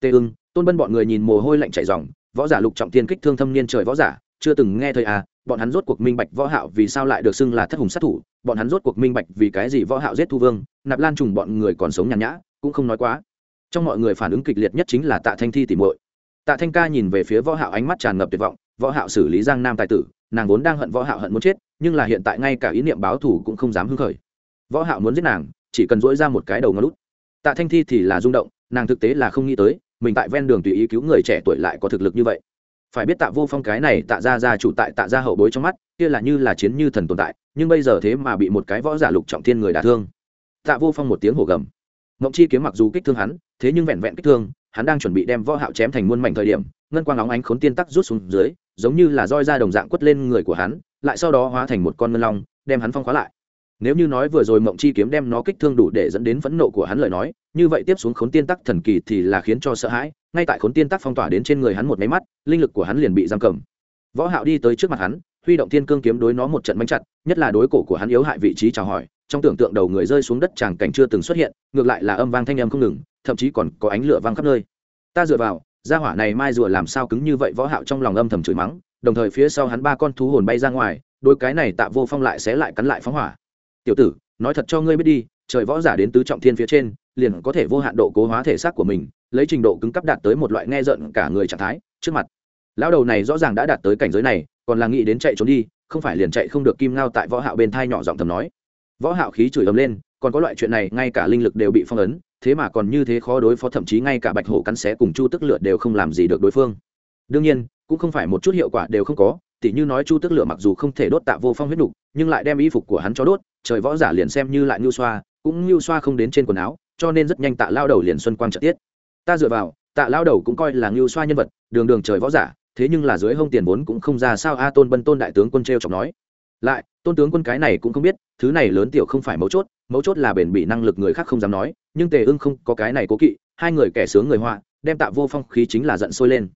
Tê ưng, tôn bân bọn người nhìn mồ hôi lạnh chảy dòng võ giả lục trọng tiên kích thương thâm niên trời võ giả, chưa từng nghe thời à bọn hắn rốt cuộc minh bạch võ hạo vì sao lại được xưng là thất hùng sát thủ, bọn hắn rốt cuộc minh bạch vì cái gì võ hạo giết thu vương, nạp lan trùng bọn người còn sống nhàn nhã, cũng không nói quá. Trong mọi người phản ứng kịch liệt nhất chính là tạ thanh thi tỉ muội. Tạ thanh ca nhìn về phía võ hạo ánh mắt tràn ngập tuyệt vọng, võ hạo xử lý giang nam tài tử, nàng vốn đang hận võ hạo hận muốn chết, nhưng là hiện tại ngay cả ý niệm báo thù cũng không dám hưng khởi. Võ hạo muốn giết nàng, chỉ cần dỗi ra một cái đầu ngón lút. Tạ thanh thi thì là rung động, nàng thực tế là không nghĩ tới mình tại ven đường tùy ý cứu người trẻ tuổi lại có thực lực như vậy. Phải biết tạ vô phong cái này tạ ra ra chủ tại tạ ra hậu bối trong mắt, kia là như là chiến như thần tồn tại, nhưng bây giờ thế mà bị một cái võ giả lục trọng thiên người đả thương. Tạ vô phong một tiếng hổ gầm. Ngậm chi kiếm mặc dù kích thương hắn, thế nhưng vẹn vẹn kích thương, hắn đang chuẩn bị đem võ hạo chém thành muôn mảnh thời điểm, ngân quang óng ánh khốn tiên tắc rút xuống dưới, giống như là roi ra đồng dạng quất lên người của hắn, lại sau đó hóa thành một con ngân long, đem hắn phong khóa lại nếu như nói vừa rồi mộng chi kiếm đem nó kích thương đủ để dẫn đến phẫn nộ của hắn lời nói, như vậy tiếp xuống khốn tiên tắc thần kỳ thì là khiến cho sợ hãi, ngay tại khốn tiên tắc phong tỏa đến trên người hắn một máy mắt, linh lực của hắn liền bị giam cầm. Võ hạo đi tới trước mặt hắn, huy động thiên cương kiếm đối nó một trận manh chặt, nhất là đối cổ của hắn yếu hại vị trí chào hỏi, trong tưởng tượng đầu người rơi xuống đất chẳng cảnh chưa từng xuất hiện, ngược lại là âm vang thanh âm không ngừng, thậm chí còn có ánh lửa vang khắp nơi. Ta dựa vào, gia hỏa này mai rùa làm sao cứng như vậy? Võ hạo trong lòng âm thầm chửi mắng, đồng thời phía sau hắn ba con thú hồn bay ra ngoài, đôi cái này tạ vô phong lại sẽ lại cắn lại phóng hỏa tiểu tử, nói thật cho ngươi biết đi, trời võ giả đến tứ trọng thiên phía trên, liền có thể vô hạn độ cố hóa thể xác của mình, lấy trình độ cứng cấp đạt tới một loại nghe giận cả người trạng thái, trước mặt. Lão đầu này rõ ràng đã đạt tới cảnh giới này, còn là nghĩ đến chạy trốn đi, không phải liền chạy không được kim ngao tại võ hạo bên thai nhỏ giọng thầm nói. Võ hạo khí chửi ầm lên, còn có loại chuyện này, ngay cả linh lực đều bị phong ấn, thế mà còn như thế khó đối phó, thậm chí ngay cả bạch hổ cắn xé cùng chu tức lửa đều không làm gì được đối phương. Đương nhiên, cũng không phải một chút hiệu quả đều không có, tỉ như nói chu tức lửa mặc dù không thể đốt tạ vô phong huyết đục nhưng lại đem y phục của hắn cho đốt, trời võ giả liền xem như lại nhu xoa, cũng nhu xoa không đến trên quần áo, cho nên rất nhanh tạ lao đầu liền xuân quang trợ tiết. Ta dựa vào, tạ lao đầu cũng coi là nhu xoa nhân vật, đường đường trời võ giả, thế nhưng là dưới hông tiền vốn cũng không ra sao a tôn bân tôn đại tướng quân t r chọc nói. Lại, tôn tướng quân cái này cũng không biết, thứ này lớn tiểu không phải mấu chốt mấu chốt là bền bỉ năng lực người khác không dám nói, nhưng tề ưng không có cái này cố kỵ, hai người kẻ sướng người họa, đem tạ vô phong khí chính là giận sôi lên.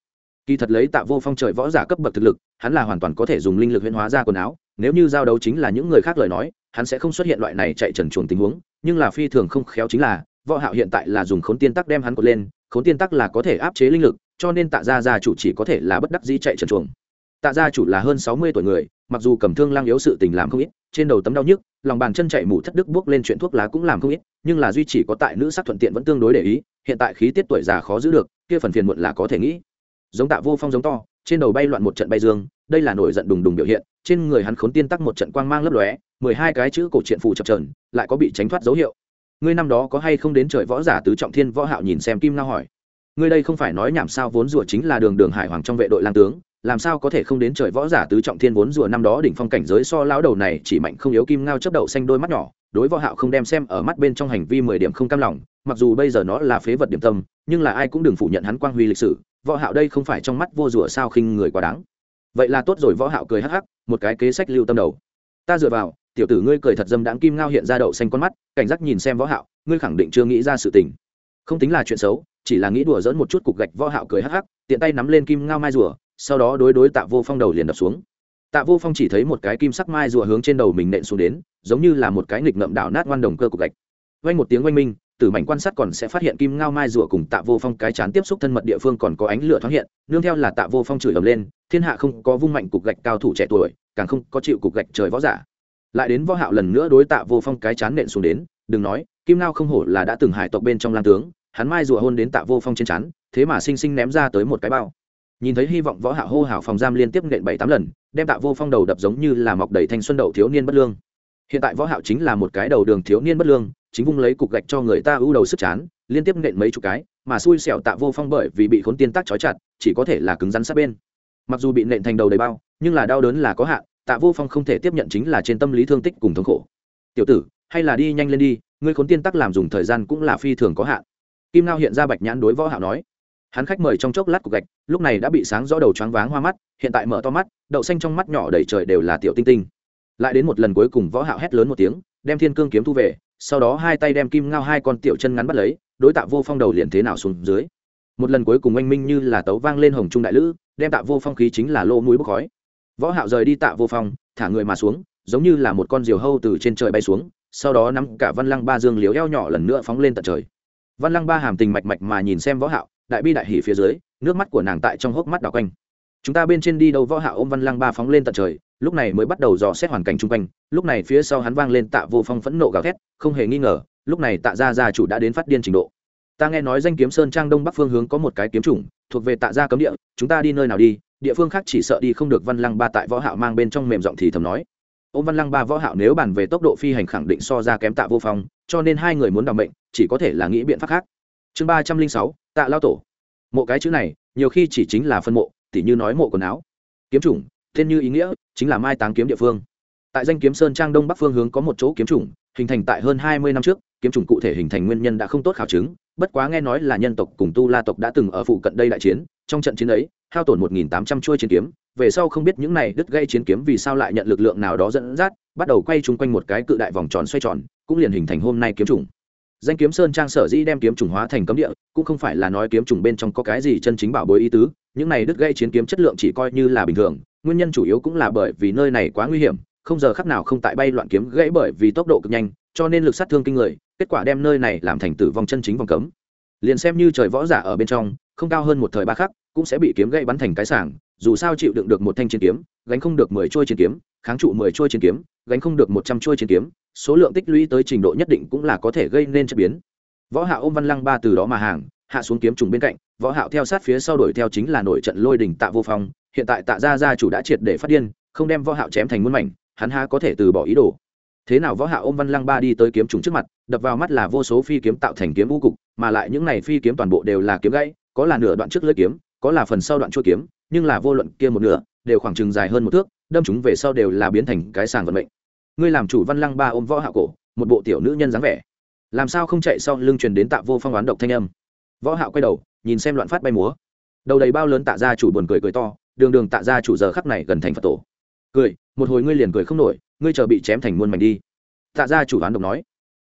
Kỳ thật lấy tạ vô phong trời võ giả cấp bậc thực lực, hắn là hoàn toàn có thể dùng linh lực huyễn hóa ra quần áo nếu như giao đấu chính là những người khác lời nói, hắn sẽ không xuất hiện loại này chạy trần chuồng tình huống, nhưng là phi thường không khéo chính là, võ hạo hiện tại là dùng khốn tiên tắc đem hắn cột lên, khốn tiên tắc là có thể áp chế linh lực, cho nên tạ gia gia chủ chỉ có thể là bất đắc dĩ chạy trần chuồng. Tạ gia chủ là hơn sáu mươi tuổi người, mặc dù cầm thương lang yếu sự tình làm không ít, trên đầu tấm đau nhức, lòng bàn chân chạy mù thất đức bước lên chuyện thuốc lá cũng làm không ít, nhưng là duy chỉ có tại nữ sắc thuận tiện vẫn tương đối để ý, hiện tại khí tiết tuổi già khó giữ được, kia phần phiền muộn là có thể nghĩ. Giống tạ vô phong giống to, trên đầu bay loạn một trận bay dương đây là nổi giận đùng đùng biểu hiện, trên người hắn khốn tiên tắc một trận quang mang lấp lóe, mười hai cái chữ cổ truyện phù chập trờn lại có bị tránh thoát dấu hiệu. Ngươi năm đó có hay không đến trời võ giả tứ trọng thiên võ hạo nhìn xem kim ngao hỏi. Ngươi đây không phải nói nhảm sao, vốn rùa chính là đường đường hải hoàng trong vệ đội lang tướng, làm sao có thể không đến trời võ giả tứ trọng thiên vốn rùa năm đó đỉnh phong cảnh giới so lão đầu này chỉ mạnh không yếu kim ngao chấp đậu xanh đôi mắt nhỏ, đối võ hạo không đem xem ở mắt bên trong hành vi mười điểm không cam lòng, mặc dù bây giờ nó là phế vật điểm tâm, nhưng là ai cũng đừng phủ nhận hắn quang huy lịch sử, võ hạo đây không phải trong mắt vô rùa sao khinh người quá đáng vậy là tốt rồi, võ hạo cười hắc hắc, một cái kế sách lưu tâm đầu. Ta dựa vào, tiểu tử ngươi cười thật dâm đãng kim ngao hiện ra đậu xanh con mắt, cảnh giác nhìn xem võ hạo, ngươi khẳng định chưa nghĩ ra sự tình. Không tính là chuyện xấu, chỉ là nghĩ đùa dỡn một chút cục gạch, võ hạo cười hắc hắc, tiện tay nắm lên kim ngao mai rùa, sau đó đối đối tạ vô phong đầu liền đập xuống. Tạ vô phong chỉ thấy một cái kim sắc mai rùa hướng trên đầu mình nện xuống đến, giống như là một cái nghịch ngậm đảo nát ngoan đồng cơ cục gạch. Vang một tiếng oanh minh, tử mảnh quan sát còn sẽ phát hiện kim ngao mai rùa cùng tạ vô phong cái chán tiếp xúc thân mật địa phương còn có ánh lửa thoáng hiện, nương theo là tạ vô phong chửi ầm lên thiên hạ không có vung mạnh cục gạch cao thủ trẻ tuổi, càng không có chịu cục gạch trời võ giả. Lại đến võ hạo lần nữa đối tạ vô phong cái chán nện xuống đến, đừng nói, kim lao không hổ là đã từng hải tộc bên trong lang tướng, hắn mai rùa hôn đến tạ vô phong trên chán, thế mà sinh sinh ném ra tới một cái bao. Nhìn thấy hy vọng võ hạo hô hào phòng giam liên tiếp nện bảy tám lần, đem tạ vô phong đầu đập giống như là mọc đầy thanh xuân đậu thiếu niên bất lương. Hiện tại võ hạo chính là một cái đầu đường thiếu niên bất lương, chính vung lấy cục gạch cho người ta ưu đầu sức chán, liên tiếp nện mấy chục cái, mà xui xẻo tạ vô phong bởi vì bị khốn tiên tác trói chặt, chỉ có thể là cứng rắn sát bên mặc dù bị nện thành đầu đầy bao, nhưng là đau đớn là có hạn, tạ vô phong không thể tiếp nhận chính là trên tâm lý thương tích cùng thống khổ. Tiểu tử, hay là đi nhanh lên đi, ngươi khốn tiên tắc làm dùng thời gian cũng là phi thường có hạn. Kim nao hiện ra bạch nhãn đối võ hạo nói. Hắn khách mời trong chốc lát cục gạch, lúc này đã bị sáng rõ đầu choáng váng hoa mắt, hiện tại mở to mắt, đậu xanh trong mắt nhỏ đầy trời đều là tiểu tinh tinh. Lại đến một lần cuối cùng võ hạo hét lớn một tiếng, đem thiên cương kiếm thu về, sau đó hai tay đem kim ngao hai con tiểu chân ngắn bắt lấy, đối tạ vô phong đầu liền thế nào xuống dưới. Một lần cuối cùng anh minh như là tấu vang lên hồng trung đại lữ đem tạ vô phong khí chính là lô mũi bốc khói. Võ hạo rời đi tạ vô phong, thả người mà xuống, giống như là một con diều hâu từ trên trời bay xuống, sau đó nắm cả văn lăng ba dương liếu eo nhỏ lần nữa phóng lên tận trời. Văn lăng ba hàm tình mạch mạch mà nhìn xem võ hạo, đại bi đại hỉ phía dưới, nước mắt của nàng tại trong hốc mắt đảo quanh. Chúng ta bên trên đi đâu võ hạo ôm văn lăng ba phóng lên tận trời, lúc này mới bắt đầu dò xét hoàn cảnh chung quanh, lúc này phía sau hắn vang lên tạ vô phong phẫn nộ gào thét, không hề nghi ngờ, lúc này tạ gia gia chủ đã đến phát điên trình độ ta nghe nói danh kiếm sơn trang đông bắc phương hướng có một cái kiếm chủng, thuộc về tạ gia cấm địa, chúng ta đi nơi nào đi? Địa phương khác chỉ sợ đi không được văn lăng ba tại võ hạo mang bên trong mềm giọng thì thầm nói. Ôm văn lăng ba võ hạo nếu bàn về tốc độ phi hành khẳng định so ra kém tạ vô phong, cho nên hai người muốn đảm mệnh, chỉ có thể là nghĩ biện pháp khác. Chương ba trăm linh sáu, tạ lao tổ. Mộ cái chữ này, nhiều khi chỉ chính là phân mộ, tỉ như nói mộ quần áo. Kiếm chủng tên như ý nghĩa, chính là mai táng kiếm địa phương. Tại danh kiếm sơn trang đông bắc phương hướng có một chỗ kiếm chủng, hình thành tại hơn hai mươi năm trước, kiếm chủng cụ thể hình thành nguyên nhân đã không tốt khảo chứng bất quá nghe nói là nhân tộc cùng tu la tộc đã từng ở phụ cận đây đại chiến, trong trận chiến ấy, hao tổn một nghìn tám trăm chuôi chiến kiếm, về sau không biết những này đứt gây chiến kiếm vì sao lại nhận lực lượng nào đó dẫn dắt, bắt đầu quay chung quanh một cái cự đại vòng tròn xoay tròn, cũng liền hình thành hôm nay kiếm chủng. Danh kiếm sơn trang sở dĩ đem kiếm chủng hóa thành cấm địa, cũng không phải là nói kiếm chủng bên trong có cái gì chân chính bảo bối ý tứ, những này đứt gây chiến kiếm chất lượng chỉ coi như là bình thường, nguyên nhân chủ yếu cũng là bởi vì nơi này quá nguy hiểm không giờ khắc nào không tại bay loạn kiếm gãy bởi vì tốc độ cực nhanh, cho nên lực sát thương kinh người, kết quả đem nơi này làm thành tử vong chân chính vòng cấm. Liền xem như trời võ giả ở bên trong, không cao hơn một thời ba khắc, cũng sẽ bị kiếm gãy bắn thành cái sảng, dù sao chịu đựng được một thanh chiến kiếm, gánh không được mười trôi chiến kiếm, kháng trụ mười trôi chiến kiếm, gánh không được một trăm trôi chiến kiếm, số lượng tích lũy tới trình độ nhất định cũng là có thể gây nên chất biến. Võ hạo ôm văn lăng ba từ đó mà hàng, hạ xuống kiếm trùng bên cạnh, võ hạo theo sát phía sau đuổi theo chính là nổi trận lôi đỉnh tạ vô phong, hiện tại tạ gia gia chủ đã triệt để phát điên, không đem võ hạo chém thành muôn mảnh hắn há có thể từ bỏ ý đồ. Thế nào võ hạ ôm văn lăng ba đi tới kiếm trùng trước mặt, đập vào mắt là vô số phi kiếm tạo thành kiếm vũ cục, mà lại những này phi kiếm toàn bộ đều là kiếm gãy, có là nửa đoạn trước lưỡi kiếm, có là phần sau đoạn chuôi kiếm, nhưng là vô luận kia một nửa, đều khoảng chừng dài hơn một thước, đâm chúng về sau đều là biến thành cái sàng vận mệnh. Ngươi làm chủ văn lăng ba ôm võ hạ cổ, một bộ tiểu nữ nhân dáng vẻ. Làm sao không chạy sau lưng truyền đến tạ vô phong oán độc thanh âm. Võ hạo quay đầu, nhìn xem loạn phát bay múa. Đầu đầy bao lớn tạ gia chủ buồn cười cười to, đường đường tạ gia chủ giờ khắc này gần thành phật tổ cười, một hồi ngươi liền cười không nổi, ngươi chờ bị chém thành muôn mảnh đi. Tạ gia chủ đoán độc nói.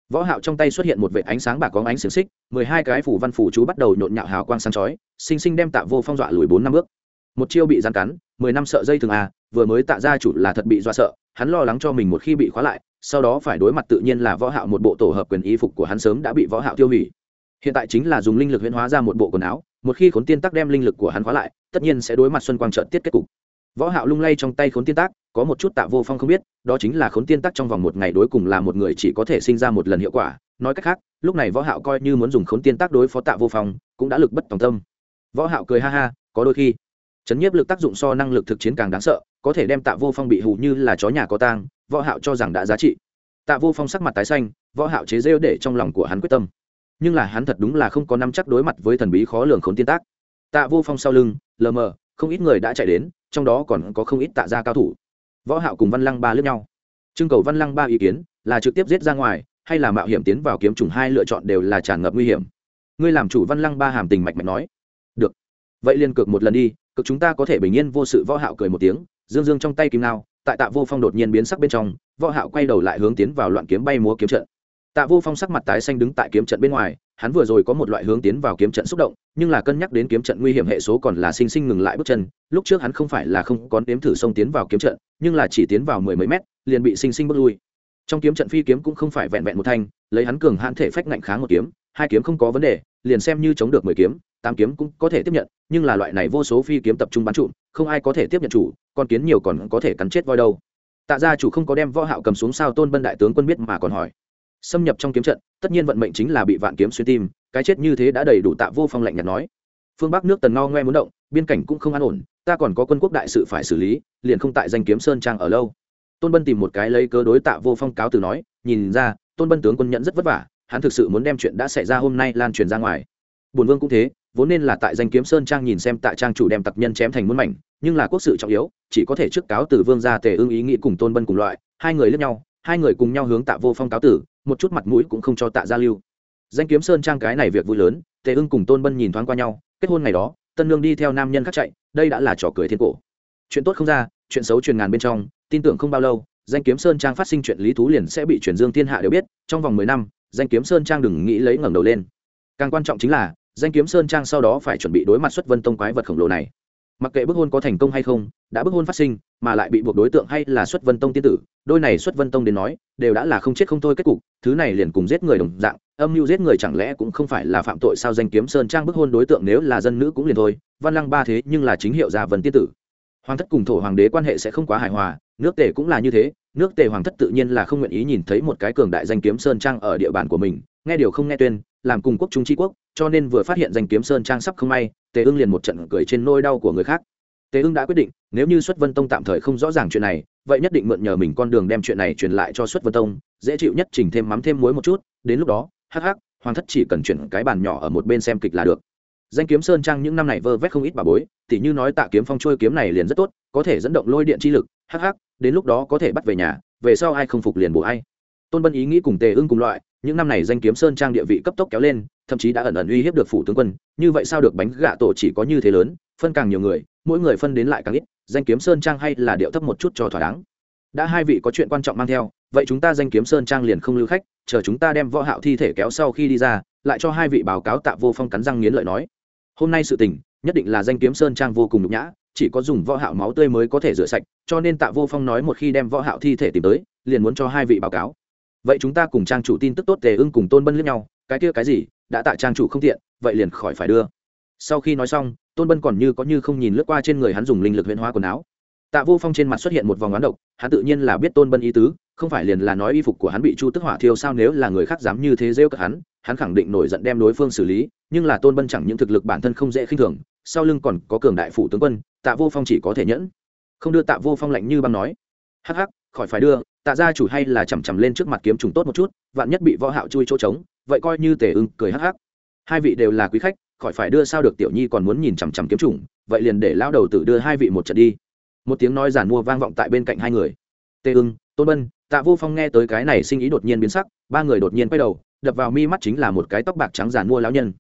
Võ hạo trong tay xuất hiện một vệt ánh sáng bạc có ánh xiềng xích, mười hai cái phủ văn phủ chú bắt đầu nhộn nhạo hào quang sáng chói, sinh sinh đem tạ vô phong dọa lùi bốn năm bước. Một chiêu bị gian cắn, mười năm sợ dây thường à vừa mới tạ gia chủ là thật bị dọa sợ, hắn lo lắng cho mình một khi bị khóa lại, sau đó phải đối mặt tự nhiên là võ hạo một bộ tổ hợp quyền y phục của hắn sớm đã bị võ hạo tiêu hủy. Hiện tại chính là dùng linh lực huyễn hóa ra một bộ quần áo, một khi khốn tiên tắc đem linh lực của hắn khóa lại, tất nhiên sẽ đối mặt xuân quang trợn tiết kết cục võ hạo lung lay trong tay khốn tiên tác, có một chút tạ vô phong không biết, đó chính là khốn tiên tác trong vòng một ngày đối cùng là một người chỉ có thể sinh ra một lần hiệu quả. Nói cách khác, lúc này võ hạo coi như muốn dùng khốn tiên tác đối phó tạ vô phong, cũng đã lực bất tòng tâm. Võ hạo cười ha ha, có đôi khi, chấn nhiếp lực tác dụng so năng lực thực chiến càng đáng sợ, có thể đem tạ vô phong bị hù như là chó nhà có tang, võ hạo cho rằng đã giá trị. Tạ vô phong sắc mặt tái xanh, võ hạo chế rêu để trong lòng của hắn quyết tâm. Nhưng là hắn thật đúng là không có nắm chắc đối mặt với thần bí khó lường khốn tiên tác. Tạ vô phong sau lưng, lờ mờ, không ít người đã chạy đến trong đó còn có không ít tạ gia cao thủ. Võ hạo cùng văn lăng ba lướt nhau. Trưng cầu văn lăng ba ý kiến là trực tiếp giết ra ngoài, hay là mạo hiểm tiến vào kiếm trùng hai lựa chọn đều là tràn ngập nguy hiểm. Ngươi làm chủ văn lăng ba hàm tình mạch mạch nói. Được. Vậy liên cược một lần đi cực chúng ta có thể bình yên vô sự. Võ hạo cười một tiếng, dương dương trong tay kim nào tại tạ vô phong đột nhiên biến sắc bên trong, võ hạo quay đầu lại hướng tiến vào loạn kiếm bay múa kiếm trận. Tạ vô phong sắc mặt tái xanh đứng tại kiếm trận bên ngoài hắn vừa rồi có một loại hướng tiến vào kiếm trận xúc động, nhưng là cân nhắc đến kiếm trận nguy hiểm hệ số còn là sinh sinh ngừng lại bước chân. Lúc trước hắn không phải là không có nếm thử xông tiến vào kiếm trận, nhưng là chỉ tiến vào mười mấy mét, liền bị sinh sinh bước lui. Trong kiếm trận phi kiếm cũng không phải vẹn vẹn một thanh, lấy hắn cường hãn thể phách ngạnh kháng một kiếm, hai kiếm không có vấn đề, liền xem như chống được mười kiếm, tám kiếm cũng có thể tiếp nhận, nhưng là loại này vô số phi kiếm tập trung bắn trụm, không ai có thể tiếp nhận chủ, con kiến nhiều còn có thể cắn chết voi đâu. Tạ gia chủ không có đem võ hạo cầm xuống sao tôn bân đại tướng quân biết mà còn hỏi xâm nhập trong kiếm trận, tất nhiên vận mệnh chính là bị vạn kiếm xuyên tim, cái chết như thế đã đầy đủ tạ vô phong lạnh nhạt nói. Phương bắc nước tần no ngoe muốn động, biên cảnh cũng không an ổn, ta còn có quân quốc đại sự phải xử lý, liền không tại danh kiếm sơn trang ở lâu. Tôn bân tìm một cái lấy cớ đối tạ vô phong cáo từ nói, nhìn ra, tôn bân tướng quân nhận rất vất vả, hắn thực sự muốn đem chuyện đã xảy ra hôm nay lan truyền ra ngoài. Bùn vương cũng thế, vốn nên là tại danh kiếm sơn trang nhìn xem tạ trang chủ đem tặc nhân chém thành muôn mảnh, nhưng là quốc sự trọng yếu, chỉ có thể trước cáo từ vương ra tề ưng ý nghĩ cùng tôn bân cùng loại, hai người lẫn nhau hai người cùng nhau hướng tạ vô phong cáo tử, một chút mặt mũi cũng không cho tạ gia lưu. Danh kiếm sơn trang cái này việc vui lớn, tề ưng cùng tôn bân nhìn thoáng qua nhau, kết hôn ngày đó, tân lương đi theo nam nhân khác chạy, đây đã là trò cười thiên cổ. Chuyện tốt không ra, chuyện xấu truyền ngàn bên trong, tin tưởng không bao lâu, danh kiếm sơn trang phát sinh chuyện lý thú liền sẽ bị truyền dương thiên hạ đều biết, trong vòng mười năm, danh kiếm sơn trang đừng nghĩ lấy ngẩng đầu lên. Càng quan trọng chính là, danh kiếm sơn trang sau đó phải chuẩn bị đối mặt xuất vân tông quái vật khổng lồ này mặc kệ bức hôn có thành công hay không, đã bức hôn phát sinh, mà lại bị buộc đối tượng hay là xuất vân tông tiên tử, đôi này xuất vân tông đến nói, đều đã là không chết không thôi kết cục, thứ này liền cùng giết người đồng dạng, âm mưu giết người chẳng lẽ cũng không phải là phạm tội sao danh kiếm sơn trang bức hôn đối tượng nếu là dân nữ cũng liền thôi, văn lăng ba thế nhưng là chính hiệu gia vân tiên tử. Hoàng thất cùng thổ hoàng đế quan hệ sẽ không quá hài hòa, nước tề cũng là như thế, nước tề hoàng thất tự nhiên là không nguyện ý nhìn thấy một cái cường đại danh kiếm sơn trang ở địa bàn của mình, nghe điều không nghe tuyên làm cùng quốc trung tri quốc, cho nên vừa phát hiện danh kiếm sơn trang sắp không may, tề ưng liền một trận cười trên nôi đau của người khác. Tề ưng đã quyết định, nếu như xuất vân tông tạm thời không rõ ràng chuyện này, vậy nhất định mượn nhờ mình con đường đem chuyện này truyền lại cho xuất vân tông, dễ chịu nhất chỉnh thêm mắm thêm muối một chút, đến lúc đó, hắc hắc, hoàng thất chỉ cần chuyển cái bàn nhỏ ở một bên xem kịch là được. Danh kiếm sơn trang những năm này vơ vét không ít bà bối, tỉ như nói tạ kiếm phong trôi kiếm này liền rất tốt, có thể dẫn động lôi điện chi lực, hắc hắc, đến lúc đó có thể bắt về nhà, về sau ai không phục liền bộ ai. Tôn bân ý nghĩ cùng tề ưng cùng loại những năm này danh kiếm sơn trang địa vị cấp tốc kéo lên, thậm chí đã ẩn ẩn uy hiếp được phủ tướng quân, như vậy sao được bánh gạ tổ chỉ có như thế lớn, phân càng nhiều người, mỗi người phân đến lại càng ít, danh kiếm sơn trang hay là điệu thấp một chút cho thỏa đáng. Đã hai vị có chuyện quan trọng mang theo, vậy chúng ta danh kiếm sơn trang liền không lưu khách, chờ chúng ta đem võ hạo thi thể kéo sau khi đi ra, lại cho hai vị báo cáo tạ vô phong cắn răng nghiến lợi nói. Hôm nay sự tình, nhất định là danh kiếm sơn trang vô cùng nhục nhã, chỉ có dùng võ hạo máu tươi mới có thể rửa sạch, cho nên tạ vô phong nói một khi đem võ hạo thi thể tìm tới, liền muốn cho hai vị báo cáo vậy chúng ta cùng trang chủ tin tức tốt tề ưng cùng tôn bân lướt nhau, cái kia cái gì, đã tại trang chủ không tiện, vậy liền khỏi phải đưa. Sau khi nói xong, tôn bân còn như có như không nhìn lướt qua trên người hắn dùng linh lực huyễn hóa quần áo. Tạ vô phong trên mặt xuất hiện một vòng oán độc, hắn tự nhiên là biết tôn bân ý tứ, không phải liền là nói y phục của hắn bị chu tức hỏa thiêu sao nếu là người khác dám như thế rêu cợt hắn hắn khẳng định nổi giận đem đối phương xử lý, nhưng là tôn bân chẳng những thực lực bản thân không dễ khinh thường, sau lưng còn có cường đại phủ tướng quân, tạ vô phong chỉ có thể nhẫn. Không đưa tạ vô phong lạnh như băng nói. Hắc hắc khỏi phải đưa, tạ gia chủ hay là chằm chằm lên trước mặt kiếm trùng tốt một chút, vạn nhất bị võ hạo chui chỗ trống, vậy coi như tề ưng, cười hắc hắc. Hai vị đều là quý khách, khỏi phải đưa sao được tiểu nhi còn muốn nhìn chằm chằm kiếm trùng, vậy liền để lão đầu tử đưa hai vị một trận đi. Một tiếng nói giản mua vang vọng tại bên cạnh hai người. Tề ưng, tôn bân, tạ vô phong nghe tới cái này sinh ý đột nhiên biến sắc, ba người đột nhiên quay đầu, đập vào mi mắt chính là một cái tóc bạc trắng giản mua lão nhân.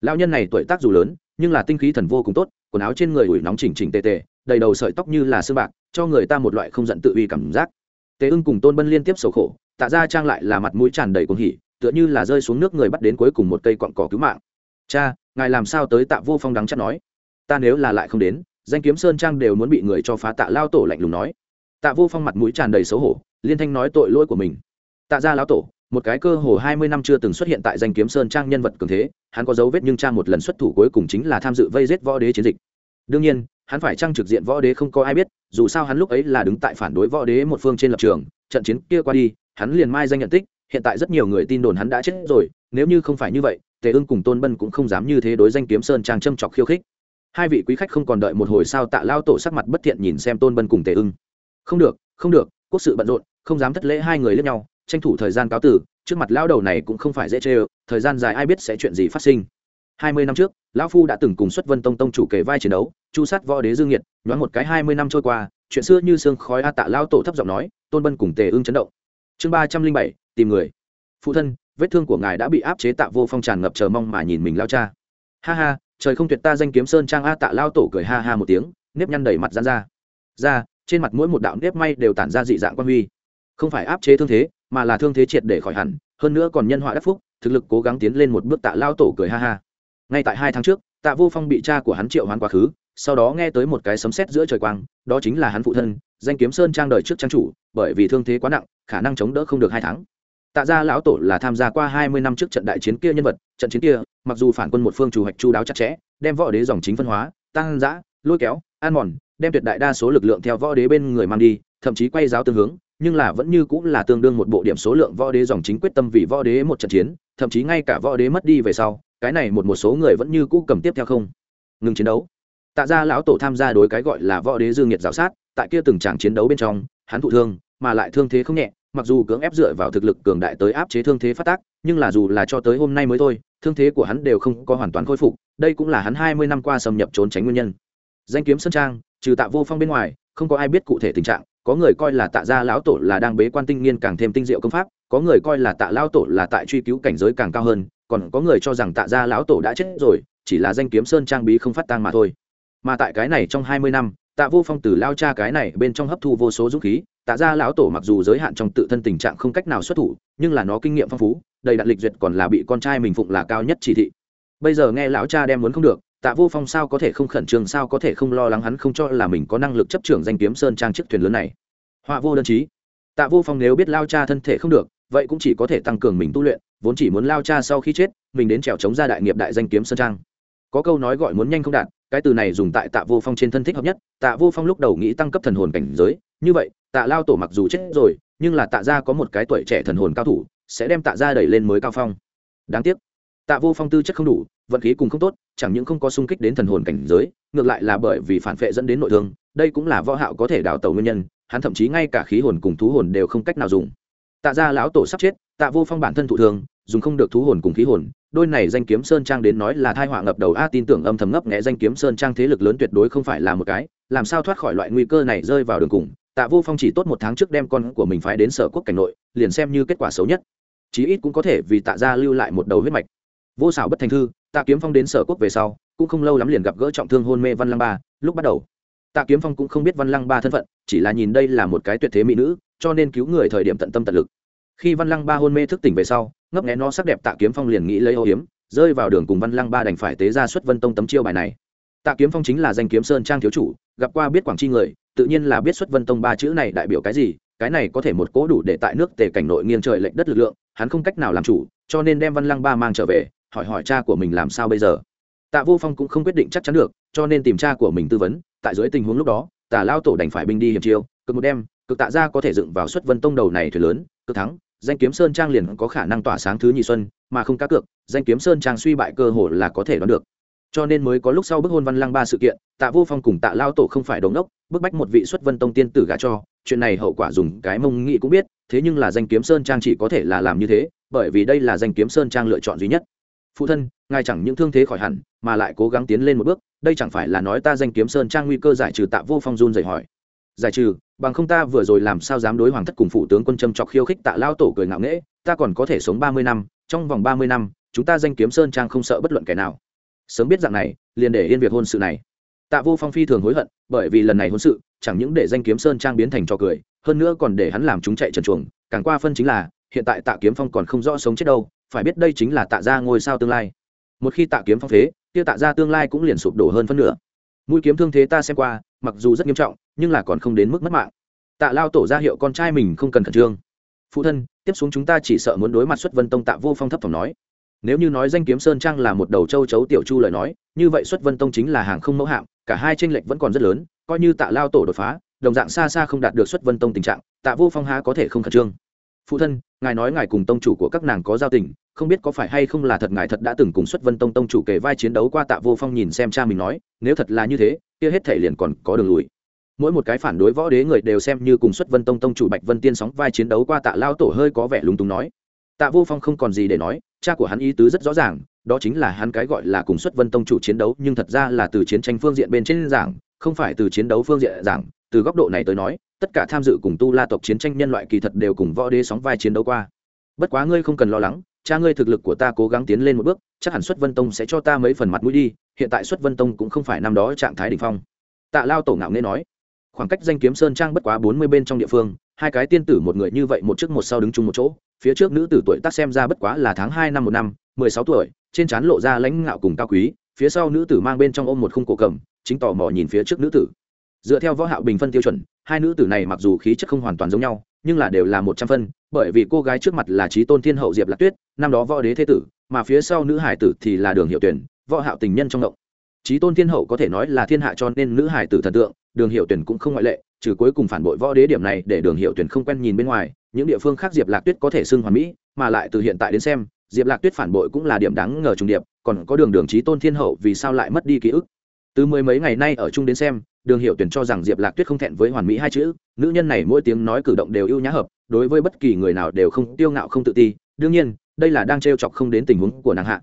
Lão nhân này tuổi tác dù lớn, nhưng là tinh khí thần vô cùng tốt, quần áo trên người ủi nóng chỉnh chỉnh tề tề, đầy đầu sợi tóc như là sương bạc cho người ta một loại không giận tự uy cảm giác. Tề ưng cùng tôn bân liên tiếp sầu khổ, tạ ra trang lại là mặt mũi tràn đầy cuồng hỉ, tựa như là rơi xuống nước người bắt đến cuối cùng một cây cọn cỏ cứu mạng. Cha, ngài làm sao tới tạ vô phong đắng chắc nói? Ta nếu là lại không đến, danh kiếm sơn trang đều muốn bị người cho phá tạ lao tổ lạnh lùng nói. Tạ vô phong mặt mũi tràn đầy xấu hổ, liên thanh nói tội lỗi của mình. Tạ ra lão tổ, một cái cơ hồ hai mươi năm chưa từng xuất hiện tại danh kiếm sơn trang nhân vật cường thế, hắn có dấu vết nhưng cha một lần xuất thủ cuối cùng chính là tham dự vây giết võ đế chiến dịch. Đương nhiên hắn phải trang trực diện võ đế không có ai biết, dù sao hắn lúc ấy là đứng tại phản đối võ đế một phương trên lập trường, trận chiến kia qua đi, hắn liền mai danh nhận tích, hiện tại rất nhiều người tin đồn hắn đã chết rồi, nếu như không phải như vậy, tề ưng cùng tôn bân cũng không dám như thế đối danh kiếm sơn trang châm chọc khiêu khích. Hai vị quý khách không còn đợi một hồi sao tạ lao tổ sắc mặt bất thiện nhìn xem tôn bân cùng tề ưng. Không được không được, quốc sự bận rộn, không dám thất lễ hai người lẫn nhau, tranh thủ thời gian cáo tử trước mặt lao đầu này cũng không phải dễ chê ơ, thời gian dài ai biết sẽ chuyện gì phát sinh. Hai mươi năm trước, lão phu đã từng cùng xuất vân tông tông chủ kề vai chiến đấu chu sát võ đế dương nhiệt, nhoáng một cái hai mươi năm trôi qua, chuyện xưa như sương khói a tạ lao tổ thấp giọng nói, tôn bân cùng tề ưng chấn động. Chương ba trăm linh bảy, tìm người. Phụ thân, vết thương của ngài đã bị áp chế tạ vô phong tràn ngập chờ mong mà nhìn mình lao cha. Ha ha, trời không tuyệt ta danh kiếm sơn trang a tạ lao tổ cười ha ha một tiếng, nếp nhăn đầy mặt dán ra. Ra, trên mặt mỗi một đạo nếp may đều tản ra dị dạng quan huy. Không phải áp chế thương thế, mà là thương thế triệt để khỏi hẳn, hơn nữa còn nhân họa đắc phúc, thực lực cố gắng tiến lên một bước tạ lao tổ cười ha ha. Ngay tại hai tháng trước, tạ vô phong bị cha của hắn triệu hoán quá khứ sau đó nghe tới một cái sấm sét giữa trời quang, đó chính là hắn phụ thân, danh kiếm sơn trang đời trước trang chủ, bởi vì thương thế quá nặng, khả năng chống đỡ không được hai tháng. Tạ gia lão tổ là tham gia qua hai mươi năm trước trận đại chiến kia nhân vật, trận chiến kia, mặc dù phản quân một phương chủ hoạch chu đáo chặt chẽ, đem võ đế dòng chính phân hóa, tăng giã lôi kéo, an mòn, đem tuyệt đại đa số lực lượng theo võ đế bên người mang đi, thậm chí quay giáo tương hướng, nhưng là vẫn như cũng là tương đương một bộ điểm số lượng võ đế dòng chính quyết tâm vì võ đế một trận chiến, thậm chí ngay cả võ đế mất đi về sau, cái này một một số người vẫn như cũ cầm tiếp theo không. Ngừng chiến đấu tạ gia lão tổ tham gia đối cái gọi là võ đế dương nhiệt giáo sát, tại kia từng tràng chiến đấu bên trong, hắn thụ thương, mà lại thương thế không nhẹ, mặc dù cưỡng ép dựa vào thực lực cường đại tới áp chế thương thế phát tác, nhưng là dù là cho tới hôm nay mới thôi, thương thế của hắn đều không có hoàn toàn khôi phục, đây cũng là hắn hai mươi năm qua xâm nhập trốn tránh nguyên nhân. Danh kiếm sơn trang, trừ tạ vô phong bên ngoài, không có ai biết cụ thể tình trạng, có người coi là tạ gia lão tổ là đang bế quan tinh nghiên càng thêm tinh diệu công pháp, có người coi là tạ lão tổ là tại truy cứu cảnh giới càng cao hơn, còn có người cho rằng tạ gia lão tổ đã chết rồi, chỉ là danh kiếm sơn trang bí không phát tang mà thôi mà tại cái này trong hai mươi năm, tạ vô phong từ lao cha cái này bên trong hấp thu vô số dũng khí, tạ gia lão tổ mặc dù giới hạn trong tự thân tình trạng không cách nào xuất thủ, nhưng là nó kinh nghiệm phong phú, đầy đặn lịch duyệt còn là bị con trai mình phụng là cao nhất chỉ thị. Bây giờ nghe lão cha đem muốn không được, tạ vô phong sao có thể không khẩn trương, sao có thể không lo lắng hắn không cho là mình có năng lực chấp trưởng danh kiếm sơn trang chiếc thuyền lớn này. Họa vô đơn chí. Tạ vô phong nếu biết lao cha thân thể không được, vậy cũng chỉ có thể tăng cường mình tu luyện, vốn chỉ muốn lao cha sau khi chết, mình đến trèo chống ra đại nghiệp đại danh kiếm sơn trang. Có câu nói gọi muốn nhanh không đạt cái từ này dùng tại tạ vô phong trên thân thích hợp nhất, tạ vô phong lúc đầu nghĩ tăng cấp thần hồn cảnh giới, như vậy, tạ lao tổ mặc dù chết rồi, nhưng là tạ gia có một cái tuổi trẻ thần hồn cao thủ, sẽ đem tạ gia đẩy lên mới cao phong. Đáng tiếc, tạ vô phong tư chất không đủ, vận khí cùng không tốt, chẳng những không có sung kích đến thần hồn cảnh giới, ngược lại là bởi vì phản vệ dẫn đến nội thương, đây cũng là võ hạo có thể đào tẩu nguyên nhân, hắn thậm chí ngay cả khí hồn cùng thú hồn đều không cách nào dùng. Tạ gia lão tổ sắp chết, tạ vô phong bản thân thụ thương, dùng không được thú hồn cùng khí hồn đôi này danh kiếm sơn trang đến nói là thai họa ngập đầu. A, tin tưởng âm thầm ngấp nghẽ danh kiếm sơn trang thế lực lớn tuyệt đối không phải là một cái. Làm sao thoát khỏi loại nguy cơ này rơi vào đường cùng? Tạ vô phong chỉ tốt một tháng trước đem con của mình phái đến sở quốc cảnh nội, liền xem như kết quả xấu nhất. Chí ít cũng có thể vì tạ gia lưu lại một đầu huyết mạch. Vô xảo bất thành thư, tạ kiếm phong đến sở quốc về sau, cũng không lâu lắm liền gặp gỡ trọng thương hôn mê văn lăng ba, lúc bắt đầu. Tạ kiếm phong cũng không biết văn lăng ba thân phận, chỉ là nhìn đây là một cái tuyệt thế mỹ nữ, cho nên cứu người thời điểm tận tâm tận lực. Khi văn lăng ba hôn mê thức tỉnh về sau ngấp nghé nó sắc đẹp tạ kiếm phong liền nghĩ lấy ô hiếm, rơi vào đường cùng văn lăng ba đành phải tế ra xuất vân tông tấm chiêu bài này. Tạ kiếm phong chính là danh kiếm sơn trang thiếu chủ, gặp qua biết quảng chi người, tự nhiên là biết xuất vân tông ba chữ này đại biểu cái gì, cái này có thể một cố đủ để tại nước tề cảnh nội nghiêng trời lệnh đất lực lượng, hắn không cách nào làm chủ, cho nên đem văn lăng ba mang trở về, hỏi hỏi cha của mình làm sao bây giờ. Tạ vô phong cũng không quyết định chắc chắn được, cho nên tìm cha của mình tư vấn, tại dưới tình huống lúc đó tả lao tổ đành phải binh đi hiểm chiêu, cực một đêm cực tạ ra có thể dựng vào xuất vân tông đầu này thuyền lớn, cực thắng danh kiếm sơn trang liền có khả năng tỏa sáng thứ nhị xuân, mà không cá cược, danh kiếm sơn trang suy bại cơ hội là có thể đoán được. Cho nên mới có lúc sau bức hôn văn lăng ba sự kiện, tạ vô phong cùng tạ lao tổ không phải đống đốc bức bách một vị xuất vân tông tiên tử gả cho, chuyện này hậu quả dùng cái mông nghị cũng biết, thế nhưng là danh kiếm sơn trang chỉ có thể là làm như thế, bởi vì đây là danh kiếm sơn trang lựa chọn duy nhất. Phụ thân, ngài chẳng những thương thế khỏi hẳn, mà lại cố gắng tiến lên một bước, đây chẳng phải là nói ta danh kiếm sơn trang nguy cơ giải trừ tạ vô phong run dày hỏi giải trừ, bằng không ta vừa rồi làm sao dám đối hoàng thất cùng phụ tướng quân châm chọc khiêu khích tạ lao tổ cười ngạo nghễ, ta còn có thể sống ba mươi năm, trong vòng ba mươi năm, chúng ta danh kiếm sơn trang không sợ bất luận kẻ nào. Sớm biết dạng này, liền để yên việc hôn sự này. Tạ vô phong phi thường hối hận, bởi vì lần này hôn sự, chẳng những để danh kiếm sơn trang biến thành trò cười, hơn nữa còn để hắn làm chúng chạy trần chuồng. Càng qua phân chính là, hiện tại tạ kiếm phong còn không rõ sống chết đâu, phải biết đây chính là tạ ra ngôi sao tương lai. Một khi tạ kiếm phong phế, kia tạ ra tương lai cũng liền sụp đổ hơn phân nửa. Mũi kiếm thương thế ta xem qua mặc dù rất nghiêm trọng, nhưng là còn không đến mức mất mạng. Tạ lao tổ ra hiệu con trai mình không cần khẩn trương. Phụ thân, tiếp xuống chúng ta chỉ sợ muốn đối mặt xuất vân tông tạ vô phong thấp thỏm nói. Nếu như nói danh kiếm sơn trang là một đầu châu chấu tiểu chu lời nói, như vậy xuất vân tông chính là hàng không mẫu hạng cả hai tranh lệch vẫn còn rất lớn, coi như tạ lao tổ đột phá, đồng dạng xa xa không đạt được xuất vân tông tình trạng, tạ vô phong há có thể không khẩn trương. Phụ thân, ngài nói ngài cùng tông chủ của các nàng có giao tình, không biết có phải hay không là thật ngài thật đã từng cùng xuất vân tông tông chủ kể vai chiến đấu qua tạ vô phong nhìn xem cha mình nói, nếu thật là như thế kia hết thể liền còn có đường lùi. Mỗi một cái phản đối võ đế người đều xem như cùng xuất vân tông tông chủ bạch vân tiên sóng vai chiến đấu qua tạ lao tổ hơi có vẻ lúng túng nói. Tạ vô phong không còn gì để nói, cha của hắn ý tứ rất rõ ràng, đó chính là hắn cái gọi là cùng xuất vân tông chủ chiến đấu, nhưng thật ra là từ chiến tranh phương diện bên trên giảng, không phải từ chiến đấu phương diện giảng. Từ góc độ này tới nói, tất cả tham dự cùng tu la tộc chiến tranh nhân loại kỳ thật đều cùng võ đế sóng vai chiến đấu qua. Bất quá ngươi không cần lo lắng, cha ngươi thực lực của ta cố gắng tiến lên một bước, chắc hẳn xuất vân tông sẽ cho ta mấy phần mặt mũi đi hiện tại xuất vân tông cũng không phải năm đó trạng thái đ ỉ n h phong. Tạ lao tổ ngạo nghê nói, khoảng cách danh kiếm sơn trang bất quá bốn mươi bên trong địa phương, hai cái tiên tử một người như vậy một trước một sau đứng chung một chỗ, phía trước nữ tử tuổi tác xem ra bất quá là tháng hai năm một năm, mười sáu tuổi, trên trán lộ ra lãnh ngạo cùng cao quý, phía sau nữ tử mang bên trong ôm một khung cổ cầm, chính tò mò nhìn phía trước nữ tử. Dựa theo võ hạo bình phân tiêu chuẩn, hai nữ tử này mặc dù khí chất không hoàn toàn giống nhau, nhưng là đều là một trăm phân, bởi vì cô gái trước mặt là trí tôn thiên hậu diệp lạc tuyết, năm đó võ đế thế tử, mà phía sau nữ hải tử thì là đường hiệu tuyển võ hạo tình nhân trong động. Trí tôn thiên hậu có thể nói là thiên hạ cho nên nữ hải tử thần tượng, đường hiệu tuyển cũng không ngoại lệ, trừ cuối cùng phản bội võ đế điểm này để đường hiệu tuyển không quen nhìn bên ngoài, những địa phương khác diệp lạc tuyết có thể xưng hoàn mỹ, mà lại từ hiện tại đến xem, diệp lạc tuyết phản bội cũng là điểm đáng ngờ trùng điệp, còn có đường đường trí tôn thiên hậu vì sao lại mất đi ký ức. Từ mười mấy ngày nay ở chung đến xem, đường hiệu tuyển cho rằng diệp lạc tuyết không thẹn với hoàn mỹ hai chữ, nữ nhân này mỗi tiếng nói cử động đều ưu nhã hợp, đối với bất kỳ người nào đều không tiêu ngạo không tự ti, đương nhiên, đây là đang t chọc không đến tình huống của nàng hạ.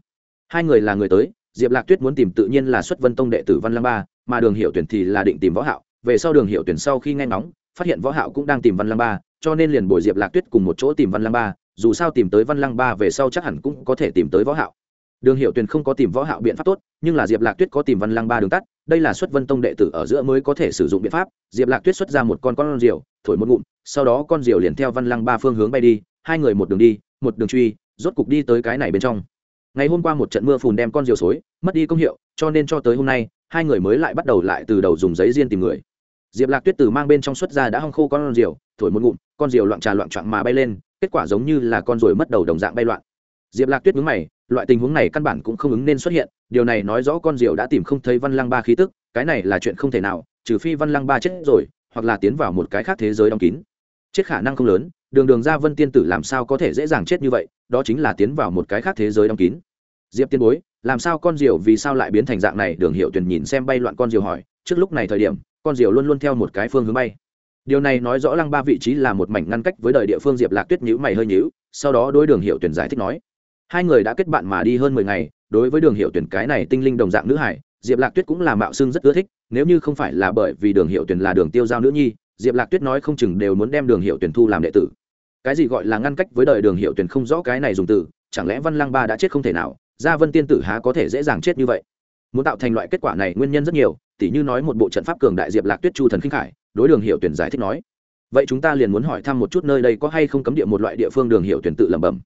Hai người là người tới diệp lạc tuyết muốn tìm tự nhiên là xuất vân tông đệ tử văn lăng ba, mà đường hiệu tuyển thì là định tìm võ hạo. Về sau đường hiệu tuyển sau khi nghe ngóng, phát hiện võ hạo cũng đang tìm văn lăng ba, cho nên liền bồi diệp lạc tuyết cùng một chỗ tìm văn lăng ba. Dù sao tìm tới văn lăng ba về sau chắc hẳn cũng có thể tìm tới võ hạo. Đường hiệu tuyển không có tìm võ hạo biện pháp tốt, nhưng là diệp lạc tuyết có tìm văn lăng ba đường tắt, đây là xuất vân tông đệ tử ở giữa mới có thể sử dụng biện pháp. Diệp lạc tuyết xuất ra một con con diều thổi một ngụm, sau đó con diều liền theo văn lăng ba phương hướng bay đi, hai người một đường đi, một đường truy, rốt cục đi tới cái này bên trong ngày hôm qua một trận mưa phùn đem con diều xối, mất đi công hiệu, cho nên cho tới hôm nay, hai người mới lại bắt đầu lại từ đầu dùng giấy riêng tìm người. Diệp lạc tuyết từ mang bên trong xuất ra đã hong khô con diều, thổi một ngụm, con diều loạn trà loạn trọn mà bay lên, kết quả giống như là con ruồi mất đầu đồng dạng bay loạn. Diệp lạc tuyết mướn mày, loại tình huống này căn bản cũng không ứng nên xuất hiện, điều này nói rõ con diều đã tìm không thấy văn lăng ba khí tức, cái này là chuyện không thể nào, trừ phi văn lăng ba chết rồi, hoặc là tiến vào một cái khác thế giới đóng kín chết khả năng không lớn, đường đường ra vân tiên tử làm sao có thể dễ dàng chết như vậy, đó chính là tiến vào một cái khác thế giới đóng kín. Diệp tiên bối, làm sao con diều vì sao lại biến thành dạng này? Đường hiệu tuyển nhìn xem bay loạn con diều hỏi, trước lúc này thời điểm, con diều luôn luôn theo một cái phương hướng bay. Điều này nói rõ lăng ba vị trí là một mảnh ngăn cách với đời địa phương diệp lạc tuyết nhữ mày hơi nhữ sau đó đối đường hiệu tuyển giải thích nói, hai người đã kết bạn mà đi hơn mười ngày, đối với đường hiệu tuyển cái này tinh linh đồng dạng nữ hải, diệp lạc tuyết cũng là mạo xưng rất ưa thích, nếu như không phải là bởi vì đường hiệu tuyển là đường tiêu giao nữ nhi diệp lạc tuyết nói không chừng đều muốn đem đường hiệu tuyển thu làm đệ tử. Cái gì gọi là ngăn cách với đời đường hiệu tuyển không rõ cái này dùng từ, chẳng lẽ văn Lang ba đã chết không thể nào? Gia vân tiên tử há có thể dễ dàng chết như vậy? Muốn tạo thành loại kết quả này nguyên nhân rất nhiều, tỉ như nói một bộ trận pháp cường đại diệp lạc tuyết chu thần khinh khải, đối đường hiệu tuyển giải thích nói. Vậy chúng ta liền muốn hỏi thăm một chút nơi đây có hay không cấm địa một loại địa phương đường hiệu tuyển tự lẩm bẩm.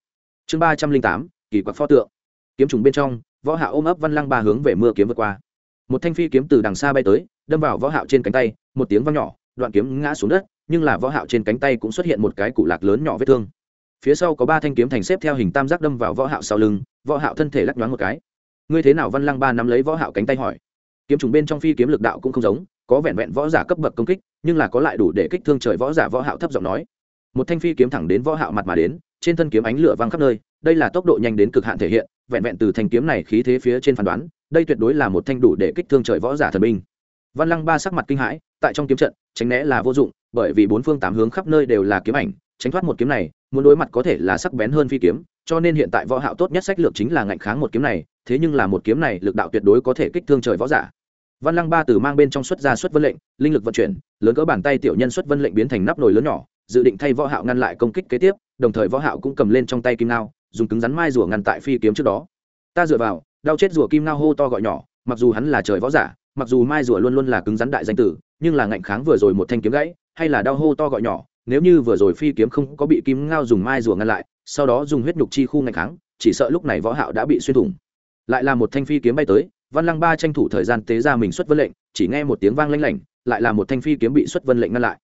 Chương ba trăm linh tám, kỳ quặc pho tượng. Kiếm trùng bên trong, võ hạ ôm ấp văn lăng ba hướng về mưa kiếm vượt qua. Một thanh phi kiếm từ đằng xa bay tới, đâm vào võ hạo trên cánh tay, một tiếng vang nhỏ đoạn kiếm ngã xuống đất, nhưng là võ hạo trên cánh tay cũng xuất hiện một cái cụ lạc lớn nhỏ vết thương. Phía sau có ba thanh kiếm thành xếp theo hình tam giác đâm vào võ hạo sau lưng, võ hạo thân thể lắc nhoáng một cái. Ngươi thế nào văn lăng ba nắm lấy võ hạo cánh tay hỏi? Kiếm trùng bên trong phi kiếm lực đạo cũng không giống, có vẹn vẹn võ giả cấp bậc công kích, nhưng là có lại đủ để kích thương trời võ giả võ hạo thấp giọng nói. Một thanh phi kiếm thẳng đến võ hạo mặt mà đến, trên thân kiếm ánh lửa vang khắp nơi, đây là tốc độ nhanh đến cực hạn thể hiện, vẹn vẹn từ thanh kiếm này khí thế phía trên phán đoán, đây tuyệt đối là một thanh đủ để kích thương trời võ giả thần binh. Văn lăng ba sắc mặt kinh hãi tại trong kiếm trận, tránh né là vô dụng, bởi vì bốn phương tám hướng khắp nơi đều là kiếm ảnh, tránh thoát một kiếm này, muốn đối mặt có thể là sắc bén hơn phi kiếm, cho nên hiện tại võ hạo tốt nhất sách lược chính là ngạnh kháng một kiếm này, thế nhưng là một kiếm này lực đạo tuyệt đối có thể kích thương trời võ giả. Văn lăng ba từ mang bên trong xuất ra xuất vân lệnh, linh lực vận chuyển, lớn cỡ bàn tay tiểu nhân xuất vân lệnh biến thành nắp nồi lớn nhỏ, dự định thay võ hạo ngăn lại công kích kế tiếp, đồng thời võ hạo cũng cầm lên trong tay kim nao dùng cứng rắn mai rùa ngăn tại phi kiếm trước đó. Ta dựa vào, đau chết rùa kim nao hô to gọi nhỏ, mặc dù hắn là trời võ giả, mặc dù mai rùa luôn luôn là cứng rắn đại danh tử nhưng là ngạnh kháng vừa rồi một thanh kiếm gãy, hay là đau hô to gọi nhỏ, nếu như vừa rồi phi kiếm không có bị kim ngao dùng mai rùa ngăn lại, sau đó dùng huyết nhục chi khu ngạnh kháng, chỉ sợ lúc này võ hạo đã bị xuyên thủng. Lại là một thanh phi kiếm bay tới, văn lăng ba tranh thủ thời gian tế ra mình xuất vân lệnh, chỉ nghe một tiếng vang lanh lảnh, lại là một thanh phi kiếm bị xuất vân lệnh ngăn lại.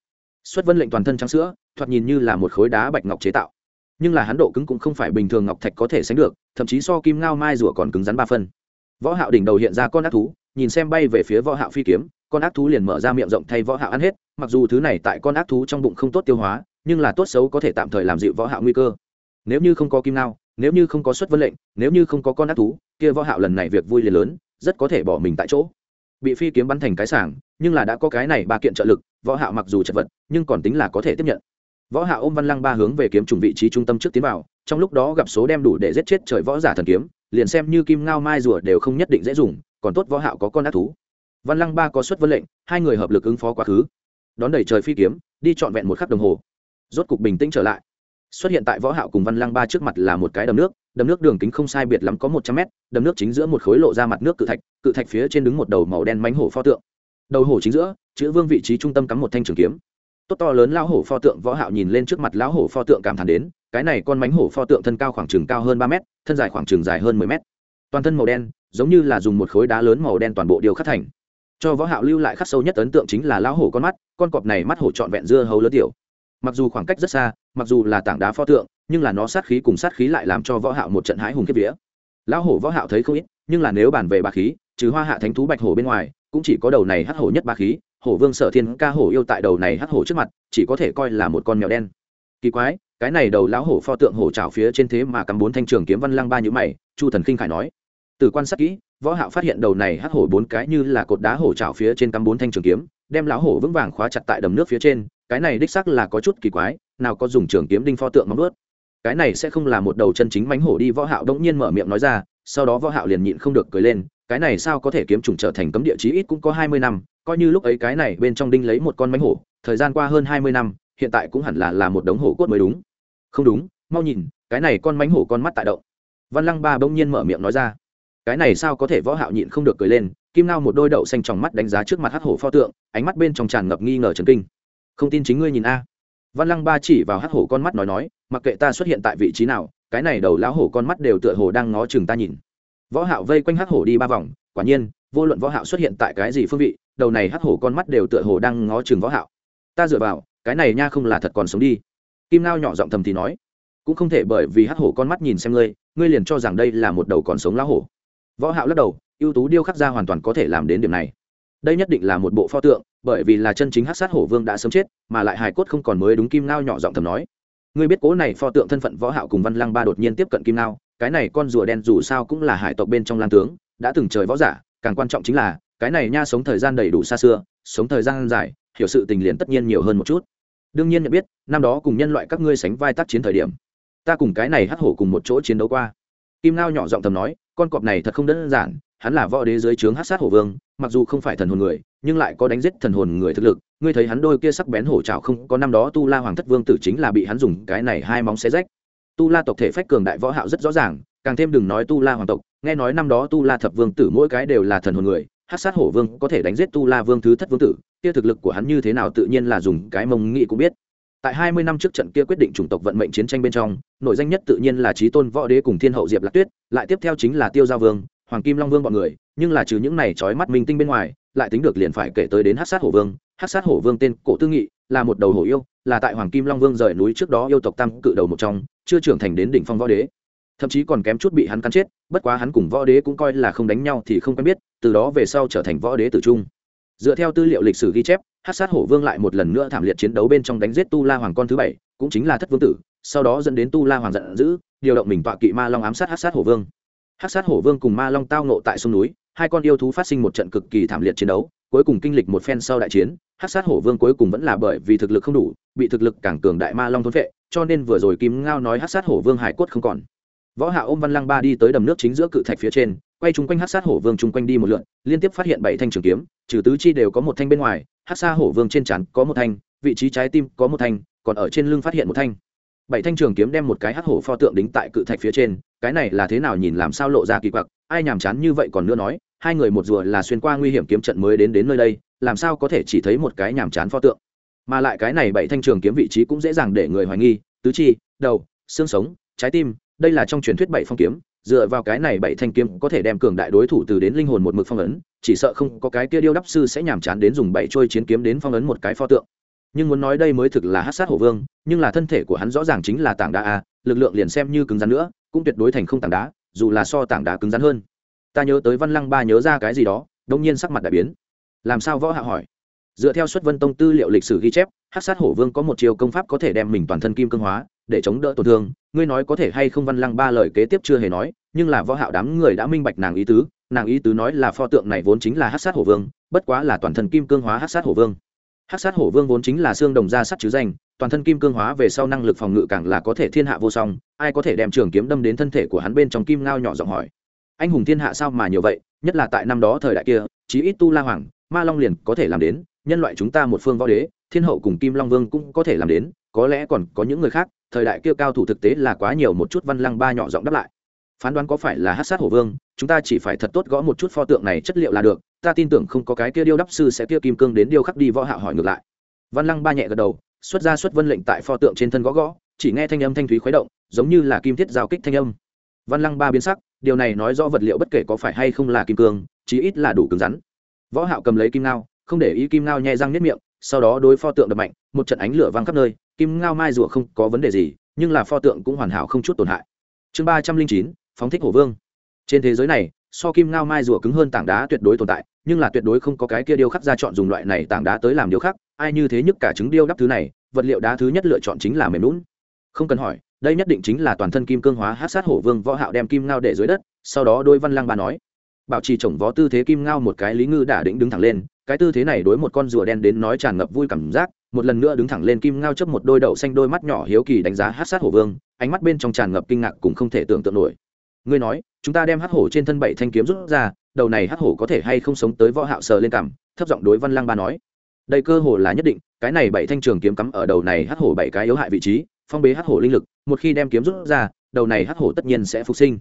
Xuất vân lệnh toàn thân trắng sữa, thoạt nhìn như là một khối đá bạch ngọc chế tạo. Nhưng là hắn độ cứng cũng không phải bình thường ngọc thạch có thể sánh được, thậm chí so kim ngao mai rùa còn cứng rắn ba phân. Võ hạo đỉnh đầu hiện ra con ác thú nhìn xem bay về phía võ hạo phi kiếm, con ác thú liền mở ra miệng rộng thay võ hạo ăn hết, mặc dù thứ này tại con ác thú trong bụng không tốt tiêu hóa, nhưng là tốt xấu có thể tạm thời làm dịu võ hạo nguy cơ. Nếu như không có kim ngao, nếu như không có xuất vân lệnh, nếu như không có con ác thú, kia võ hạo lần này việc vui liền lớn, rất có thể bỏ mình tại chỗ. Bị phi kiếm bắn thành cái sảng, nhưng là đã có cái này ba kiện trợ lực, võ hạo mặc dù chật vật, nhưng còn tính là có thể tiếp nhận. Võ hạo ôm văn lăng ba hướng về kiếm trùng vị trí trung tâm trước tiến vào, trong lúc đó gặp số đem đủ để giết chết trời võ giả thần kiếm liền xem như kim ngao mai rùa đều không nhất định dễ dùng, còn tốt võ hạo có con ác thú. Văn lăng ba có xuất vân lệnh, hai người hợp lực ứng phó quá khứ. Đón đẩy trời phi kiếm, đi trọn vẹn một khắc đồng hồ. Rốt cục bình tĩnh trở lại. Xuất hiện tại võ hạo cùng văn lăng ba trước mặt là một cái đầm nước đầm nước đường kính không sai biệt lắm có một trăm mét, đầm nước chính giữa một khối lộ ra mặt nước cự thạch cự thạch phía trên đứng một đầu màu đen mánh hổ pho tượng. Đầu hổ chính giữa, chữ vương vị trí trung tâm cắm một thanh trường kiếm. Tốt to lớn lão hổ pho tượng võ hạo nhìn lên trước mặt lão hổ pho tượng cảm thán đến cái này con mánh hổ pho tượng thân cao khoảng chừng cao hơn ba mét, thân dài khoảng chừng dài hơn mười mét. Toàn thân màu đen, giống như là dùng một khối đá lớn màu đen toàn bộ điều khắc thành. Cho võ hạo lưu lại khắc sâu nhất ấn tượng chính là lão hổ con mắt, con cọp này mắt hổ trọn vẹn dưa hấu lớn tiểu. Mặc dù khoảng cách rất xa, mặc dù là tảng đá pho tượng, nhưng là nó sát khí cùng sát khí lại làm cho võ hạo một trận hãi hùng kiếp vía. Lão hổ võ hạo thấy không ít, nhưng là nếu bàn về bá khí, trừ hoa hạ thánh thú bạch hổ bên ngoài, cũng chỉ có đầu này hắc hổ nhất bá khí, hổ vương sở thiên ca hổ yêu tại đầu này hắc hổ trước mặt, chỉ có thể coi là một con mèo đen. Kỳ quái cái này đầu lão hổ pho tượng hổ trào phía trên thế mà cắm bốn thanh trường kiếm văn lăng ba như mày, chu thần kinh khải nói. Từ quan sát kỹ, võ hạo phát hiện đầu này hắc hổ bốn cái như là cột đá hổ trào phía trên cắm bốn thanh trường kiếm, đem lão hổ vững vàng khóa chặt tại đầm nước phía trên, cái này đích xác là có chút kỳ quái, nào có dùng trường kiếm đinh pho tượng móng nuốt cái này sẽ không là một đầu chân chính mánh hổ đi, võ hạo đống nhiên mở miệng nói ra, sau đó võ hạo liền nhịn không được cười lên, cái này sao có thể kiếm trùng trở thành cấm địa chí ít cũng có 20 năm, coi như lúc ấy cái này bên trong đinh lấy một con mánh hổ, thời gian qua hơn 20 năm, hiện tại cũng hẳn là là một đống hổ cốt mới đúng không đúng, mau nhìn, cái này con mánh hổ con mắt tại động. Văn lăng ba bỗng nhiên mở miệng nói ra. Cái này sao có thể võ hạo nhịn không được cười lên, kim nao một đôi đậu xanh trong mắt đánh giá trước mặt hắc hổ pho tượng, ánh mắt bên trong tràn ngập nghi ngờ chấn kinh. Không tin chính ngươi nhìn a. À. Văn lăng ba chỉ vào hắc hổ con mắt nói nói, mặc kệ ta xuất hiện tại vị trí nào, cái này đầu lão hổ con mắt đều tựa hồ đang ngó chừng ta nhìn. Võ hạo vây quanh hắc hổ đi ba vòng, quả nhiên, vô luận võ hạo xuất hiện tại cái gì phương vị, đầu này hắc hổ con mắt đều tựa hồ đang ngó chừng võ hạo. Ta dựa vào, cái này nha không là thật còn sống đi kim nao nhỏ giọng thầm thì nói, cũng không thể bởi vì hắc hổ con mắt nhìn xem ngươi ngươi liền cho rằng đây là một đầu còn sống lão hổ. Võ hạo lắc đầu, ưu tú điêu khắc ra hoàn toàn có thể làm đến điểm này. Đây nhất định là một bộ pho tượng, bởi vì là chân chính hắc sát hổ vương đã sớm chết, mà lại hài cốt không còn mới đúng. Kim nao nhỏ giọng thầm nói, ngươi biết cố này pho tượng thân phận võ hạo cùng văn lăng ba đột nhiên tiếp cận kim nao cái này con rùa đen dù sao cũng là hải tộc bên trong lang tướng, đã từng trời võ giả, càng quan trọng chính là, cái này nha sống thời gian đầy đủ xa xưa, sống thời gian dài, hiểu sự tình liền tất nhiên nhiều hơn một chút đương nhiên nhận biết, năm đó cùng nhân loại các ngươi sánh vai tác chiến thời điểm, ta cùng cái này hắc hổ cùng một chỗ chiến đấu qua. Kim nao nhỏ giọng thầm nói, con cọp này thật không đơn giản, hắn là võ đế dưới trướng hắc sát hổ vương, mặc dù không phải thần hồn người, nhưng lại có đánh giết thần hồn người thực lực. Ngươi thấy hắn đôi kia sắc bén hổ trào không, có năm đó tu la hoàng thất vương tử chính là bị hắn dùng cái này hai móng xé rách. Tu la tộc thể phách cường đại võ hạo rất rõ ràng, càng thêm đừng nói tu la hoàng tộc, nghe nói năm đó tu la thập vương tử mỗi cái đều là thần hồn người Hát sát hổ vương có thể đánh giết tu la vương thứ thất vương tử, kia thực lực của hắn như thế nào tự nhiên là dùng cái mông nghị cũng biết. Tại hai mươi năm trước trận kia quyết định chủng tộc vận mệnh chiến tranh bên trong, nội danh nhất tự nhiên là trí tôn võ đế cùng thiên hậu diệp lạc tuyết, lại tiếp theo chính là tiêu Gia vương, hoàng kim long vương bọn người, nhưng là trừ những này trói mắt minh tinh bên ngoài, lại tính được liền phải kể tới đến hát sát hổ vương. Hát sát hổ vương tên cổ tư nghị, là một đầu hổ yêu, là tại hoàng kim long vương rời núi trước đó yêu tộc tam cự đầu một trong, chưa trưởng thành đến đỉnh phong võ đế thậm chí còn kém chút bị hắn cắn chết, bất quá hắn cùng võ đế cũng coi là không đánh nhau thì không quen biết, từ đó về sau trở thành võ đế tử trung. Dựa theo tư liệu lịch sử ghi chép hát sát hổ vương lại một lần nữa thảm liệt chiến đấu bên trong đánh giết tu la hoàng con thứ bảy, cũng chính là thất vương tử, sau đó dẫn đến tu la hoàng giận dữ, điều động mình tọa kỵ ma long ám sát hát sát hổ vương. Hát sát hổ vương cùng ma long tao nộ tại sông núi, hai con yêu thú phát sinh một trận cực kỳ thảm liệt chiến đấu, cuối cùng kinh lịch một phen sau đại chiến hát sát hổ vương cuối cùng vẫn là bởi vì thực lực không đủ, bị thực lực càng cường đại ma long thôn vệ cho nên vừa rồi kim ngao nói hát sát hổ vương hải cốt không còn võ hạ ôm văn lăng ba đi tới đầm nước chính giữa cự thạch phía trên, quay chung quanh hát sát hổ vương chung quanh đi một lượn, liên tiếp phát hiện bảy thanh trường kiếm, trừ tứ chi đều có một thanh bên ngoài hát xa hổ vương trên trán có một thanh, vị trí trái tim có một thanh, còn ở trên lưng phát hiện một thanh. Bảy thanh trường kiếm đem một cái hát hổ pho tượng đính tại cự thạch phía trên, cái này là thế nào nhìn làm sao lộ ra kỳ quặc, ai nhàm chán như vậy còn nữa nói, hai người một rùa là xuyên qua nguy hiểm kiếm trận mới đến đến nơi đây, làm sao có thể chỉ thấy một cái nhàm chán pho tượng. Mà lại cái này bảy thanh trường kiếm vị trí cũng dễ dàng để người hoài nghi, tứ chi, đầu, xương sống, trái tim đây là trong truyền thuyết bảy phong kiếm, dựa vào cái này bảy thanh kiếm có thể đem cường đại đối thủ từ đến linh hồn một mực phong ấn, chỉ sợ không có cái kia điêu đắp sư sẽ nhàm chán đến dùng bảy trôi chiến kiếm đến phong ấn một cái pho tượng. Nhưng muốn nói đây mới thực là hát sát hổ vương, nhưng là thân thể của hắn rõ ràng chính là tảng đá a, lực lượng liền xem như cứng rắn nữa, cũng tuyệt đối thành không tảng đá, dù là so tảng đá cứng rắn hơn. Ta nhớ tới văn lăng ba nhớ ra cái gì đó đông nhiên sắc mặt đại biến. Làm sao võ hạ hỏi? Dựa theo xuất vân tông tư liệu lịch sử ghi chép hát sát hổ vương có một chiều công pháp có thể đem mình toàn thân kim cương hóa, để chống đỡ tổn thương. Ngươi nói có thể hay không văn lăng ba lời kế tiếp chưa hề nói, nhưng là võ hạo đám người đã minh bạch nàng ý tứ. Nàng ý tứ nói là pho tượng này vốn chính là hát sát hổ vương, bất quá là toàn thân kim cương hóa hát sát hổ vương. Hát sát hổ vương vốn chính là xương đồng ra sắt chứ danh, toàn thân kim cương hóa về sau năng lực phòng ngự càng là có thể thiên hạ vô song. Ai có thể đem trường kiếm đâm đến thân thể của hắn bên trong kim ngao nhỏ giọng hỏi. Anh hùng thiên hạ sao mà nhiều vậy, nhất là tại năm đó thời đại kia, chí ít tu la hoàng, ma long liền có thể làm đến nhân loại chúng ta một phương võ đế, thiên hậu cùng kim long vương cũng có thể làm đến, có lẽ còn có những người khác, thời đại kia cao thủ thực tế là quá nhiều một chút văn lăng ba nhỏ giọng đáp lại. Phán đoán có phải là hát sát hổ vương, chúng ta chỉ phải thật tốt gõ một chút pho tượng này chất liệu là được, ta tin tưởng không có cái kia điêu đắp sư sẽ kia kim cương đến điêu khắc đi võ hạo hỏi ngược lại. Văn lăng ba nhẹ gật đầu, xuất ra xuất vân lệnh tại pho tượng trên thân gõ gõ, chỉ nghe thanh âm thanh thúy khuấy động, giống như là kim thiết giao kích thanh âm. Văn lăng ba biến sắc, điều này nói rõ vật liệu bất kể có phải hay không là kim cương, chí ít là đủ cứng rắn. Võ hạo cầm lấy kim ngao không để ý kim ngao nhẹ răng nhất miệng, sau đó đối pho tượng đập mạnh, một trận ánh lửa vang khắp nơi, kim ngao mai rùa không có vấn đề gì, nhưng là pho tượng cũng hoàn hảo không chút tổn hại. Chương ba trăm linh chín, phóng thích hổ vương. Trên thế giới này, so kim ngao mai rùa cứng hơn tảng đá tuyệt đối tồn tại, nhưng là tuyệt đối không có cái kia điêu khắc ra chọn dùng loại này tảng đá tới làm điêu khắc, ai như thế nhất cả trứng điêu đắp thứ này, vật liệu đá thứ nhất lựa chọn chính là mềm lún không cần hỏi, đây nhất định chính là toàn thân kim cương hóa hát sát hổ vương võ hạo đem kim ngao để dưới đất, sau đó đôi văn lang ba nói. Bảo trì chồng vó tư thế kim ngao một cái lý ngư đã định đứng thẳng lên cái tư thế này đối một con rùa đen đến nói tràn ngập vui cảm giác, một lần nữa đứng thẳng lên kim ngao chấp một đôi đậu xanh đôi mắt nhỏ hiếu kỳ đánh giá hát sát hổ vương, ánh mắt bên trong tràn ngập kinh ngạc cũng không thể tưởng tượng nổi. Ngươi nói, chúng ta đem hát hổ trên thân bảy thanh kiếm rút ra, đầu này hát hổ có thể hay không sống tới võ hạo sờ lên cằm thấp giọng đối văn Lang ba nói. Đây cơ hồ là nhất định, cái này bảy thanh trường kiếm cắm ở đầu này hát hổ bảy cái yếu hại vị trí, phong bế hát hổ linh lực, một khi đem kiếm rút ra, đầu này hát hổ tất nhiên sẽ phục sinh.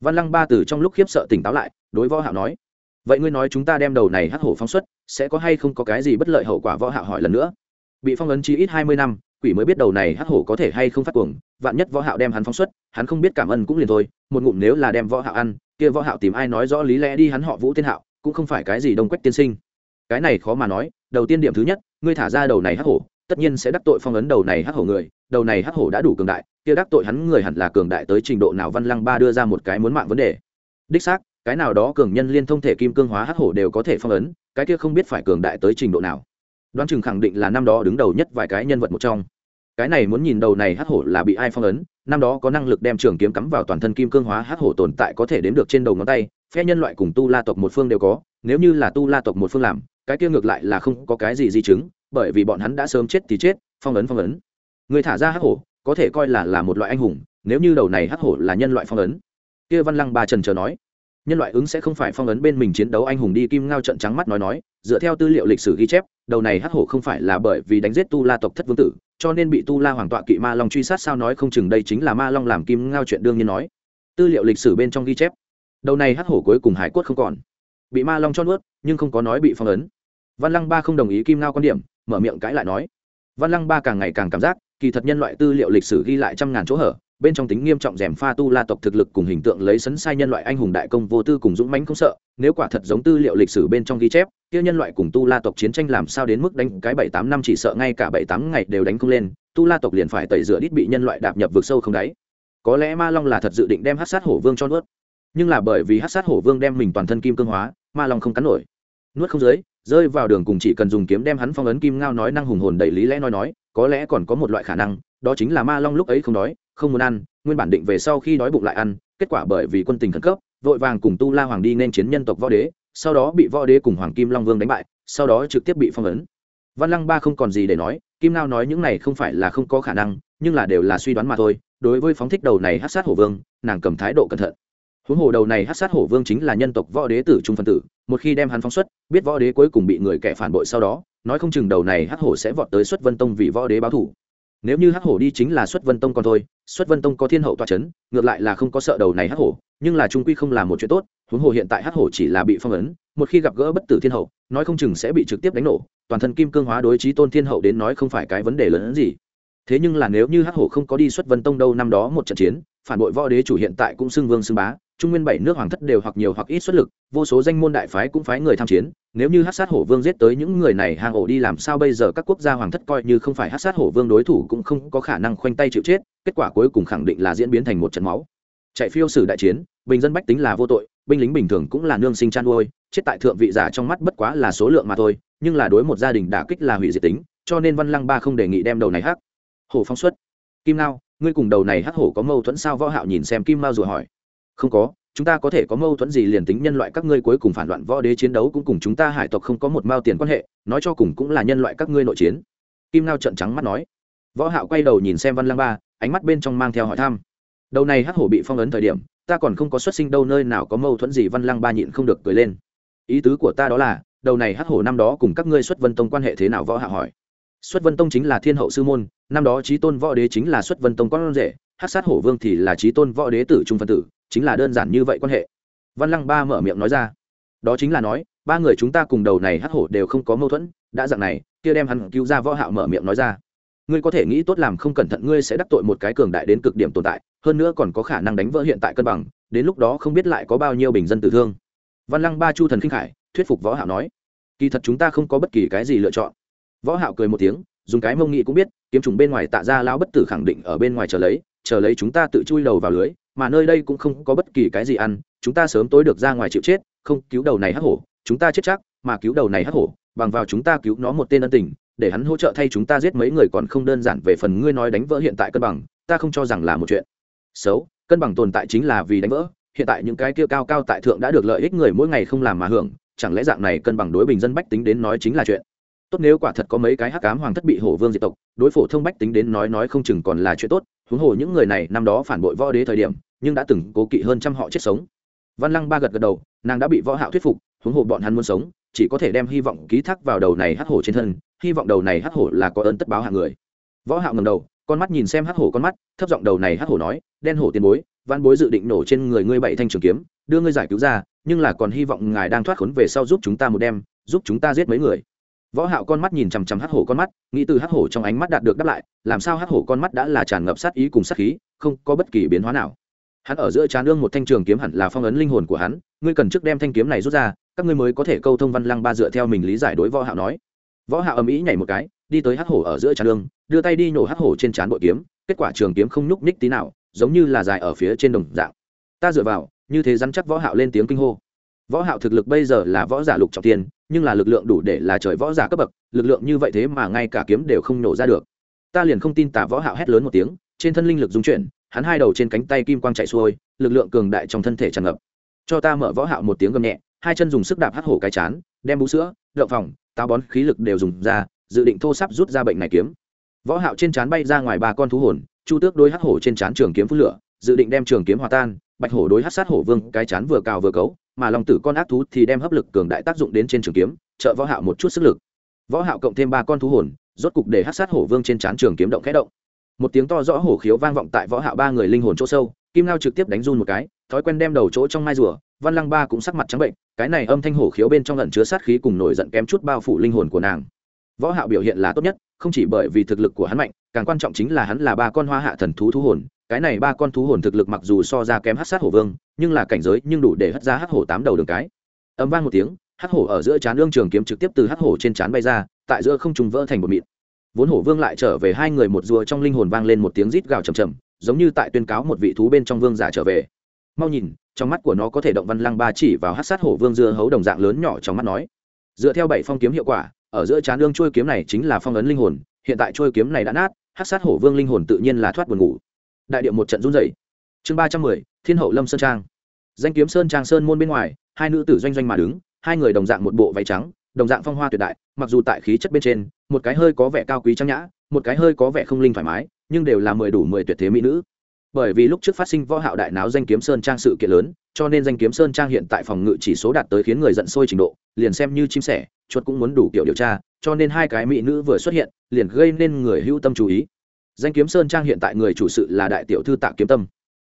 Văn lăng ba từ trong lúc khiếp sợ tỉnh táo lại, đối võ hạo nói vậy ngươi nói chúng ta đem đầu này hắc hổ phóng xuất, sẽ có hay không có cái gì bất lợi hậu quả võ hạo hỏi lần nữa? Bị phong ấn chí ít hai mươi năm, quỷ mới biết đầu này hắc hổ có thể hay không phát cuồng, vạn nhất võ hạo đem hắn phóng xuất, hắn không biết cảm ơn cũng liền thôi, một ngụm nếu là đem võ hạo ăn, kia võ hạo tìm ai nói rõ lý lẽ đi hắn họ vũ tiên hạo, cũng không phải cái gì đông quách tiên sinh. Cái này khó mà nói, đầu tiên điểm thứ nhất, ngươi thả ra đầu này hắc hổ, tất nhiên sẽ đắc tội phong ấn đầu này hắc hổ người, đầu này hắc hổ đã đủ cường đại, kia đắc tội hắn người hẳn là cường đại tới trình độ nào văn lăng ba đưa ra một cái muốn mạng vấn đề. Đích xác cái nào đó cường nhân liên thông thể kim cương hóa hắc hổ đều có thể phong ấn, cái kia không biết phải cường đại tới trình độ nào. Đoán chừng khẳng định là năm đó đứng đầu nhất vài cái nhân vật một trong. Cái này muốn nhìn đầu này hắc hổ là bị ai phong ấn, năm đó có năng lực đem trường kiếm cắm vào toàn thân kim cương hóa hắc hổ tồn tại có thể đếm được trên đầu ngón tay, phe nhân loại cùng tu la tộc một phương đều có, nếu như là tu la tộc một phương làm, cái kia ngược lại là không có cái gì di chứng, bởi vì bọn hắn đã sớm chết thì chết, phong ấn phong ấn. Người thả ra hắc hổ, có thể coi là là một loại anh hùng, nếu như đầu này hắc hổ là nhân loại phong ấn. Kia văn lăng ba trần chờ nói nhân loại ứng sẽ không phải phong ấn bên mình chiến đấu, anh hùng đi kim ngao trận trắng mắt nói nói, dựa theo tư liệu lịch sử ghi chép, đầu này hắc hổ không phải là bởi vì đánh giết tu la tộc thất vương tử, cho nên bị tu la hoàng tọa kỵ ma long truy sát sao nói không chừng đây chính là ma long làm kim ngao chuyện đương nhiên nói. Tư liệu lịch sử bên trong ghi chép, đầu này hắc hổ cuối cùng hải quất không còn, bị ma long cho nuốt, nhưng không có nói bị phong ấn. Văn lăng ba không đồng ý kim ngao quan điểm, mở miệng cãi lại nói. Văn lăng ba càng ngày càng cảm giác, kỳ thật nhân loại tư liệu lịch sử ghi lại trăm ngàn chỗ hở bên trong tính nghiêm trọng rèm pha tu la tộc thực lực cùng hình tượng lấy sấn sai nhân loại anh hùng đại công vô tư cùng dũng mãnh không sợ, nếu quả thật giống tư liệu lịch sử bên trong ghi chép, kia nhân loại cùng tu la tộc chiến tranh làm sao đến mức đánh cái bảy tám năm chỉ sợ ngay cả bảy tám ngày đều đánh không lên, tu la tộc liền phải tẩy rửa đít bị nhân loại đạp nhập vực sâu không đáy. Có lẽ ma long là thật dự định đem hát sát hổ vương cho nuốt. Nhưng là bởi vì hát sát hổ vương đem mình toàn thân kim cương hóa, ma long không cắn nổi. Nuốt không dưới, rơi vào đường cùng chỉ cần dùng kiếm đem hắn phong ấn kim ngao nói năng hùng hồn đầy lý lẽ nói nói, có lẽ còn có một loại khả năng đó chính là ma long lúc ấy không đói, không muốn ăn, nguyên bản định về sau khi đói bụng lại ăn, kết quả bởi vì quân tình khẩn cấp, vội vàng cùng tu la hoàng đi nên chiến nhân tộc võ đế, sau đó bị võ đế cùng hoàng kim long vương đánh bại, sau đó trực tiếp bị phong ấn. Văn lăng ba không còn gì để nói, kim Nao nói những này không phải là không có khả năng, nhưng là đều là suy đoán mà thôi, đối với phóng thích đầu này hát sát hổ vương, nàng cầm thái độ cẩn thận. Huống hồ đầu này hát sát hổ vương chính là nhân tộc võ đế tử trung phân tử, một khi đem hắn phóng xuất, biết võ đế cuối cùng bị người kẻ phản bội sau đó, nói không chừng đầu này hắc hổ sẽ vọt tới xuất vân tông vì võ đế báo thủ nếu như hắc hổ đi chính là xuất vân tông còn thôi, xuất vân tông có thiên hậu toa c h ấ n ngược lại là không có sợ đầu này hắc hổ, nhưng là trung quy không là một chuyện tốt, huống hồ hiện tại hắc hổ chỉ là bị phong ấn, một khi gặp gỡ bất tử thiên hậu, nói không chừng sẽ bị trực tiếp đánh nổ, toàn thân kim cương hóa đối trí tôn thiên hậu đến nói không phải cái vấn đề lớn hơn gì. Thế nhưng là nếu như hắc hổ không có đi xuất vân tông đâu năm đó một trận chiến, phản bội võ đế chủ hiện tại cũng xưng vương xưng bá trung nguyên bảy nước hoàng thất đều hoặc nhiều hoặc ít xuất lực, vô số danh môn đại phái cũng phái người tham chiến. Nếu như hát sát hổ vương giết tới những người này hàng ổ đi làm sao bây giờ các quốc gia hoàng thất coi như không phải hát sát hổ vương đối thủ cũng không có khả năng khoanh tay chịu chết, kết quả cuối cùng khẳng định là diễn biến thành một trận máu. Chạy phiêu sử đại chiến, bình dân bách tính là vô tội, binh lính bình thường cũng là nương sinh chăn nuôi chết tại thượng vị giả trong mắt bất quá là số lượng mà thôi, nhưng là đối một gia đình đả kích là hủy diệt tính, cho nên văn lăng ba không đề nghị đem đầu này hắc. Hổ phóng xuất. Kim lao ngươi cùng đầu này hắc hổ có mâu thuẫn sao? Võ hạo nhìn xem kim mao rồi hỏi không có, chúng ta có thể có mâu thuẫn gì liền tính nhân loại các ngươi cuối cùng phản loạn võ đế chiến đấu cũng cùng chúng ta hải tộc không có một mao tiền quan hệ, nói cho cùng cũng là nhân loại các ngươi nội chiến. Kim ngao trận trắng mắt nói. Võ hạo quay đầu nhìn xem văn lang ba, ánh mắt bên trong mang theo hỏi thăm. Đầu này hắc hổ bị phong ấn thời điểm, ta còn không có xuất sinh đâu, nơi nào có mâu thuẫn gì văn lang ba nhịn không được cười lên. Ý tứ của ta đó là, đầu này hắc hổ năm đó cùng các ngươi xuất vân tông quan hệ thế nào? Võ hạo hỏi. Xuất vân tông chính là thiên hậu sư môn, năm đó chí tôn võ đế chính là xuất vân tông con rể, hắc sát hổ vương thì là chí tôn võ đế tử trung phân tử chính là đơn giản như vậy quan hệ. Văn lăng ba mở miệng nói ra. Đó chính là nói, ba người chúng ta cùng đầu này hắc hổ đều không có mâu thuẫn, đã dạng này, kia đem hắn cứu ra võ hạo mở miệng nói ra. Ngươi có thể nghĩ tốt làm không cẩn thận, ngươi sẽ đắc tội một cái cường đại đến cực điểm tồn tại, hơn nữa còn có khả năng đánh vỡ hiện tại cân bằng, đến lúc đó không biết lại có bao nhiêu bình dân tử thương. Văn lăng ba chu thần kinh khải thuyết phục võ hạo nói. Kỳ thật chúng ta không có bất kỳ cái gì lựa chọn. Võ hạo cười một tiếng, dùng cái mông nghị cũng biết, kiếm trùng bên ngoài tạ ra lão bất tử khẳng định ở bên ngoài chờ lấy chờ lấy chúng ta tự chui đầu vào lưới mà nơi đây cũng không có bất kỳ cái gì ăn, chúng ta sớm tối được ra ngoài chịu chết, không cứu đầu này hắc hổ, chúng ta chết chắc, mà cứu đầu này hắc hổ, bằng vào chúng ta cứu nó một tên ân tình, để hắn hỗ trợ thay chúng ta giết mấy người còn không đơn giản về phần ngươi nói đánh vỡ hiện tại cân bằng, ta không cho rằng là một chuyện. Xấu, cân bằng tồn tại chính là vì đánh vỡ, hiện tại những cái kia cao cao tại thượng đã được lợi ích người mỗi ngày không làm mà hưởng, chẳng lẽ dạng này cân bằng đối bình dân bách tính đến nói chính là chuyện? Tốt nếu quả thật có mấy cái hắc cám hoàng thất bị hổ vương diệt tộc, đối phổ thông bách tính đến nói nói không chừng còn là chuyện tốt, huống hồ những người này năm đó phản bội võ đế thời điểm, nhưng đã từng cố kỵ hơn trăm họ chết sống. Văn lăng ba gật gật đầu, nàng đã bị võ hạo thuyết phục, huống hồ bọn hắn muốn sống, chỉ có thể đem hy vọng ký thác vào đầu này hắc hổ trên thân, hy vọng đầu này hắc hổ là có ơn tất báo hạng người. Võ hạo ngẩng đầu, con mắt nhìn xem hắc hổ con mắt, thấp giọng đầu này hắc hổ nói, đen hổ tiền bối, văn bối dự định nổ trên người ngươi bảy thanh trường kiếm, đưa ngươi giải cứu ra, nhưng là còn hy vọng ngài đang thoát khốn về sau giúp chúng ta một đêm, giúp chúng ta giết mấy người võ hạo con mắt nhìn chằm chằm hắc hổ con mắt, nghĩ từ hắc hổ trong ánh mắt đạt được đáp lại, làm sao hắc hổ con mắt đã là tràn ngập sát ý cùng sát khí, không có bất kỳ biến hóa nào. Hắn ở giữa trán đương một thanh trường kiếm hẳn là phong ấn linh hồn của hắn, ngươi cần trước đem thanh kiếm này rút ra, các ngươi mới có thể câu thông văn lăng ba dựa theo mình lý giải đối võ hạo nói. Võ hạo ầm ĩ nhảy một cái, đi tới hắc hổ ở giữa trán đương đưa tay đi nổ hắc hổ trên trán bội kiếm, kết quả trường kiếm không nhúc nhích tí nào, giống như là dài ở phía trên đồng dạng. Ta dựa vào, như thế rắn chắc võ hạo lên tiếng kinh hô. Võ hạo thực lực bây giờ là võ giả lục trọng thiên nhưng là lực lượng đủ để là trời võ giả cấp bậc, lực lượng như vậy thế mà ngay cả kiếm đều không nổ ra được. Ta liền không tin tả võ hạo hét lớn một tiếng, trên thân linh lực dung chuyển, hắn hai đầu trên cánh tay kim quang chạy xuôi, lực lượng cường đại trong thân thể tràn ngập. Cho ta mở võ hạo một tiếng gầm nhẹ, hai chân dùng sức đạp hắt hổ cái chán, đem bú sữa, đậu phòng táo bón khí lực đều dùng ra, dự định thô sắp rút ra bệnh này kiếm. Võ hạo trên chán bay ra ngoài ba con thú hồn, chu tước đối hắc hổ trên chán trường kiếm phút lửa, dự định đem trường kiếm hòa tan, bạch hổ đối hắc sát hổ vương cái chán vừa cào vừa cấu mà long tử con ác thú thì đem hấp lực cường đại tác dụng đến trên trường kiếm, trợ võ hạo một chút sức lực. Võ hạo cộng thêm ba con thú hồn, rốt cục để hắc sát hổ vương trên chán trường kiếm động khẽ động. Một tiếng to rõ hổ khiếu vang vọng tại võ hạo ba người linh hồn chỗ sâu, kim lao trực tiếp đánh run một cái, thói quen đem đầu chỗ trong mai rùa, văn lăng ba cũng sắc mặt trắng bệnh, cái này âm thanh hổ khiếu bên trong lẩn chứa sát khí cùng nổi giận kém chút bao phủ linh hồn của nàng. Võ hạo biểu hiện là tốt nhất, không chỉ bởi vì thực lực của hắn mạnh, càng quan trọng chính là hắn là ba con hoa hạ thần thú thú hồn cái này ba con thú hồn thực lực mặc dù so ra kém hắc sát hổ vương, nhưng là cảnh giới nhưng đủ để hất ra hắc hổ tám đầu đường cái. Âm vang một tiếng, hắc hổ ở giữa chán lương trường kiếm trực tiếp từ hắc hổ trên chán bay ra, tại giữa không trùng vỡ thành một mịn. Vốn hổ vương lại trở về hai người một rùa trong linh hồn vang lên một tiếng rít gào trầm trầm giống như tại tuyên cáo một vị thú bên trong vương giả trở về. Mau nhìn, trong mắt của nó có thể động văn lăng ba chỉ vào hát sát hổ vương dưa hấu đồng dạng lớn nhỏ trong mắt nói. Dựa theo bảy phong kiếm hiệu quả, ở giữa trán lương trôi kiếm này chính là phong ấn linh hồn, hiện tại trôi kiếm này đã nát hát sát hổ vương linh hồn tự nhiên là thoát buồn ngủ đại điệu một trận run rẩy. chương ba trăm mười, thiên hậu lâm sơn trang. Danh kiếm sơn trang sơn môn bên ngoài, hai nữ tử doanh doanh mà đứng, hai người đồng dạng một bộ váy trắng, đồng dạng phong hoa tuyệt đại, mặc dù tại khí chất bên trên, một cái hơi có vẻ cao quý trang nhã, một cái hơi có vẻ không linh thoải mái, nhưng đều là mười đủ mười tuyệt thế mỹ nữ. Bởi vì lúc trước phát sinh võ hạo đại náo danh kiếm sơn trang sự kiện lớn, cho nên danh kiếm sơn trang hiện tại phòng ngự chỉ số đạt tới khiến người giận sôi trình độ, liền xem như chim sẻ, chuột cũng muốn đủ kiểu điều tra, cho nên hai cái mỹ nữ vừa xuất hiện, liền gây nên người hữu tâm chú ý danh kiếm sơn trang hiện tại người chủ sự là đại tiểu thư tạ kiếm tâm.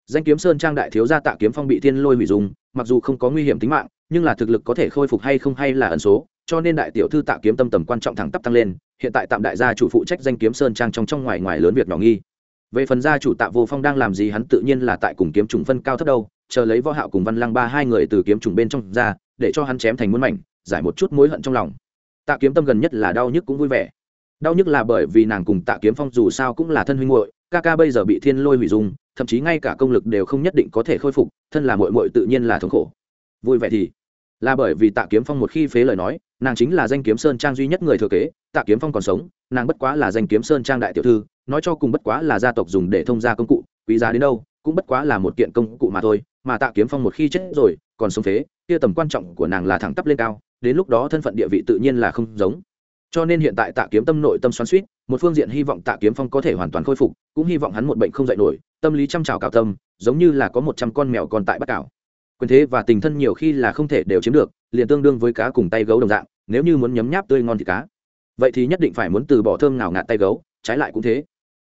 Danh kiếm sơn trang đại thiếu gia tạ kiếm phong bị thiên lôi hủy dùng mặc dù không có nguy hiểm tính mạng, nhưng là thực lực có thể khôi phục hay không hay là ẩn số, cho nên đại tiểu thư tạ kiếm tâm tầm quan trọng thẳng tắp tăng lên, hiện tại tạm đại gia chủ phụ trách danh kiếm sơn trang trong trong ngoài ngoài lớn việc nhỏ nghi. Về phần gia chủ tạ vô phong đang làm gì hắn tự nhiên là tại cùng kiếm trùng phân cao thấp đâu, chờ lấy võ hạo cùng văn lăng ba hai người từ kiếm trùng bên trong ra, để cho hắn chém thành muôn mảnh, giải một chút mối hận trong lòng. Tạ kiếm tâm gần nhất là đau nhức cũng vui vẻ đau nhức là bởi vì nàng cùng tạ kiếm phong dù sao cũng là thân huynh muội, ca ca bây giờ bị thiên lôi hủy dung, thậm chí ngay cả công lực đều không nhất định có thể khôi phục, thân là muội muội tự nhiên là thống khổ. Vui vẻ thì, là bởi vì tạ kiếm phong một khi phế lời nói, nàng chính là danh kiếm sơn trang duy nhất người thừa kế, tạ kiếm phong còn sống, nàng bất quá là danh kiếm sơn trang đại tiểu thư, nói cho cùng bất quá là gia tộc dùng để thông gia công cụ, quý giá đến đâu, cũng bất quá là một kiện công cụ mà thôi, mà tạ kiếm phong một khi chết rồi, còn sống phế, kia tầm quan trọng của nàng là thẳng tắp lên cao, đến lúc đó thân phận địa vị tự nhiên là không giống cho nên hiện tại tạ kiếm tâm nội tâm xoắn suýt một phương diện hy vọng tạ kiếm phong có thể hoàn toàn khôi phục, cũng hy vọng hắn một bệnh không dạy nổi, tâm lý chăm trào cào tâm, giống như là có một trăm con mèo còn tại bắt cào quyền thế và tình thân nhiều khi là không thể đều chiếm được, liền tương đương với cá cùng tay gấu đồng dạng, nếu như muốn nhấm nháp tươi ngon thì cá. Vậy thì nhất định phải muốn từ bỏ thơm nào ngạt tay gấu, trái lại cũng thế.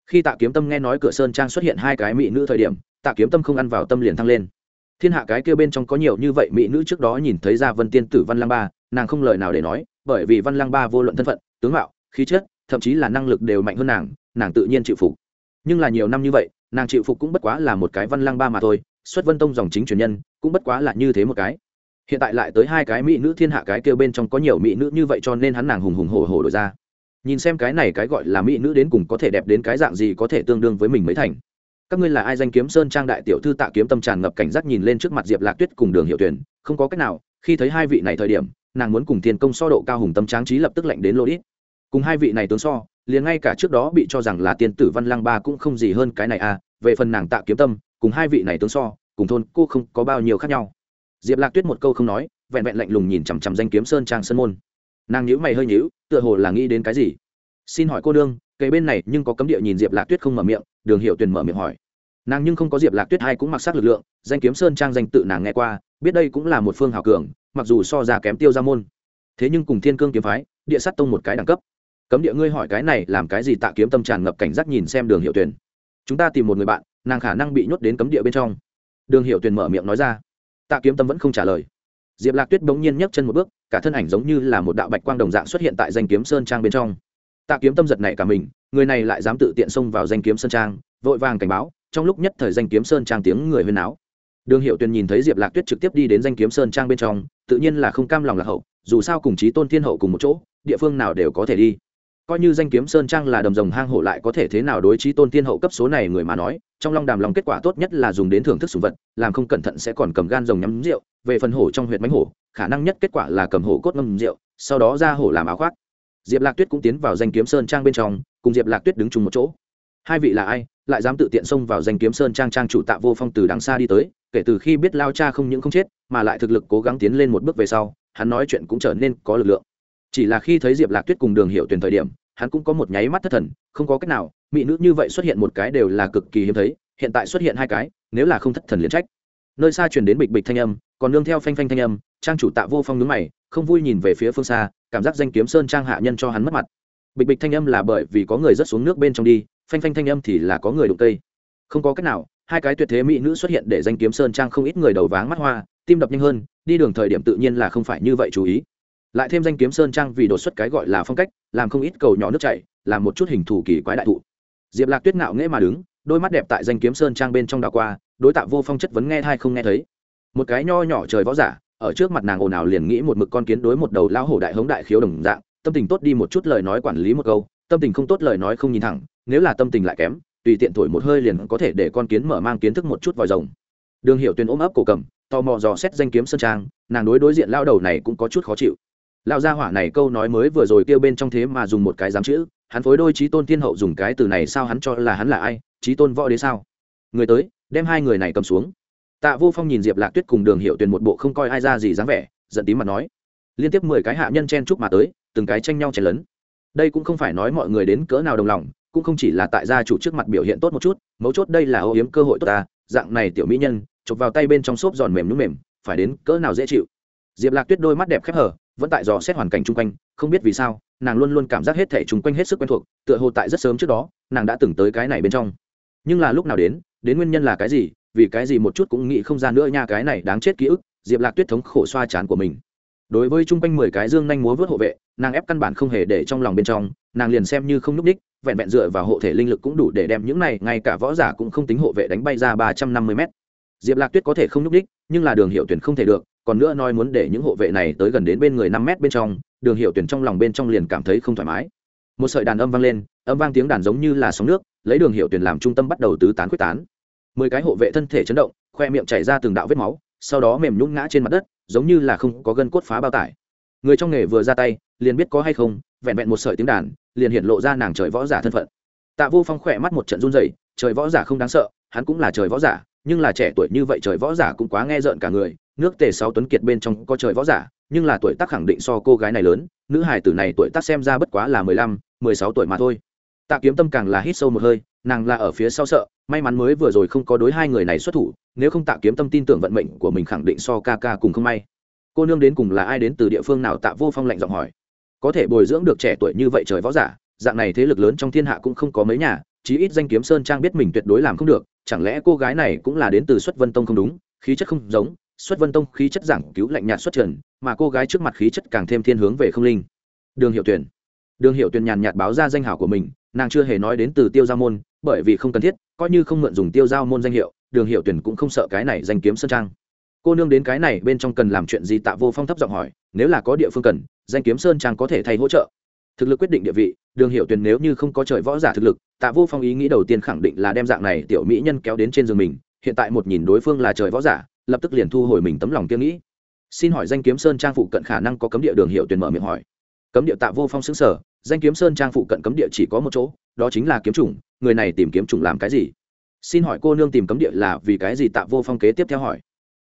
Khi tạ kiếm tâm nghe nói cửa sơn trang xuất hiện hai cái mỹ nữ thời điểm, tạ kiếm tâm không ăn vào tâm liền thăng lên. Thiên hạ cái kia bên trong có nhiều như vậy mỹ nữ trước đó nhìn thấy ra vân tiên tử văn lang ba, nàng không lời nào để nói bởi vì văn lang ba vô luận thân phận, tướng mạo, khí chất, thậm chí là năng lực đều mạnh hơn nàng nàng tự nhiên chịu phục. Nhưng là nhiều năm như vậy, nàng chịu phục cũng bất quá là một cái văn lăng ba mà thôi, xuất vân tông dòng chính truyền nhân, cũng bất quá là như thế một cái. Hiện tại lại tới hai cái mỹ nữ thiên hạ cái kêu bên trong có nhiều mỹ nữ như vậy cho nên hắn nàng hùng hùng hổ hổ đổi ra. Nhìn xem cái này cái gọi là mỹ nữ đến cùng có thể đẹp đến cái dạng gì có thể tương đương với mình mới thành. Các ngươi là ai danh kiếm sơn trang đại tiểu thư tạ kiếm tâm tràn ngập cảnh giác nhìn lên trước mặt diệp lạc tuyết cùng đường hiệu tuyển không có cách nào, khi thấy hai vị này thời điểm nàng muốn cùng tiền công so độ cao hùng tâm tráng trí lập tức lạnh đến lô ít cùng hai vị này tướng so, liền ngay cả trước đó bị cho rằng là tiên tử văn lang ba cũng không gì hơn cái này à về phần nàng tạ kiếm tâm, cùng hai vị này tướng so, cùng thôn cô không có bao nhiêu khác nhau. Diệp lạc tuyết một câu không nói, vẹn vẹn lạnh lùng nhìn chằm chằm danh kiếm sơn trang sơn môn. Nàng nhíu mày hơi nhíu, tựa hồ là nghĩ đến cái gì? Xin hỏi cô đương cây bên này nhưng có cấm địa nhìn diệp lạc tuyết không mở miệng, đường hiệu tuyền mở miệng hỏi nàng nhưng không có diệp lạc tuyết hay cũng mặc sắc lực lượng, danh kiếm sơn trang danh tự nàng nghe qua, biết đây cũng là một phương hào cường, mặc dù so ra kém tiêu ra môn. Thế nhưng cùng thiên cương kiếm phái, địa sát tông một cái đẳng cấp. Cấm địa ngươi hỏi cái này làm cái gì tạ kiếm tâm tràn ngập cảnh giác nhìn xem đường hiệu tuyển chúng ta tìm một người bạn, nàng khả năng bị nhốt đến cấm địa bên trong. Đường hiệu tuyển mở miệng nói ra. Tạ kiếm tâm vẫn không trả lời. Diệp lạc tuyết bỗng nhiên nhấc chân một bước, cả thân ảnh giống như là một đạo bạch quang đồng dạng xuất hiện tại danh kiếm sơn trang bên trong. Tạ kiếm tâm giật này cả mình, người này lại dám tự tiện xông vào danh kiếm sơn trang, vội vàng cảnh báo trong lúc nhất thời danh kiếm sơn trang tiếng người huyên náo. Đường hiệu tuyền nhìn thấy diệp lạc tuyết trực tiếp đi đến danh kiếm sơn trang bên trong, tự nhiên là không cam lòng lạc hậu, dù sao cùng chí tôn thiên hậu cùng một chỗ, địa phương nào đều có thể đi. Coi như danh kiếm sơn trang là đầm rồng hang hổ lại có thể thế nào đối chí tôn thiên hậu cấp số này người mà nói, trong long đàm lòng kết quả tốt nhất là dùng đến thưởng thức sủng vật, làm không cẩn thận sẽ còn cầm gan rồng nhắm rượu, về phần hổ trong huyệt bánh hổ, khả năng nhất kết quả là cầm hổ cốt ngâm rượu, sau đó ra hổ làm áo khoác. Diệp lạc tuyết cũng tiến vào danh kiếm sơn trang bên trong, cùng diệp lạc tuyết đứng chung một chỗ. Hai vị là ai? Lại dám tự tiện xông vào danh kiếm sơn trang trang chủ tạ vô phong từ đằng xa đi tới, kể từ khi biết lao cha không những không chết, mà lại thực lực cố gắng tiến lên một bước về sau, hắn nói chuyện cũng trở nên có lực lượng. Chỉ là khi thấy diệp lạc tuyết cùng đường hiệu tuyển thời điểm, hắn cũng có một nháy mắt thất thần, không có cách nào, mỹ nữ như vậy xuất hiện một cái đều là cực kỳ hiếm thấy, hiện tại xuất hiện hai cái, nếu là không thất thần liền trách. Nơi xa truyền đến bịch bịch thanh âm, còn nương theo phanh phanh thanh âm, trang chủ tạ vô phong nhướng mày, không vui nhìn về phía phương xa, cảm giác danh kiếm sơn trang hạ nhân cho hắn mất mặt. Bịch bịch thanh âm là bởi vì có người rất xuống nước bên trong đi phanh phanh thanh âm thì là có người đụng tây không có cách nào, hai cái tuyệt thế mỹ nữ xuất hiện để danh kiếm sơn trang không ít người đầu váng mắt hoa, tim đập nhanh hơn, đi đường thời điểm tự nhiên là không phải như vậy chú ý. Lại thêm danh kiếm sơn trang vì đột xuất cái gọi là phong cách, làm không ít cầu nhỏ nước chảy, làm một chút hình thủ kỳ quái đại thụ. Diệp lạc tuyết ngạo nghễ mà đứng, đôi mắt đẹp tại danh kiếm sơn trang bên trong đảo qua, đối tạ vô phong chất vấn nghe hay không nghe thấy. Một cái nho nhỏ trời võ giả, ở trước mặt nàng ồn ào liền nghĩ một mực con kiến đối một đầu lão hổ đại hống đại khiếu đồng dạng, tâm tình tốt đi một chút lời nói quản lý một câu, tâm tình không tốt lời nói không nhìn thẳng nếu là tâm tình lại kém, tùy tiện thổi một hơi liền có thể để con kiến mở mang kiến thức một chút vòi rồng. Đường hiệu Tuyền ôm ấp cổ cầm, tò mò dò xét danh kiếm sơn trang, nàng đối đối diện lao đầu này cũng có chút khó chịu. Lao gia hỏa này câu nói mới vừa rồi kêu bên trong thế mà dùng một cái dám chữ, hắn phối đôi trí tôn thiên hậu dùng cái từ này sao hắn cho là hắn là ai trí tôn võ đế sao? Người tới, đem hai người này cầm xuống. Tạ vô phong nhìn diệp lạc tuyết cùng đường hiệu Tuyền một bộ không coi ai ra gì dáng vẻ, giận tím mặt nói. Liên tiếp mười cái hạ nhân chen chúc mà tới, từng cái tranh nhau chen lấn. Đây cũng không phải nói mọi người đến cỡ nào đồng lòng cũng không chỉ là tại gia chủ trước mặt biểu hiện tốt một chút, mấu chốt đây là ô hiếm cơ hội tốt ta, dạng này tiểu mỹ nhân, chụp vào tay bên trong xốp giòn mềm nhúng mềm, phải đến cỡ nào dễ chịu. Diệp lạc tuyết đôi mắt đẹp khép hở, vẫn tại dò xét hoàn cảnh chung quanh, không biết vì sao, nàng luôn luôn cảm giác hết thể chung quanh hết sức quen thuộc, tựa hồ tại rất sớm trước đó, nàng đã từng tới cái này bên trong. Nhưng là lúc nào đến đến nguyên nhân là cái gì, vì cái gì một chút cũng nghĩ không ra nữa nha, cái này đáng chết ký ức, diệp lạc tuyết thống khổ xoa chán của mình đối với chung quanh mười cái dương nhanh múa vớt hộ vệ, nàng ép căn bản không hề để trong lòng bên trong, nàng liền xem như không nhúc ních vẹn vẹn dựa vào hộ thể linh lực cũng đủ để đem những này, ngay cả võ giả cũng không tính hộ vệ đánh bay ra ba trăm năm mươi mét. Diệp lạc tuyết có thể không nhúc ních nhưng là đường hiệu tuyển không thể được, còn nữa nói muốn để những hộ vệ này tới gần đến bên người năm mét bên trong, đường hiệu tuyển trong lòng bên trong liền cảm thấy không thoải mái. Một sợi đàn âm vang lên, âm vang tiếng đàn giống như là sóng nước, lấy đường hiệu tuyển làm trung tâm bắt đầu tứ tán quyết tán. Mười cái hộ vệ thân thể chấn động, khoe miệng chảy ra từng đạo vết máu, sau đó mềm nhún ngã trên mặt đất giống như là không có gân cốt phá bao tải. Người trong nghề vừa ra tay, liền biết có hay không, vẹn vẹn một sợi tiếng đàn, liền hiện lộ ra nàng trời võ giả thân phận. Tạ vô phong khỏe mắt một trận run rẩy, trời võ giả không đáng sợ, hắn cũng là trời võ giả, nhưng là trẻ tuổi như vậy trời võ giả cũng quá nghe rợn cả người, nước tề sáu tuấn kiệt bên trong có trời võ giả, nhưng là tuổi tác khẳng định so cô gái này lớn, nữ hài tử này tuổi tác xem ra bất quá là mười lăm, mười sáu tuổi mà thôi. Tạ kiếm tâm càng là hít sâu một hơi, nàng là ở phía sau sợ may mắn mới vừa rồi không có đối hai người này xuất thủ, nếu không tạ kiếm tâm tin tưởng vận mệnh của mình khẳng định so ca ca cùng không may. Cô nương đến cùng là ai đến từ địa phương nào tạ vô phong lạnh giọng hỏi. Có thể bồi dưỡng được trẻ tuổi như vậy trời võ giả, dạng này thế lực lớn trong thiên hạ cũng không có mấy nhà, chí ít danh kiếm sơn trang biết mình tuyệt đối làm không được, chẳng lẽ cô gái này cũng là đến từ xuất vân tông không đúng? Khí chất không giống, xuất vân tông khí chất giảng cứu lạnh nhạt xuất trần, mà cô gái trước mặt khí chất càng thêm thiên hướng về không linh. Đường hiệu tuyển đường hiệu tuyển nhàn nhạt báo ra danh hảo của mình, nàng chưa hề nói đến từ tiêu gia môn, bởi vì không cần thiết coi như không mượn dùng tiêu giao môn danh hiệu, đường hiệu tuyển cũng không sợ cái này danh kiếm sơn trang. Cô nương đến cái này bên trong cần làm chuyện gì tạ vô phong thấp giọng hỏi, nếu là có địa phương cần, danh kiếm sơn trang có thể thay hỗ trợ. Thực lực quyết định địa vị, đường hiệu tuyển nếu như không có trời võ giả thực lực, tạ vô phong ý nghĩ đầu tiên khẳng định là đem dạng này tiểu mỹ nhân kéo đến trên giường mình, hiện tại một nhìn đối phương là trời võ giả, lập tức liền thu hồi mình tấm lòng kia nghĩ. Xin hỏi danh kiếm sơn trang phụ cận khả năng có cấm địa, đường hiệu tuyển mở miệng hỏi. Cấm địa tạ vô phong xứng sở danh kiếm sơn trang phụ cận cấm địa chỉ có một chỗ, đó chính là kiếm chủng người này tìm kiếm chủng làm cái gì? Xin hỏi cô nương tìm cấm địa là vì cái gì tạ vô phong kế tiếp theo hỏi?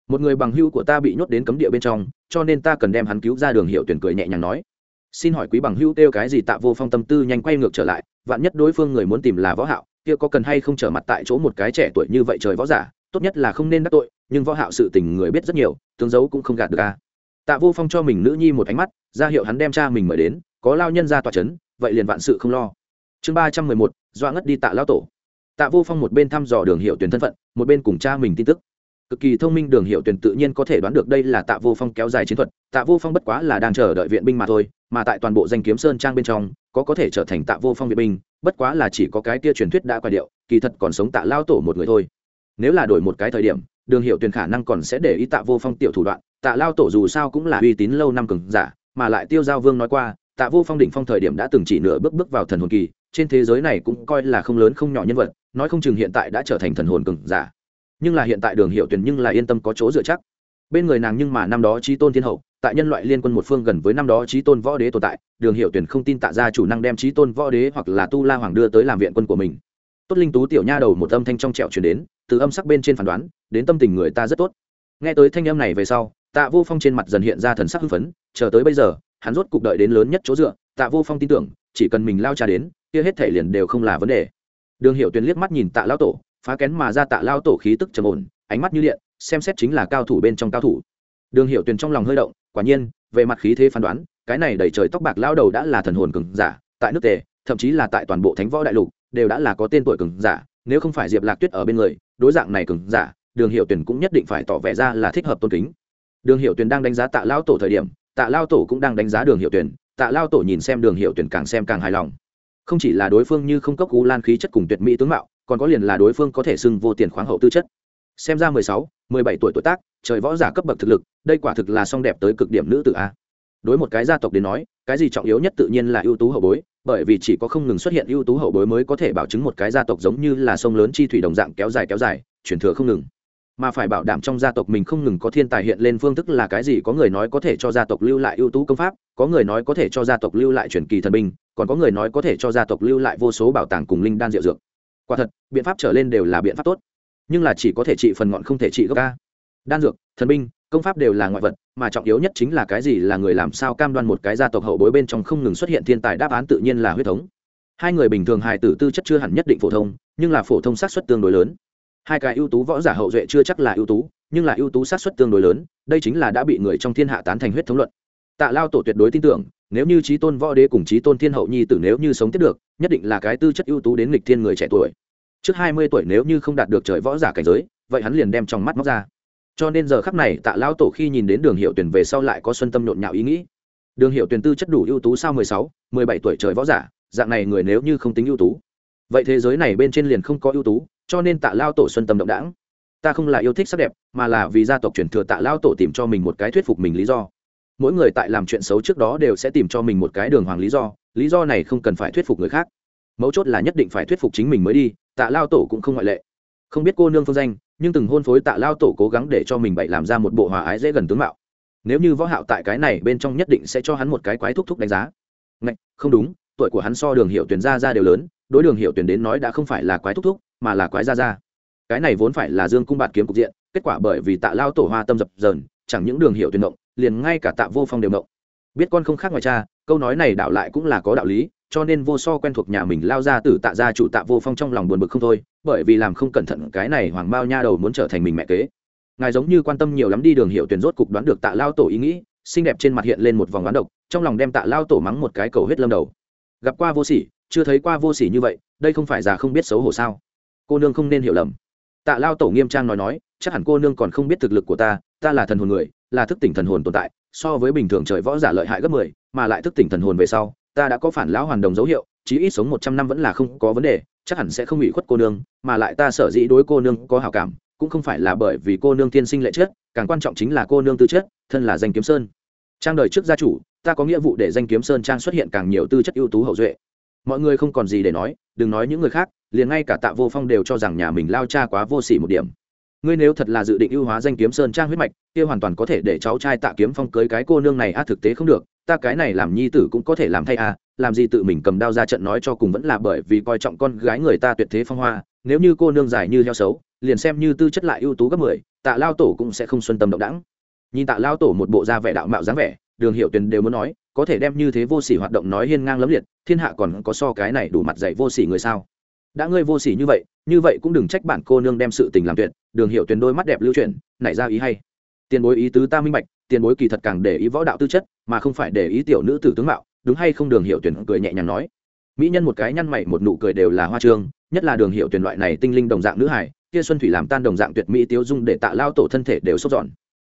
Một người bằng hữu của ta bị nhốt đến cấm địa bên trong, cho nên ta cần đem hắn cứu ra đường hiệu tuyển cười nhẹ nhàng nói. Xin hỏi quý bằng hữu kêu cái gì tạ vô phong tâm tư nhanh quay ngược trở lại, vạn nhất đối phương người muốn tìm là võ hạo, kia có cần hay không trở mặt tại chỗ một cái trẻ tuổi như vậy trời võ giả, tốt nhất là không nên đắc tội, nhưng võ hạo sự tình người biết rất nhiều, tướng giấu cũng không gạt được a. Tạ vô phong cho mình nữ nhi một ánh mắt, ra hiệu hắn đem cha mình mời đến, có lao nhân ra tòa chấn, vậy liền vạn sự không lo chương ba trăm mười một doa ngất đi tạ lao tổ. Tạ vô phong một bên thăm dò đường hiệu tuyển thân phận, một bên cùng cha mình tin tức. Cực kỳ thông minh, đường hiệu tuyển tự nhiên có thể đoán được đây là tạ vô phong kéo dài chiến thuật, tạ vô phong bất quá là đang chờ đợi viện binh mà thôi, mà tại toàn bộ danh kiếm sơn trang bên trong, có có thể trở thành tạ vô phong viện binh, bất quá là chỉ có cái tia truyền thuyết đã quà điệu, kỳ thật còn sống tạ lao tổ một người thôi. Nếu là đổi một cái thời điểm, đường hiệu tuyển khả năng còn sẽ để ý tạ vô phong tiểu thủ đoạn, tạ lao tổ dù sao cũng là uy tín lâu năm cường giả, mà lại tiêu giao vương nói qua, tạ vô phong đỉnh phong thời điểm đã từng chỉ nửa bước bước vào thần hồn kỳ trên thế giới này cũng coi là không lớn không nhỏ nhân vật, nói không chừng hiện tại đã trở thành thần hồn cường giả. Nhưng là hiện tại đường hiệu tuyển nhưng là yên tâm có chỗ dựa chắc. Bên người nàng nhưng mà năm đó trí tôn thiên hậu, tại nhân loại liên quân một phương gần với năm đó trí tôn võ đế tồn tại, đường hiệu tuyển không tin tạ ra chủ năng đem trí tôn võ đế hoặc là tu la hoàng đưa tới làm viện quân của mình. Tốt linh tú tiểu nha đầu một âm thanh trong trẹo chuyển đến, từ âm sắc bên trên phán đoán, đến tâm tình người ta rất tốt. Nghe tới thanh âm này về sau, tạ vô phong trên mặt dần hiện ra thần sắc hưng phấn, chờ tới bây giờ, hắn rốt cục đợi đến lớn nhất chỗ dựa, tạ vô phong tin tưởng, chỉ cần mình lao trà đến kia hết thể liền đều không là vấn đề. Đường hiệu tuyền liếc mắt nhìn tạ lao tổ phá kén mà ra tạ lao tổ khí tức trầm ổn ánh mắt như điện xem xét chính là cao thủ bên trong cao thủ. Đường hiệu tuyền trong lòng hơi động quả nhiên về mặt khí thế phán đoán cái này đẩy trời tóc bạc lao đầu đã là thần hồn cường giả tại nước tề thậm chí là tại toàn bộ thánh võ đại lục đều đã là có tên tuổi cường giả nếu không phải diệp lạc tuyết ở bên người đối dạng này cường giả đường hiệu tuyền cũng nhất định phải tỏ vẻ ra là thích hợp tôn kính. Đường hiệu tuyền đang đánh giá tạ lao tổ thời điểm tạ lao tổ cũng đang đánh giá đường hiệu Tuyền, tạ lao tổ nhìn xem đường hiệu tuyển càng xem càng hài lòng không chỉ là đối phương như không cấp u lan khí chất cùng tuyệt mỹ tướng mạo, còn có liền là đối phương có thể xưng vô tiền khoáng hậu tư chất. Xem ra mười sáu, mười bảy tuổi tuổi tác, trời võ giả cấp bậc thực lực, đây quả thực là song đẹp tới cực điểm nữ tự a. Đối một cái gia tộc đến nói, cái gì trọng yếu nhất tự nhiên là ưu tú hậu bối, bởi vì chỉ có không ngừng xuất hiện ưu tú hậu bối mới có thể bảo chứng một cái gia tộc giống như là sông lớn chi thủy đồng dạng kéo dài kéo dài chuyển thừa không ngừng mà phải bảo đảm trong gia tộc mình không ngừng có thiên tài hiện lên phương thức là cái gì, có người nói có thể cho gia tộc lưu lại ưu tú công pháp, có người nói có thể cho gia tộc lưu lại truyền kỳ thần binh, còn có người nói có thể cho gia tộc lưu lại vô số bảo tàng cùng linh đan diệu dược. Quả thật, biện pháp trở lên đều là biện pháp tốt. Nhưng là chỉ có thể trị phần ngọn không thể trị gốc ca. Đan dược, thần binh, công pháp đều là ngoại vật, mà trọng yếu nhất chính là cái gì là người làm sao cam đoan một cái gia tộc hậu bối bên trong không ngừng xuất hiện thiên tài đáp án tự nhiên là huyết thống. Hai người bình thường hài tử tư chất chưa hẳn nhất định phổ thông, nhưng là phổ thông xác suất tương đối lớn hai cái ưu tú võ giả hậu duệ chưa chắc là ưu tú, nhưng là ưu tú sát xuất tương đối lớn, đây chính là đã bị người trong thiên hạ tán thành huyết thống luận. Tạ lao tổ tuyệt đối tin tưởng, nếu như trí tôn võ đế cùng trí tôn thiên hậu nhi tử nếu như sống tiếp được, nhất định là cái tư chất ưu tú đến lịch thiên người trẻ tuổi. Trước hai mươi tuổi nếu như không đạt được trời võ giả cảnh giới, vậy hắn liền đem trong mắt móc ra. Cho nên giờ khắc này, tạ lao tổ khi nhìn đến đường hiệu tuyển về sau lại có xuân tâm nhộn nhạo ý nghĩ. Đường hiệu tuyển tư chất đủ ưu tú sau mười sáu, mười bảy tuổi trời võ giả, dạng này người nếu như không tính ưu tú, vậy thế giới này bên trên liền không có ưu tú cho nên tạ lao tổ xuân tâm động đảng ta không là yêu thích sắc đẹp mà là vì gia tộc truyền thừa tạ lao tổ tìm cho mình một cái thuyết phục mình lý do. Mỗi người tại làm chuyện xấu trước đó đều sẽ tìm cho mình một cái đường hoàng lý do lý do này không cần phải thuyết phục người khác. Mấu chốt là nhất định phải thuyết phục chính mình mới đi tạ lao tổ cũng không ngoại lệ. Không biết cô nương phương danh nhưng từng hôn phối tạ lao tổ cố gắng để cho mình bậy làm ra một bộ hòa ái dễ gần tướng mạo. Nếu như võ hạo tại cái này bên trong nhất định sẽ cho hắn một cái quái thúc thúc đánh giá. Ngạch, không đúng tuổi của hắn so đường hiệu tuyển gia ra đều lớn đối đường hiệu tuyển đến nói đã không phải là quái thúc thúc, mà là quái ra ra cái này vốn phải là dương cung bạt kiếm cục diện, kết quả bởi vì tạ lao tổ hoa tâm dập dờn, chẳng những đường hiệu tuyển động, liền ngay cả tạ vô phong đều động. Biết con không khác ngoài cha, câu nói này đạo lại cũng là có đạo lý, cho nên vô so quen thuộc nhà mình lao ra từ tạ gia chủ tạ vô phong trong lòng buồn bực không thôi, bởi vì làm không cẩn thận cái này hoàng bao nha đầu muốn trở thành mình mẹ kế. Ngài giống như quan tâm nhiều lắm đi đường hiệu tuyển rốt cục đoán được tạ lao tổ ý nghĩ, xinh đẹp trên mặt hiện lên một vòng đoán độc, trong lòng đem tạ lao tổ mắng một cái cầu huyết lâm đầu. Gặp qua vô sỉ chưa thấy qua vô sỉ như vậy, đây không phải già không biết xấu hổ sao? Cô nương không nên hiểu lầm. Tạ lao tổ nghiêm trang nói nói, chắc hẳn cô nương còn không biết thực lực của ta ta là thần hồn người, là thức tỉnh thần hồn tồn tại, so với bình thường trời võ giả lợi hại gấp mười, mà lại thức tỉnh thần hồn về sau, ta đã có phản lão hoàn đồng dấu hiệu, chí ít sống một trăm năm vẫn là không có vấn đề, chắc hẳn sẽ không bị khuất cô nương, mà lại ta sở dĩ đối cô nương có hảo cảm, cũng không phải là bởi vì cô nương tiên sinh lệ chết, càng quan trọng chính là cô nương tư chất, thân là danh kiếm sơn. Trang đời trước gia chủ, ta có nghĩa vụ để danh kiếm sơn trang xuất hiện càng nhiều tư chất ưu tú hậu duệ mọi người không còn gì để nói, đừng nói những người khác, liền ngay cả tạ vô phong đều cho rằng nhà mình lao cha quá vô s ỉ một điểm. Ngươi nếu thật là dự định ưu hóa danh kiếm sơn trang huyết mạch, kia hoàn toàn có thể để cháu trai tạ kiếm phong cưới cái cô nương này a thực tế không được, ta cái này làm nhi tử cũng có thể làm thay a làm gì tự mình cầm đao ra trận nói cho cùng vẫn là bởi vì coi trọng con gái người ta tuyệt thế phong hoa, nếu như cô nương dài như heo xấu, liền xem như tư chất lại ưu tú gấp mười, tạ lao tổ cũng sẽ không xuân tâm động đẳng nhìn tạ lao tổ một bộ da vẻ đạo mạo dáng vẻ đường hiệu tuyền đều muốn nói, có thể đem như thế vô sỉ hoạt động nói hiên ngang lấm liệt, thiên hạ còn có so cái này đủ mặt dạy vô sỉ người sao? Đã ngươi vô sỉ như vậy như vậy cũng đừng trách bản cô nương đem sự tình làm tuyệt, đường hiệu tuyền đôi mắt đẹp lưu chuyển, nảy ra ý hay. Tiền bối ý tứ ta minh bạch, tiền bối kỳ thật càng để ý võ đạo tư chất, mà không phải để ý tiểu nữ tử tướng mạo, đúng hay không? Đường hiệu Tuyền cười nhẹ nhàng nói. Mỹ nhân một cái nhăn mày một nụ cười đều là hoa trương, nhất là đường hiệu tuyển loại này tinh linh đồng dạng nữ hải kia xuân thủy làm tan đồng dạng tuyệt mỹ tiêu dung để tạ lao tổ thân thể đều sốc dọn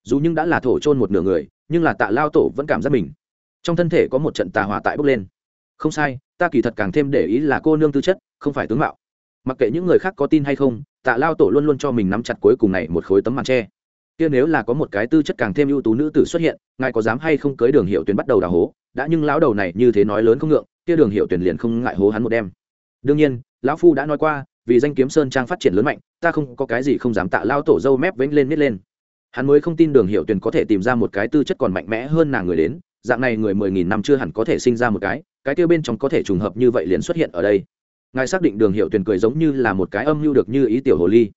dù nhưng đã là thổ trôn một nửa người, nhưng là tạ lao tổ vẫn cảm giác mình. Trong thân thể có một trận tà hỏa tại bốc lên. Không sai, ta kỳ thật càng thêm để ý là cô nương tư chất, không phải tướng mạo. Mặc kệ những người khác có tin hay không, tạ lao tổ luôn luôn cho mình nắm chặt cuối cùng này một khối tấm màn tre kia nếu là có một cái tư chất càng thêm ưu tú nữ tử xuất hiện, ngài có dám hay không cưới đường hiệu tuyến bắt đầu đào hố? Đã nhưng lão đầu này như thế nói lớn không ngượng, kia đường hiệu tuyển liền không ngại hố hắn một đêm. Đương nhiên, lão phu đã nói qua, vì danh kiếm sơn trang phát triển lớn mạnh, ta không có cái gì không dám tạ lao tổ dâu mép vĩnh lên nít lên hắn mới không tin đường hiệu Tuyền có thể tìm ra một cái tư chất còn mạnh mẽ hơn nàng người đến, dạng này người mười nghìn năm chưa hẳn có thể sinh ra một cái cái kêu bên trong có thể trùng hợp như vậy liền xuất hiện ở đây. Ngài xác định đường hiệu Tuyền cười giống như là một cái âm mưu được như ý tiểu hồ ly.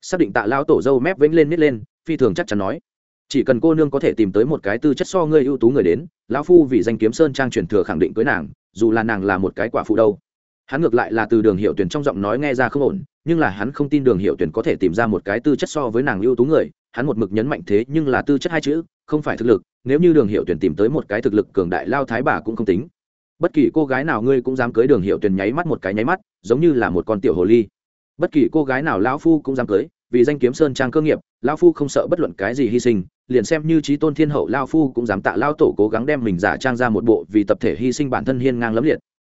Xác định tạ lao tổ dâu mép vĩnh lên nít lên, phi thường chắc chắn nói. Chỉ cần cô nương có thể tìm tới một cái tư chất so ngươi ưu tú người đến, lão phu vì danh kiếm sơn trang truyền thừa khẳng định cưới nàng, dù là nàng là một cái quả phụ đâu. Hắn ngược lại là từ đường hiệu tuyển trong giọng nói nghe ra không ổn, nhưng là hắn không tin đường hiệu tuyển có thể tìm ra một cái tư chất so với nàng ưu tú người hắn một mực nhấn mạnh thế nhưng là tư chất hai chữ, không phải thực lực, nếu như đường hiệu tuyển tìm tới một cái thực lực cường đại lao thái bà cũng không tính. Bất kỳ cô gái nào ngươi cũng dám cưới đường hiệu tuyển nháy mắt một cái nháy mắt, giống như là một con tiểu hồ ly. Bất kỳ cô gái nào lão phu cũng dám cưới, vì danh kiếm sơn trang cơ nghiệp, lão phu không sợ bất luận cái gì hy sinh, liền xem như trí tôn thiên hậu lao phu cũng dám tạ lao tổ cố gắng đem mình giả trang ra một bộ vì tập thể hy sinh bản thân hiên ngang lẫm liệt.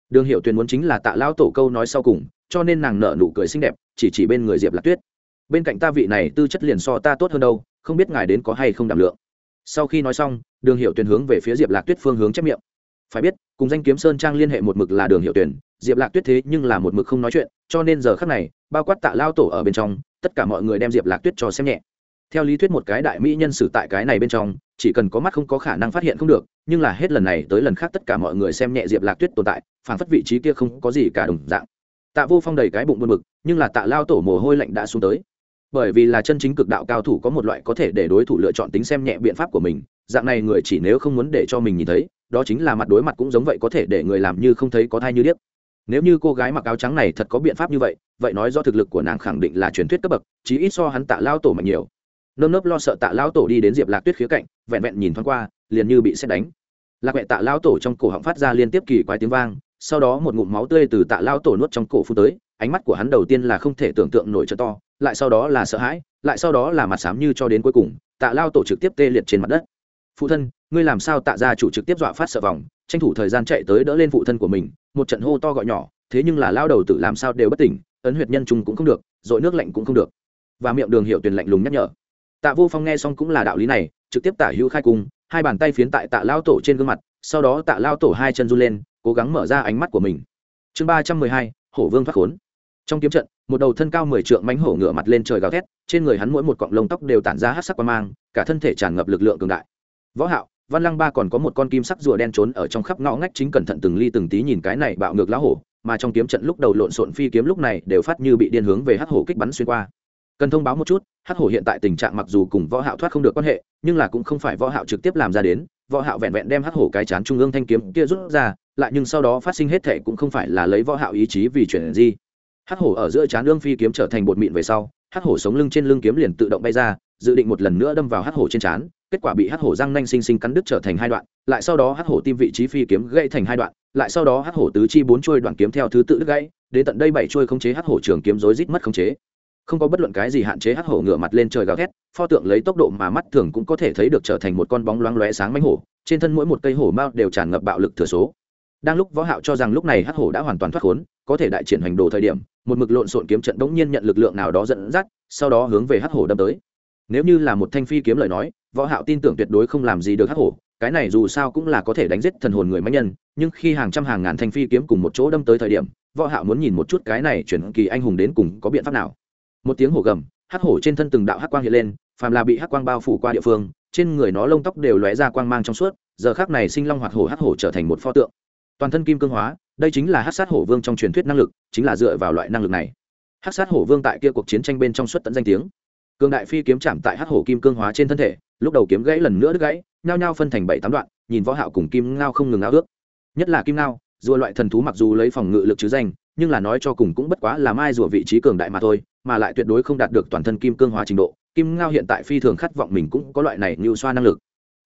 Đường hiệu tuyền muốn chính là tạ lao tổ câu nói sau cùng, cho nên nàng nở nụ cười xinh đẹp, chỉ chỉ bên người diệp lạc tuyết bên cạnh ta vị này tư chất liền so ta tốt hơn đâu, không biết ngài đến có hay không đảm lượng. Sau khi nói xong, đường hiệu tuyền hướng về phía diệp lạc tuyết phương hướng chép miệng. Phải biết, cùng danh kiếm sơn trang liên hệ một mực là đường hiệu tuyển diệp lạc tuyết thế nhưng là một mực không nói chuyện, cho nên giờ khác này, bao quát tạ lao tổ ở bên trong, tất cả mọi người đem diệp lạc tuyết cho xem nhẹ. Theo lý thuyết một cái đại mỹ nhân sử tại cái này bên trong, chỉ cần có mắt không có khả năng phát hiện không được, nhưng là hết lần này tới lần khác tất cả mọi người xem nhẹ diệp lạc tuyết tồn tại, phản phất vị trí kia không có gì cả đồng dạng. Tạ vô phong đầy cái bụng buồn bực, nhưng là tạ lao tổ mồ hôi lạnh đã xuống tới bởi vì là chân chính cực đạo cao thủ có một loại có thể để đối thủ lựa chọn tính xem nhẹ biện pháp của mình, dạng này người chỉ nếu không muốn để cho mình nhìn thấy, đó chính là mặt đối mặt cũng giống vậy có thể để người làm như không thấy có thai như điếc. Nếu như cô gái mặc áo trắng này thật có biện pháp như vậy vậy nói do thực lực của nàng khẳng định là truyền thuyết cấp bậc, chí ít so hắn tạ lao tổ mạnh nhiều. Nơm nớp lo sợ tạ lao tổ đi đến diệp lạc tuyết khía cạnh, vẹn vẹn nhìn thoáng qua, liền như bị xét đánh. Lạc mẹ tạ lao tổ trong cổ họng phát ra liên tiếp kỳ quái tiếng vang, sau đó một ngụm máu tươi từ tạ lao tổ nuốt trong cổ phu tới, ánh mắt của hắn đầu tiên là không thể tưởng tượng nổi cho to lại sau đó là sợ hãi, lại sau đó là mặt sám như cho đến cuối cùng, tạ lao tổ trực tiếp tê liệt trên mặt đất. Phụ thân, ngươi làm sao tạ ra chủ trực tiếp dọa phát sợ vòng, tranh thủ thời gian chạy tới đỡ lên phụ thân của mình, một trận hô to gọi nhỏ, thế nhưng là lao đầu tự làm sao đều bất tỉnh, ấn huyệt nhân trùng cũng không được, dội nước lạnh cũng không được. Và miệng đường hiệu tuyển lạnh lùng nhắc nhở. Tạ vô phong nghe xong cũng là đạo lý này, trực tiếp tả hữu khai cung, hai bàn tay phiến tại tạ lao tổ trên gương mặt, sau đó tạ lao tổ hai chân run lên, cố gắng mở ra ánh mắt của mình. Chương ba trăm mười hai, hổ vương thoát khốn. Trong kiếm trận một đầu thân cao mười trượng mánh hổ ngửa mặt lên trời gào thét, trên người hắn mỗi một cọng lông tóc đều tản ra hát sắc qua mang, cả thân thể tràn ngập lực lượng cường đại. Võ hạo, văn lăng ba còn có một con kim sắc rùa đen trốn ở trong khắp ngõ ngách chính cẩn thận từng ly từng tí nhìn cái này bạo ngược lá hổ, mà trong kiếm trận lúc đầu lộn xộn phi kiếm lúc này đều phát như bị điên hướng về hắc hổ kích bắn xuyên qua. Cần thông báo một chút, hắc hổ hiện tại tình trạng mặc dù cùng võ hạo thoát không được quan hệ, nhưng là cũng không phải võ hạo trực tiếp làm ra đến, võ hạo vẹn vẹn đem hắc hổ cái chán trung ương thanh kiếm kia rút ra, lại nhưng sau đó phát sinh hết thể cũng không phải là lấy võ hạo ý chí vì chuyển gì hắc hổ ở giữa chán Lương phi kiếm trở thành bột mịn về sau, hắc hổ sống lưng trên lưng kiếm liền tự động bay ra, dự định một lần nữa đâm vào hắc hổ trên chán kết quả bị hắc hổ răng nanh sinh sinh cắn đứt trở thành hai đoạn, lại sau đó hắc hổ tim vị trí phi kiếm gãy thành hai đoạn, lại sau đó hắc hổ tứ chi bốn chuôi đoạn kiếm theo thứ tự đứt gãy, đến tận đây bảy chuôi khống chế hắc hổ trường kiếm rối rít mất khống chế. Không có bất luận cái gì hạn chế hắc hổ ngửa mặt lên trời gào thét, pho tượng lấy tốc độ mà mắt thường cũng có thể thấy được trở thành một con bóng loáng lóe sáng mánh hổ, trên thân mỗi một cây hổ mao đều tràn ngập bạo lực thừa số đang lúc võ hạo cho rằng lúc này hắc hổ đã hoàn toàn thoát khốn, có thể đại triển hành đồ thời điểm, một mực lộn xộn kiếm trận đống nhiên nhận lực lượng nào đó dẫn dắt, sau đó hướng về hắc hổ đâm tới. Nếu như là một thanh phi kiếm lời nói, võ hạo tin tưởng tuyệt đối không làm gì được hắc hổ, cái này dù sao cũng là có thể đánh giết thần hồn người máy nhân, nhưng khi hàng trăm hàng ngàn thanh phi kiếm cùng một chỗ đâm tới thời điểm, võ hạo muốn nhìn một chút cái này chuyển kỳ anh hùng đến cùng có biện pháp nào. Một tiếng hổ gầm, hắc hổ trên thân từng đạo hắc quang hiện lên, phàm là bị hắc quang bao phủ qua địa phương, trên người nó lông tóc đều lóe ra quang mang trong suốt, giờ khắc này sinh long hoạt hổ hắc hổ trở thành một pho tượng toàn thân kim cương hóa, đây chính là hắc sát hổ vương trong truyền thuyết năng lực, chính là dựa vào loại năng lực này. Hắc sát hổ vương tại kia cuộc chiến tranh bên trong xuất tận danh tiếng. Cường đại phi kiếm chạm tại hắc hổ kim cương hóa trên thân thể, lúc đầu kiếm gãy lần nữa đứt gãy, nhao nhao phân thành bảy tám đoạn, nhìn võ hạo cùng kim ngao không ngừng ao ước. Nhất là kim ngao, rùa loại thần thú mặc dù lấy phòng ngự lực chứ danh, nhưng là nói cho cùng cũng bất quá là mai rùa vị trí cường đại mà thôi, mà lại tuyệt đối không đạt được toàn thân kim cương hóa trình độ. Kim ngao hiện tại phi thường khát vọng mình cũng có loại này như xoa năng lực.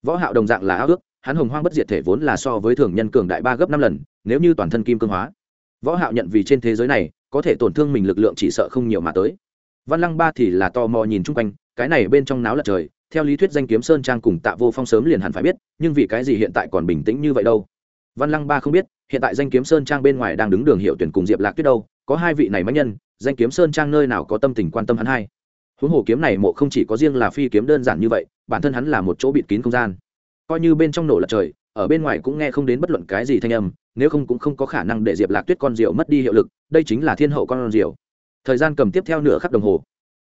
Võ hạo đồng dạng là ao ước hắn hồng hoang bất diệt thể vốn là so với thường nhân cường đại ba gấp năm lần, nếu như toàn thân kim cương hóa. Võ hạo nhận vì trên thế giới này, có thể tổn thương mình lực lượng chỉ sợ không nhiều mà tới. Văn lăng ba thì là to mò nhìn chung quanh, cái này bên trong náo lật trời, theo lý thuyết danh kiếm sơn trang cùng tạ vô phong sớm liền hẳn phải biết, nhưng vì cái gì hiện tại còn bình tĩnh như vậy đâu? Văn lăng ba không biết, hiện tại danh kiếm sơn trang bên ngoài đang đứng đường hiệu tuyển cùng diệp lạc tuyết đâu, có hai vị này mãnh nhân, danh kiếm sơn trang nơi nào có tâm tình quan tâm hắn hai huống hồ kiếm này mộ không chỉ có riêng là phi kiếm đơn giản như vậy, bản thân hắn là một chỗ bịt kín không gian coi như bên trong nổ lật trời, ở bên ngoài cũng nghe không đến bất luận cái gì thanh âm, nếu không cũng không có khả năng để diệp lạc tuyết con rượu mất đi hiệu lực, đây chính là thiên hậu con rượu. Thời gian cầm tiếp theo nửa khắc đồng hồ,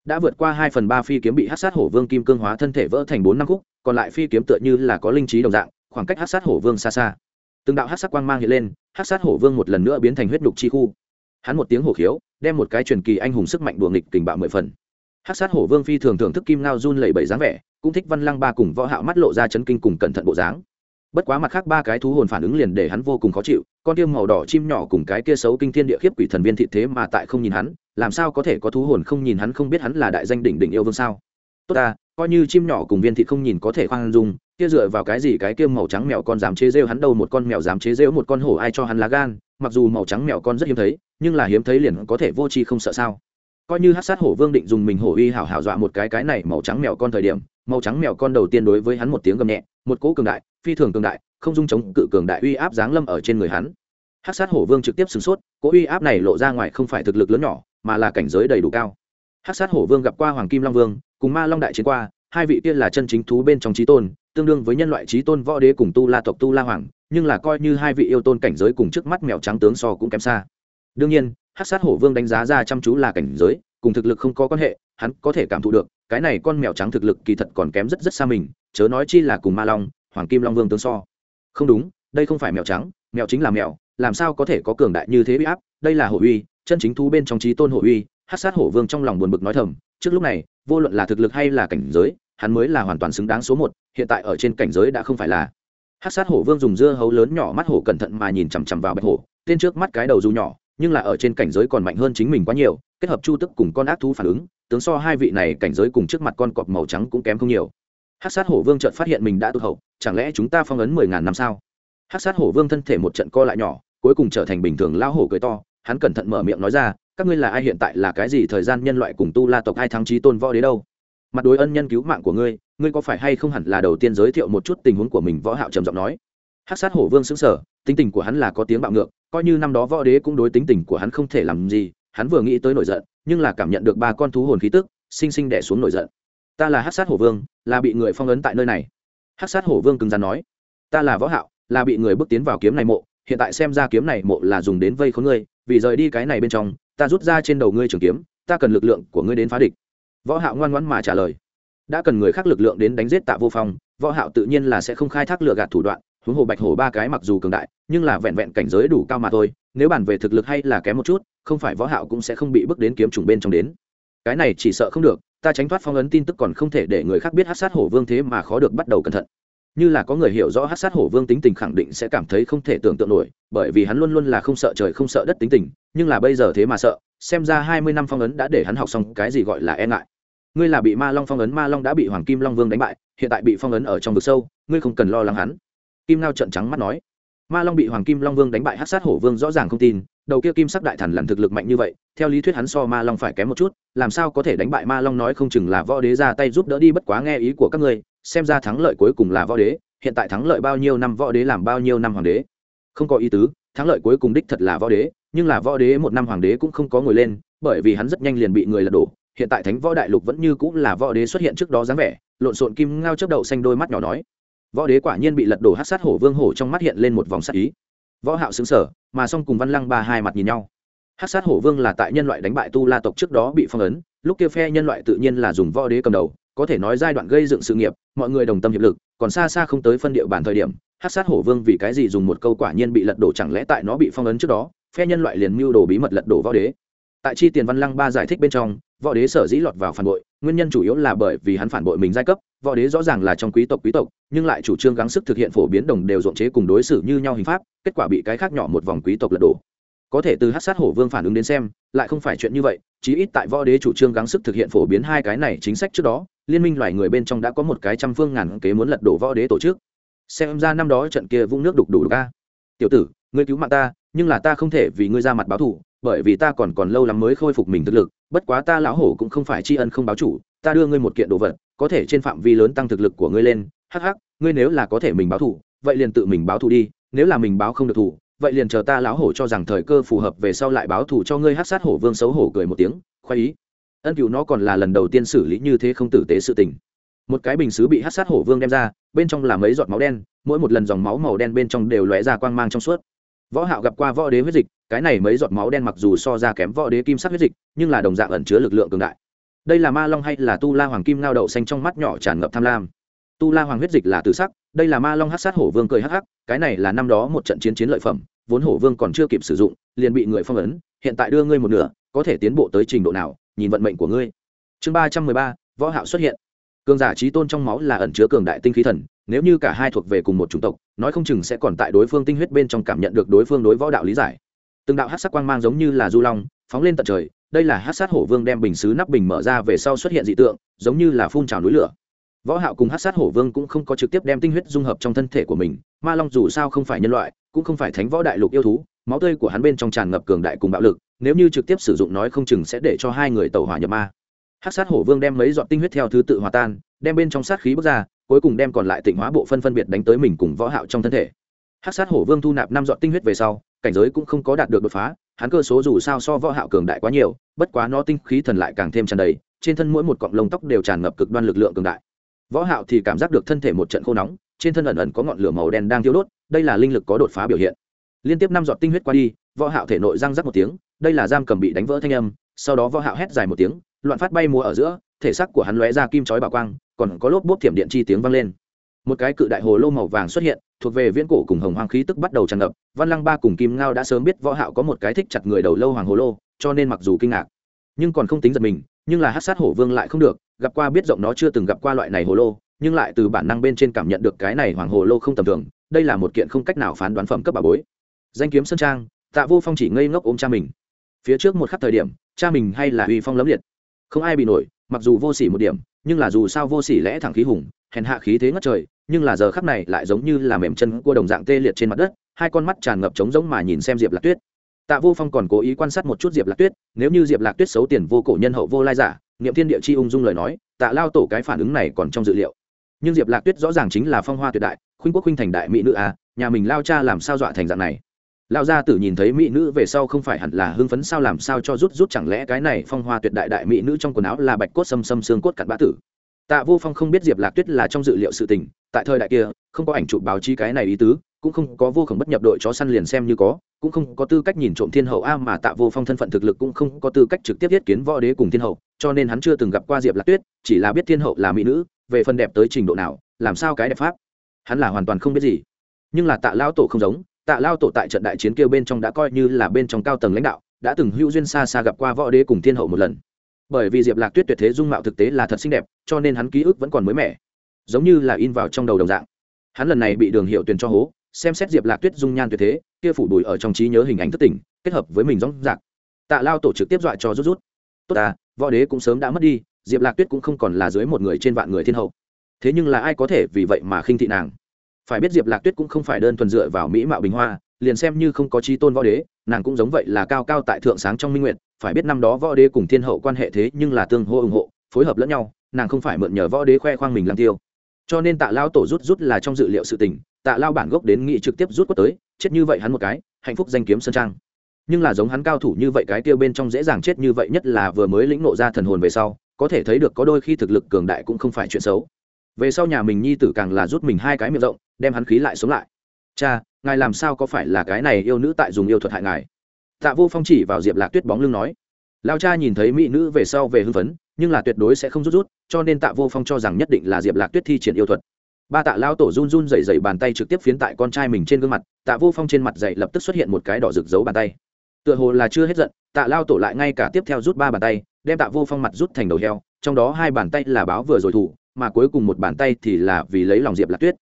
đã vượt qua hai phần ba phi kiếm bị hát sát hổ vương kim cương hóa thân thể vỡ thành bốn năm khúc, còn lại phi kiếm tựa như là có linh trí đồng dạng, khoảng cách hát sát hổ vương xa xa. Từng đạo hát sát quang mang hiện lên hát sát hổ vương một lần nữa biến thành huyết đục chi khu. Hắn một tiếng hổ khiếu, đem một cái truyền kỳ anh hùng sức mạnh đùa nghịch tình bạo mười phần hát sát hổ vương phi thường thưởng thức kim ngao run lẩy bẩy dáng vẻ, cũng thích văn lăng ba cùng võ hạo mắt lộ ra chấn kinh cùng cẩn thận bộ dáng. Bất quá mặt khác ba cái thú hồn phản ứng liền để hắn vô cùng khó chịu, con tiêm màu đỏ chim nhỏ cùng cái kia xấu kinh thiên địa khiếp quỷ thần viên thị thế mà tại không nhìn hắn, làm sao có thể có thú hồn không nhìn hắn không biết hắn là đại danh đỉnh đỉnh yêu vương sao? Tốt ta, coi như chim nhỏ cùng viên thị không nhìn có thể khoan dung, kia dựa vào cái gì cái kia màu trắng mèo con dám chế rêu hắn đâu, một con mèo dám chế rêu một con hổ ai cho hắn lá gan, mặc dù màu trắng mèo con rất hiếm thấy, nhưng là hiếm thấy liền có thể vô tri không sợ sao? Coi như hát sát hổ vương định dùng mình hổ uy hảo hảo dọa một cái cái này màu trắng mèo con thời điểm, màu trắng mèo con đầu tiên đối với hắn một tiếng gầm nhẹ, một cỗ cường đại, phi thường cường đại, không dung chống cự cường đại uy áp giáng lâm ở trên người hắn. Hát sát hổ vương trực tiếp sửng sốt, cỗ uy áp này lộ ra ngoài không phải thực lực lớn nhỏ, mà là cảnh giới đầy đủ cao. Hát sát hổ vương gặp qua hoàng kim long vương, cùng ma long đại chiến qua, hai vị tiên là chân chính thú bên trong trí tôn, tương đương với nhân loại trí tôn võ đế cùng tu la tộc tu la hoàng, nhưng là coi như hai vị yêu tôn cảnh giới cùng trước mắt mèo trắng tướng so cũng kém xa. Đương nhiên hát sát hổ vương đánh giá ra chăm chú là cảnh giới, cùng thực lực không có quan hệ, hắn có thể cảm thụ được, cái này con mèo trắng thực lực kỳ thật còn kém rất rất xa mình, chớ nói chi là cùng ma long, hoàng kim long vương tương so. Không đúng, đây không phải mèo trắng, mèo chính là mèo, làm sao có thể có cường đại như thế bị áp? Đây là hổ uy, chân chính thú bên trong trí tôn hổ uy hát sát hổ vương trong lòng buồn bực nói thầm, trước lúc này, vô luận là thực lực hay là cảnh giới, hắn mới là hoàn toàn xứng đáng số một, hiện tại ở trên cảnh giới đã không phải là. Hát sát hổ vương dùng dưa hấu lớn nhỏ mắt hổ cẩn thận mà nhìn chằm chằm vào bạch hổ, tên trước mắt cái đầu dù nhỏ nhưng là ở trên cảnh giới còn mạnh hơn chính mình quá nhiều, kết hợp chu tức cùng con ác thú phản ứng, tướng so hai vị này cảnh giới cùng trước mặt con cọp màu trắng cũng kém không nhiều. Hát sát hổ vương chợt phát hiện mình đã tụt hậu, chẳng lẽ chúng ta phong ấn mười ngàn năm sao? Hát sát hổ vương thân thể một trận co lại nhỏ, cuối cùng trở thành bình thường lao hổ cười to, hắn cẩn thận mở miệng nói ra, các ngươi là ai hiện tại, là cái gì thời gian nhân loại cùng tu la tộc ai tháng trí tôn võ đế đâu? Mặt đối ân nhân cứu mạng của ngươi ngươi có phải hay không hẳn là đầu tiên giới thiệu một chút tình huống của mình? Võ hạo trầm giọng nói. Hát sát hổ vương xứng sở tính tình của hắn là có tiếng bạo ngược coi như năm đó võ đế cũng đối tính tình của hắn không thể làm gì, hắn vừa nghĩ tới nổi giận, nhưng là cảm nhận được ba con thú hồn khí tức, sinh sinh đẻ xuống nổi giận. Ta là hát sát hổ vương, là bị người phong ấn tại nơi này. Hát sát hổ vương cứng rắn nói. Ta là võ hạo, là bị người bước tiến vào kiếm này mộ, hiện tại xem ra kiếm này mộ là dùng đến vây khốn ngươi, vì rời đi cái này bên trong, ta rút ra trên đầu ngươi trường kiếm, ta cần lực lượng của ngươi đến phá địch. Võ hạo ngoan ngoãn mà trả lời. Đã cần người khác lực lượng đến đánh giết tạ vô phong, võ hạo tự nhiên là sẽ không khai thác lựa gạt thủ đoạn huống hồ bạch hổ ba cái mặc dù cường đại, nhưng là vẹn vẹn cảnh giới đủ cao mà thôi, nếu bàn về thực lực hay là kém một chút, không phải võ hạo cũng sẽ không bị bước đến kiếm trùng bên trong đến. Cái này chỉ sợ không được, ta tránh thoát phong ấn tin tức còn không thể để người khác biết hát sát hổ vương thế mà khó được bắt đầu cẩn thận. Như là có người hiểu rõ hát sát hổ vương tính tình khẳng định sẽ cảm thấy không thể tưởng tượng nổi, bởi vì hắn luôn luôn là không sợ trời không sợ đất tính tình, nhưng là bây giờ thế mà sợ, xem ra hai mươi năm phong ấn đã để hắn học xong cái gì gọi là e ngại. Ngươi là bị ma long phong ấn, ma long đã bị hoàng kim long vương đánh bại, hiện tại bị phong ấn ở trong vực sâu, ngươi không cần lo lắng hắn kim ngao trận trắng mắt nói. Ma long bị hoàng kim long vương đánh bại hát sát hổ vương rõ ràng không tin, đầu kia kim sắc đại thần làm thực lực mạnh như vậy, theo lý thuyết hắn so ma long phải kém một chút, làm sao có thể đánh bại ma long nói không chừng là võ đế ra tay giúp đỡ đi bất quá nghe ý của các ngươi, xem ra thắng lợi cuối cùng là võ đế, hiện tại thắng lợi bao nhiêu năm võ đế làm bao nhiêu năm hoàng đế. Không có ý tứ, thắng lợi cuối cùng đích thật là võ đế, nhưng là võ đế một năm hoàng đế cũng không có ngồi lên, bởi vì hắn rất nhanh liền bị người lật đổ, hiện tại thánh võ đại lục vẫn như cũng là võ đế xuất hiện trước đó dáng vẻ, lộn xộn kim ngao chớp đậu xanh đôi mắt nhỏ nói võ đế quả nhiên bị lật đổ hát sát hổ vương hổ trong mắt hiện lên một vòng sát ý. Võ hạo xứng sở, mà song cùng văn lăng ba hai mặt nhìn nhau. Hát sát hổ vương là tại nhân loại đánh bại tu la tộc trước đó bị phong ấn, lúc kia phe nhân loại tự nhiên là dùng võ đế cầm đầu, có thể nói giai đoạn gây dựng sự nghiệp, mọi người đồng tâm hiệp lực, còn xa xa không tới phân địa bản thời điểm hát sát hổ vương vì cái gì dùng một câu quả nhiên bị lật đổ chẳng lẽ tại nó bị phong ấn trước đó, phe nhân loại liền mưu đồ bí mật lật đổ võ đế tại chi tiền văn lăng ba giải thích bên trong, võ đế sở dĩ lọt vào phản bội, nguyên nhân chủ yếu là bởi vì hắn phản bội mình giai cấp, võ đế rõ ràng là trong quý tộc quý tộc, nhưng lại chủ trương gắng sức thực hiện phổ biến đồng đều ruộng chế cùng đối xử như nhau hình pháp, kết quả bị cái khác nhỏ một vòng quý tộc lật đổ. Có thể từ hát sát hổ vương phản ứng đến xem, lại không phải chuyện như vậy, chí ít tại võ đế chủ trương gắng sức thực hiện phổ biến hai cái này chính sách trước đó, liên minh loài người bên trong đã có một cái trăm phương ngàn kế muốn lật đổ võ đế tổ chức. Xem ra năm đó trận kia vũng nước đục đủ ca tiểu tử, ngươi cứu mạng ta, nhưng là ta không thể vì ngươi ra mặt báo thù bởi vì ta còn còn lâu lắm mới khôi phục mình thực lực, bất quá ta lão hổ cũng không phải tri ân không báo chủ, ta đưa ngươi một kiện đồ vật, có thể trên phạm vi lớn tăng thực lực của ngươi lên, hắc hắc, ngươi nếu là có thể mình báo thù vậy liền tự mình báo thù đi, nếu là mình báo không được thù vậy liền chờ ta lão hổ cho rằng thời cơ phù hợp về sau lại báo thù cho ngươi hát sát hổ vương xấu hổ cười một tiếng, khoái ý. Ân cựu nó còn là lần đầu tiên xử lý như thế không tử tế sự tình. Một cái bình xứ bị hát sát hổ vương đem ra, bên trong là mấy giọt máu đen, mỗi một lần dòng máu màu đen bên trong đều lóe ra quang mang trong suốt. Võ hạo gặp qua võ đế huyết dịch cái này mấy giọt máu đen mặc dù so ra kém võ đế kim sắc huyết dịch, nhưng là đồng dạng ẩn chứa lực lượng cường đại. Đây là ma long hay là tu la hoàng kim ngao đậu xanh trong mắt nhỏ tràn ngập tham lam. Tu la hoàng huyết dịch là từ sắc, đây là ma long hắc sát hổ vương cười hắc hắc, cái này là năm đó một trận chiến chiến lợi phẩm, vốn hổ vương còn chưa kịp sử dụng, liền bị người phong ấn, hiện tại đưa ngươi một nửa, có thể tiến bộ tới trình độ nào, nhìn vận mệnh của ngươi. Chương ba trăm mười ba, võ hạo xuất hiện. Cường giả trí tôn trong máu là ẩn chứa cường đại tinh khí thần, nếu như cả hai thuộc về cùng một chủng tộc, nói không chừng sẽ còn tại đối phương tinh huyết bên trong cảm nhận được đối phương đối võ đạo lý giải từng đạo hát sắc quang mang giống như là du long, phóng lên tận trời. Đây là hát sát hổ vương đem bình xứ nắp bình mở ra về sau xuất hiện dị tượng, giống như là phun trào núi lửa. Võ hạo cùng hát sát hổ vương cũng không có trực tiếp đem tinh huyết dung hợp trong thân thể của mình. Ma long dù sao không phải nhân loại, cũng không phải thánh võ đại lục yêu thú. Máu tươi của hắn bên trong tràn ngập cường đại cùng bạo lực. Nếu như trực tiếp sử dụng nói không chừng sẽ để cho hai người tẩu hỏa nhập ma. Hát sát hổ vương đem mấy giọt tinh huyết theo thứ tự hòa tan, đem bên trong sát khí bước ra, cuối cùng đem còn lại tịnh hóa bộ phân phân biệt đánh tới mình cùng võ hạo trong thân thể. Hát sát hổ vương thu nạp năm giọt tinh huyết về sau cảnh giới cũng không có đạt được đột phá, hắn cơ số dù sao so võ hạo cường đại quá nhiều, bất quá nó tinh khí thần lại càng thêm tràn đầy, trên thân mỗi một cọng lông tóc đều tràn ngập cực đoan lực lượng cường đại. Võ hạo thì cảm giác được thân thể một trận khô nóng, trên thân ẩn ẩn có ngọn lửa màu đen đang thiêu đốt, đây là linh lực có đột phá biểu hiện. Liên tiếp năm giọt tinh huyết qua đi, võ hạo thể nội răng rắc một tiếng, đây là giam cầm bị đánh vỡ thanh âm, sau đó võ hạo hét dài một tiếng, loạn phát bay múa ở giữa, thể xác của hắn lóe ra kim chói bảo quang, còn có lốp bốp thiểm điện chi tiếng vang lên một cái cự đại hồ lô màu vàng xuất hiện, thuộc về viễn cổ cùng hồng hoang khí tức bắt đầu tràn ngập. Văn lăng ba cùng kim ngao đã sớm biết võ hạo có một cái thích chặt người đầu lâu hoàng hồ lô, cho nên mặc dù kinh ngạc, nhưng còn không tính giật mình, nhưng là hắc sát hổ vương lại không được, gặp qua biết rộng nó chưa từng gặp qua loại này hồ lô, nhưng lại từ bản năng bên trên cảm nhận được cái này hoàng hồ lô không tầm thường, đây là một kiện không cách nào phán đoán phẩm cấp bà bối. Danh kiếm sơn trang, tạ vô phong chỉ ngây ngốc ôm cha mình. Phía trước một khắc thời điểm, cha mình hay là uy phong lấm liệt. Không ai bị nổi, mặc dù vô sỉ một điểm, nhưng là dù sao vô sỉ lẽ thẳng khí hùng, hèn hạ khí thế ngất trời nhưng là giờ khắc này lại giống như là mềm chân cua đồng dạng tê liệt trên mặt đất, hai con mắt tràn ngập trống giống mà nhìn xem diệp lạc tuyết. Tạ vô phong còn cố ý quan sát một chút diệp lạc tuyết, nếu như diệp lạc tuyết xấu tiền vô cổ nhân hậu vô lai giả, niệm thiên địa chi ung dung lời nói, tạ lao tổ cái phản ứng này còn trong dự liệu. Nhưng diệp lạc tuyết rõ ràng chính là phong hoa tuyệt đại, khuynh quốc khuynh thành đại mỹ nữ à nhà mình lao cha làm sao dọa thành dạng này? Lao gia tử nhìn thấy mỹ nữ về sau không phải hẳn là hưng phấn sao làm sao cho rút rút chẳng lẽ cái này phong hoa tuyệt đại đại mỹ nữ trong quần áo là bạch cốt xâm xâm xương cốt cặn bã tử? Tạ vô phong không biết diệp lạc tuyết là trong dự liệu sự tình tại thời đại kia, không có ảnh chụp báo chí cái này ý tứ, cũng không có vô khổng bất nhập đội chó săn liền xem như có, cũng không có tư cách nhìn trộm thiên hậu a mà tạ vô phong thân phận thực lực cũng không có tư cách trực tiếp thiết kiến võ đế cùng thiên hậu, cho nên hắn chưa từng gặp qua diệp lạc tuyết, chỉ là biết thiên hậu là mỹ nữ, về phần đẹp tới trình độ nào, làm sao cái đẹp pháp? Hắn là hoàn toàn không biết gì. Nhưng là tạ lao tổ không giống, tạ lao tổ tại trận đại chiến kêu bên trong đã coi như là bên trong cao tầng lãnh đạo, đã từng hữu duyên xa xa gặp qua võ đế cùng thiên hậu một lần. Bởi vì diệp lạc tuyết tuyệt thế dung mạo thực tế là thật xinh đẹp, cho nên hắn ký ức vẫn còn mới mẻ giống như là in vào trong đầu đồng dạng. Hắn lần này bị đường hiệu tuyền cho hố, xem xét diệp lạc tuyết dung nhan tuyệt thế, kia phủ đùi ở trong trí nhớ hình ảnh thất tỉnh kết hợp với mình rõ rạc. Tạ lao tổ trực tiếp dọa cho rút rút. Tốt à võ đế cũng sớm đã mất đi, diệp lạc tuyết cũng không còn là dưới một người trên vạn người thiên hậu. Thế nhưng là ai có thể vì vậy mà khinh thị nàng? Phải biết diệp lạc tuyết cũng không phải đơn thuần dựa vào mỹ mạo bình hoa, liền xem như không có chi tôn võ đế, nàng cũng giống vậy là cao cao tại thượng sáng trong minh nguyện phải biết năm đó võ đế cùng thiên hậu quan hệ thế nhưng là tương hô ủng hộ, phối hợp lẫn nhau, nàng không phải mượn nhờ võ đế khoe khoang mình làm tiêu cho nên tạ lao tổ rút rút là trong dự liệu sự tình, tạ lao bản gốc đến nghị trực tiếp rút quất tới, chết như vậy hắn một cái, hạnh phúc danh kiếm sơn trang. Nhưng là giống hắn cao thủ như vậy cái kia bên trong dễ dàng chết như vậy nhất là vừa mới lĩnh nộ ra thần hồn về sau, có thể thấy được có đôi khi thực lực cường đại cũng không phải chuyện xấu. Về sau nhà mình nhi tử càng là rút mình hai cái miệng rộng, đem hắn khí lại sống lại. Cha, ngài làm sao có phải là cái này yêu nữ tại dùng yêu thuật hại ngài? Tạ vô phong chỉ vào diệp lạc tuyết bóng lưng nói. Lao cha nhìn thấy mỹ nữ về sau về hưng phấn nhưng là tuyệt đối sẽ không rút rút, cho nên tạ vô phong cho rằng nhất định là diệp lạc tuyết thi triển yêu thuật. Ba tạ lao tổ run run dày dày bàn tay trực tiếp phiến tại con trai mình trên gương mặt, tạ vô phong trên mặt dày lập tức xuất hiện một cái đỏ rực giấu bàn tay. Tựa hồ là chưa hết giận, tạ lao tổ lại ngay cả tiếp theo rút ba bàn tay, đem tạ vô phong mặt rút thành đầu heo, trong đó hai bàn tay là báo vừa rồi thủ, mà cuối cùng một bàn tay thì là vì lấy lòng diệp lạc tuyết.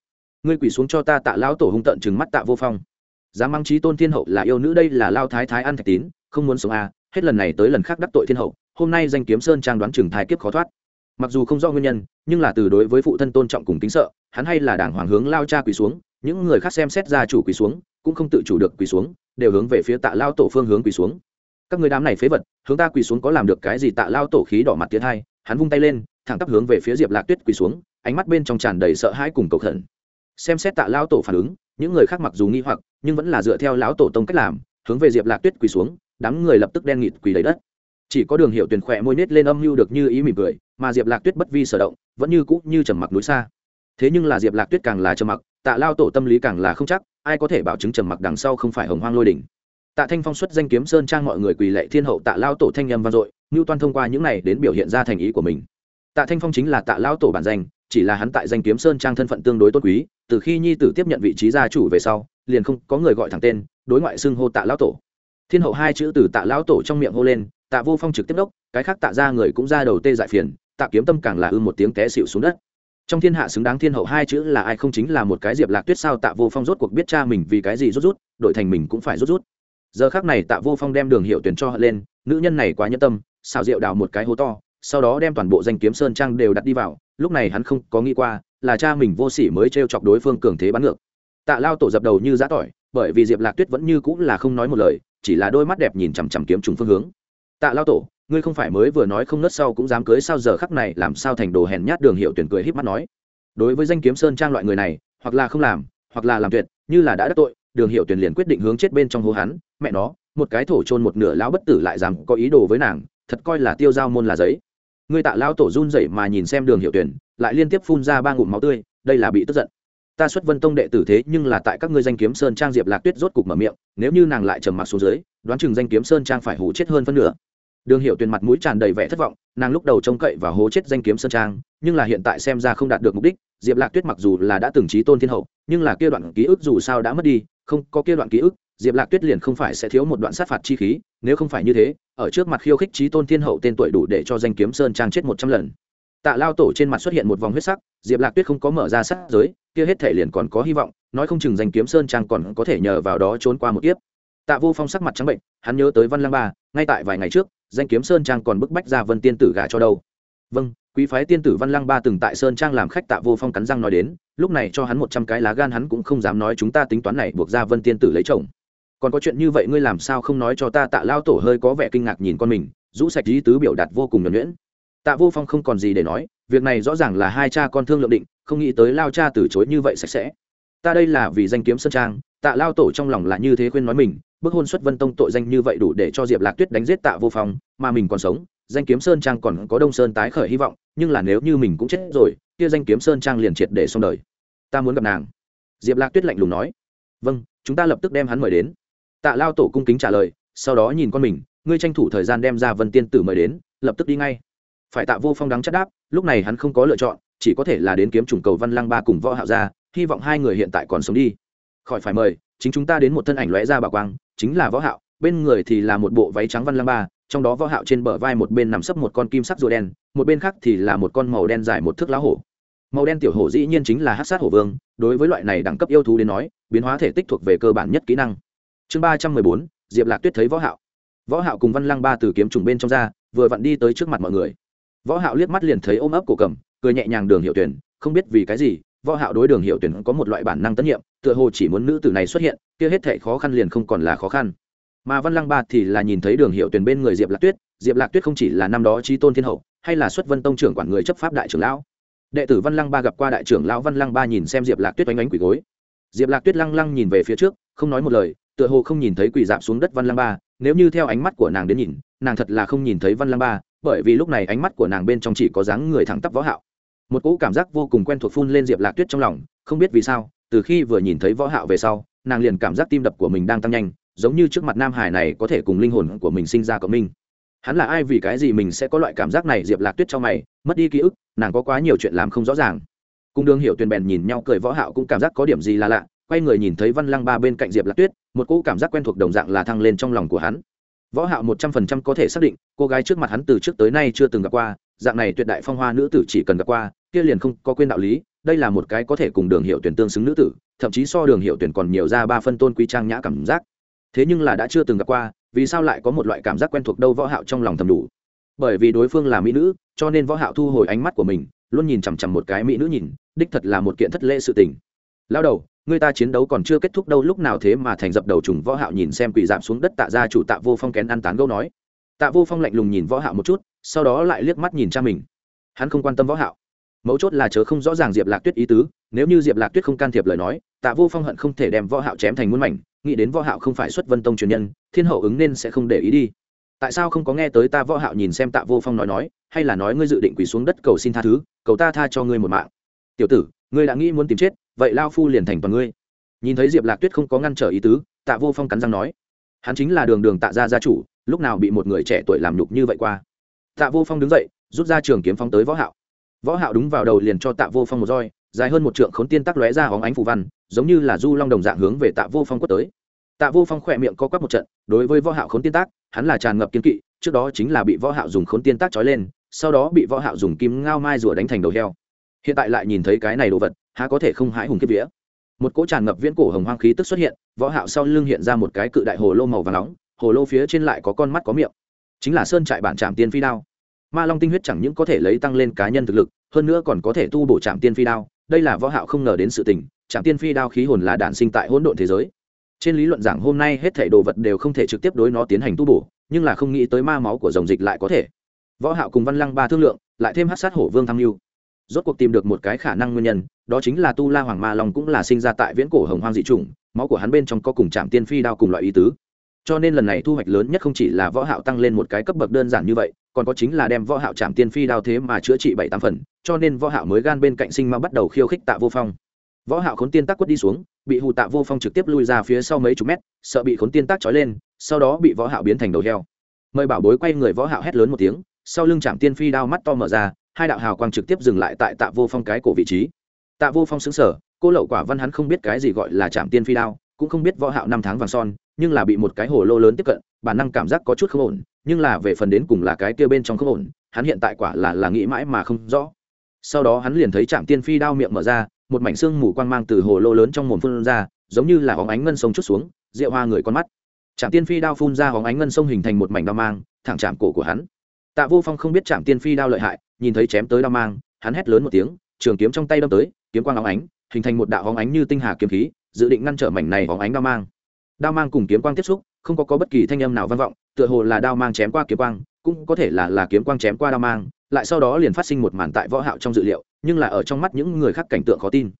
Ngươi quỳ xuống cho ta tạ lao tổ hung tợn chừng mắt tạ vô phong. Dám mang trí tôn thiên hậu là yêu nữ, đây là lao thái thái ăn thạch tín, không muốn sống à hết lần này tới lần khác đắc tội thiên hậu hôm nay danh kiếm sơn trang đoán chừng thái kiếp khó thoát. Mặc dù không rõ nguyên nhân, nhưng là từ đối với phụ thân tôn trọng cùng tính sợ, hắn hay là đảng hoàng hướng lao cha quỳ xuống, những người khác xem xét ra chủ quỳ xuống, cũng không tự chủ được quỳ xuống, đều hướng về phía tạ lao tổ phương hướng quỳ xuống. Các người đám này phế vật, hướng ta quỳ xuống có làm được cái gì? Tạ lao tổ khí đỏ mặt tiến hai, hắn vung tay lên, thẳng tắp hướng về phía diệp lạc tuyết quỳ xuống, ánh mắt bên trong tràn đầy sợ hãi cùng cầu khẩn. Xem xét tạ lao tổ phản ứng, những người khác mặc dù nghi hoặc, nhưng vẫn là dựa theo lão tổ tông cách làm, hướng về diệp lạc tuyết quỳ xuống, đám người lập tức đen nghịt quỳ lấy đất chỉ có đường hiệu tuyển khỏe môi nết lên âm mưu được như ý mỉm cười, mà diệp lạc tuyết bất vi sở động, vẫn như cũ như trầm mặc núi xa. Thế nhưng là diệp lạc tuyết càng là trầm mặc, tạ lao tổ tâm lý càng là không chắc, ai có thể bảo chứng trầm mặc đằng sau không phải hồng hoang lôi đỉnh. Tạ thanh phong xuất danh kiếm sơn trang mọi người quỳ lệ thiên hậu tạ lao tổ thanh nhâm vang dội, ngưu toan thông qua những này đến biểu hiện ra thành ý của mình. Tạ thanh phong chính là tạ lao tổ bản danh, chỉ là hắn tại danh kiếm sơn trang thân phận tương đối tốt quý, từ khi nhi tử tiếp nhận vị trí gia chủ về sau, liền không có người gọi thẳng tên, đối ngoại xưng hô tạ lao tổ. Thiên hậu hai chữ từ tạ lao tổ trong miệng hô lên tạ vô phong trực tiếp đốc, cái khác tạ ra người cũng ra đầu tê dại phiền, tạ kiếm tâm càng là ư một tiếng té xịu xuống đất. Trong thiên hạ xứng đáng thiên hậu hai chữ là ai không chính là một cái diệp lạc tuyết sao? Tạ vô phong rốt cuộc biết cha mình vì cái gì rút rút đội thành mình cũng phải rút rút. Giờ khác này tạ vô phong đem đường hiệu tuyển cho hận lên, nữ nhân này quá nhẫn tâm, xào rượu đào một cái hố to, sau đó đem toàn bộ danh kiếm sơn trang đều đặt đi vào, lúc này hắn không có nghĩ qua, là cha mình vô sỉ mới t r e o chọc đối phương cường thế bắn ngược. Tạ lao tổ dập đầu như giã tỏi, bởi vì diệp lạc tuyết vẫn như cũng là không nói một lời, chỉ là đôi mắt đẹp nhìn chằm chằm kiếm trùng phương hướng tạ lao tổ, ngươi không phải mới vừa nói không nớt sau cũng dám cưới sao giờ khắc này, làm sao thành đồ hèn nhát đường hiệu tuyển cười híp mắt nói. Đối với danh kiếm sơn trang loại người này, hoặc là không làm, hoặc là làm tuyệt, như là đã đắc tội, đường hiệu tuyển liền quyết định hướng chết bên trong hố hắn. Mẹ nó, một cái thổ trôn một nửa lão bất tử lại dám có ý đồ với nàng, thật coi là tiêu giao môn là giấy. Ngươi tạ lão tổ run rẩy mà nhìn xem đường hiệu tuyển, lại liên tiếp phun ra ba ngụm máu tươi, đây là bị tức giận ta xuất vân tông đệ tử thế nhưng là tại các ngươi danh kiếm sơn trang diệp lạc tuyết rốt cục mở miệng, nếu như nàng lại trầm mặc xuống dưới, đoán chừng danh kiếm sơn trang phải hủ chết hơn phân nửa. Đường hiệu tuyền mặt mũi tràn đầy vẻ thất vọng, nàng lúc đầu trông cậy và hố chết danh kiếm sơn trang, nhưng là hiện tại xem ra không đạt được mục đích, diệp lạc tuyết mặc dù là đã từng trí tôn thiên hậu, nhưng là kia đoạn ký ức dù sao đã mất đi, không có kia đoạn ký ức, diệp lạc tuyết liền không phải sẽ thiếu một đoạn sát phạt chi khí, nếu không phải như thế, ở trước mặt khiêu khích trí tôn thiên hậu tên tuổi đủ để cho danh kiếm sơn trang chết một trăm lần. Tạ lao tổ trên mặt xuất hiện một vòng huyết sắc, diệp lạc tuyết không có mở ra sát giới kia hết thể liền còn có hy vọng, nói không chừng danh kiếm sơn trang còn có thể nhờ vào đó trốn qua một kiếp. Tạ vô phong sắc mặt trắng bệnh, hắn nhớ tới văn lang ba, ngay tại vài ngày trước, danh kiếm sơn trang còn bức bách ra vân tiên tử gả cho đâu. Vâng quý phái tiên tử văn lăng ba từng tại sơn trang làm khách tạ vô phong cắn răng nói đến, lúc này cho hắn một trăm cái lá gan hắn cũng không dám nói chúng ta tính toán này buộc ra vân tiên tử lấy chồng. Còn có chuyện như vậy ngươi làm sao không nói cho ta tạ lao tổ hơi có vẻ kinh ngạc nhìn con mình, rũ sạch lý tứ biểu đạt vô cùng nhuẩn nhuyễn tạ vô phong không còn gì để nói, việc này rõ ràng là hai cha con thương lượng định, không nghĩ tới lao cha từ chối như vậy sạch sẽ. Ta đây là vì danh kiếm sơn trang, tạ lao tổ trong lòng là như thế khuyên nói mình, bức hôn xuất vân tông tội danh như vậy đủ để cho diệp lạc tuyết đánh giết tạ vô phong, mà mình còn sống, danh kiếm sơn trang còn có đông sơn tái khởi hy vọng, nhưng là nếu như mình cũng chết rồi, kia danh kiếm sơn trang liền triệt để xong đời. Ta muốn gặp nàng. Diệp lạc tuyết lạnh lùng nói. Vâng chúng ta lập tức đem hắn mời đến. Tạ lao tổ cung kính trả lời, sau đó nhìn con mình, ngươi tranh thủ thời gian đem ra vân tiên tử mời đến, lập tức đi ngay phải tạ vô phong đắng chất đáp, lúc này hắn không có lựa chọn, chỉ có thể là đến kiếm trùng cầu văn lăng ba cùng võ hạo ra hy vọng hai người hiện tại còn sống đi. Khỏi phải mời, chính chúng ta đến một thân ảnh lóe ra bảo quang, chính là võ hạo, bên người thì là một bộ váy trắng văn lăng ba, trong đó võ hạo trên bờ vai một bên nằm sấp một con kim sắc rùa đen, một bên khác thì là một con màu đen dài một thước lá hổ. Màu đen tiểu hổ dĩ nhiên chính là hắc sát hổ vương, đối với loại này đẳng cấp yêu thú đến nói, biến hóa thể tích thuộc về cơ bản nhất kỹ năng. Chương ba trăm mười bốn, diệp lạc tuyết thấy võ hạo. Võ hạo cùng văn lăng ba từ kiếm trùng bên trong ra, vừa vặn đi tới trước mặt mọi người võ hạo liếc mắt liền thấy ôm ấp cổ cầm, cười nhẹ nhàng đường hiệu tuyển, không biết vì cái gì, võ hạo đối đường hiệu tuyển có một loại bản năng tất nhiệm tựa hồ chỉ muốn nữ tử này xuất hiện, kia hết thảy khó khăn liền không còn là khó khăn. Mà văn lăng ba thì là nhìn thấy đường hiệu tuyển bên người diệp lạc tuyết, diệp lạc tuyết không chỉ là năm đó trí tôn thiên hậu, hay là xuất vân tông trưởng quản người chấp pháp đại trưởng lão. Đệ tử văn lăng ba gặp qua đại trưởng lão văn lăng ba nhìn xem diệp lạc tuyết oanh oánh quỷ gối. Diệp lạc tuyết lăng lăng nhìn về phía trước, không nói một lời, tựa hồ không nhìn thấy quỳ dạp xuống đất văn lăng ba, nếu như theo ánh mắt của nàng đến nhìn, nàng thật là không nhìn thấy văn lăng ba bởi vì lúc này ánh mắt của nàng bên trong chỉ có dáng người thẳng tắp võ hạo. Một cỗ cảm giác vô cùng quen thuộc phun lên diệp lạc tuyết trong lòng, không biết vì sao, từ khi vừa nhìn thấy võ hạo về sau, nàng liền cảm giác tim đập của mình đang tăng nhanh, giống như trước mặt nam hải này có thể cùng linh hồn của mình sinh ra cộng minh. Hắn là ai vì cái gì mình sẽ có loại cảm giác này? Diệp lạc tuyết cho mày, mất đi ký ức, nàng có quá nhiều chuyện làm không rõ ràng. Cung đương hiểu tuyền bèn nhìn nhau cười võ hạo cũng cảm giác có điểm gì là lạ, quay người nhìn thấy văn lăng ba bên cạnh diệp lạc tuyết, một cỗ cảm giác quen thuộc đồng dạng là thăng lên trong lòng của hắn võ hạo một trăm phần trăm có thể xác định, cô gái trước mặt hắn từ trước tới nay chưa từng gặp qua, dạng này tuyệt đại phong hoa nữ tử chỉ cần gặp qua, kia liền không có quên đạo lý, đây là một cái có thể cùng đường hiệu tuyển tương xứng nữ tử, thậm chí so đường hiệu tuyển còn nhiều ra ba phân tôn quý trang nhã cảm giác. Thế nhưng là đã chưa từng gặp qua, vì sao lại có một loại cảm giác quen thuộc đâu võ hạo trong lòng thầm đủ. Bởi vì đối phương là mỹ nữ, cho nên võ hạo thu hồi ánh mắt của mình, luôn nhìn chằm chằm một cái mỹ nữ nhìn, đích thật là một kiện thất lễ sự tình. Lao đầu người ta chiến đấu còn chưa kết thúc đâu, lúc nào thế mà thành dập đầu trùng võ hạo nhìn xem quỳ giảm xuống đất tạ ra chủ tạ vô phong kén ăn tán gẫu nói. Tạ vô phong lạnh lùng nhìn võ hạo một chút, sau đó lại liếc mắt nhìn cha mình. Hắn không quan tâm võ hạo. Mấu chốt là chớ không rõ ràng diệp lạc tuyết ý tứ, nếu như diệp lạc tuyết không can thiệp lời nói, tạ vô phong hận không thể đem võ hạo chém thành muôn mảnh, nghĩ đến võ hạo không phải xuất vân tông truyền nhân, thiên hậu ứng nên sẽ không để ý đi. Tại sao không có nghe tới ta võ hạo nhìn xem tạ vô phong nói nói, hay là nói ngươi dự định quỳ xuống đất cầu xin tha thứ, cầu ta tha cho ngươi một mạng. Tiểu tử, ngươi đã nghĩ muốn tìm chết vậy lao phu liền thành toàn ngươi. Nhìn thấy diệp lạc tuyết không có ngăn trở ý tứ, tạ vô phong cắn răng nói, hắn chính là đường đường tạ gia gia chủ, lúc nào bị một người trẻ tuổi làm nhục như vậy qua. Tạ vô phong đứng dậy, rút ra trường kiếm phóng tới võ hạo. Võ hạo đúng vào đầu liền cho tạ vô phong một roi, dài hơn một trượng khốn tiên tắc lóe ra hóng ánh phù văn, giống như là du long đồng dạng hướng về tạ vô phong quất tới. Tạ vô phong khỏe miệng co quắp một trận, đối với võ hạo khốn tiên tác hắn là tràn ngập kiên kỵ, trước đó chính là bị võ hạo dùng khốn tiên tác trói lên, sau đó bị võ hạo dùng kim ngao mai rùa đánh thành đầu heo hiện tại lại nhìn thấy cái này đồ vật, há có thể không hãi hùng kiếp vía. Một cỗ tràn ngập viễn cổ hồng hoang khí tức xuất hiện, võ hạo sau lưng hiện ra một cái cự đại hồ lô màu vàng nóng, hồ lô phía trên lại có con mắt có miệng. Chính là sơn trại bản trạm tiên phi đao. Ma long tinh huyết chẳng những có thể lấy tăng lên cá nhân thực lực, hơn nữa còn có thể tu bổ trạm tiên phi đao, đây là võ hạo không ngờ đến sự tình trạm tiên phi đao khí hồn là đản sinh tại hỗn độn thế giới. Trên lý luận giảng hôm nay hết thảy đồ vật đều không thể trực tiếp đối nó tiến hành tu bổ, nhưng là không nghĩ tới ma máu của dòng dịch lại có thể. Võ hạo cùng văn lăng ba thương lượng, lại thêm hắc sát hổ vương tham lưu rốt cuộc tìm được một cái khả năng nguyên nhân, đó chính là tu la hoàng ma long cũng là sinh ra tại viễn cổ hồng hoang dị chủng, máu của hắn bên trong có cùng chạm tiên phi đao cùng loại ý tứ. Cho nên lần này thu hoạch lớn nhất không chỉ là võ hạo tăng lên một cái cấp bậc đơn giản như vậy, còn có chính là đem võ hạo chạm tiên phi đao thế mà chữa trị bảy tám phần, cho nên võ hạo mới gan bên cạnh sinh ma bắt đầu khiêu khích tạ vô phong. Võ hạo khốn tiên tác quất đi xuống, bị hù tạ vô phong trực tiếp lui ra phía sau mấy chục mét, sợ bị khốn tiên tác trói lên, sau đó bị võ hạo biến thành đầu heo. Mời bảo bối quay người võ hạo hét lớn một tiếng, sau lưng chạm tiên phi đao mắt to mở ra hai đạo hào quang trực tiếp dừng lại tại tạ vô phong cái cổ vị trí. Tạ vô phong sững sờ, cô lậu quả văn hắn không biết cái gì gọi là chạm tiên phi đao, cũng không biết võ hạo năm tháng vàng son, nhưng là bị một cái hồ lô lớn tiếp cận, bản năng cảm giác có chút không ổn, nhưng là về phần đến cùng là cái kia bên trong không ổn, hắn hiện tại quả là là nghĩ mãi mà không rõ. Sau đó hắn liền thấy trạm tiên phi đao miệng mở ra, một mảnh xương mù quang mang từ hồ lô lớn trong mồm phun ra, giống như là hóng ánh ngân sông chút xuống, rượu hoa người con mắt. Trạm tiên phi đao phun ra hóng ánh ngân sông hình thành một mảnh đao mang, thẳng chạm cổ của hắn tạ vô phong không biết chạm tiên phi đao lợi hại nhìn thấy chém tới đao mang hắn hét lớn một tiếng trường kiếm trong tay đâm tới kiếm quang óng ánh hình thành một đạo hóng ánh như tinh hà kiếm khí dự định ngăn trở mảnh này hóng ánh đao mang. Đao mang cùng kiếm quang tiếp xúc không có, có bất kỳ thanh âm nào vang vọng tựa hồ là đao mang chém qua kiếm quang cũng có thể là là kiếm quang chém qua đao mang lại sau đó liền phát sinh một màn tại võ hạo trong dự liệu nhưng là ở trong mắt những người khác cảnh tượng khó tin.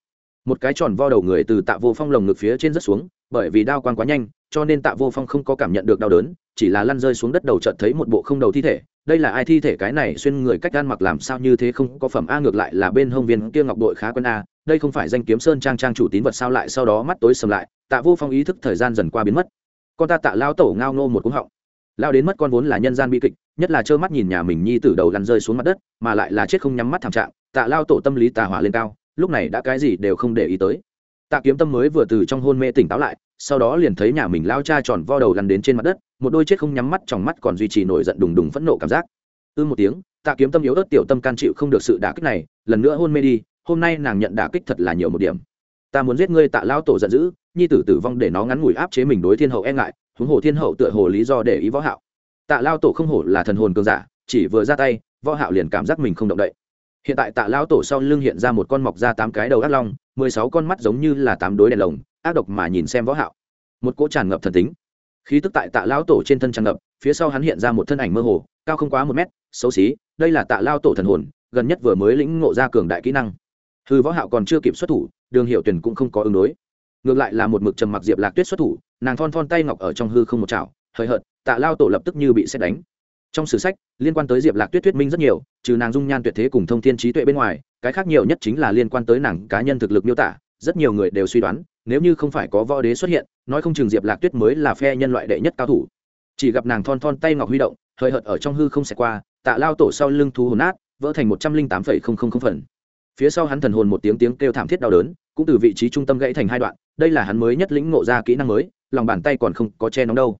Một cái tròn vo đầu người từ tạ vô phong lồng ngực phía trên rất xuống bởi vì đao quang quá nhanh cho nên tạ vô phong không có cảm nhận được đau đớn chỉ là lăn rơi xuống đất đầu chợt thấy một bộ không đầu thi thể đây là ai thi thể cái này xuyên người cách gan mặc làm sao như thế không có phẩm a ngược lại là bên hông viên kia ngọc đội khá quân a, đây không phải danh kiếm sơn trang trang chủ tín vật sao lại sau đó mắt tối sầm lại, tạ vô phong ý thức thời gian dần qua biến mất. Con ta tạ lao tổ ngao ngô một cúng họng. Lao đến mất con vốn là nhân gian bi kịch, nhất là trơ mắt nhìn nhà mình nhi tử đầu lăn rơi xuống mặt đất, mà lại là chết không nhắm mắt thảm trạng, tạ lao tổ tâm lý tà hỏa lên cao, lúc này đã cái gì đều không để ý tới. Tạ kiếm tâm mới vừa từ trong hôn mê tỉnh táo lại, sau đó liền thấy nhà mình lao cha tròn vo đầu lăn đến trên mặt đất một đôi chết không nhắm mắt trong mắt còn duy trì nổi giận đùng đùng phẫn nộ cảm giác. Ư một tiếng, tạ kiếm tâm yếu ớt tiểu tâm can chịu không được sự đả kích này, lần nữa hôn mê đi, hôm nay nàng nhận đả kích thật là nhiều một điểm. Ta muốn giết ngươi, tạ lao tổ giận dữ, nhi tử tử vong để nó ngắn ngủi áp chế mình đối thiên hậu e ngại, huống hồ thiên hậu tựa hồ lý do để ý võ hạo. Tạ lao tổ không hổ là thần hồn cường giả, chỉ vừa ra tay, võ hạo liền cảm giác mình không động đậy. Hiện tại tạ lao tổ sau lưng hiện ra một con mọc ra tám cái đầu ác long, mười sáu con mắt giống như là tám đối đèn lồng, ác độc mà nhìn xem võ hạo. Một cỗ tràn ngập thần tính khí tức tại tạ lao tổ trên thân tràn ngập, phía sau hắn hiện ra một thân ảnh mơ hồ, cao không quá một mét, xấu xí, đây là tạ lao tổ thần hồn, gần nhất vừa mới lĩnh ngộ ra cường đại kỹ năng. Hư võ hạo còn chưa kịp xuất thủ, đường hiệu tuyển cũng không có ứng đối. Ngược lại là một mực trầm mặc diệp lạc tuyết xuất thủ, nàng thon thon tay ngọc ở trong hư không một chảo, hời hợt, tạ lao tổ lập tức như bị xét đánh. Trong sử sách, liên quan tới diệp lạc tuyết thuyết minh rất nhiều, trừ nàng dung nhan tuyệt thế cùng thông thiên trí tuệ bên ngoài, cái khác nhiều nhất chính là liên quan tới nàng cá nhân thực lực miêu tả rất nhiều người đều suy đoán, nếu như không phải có võ đế xuất hiện, nói không chừng diệp lạc tuyết mới là phe nhân loại đệ nhất cao thủ. Chỉ gặp nàng thon thon tay ngọc huy động hời hợt ở trong hư không xẹt qua, tạ lao tổ sau lưng thú hồn nát, vỡ thành một trăm linh tám phẩy không không không phần. Phía sau hắn thần hồn một tiếng tiếng kêu thảm thiết đau đớn, cũng từ vị trí trung tâm gãy thành hai đoạn, đây là hắn mới nhất lĩnh ngộ ra kỹ năng mới, lòng bàn tay còn không có che nóng đâu.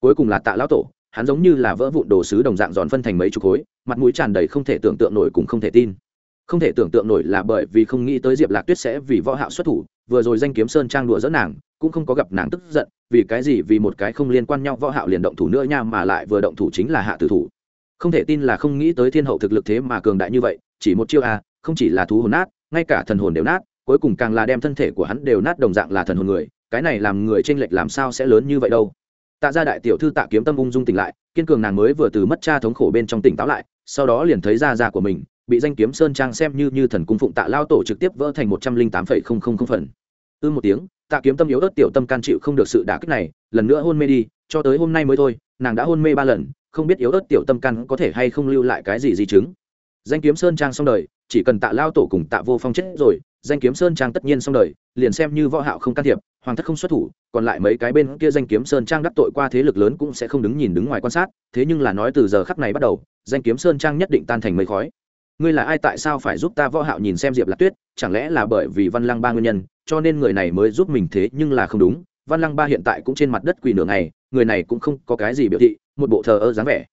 Cuối cùng là tạ lão tổ, hắn giống như là vỡ vụn đồ sứ đồng dạng giòn phân thành mấy chục khối, mặt mũi tràn đầy không thể tưởng tượng nổi cũng không thể tin không thể tưởng tượng nổi là bởi vì không nghĩ tới diệp lạc tuyết sẽ vì võ hạo xuất thủ, vừa rồi danh kiếm sơn trang đùa dẫn nàng, cũng không có gặp nàng tức giận, vì cái gì, vì một cái không liên quan nhau võ hạo liền động thủ nữa nha mà lại vừa động thủ chính là hạ tử thủ. Không thể tin là không nghĩ tới thiên hậu thực lực thế mà cường đại như vậy, chỉ một chiêu a không chỉ là thú hồn nát, ngay cả thần hồn đều nát, cuối cùng càng là đem thân thể của hắn đều nát đồng dạng là thần hồn người, cái này làm người trên lệch làm sao sẽ lớn như vậy đâu. Tạ gia đại tiểu thư tạ kiếm tâm ung dung tỉnh lại, kiên cường nàng mới vừa từ mất cha thống khổ bên trong tỉnh táo lại, sau đó liền thấy ra ra của mình bị danh kiếm sơn trang xem như như thần cung phụng tạ lao tổ trực tiếp vỡ thành một trăm linh tám phẩy không không không phần. Ư một tiếng, tạ kiếm tâm yếu ớt tiểu tâm can chịu không được sự đả kích này, lần nữa hôn mê đi, cho tới hôm nay mới thôi, nàng đã hôn mê ba lần, không biết yếu ớt tiểu tâm can có thể hay không lưu lại cái gì di chứng. Danh kiếm sơn trang xong đời, chỉ cần tạ lao tổ cùng tạ vô phong chết rồi, danh kiếm sơn trang tất nhiên xong đời, liền xem như võ hạo không can thiệp, hoàng thất không xuất thủ, còn lại mấy cái bên kia danh kiếm sơn trang đắc tội qua thế lực lớn cũng sẽ không đứng nhìn đứng ngoài quan sát, thế nhưng là nói từ giờ khắc này bắt đầu, danh kiếm sơn trang nhất định tan thành mây khói ngươi là ai tại sao phải giúp ta võ hạo nhìn xem diệp lạc tuyết chẳng lẽ là bởi vì văn lăng ba nguyên nhân cho nên người này mới giúp mình thế nhưng là không đúng văn lăng ba hiện tại cũng trên mặt đất quỳ nửa ngày người này cũng không có cái gì biểu thị một bộ thờ ơ dáng vẻ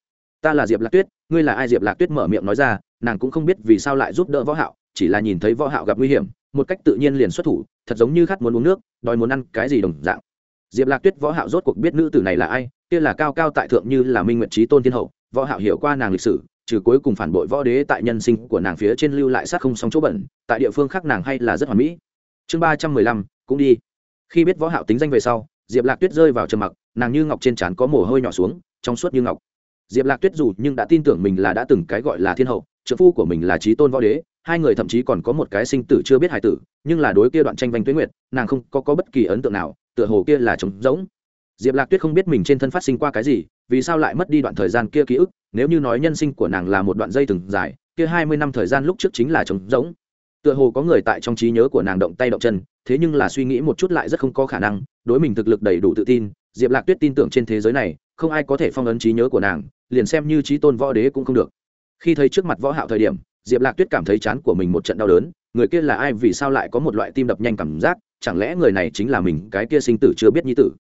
ta là diệp lạc tuyết ngươi là ai diệp lạc tuyết mở miệng nói ra nàng cũng không biết vì sao lại giúp đỡ võ hạo chỉ là nhìn thấy võ hạo gặp nguy hiểm một cách tự nhiên liền xuất thủ thật giống như khát muốn uống nước đòi muốn ăn cái gì đồng dạng diệp lạc tuyết võ hạo rốt cuộc biết nữ tử này là ai kia là cao cao tại thượng như là minh nguyệt trí tôn thiên hậu võ hạo hiểu qua nàng lịch sử trừ cuối cùng phản bội võ đế tại nhân sinh của nàng phía trên lưu lại sát không song chỗ bẩn tại địa phương khác nàng hay là rất hoàn mỹ. Chương ba trăm mười lăm cũng đi. Khi biết võ hạo tính danh về sau diệp lạc tuyết rơi vào trầm mặc nàng như ngọc trên trán có mồ hôi nhỏ xuống trong suốt như ngọc. Diệp lạc tuyết dù nhưng đã tin tưởng mình là đã từng cái gọi là thiên hậu trợ phu của mình là trí tôn võ đế hai người thậm chí còn có một cái sinh tử chưa biết hài tử nhưng là đối kia đoạn tranh vanh tuyết nguyệt nàng không có, có bất kỳ ấn tượng nào tựa hồ kia là trống rỗng. Diệp lạc tuyết không biết mình trên thân phát sinh qua cái gì vì sao lại mất đi đoạn thời gian kia ký ức nếu như nói nhân sinh của nàng là một đoạn dây từng dài, kia hai mươi năm thời gian lúc trước chính là trống rỗng. Tựa hồ có người tại trong trí nhớ của nàng động tay động chân, thế nhưng là suy nghĩ một chút lại rất không có khả năng, đối mình thực lực đầy đủ tự tin, diệp lạc tuyết tin tưởng trên thế giới này, không ai có thể phong ấn trí nhớ của nàng, liền xem như trí tôn võ đế cũng không được. Khi thấy trước mặt võ hạo thời điểm, diệp lạc tuyết cảm thấy chán của mình một trận đau đớn, người kia là ai, vì sao lại có một loại tim đập nhanh cảm giác, chẳng lẽ người này chính là mình, cái kia sinh tử chưa biết nhi tử.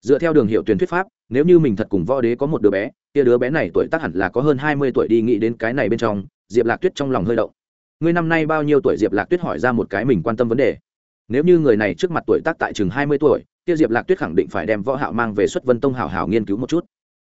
Dựa theo đường hiệu tuyển thuyết pháp, nếu như mình thật cùng võ đế có một đứa bé kia đứa bé này tuổi tác hẳn là có hơn hai mươi tuổi đi nghĩ đến cái này bên trong, diệp lạc tuyết trong lòng hơi động. Ngươi năm nay bao nhiêu tuổi? Diệp lạc tuyết hỏi ra một cái mình quan tâm vấn đề. Nếu như người này trước mặt tuổi tác tại chừng hai mươi tuổi, kia diệp lạc tuyết khẳng định phải đem võ hạo mang về xuất vân tông hảo hảo nghiên cứu một chút.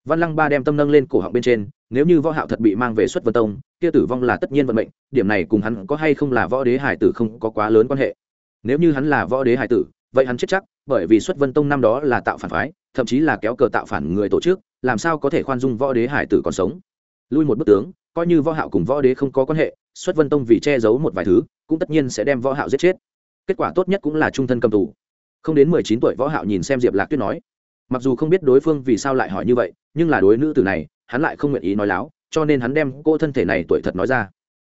Văn lăng ba đem tâm nâng lên cổ họng bên trên, nếu như võ hạo thật bị mang về xuất vân tông, kia tử vong là tất nhiên vận mệnh, điểm này cùng hắn có hay không là võ đế hải tử không có quá lớn quan hệ. Nếu như hắn là võ đế hải tử, vậy hắn chết chắc, bởi vì xuất vân tông năm đó là tạo phản phái, thậm chí là kéo cờ tạo phản người tổ chức làm sao có thể khoan dung võ đế hải tử còn sống? Lui một bức tướng, coi như võ hạo cùng võ đế không có quan hệ, xuất vân tông vì che giấu một vài thứ, cũng tất nhiên sẽ đem võ hạo giết chết. Kết quả tốt nhất cũng là trung thân cầm tù. Không đến mười chín tuổi võ hạo nhìn xem diệp lạc tuyết nói, mặc dù không biết đối phương vì sao lại hỏi như vậy, nhưng là đối nữ tử này, hắn lại không nguyện ý nói láo, cho nên hắn đem cô thân thể này tuổi thật nói ra.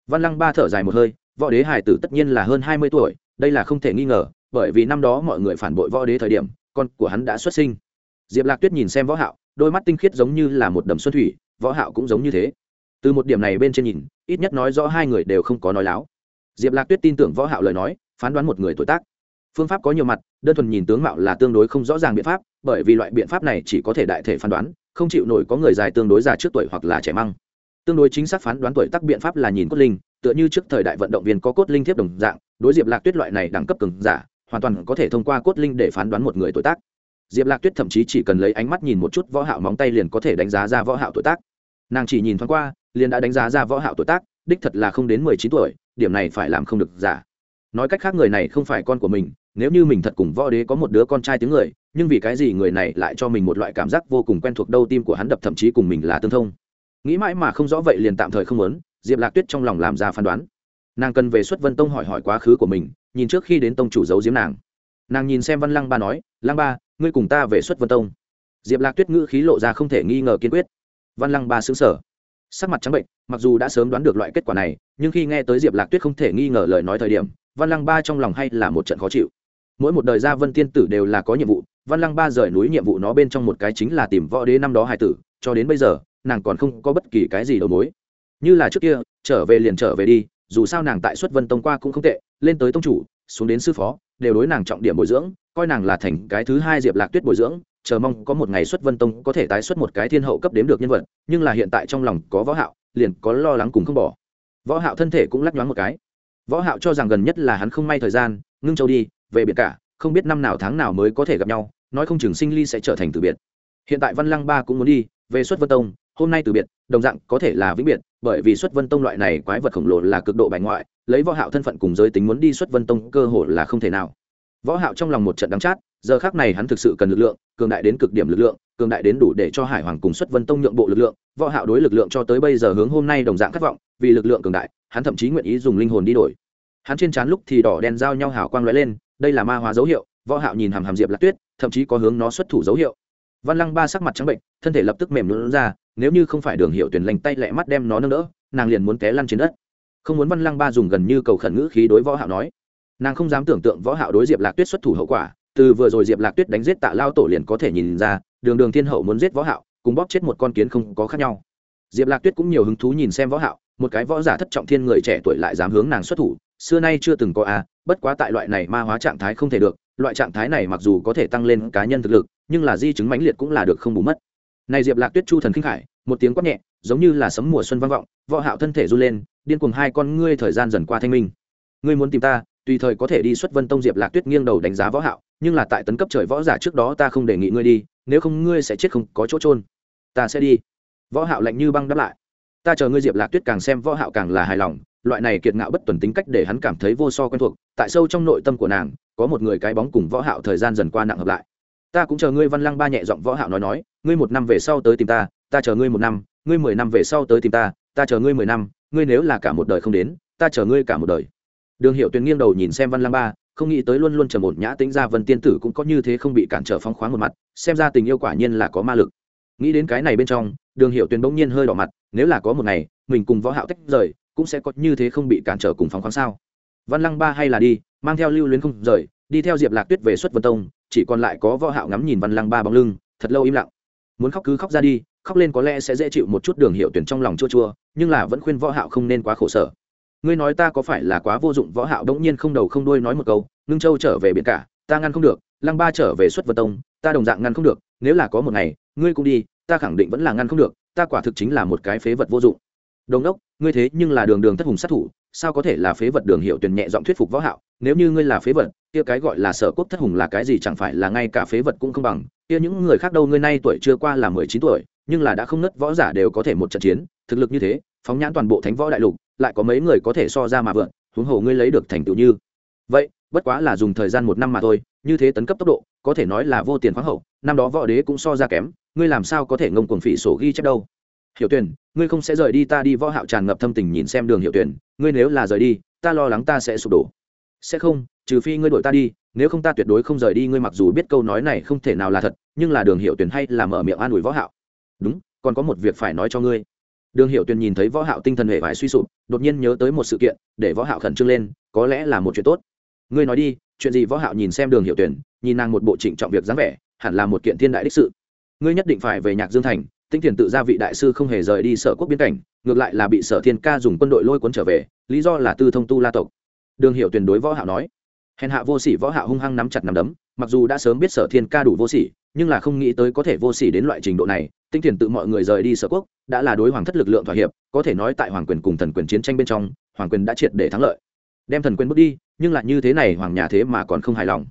Văn lăng ba thở dài một hơi, võ đế hải tử tất nhiên là hơn hai mươi tuổi, đây là không thể nghi ngờ, bởi vì năm đó mọi người phản bội võ đế thời điểm, con của hắn đã xuất sinh. Diệp lạc tuyết nhìn xem võ hạo đôi mắt tinh khiết giống như là một đầm xuân thủy, võ hạo cũng giống như thế. Từ một điểm này bên trên nhìn, ít nhất nói rõ hai người đều không có nói láo. Diệp lạc tuyết tin tưởng võ hạo lời nói, phán đoán một người tuổi tác. Phương pháp có nhiều mặt, đơn thuần nhìn tướng mạo là tương đối không rõ ràng biện pháp, bởi vì loại biện pháp này chỉ có thể đại thể phán đoán, không chịu nổi có người dài tương đối già trước tuổi hoặc là trẻ măng. Tương đối chính xác phán đoán tuổi tác biện pháp là nhìn cốt linh, tựa như trước thời đại vận động viên có cốt linh thiếp đồng dạng, đối diệp lạc tuyết loại này đẳng cấp cường giả, hoàn toàn có thể thông qua cốt linh để phán đoán một người tuổi tác diệp lạc tuyết thậm chí chỉ cần lấy ánh mắt nhìn một chút võ hạo móng tay liền có thể đánh giá ra võ hạo tuổi tác. Nàng chỉ nhìn thoáng qua, liền đã đánh giá ra võ hạo tuổi tác, đích thật là không đến mười chín tuổi, điểm này phải làm không được giả. Nói cách khác người này không phải con của mình, nếu như mình thật cùng võ đế có một đứa con trai tiếng người, nhưng vì cái gì người này lại cho mình một loại cảm giác vô cùng quen thuộc đâu tim của hắn đập thậm chí cùng mình là tương thông. Nghĩ mãi mà không rõ vậy liền tạm thời không muốn, diệp lạc tuyết trong lòng làm ra phán đoán. Nàng cần về xuất vân tông hỏi hỏi quá khứ của mình, nhìn trước khi đến tông chủ giấu diếm nàng. Nàng nhìn xem văn lăng ba nói, lăng ba ngươi cùng ta về xuất vân tông. Diệp lạc tuyết ngữ khí lộ ra không thể nghi ngờ kiên quyết. Văn lăng ba xứng sở sắc mặt trắng bệnh, mặc dù đã sớm đoán được loại kết quả này, nhưng khi nghe tới diệp lạc tuyết không thể nghi ngờ lời nói thời điểm, văn lăng ba trong lòng hay là một trận khó chịu. Mỗi một đời gia vân tiên tử đều là có nhiệm vụ, văn lăng ba rời núi nhiệm vụ nó bên trong một cái chính là tìm võ đế năm đó hai tử, cho đến bây giờ, nàng còn không có bất kỳ cái gì đầu mối. Như là trước kia, trở về liền trở về đi, dù sao nàng tại xuất vân tông qua cũng không tệ, lên tới tông chủ, xuống đến sư phó, đều đối nàng trọng điểm bồi dưỡng coi nàng là thành cái thứ hai diệp lạc tuyết bồi dưỡng, chờ mong có một ngày xuất vân tông có thể tái xuất một cái thiên hậu cấp đếm được nhân vật, nhưng là hiện tại trong lòng có võ hạo, liền có lo lắng cùng không bỏ. Võ hạo thân thể cũng lắc nhoáng một cái. Võ hạo cho rằng gần nhất là hắn không may thời gian, ngưng châu đi, về biệt cả, không biết năm nào tháng nào mới có thể gặp nhau, nói không chừng sinh ly sẽ trở thành từ biệt. Hiện tại văn lăng ba cũng muốn đi, về xuất vân tông, hôm nay từ biệt, đồng dạng có thể là vĩnh biệt, bởi vì xuất vân tông loại này quái vật khổng lồ là cực độ bài ngoại, lấy võ hạo thân phận cùng giới tính muốn đi xuất vân tông cơ hội là không thể nào võ hạo trong lòng một trận đắng chát, giờ khắc này hắn thực sự cần lực lượng, cường đại đến cực điểm lực lượng, cường đại đến đủ để cho hải hoàng cùng xuất vân tông nhượng bộ lực lượng. Võ hạo đối lực lượng cho tới bây giờ hướng hôm nay đồng dạng khát vọng, vì lực lượng cường đại, hắn thậm chí nguyện ý dùng linh hồn đi đổi. Hắn trên trán lúc thì đỏ đen giao nhau hào quang lóe lên, đây là ma hóa dấu hiệu, võ hạo nhìn hàm hàm diệp lạc tuyết, thậm chí có hướng nó xuất thủ dấu hiệu. Văn lăng ba sắc mặt trắng bệnh, thân thể lập tức mềm lún ra, nếu như không phải đường hiệu tuyển lành tay lẹ mắt đem nó nâng đỡ, nàng liền muốn té lăn trên đất. Không muốn văn lăng ba dùng gần như cầu khẩn ngữ khí đối võ hạo nói nàng không dám tưởng tượng võ hạo đối diệp lạc tuyết xuất thủ hậu quả, từ vừa rồi diệp lạc tuyết đánh giết tạ lao tổ liền có thể nhìn ra, đường đường thiên hậu muốn giết võ hạo, cùng bóp chết một con kiến không có khác nhau. Diệp lạc tuyết cũng nhiều hứng thú nhìn xem võ hạo, một cái võ giả thất trọng thiên người trẻ tuổi lại dám hướng nàng xuất thủ, xưa nay chưa từng có a, bất quá tại loại này ma hóa trạng thái không thể được, loại trạng thái này mặc dù có thể tăng lên cá nhân thực lực, nhưng là di chứng mãnh liệt cũng là được không bù mất. Này diệp lạc tuyết chu thần khinh khải, một tiếng quát nhẹ, giống như là sấm mùa xuân vang vọng, võ hạo thân thể du lên, điên cuồng hai con ngươi thời gian dần qua thanh minh. Ngươi muốn tìm ta tùy thời có thể đi xuất vân tông diệp lạc tuyết nghiêng đầu đánh giá võ hạo, nhưng là tại tấn cấp trời võ giả trước đó ta không đề nghị ngươi đi, nếu không ngươi sẽ chết không có chỗ trôn ta sẽ đi. Võ hạo lạnh như băng đáp lại. Ta chờ ngươi diệp lạc tuyết càng xem võ hạo càng là hài lòng, loại này kiệt ngạo bất tuần tính cách để hắn cảm thấy vô so quen thuộc, tại sâu trong nội tâm của nàng, có một người cái bóng cùng võ hạo thời gian dần qua nặng hợp lại. Ta cũng chờ ngươi văn lăng ba nhẹ giọng võ hạo nói nói, ngươi một năm về sau tới tìm ta ta chờ ngươi một năm, ngươi mười năm về sau tới tìm ta ta chờ ngươi mười năm, ngươi nếu là cả một đời không đến, ta chờ ngươi cả một đời đường hiệu tuyền nghiêng đầu nhìn xem văn Lang ba, không nghĩ tới luôn luôn trầm ổn nhã tính ra vân tiên tử cũng có như thế không bị cản trở phóng khoáng một mặt, xem ra tình yêu quả nhiên là có ma lực. Nghĩ đến cái này bên trong, đường hiệu tuyền bỗng nhiên hơi đỏ mặt, nếu là có một ngày, mình cùng võ hạo tách rời, cũng sẽ có như thế không bị cản trở cùng phóng khoáng sao? Văn lăng ba hay là đi, mang theo lưu luyến không rời, đi theo diệp lạc tuyết về xuất vân tông, chỉ còn lại có võ hạo ngắm nhìn văn lăng ba bóng lưng, thật lâu im lặng. Muốn khóc cứ khóc ra đi, khóc lên có lẽ sẽ dễ chịu một chút đường hiệu tuyển trong lòng chua chua, nhưng là vẫn khuyên võ hạo không nên quá khổ sở ngươi nói ta có phải là quá vô dụng, võ hạo đống nhiên không đầu không đuôi nói một câu, ngưng châu trở về biển cả, ta ngăn không được, lăng ba trở về xuất vân tông, ta đồng dạng ngăn không được, nếu là có một ngày, ngươi cũng đi, ta khẳng định vẫn là ngăn không được, ta quả thực chính là một cái phế vật vô dụng. Đồng đốc, ngươi thế nhưng là đường đường thất hùng sát thủ, sao có thể là phế vật đường hiệu tuyển nhẹ giọng thuyết phục võ hạo, nếu như ngươi là phế vật, kia cái gọi là sở quốc thất hùng là cái gì chẳng phải là ngay cả phế vật cũng không bằng, kia những người khác đâu ngươi nay tuổi chưa qua là mười chín tuổi, nhưng là đã không nứt võ giả đều có thể một trận chiến, thực lực như thế, phóng nhãn toàn bộ thánh võ đại lục lại có mấy người có thể so ra mà vượn, huống hồ ngươi lấy được thành tựu như. Vậy, bất quá là dùng thời gian một năm mà thôi, như thế tấn cấp tốc độ, có thể nói là vô tiền khoáng hậu, năm đó võ đế cũng so ra kém, ngươi làm sao có thể ngông cuồng phỉ sổ ghi chép đâu? Hiểu tuyển ngươi không sẽ rời đi ta đi võ hạo tràn ngập thâm tình nhìn xem đường hiểu tuyển ngươi nếu là rời đi, ta lo lắng ta sẽ sụp đổ. Sẽ không, trừ phi ngươi đuổi ta đi, nếu không ta tuyệt đối không rời đi, ngươi mặc dù biết câu nói này không thể nào là thật, nhưng là đường hiệu tuyển hay là mở miệng an ủi võ hạo. Đúng, còn có một việc phải nói cho ngươi đường hiệu tuyền nhìn thấy võ hạo tinh thần hệ vải suy sụp, đột nhiên nhớ tới một sự kiện, để võ hạo khẩn trương lên, có lẽ là một chuyện tốt. Ngươi nói đi, chuyện gì võ hạo nhìn xem đường hiệu tuyền, nhìn nàng một bộ trịnh trọng việc dáng vẻ, hẳn là một kiện thiên đại đích sự. Ngươi nhất định phải về nhạc dương thành, tinh thiền tự ra vị đại sư không hề rời đi sở quốc biên cảnh, ngược lại là bị sở thiên ca dùng quân đội lôi cuốn trở về, lý do là tư thông tu la tộc. Đường hiệu tuyền đối võ hạo nói, hèn hạ vô sỉ võ hạo hung hăng nắm chặt nắm đấm, mặc dù đã sớm biết sở thiên ca đủ vô sỉ nhưng là không nghĩ tới có thể vô sỉ đến loại trình độ này, tinh thiền tự mọi người rời đi sở quốc, đã là đối hoàng thất lực lượng thỏa hiệp, có thể nói tại hoàng quyền cùng thần quyền chiến tranh bên trong, hoàng quyền đã triệt để thắng lợi. Đem thần quyền bước đi, nhưng lại như thế này hoàng nhà thế mà còn không hài lòng.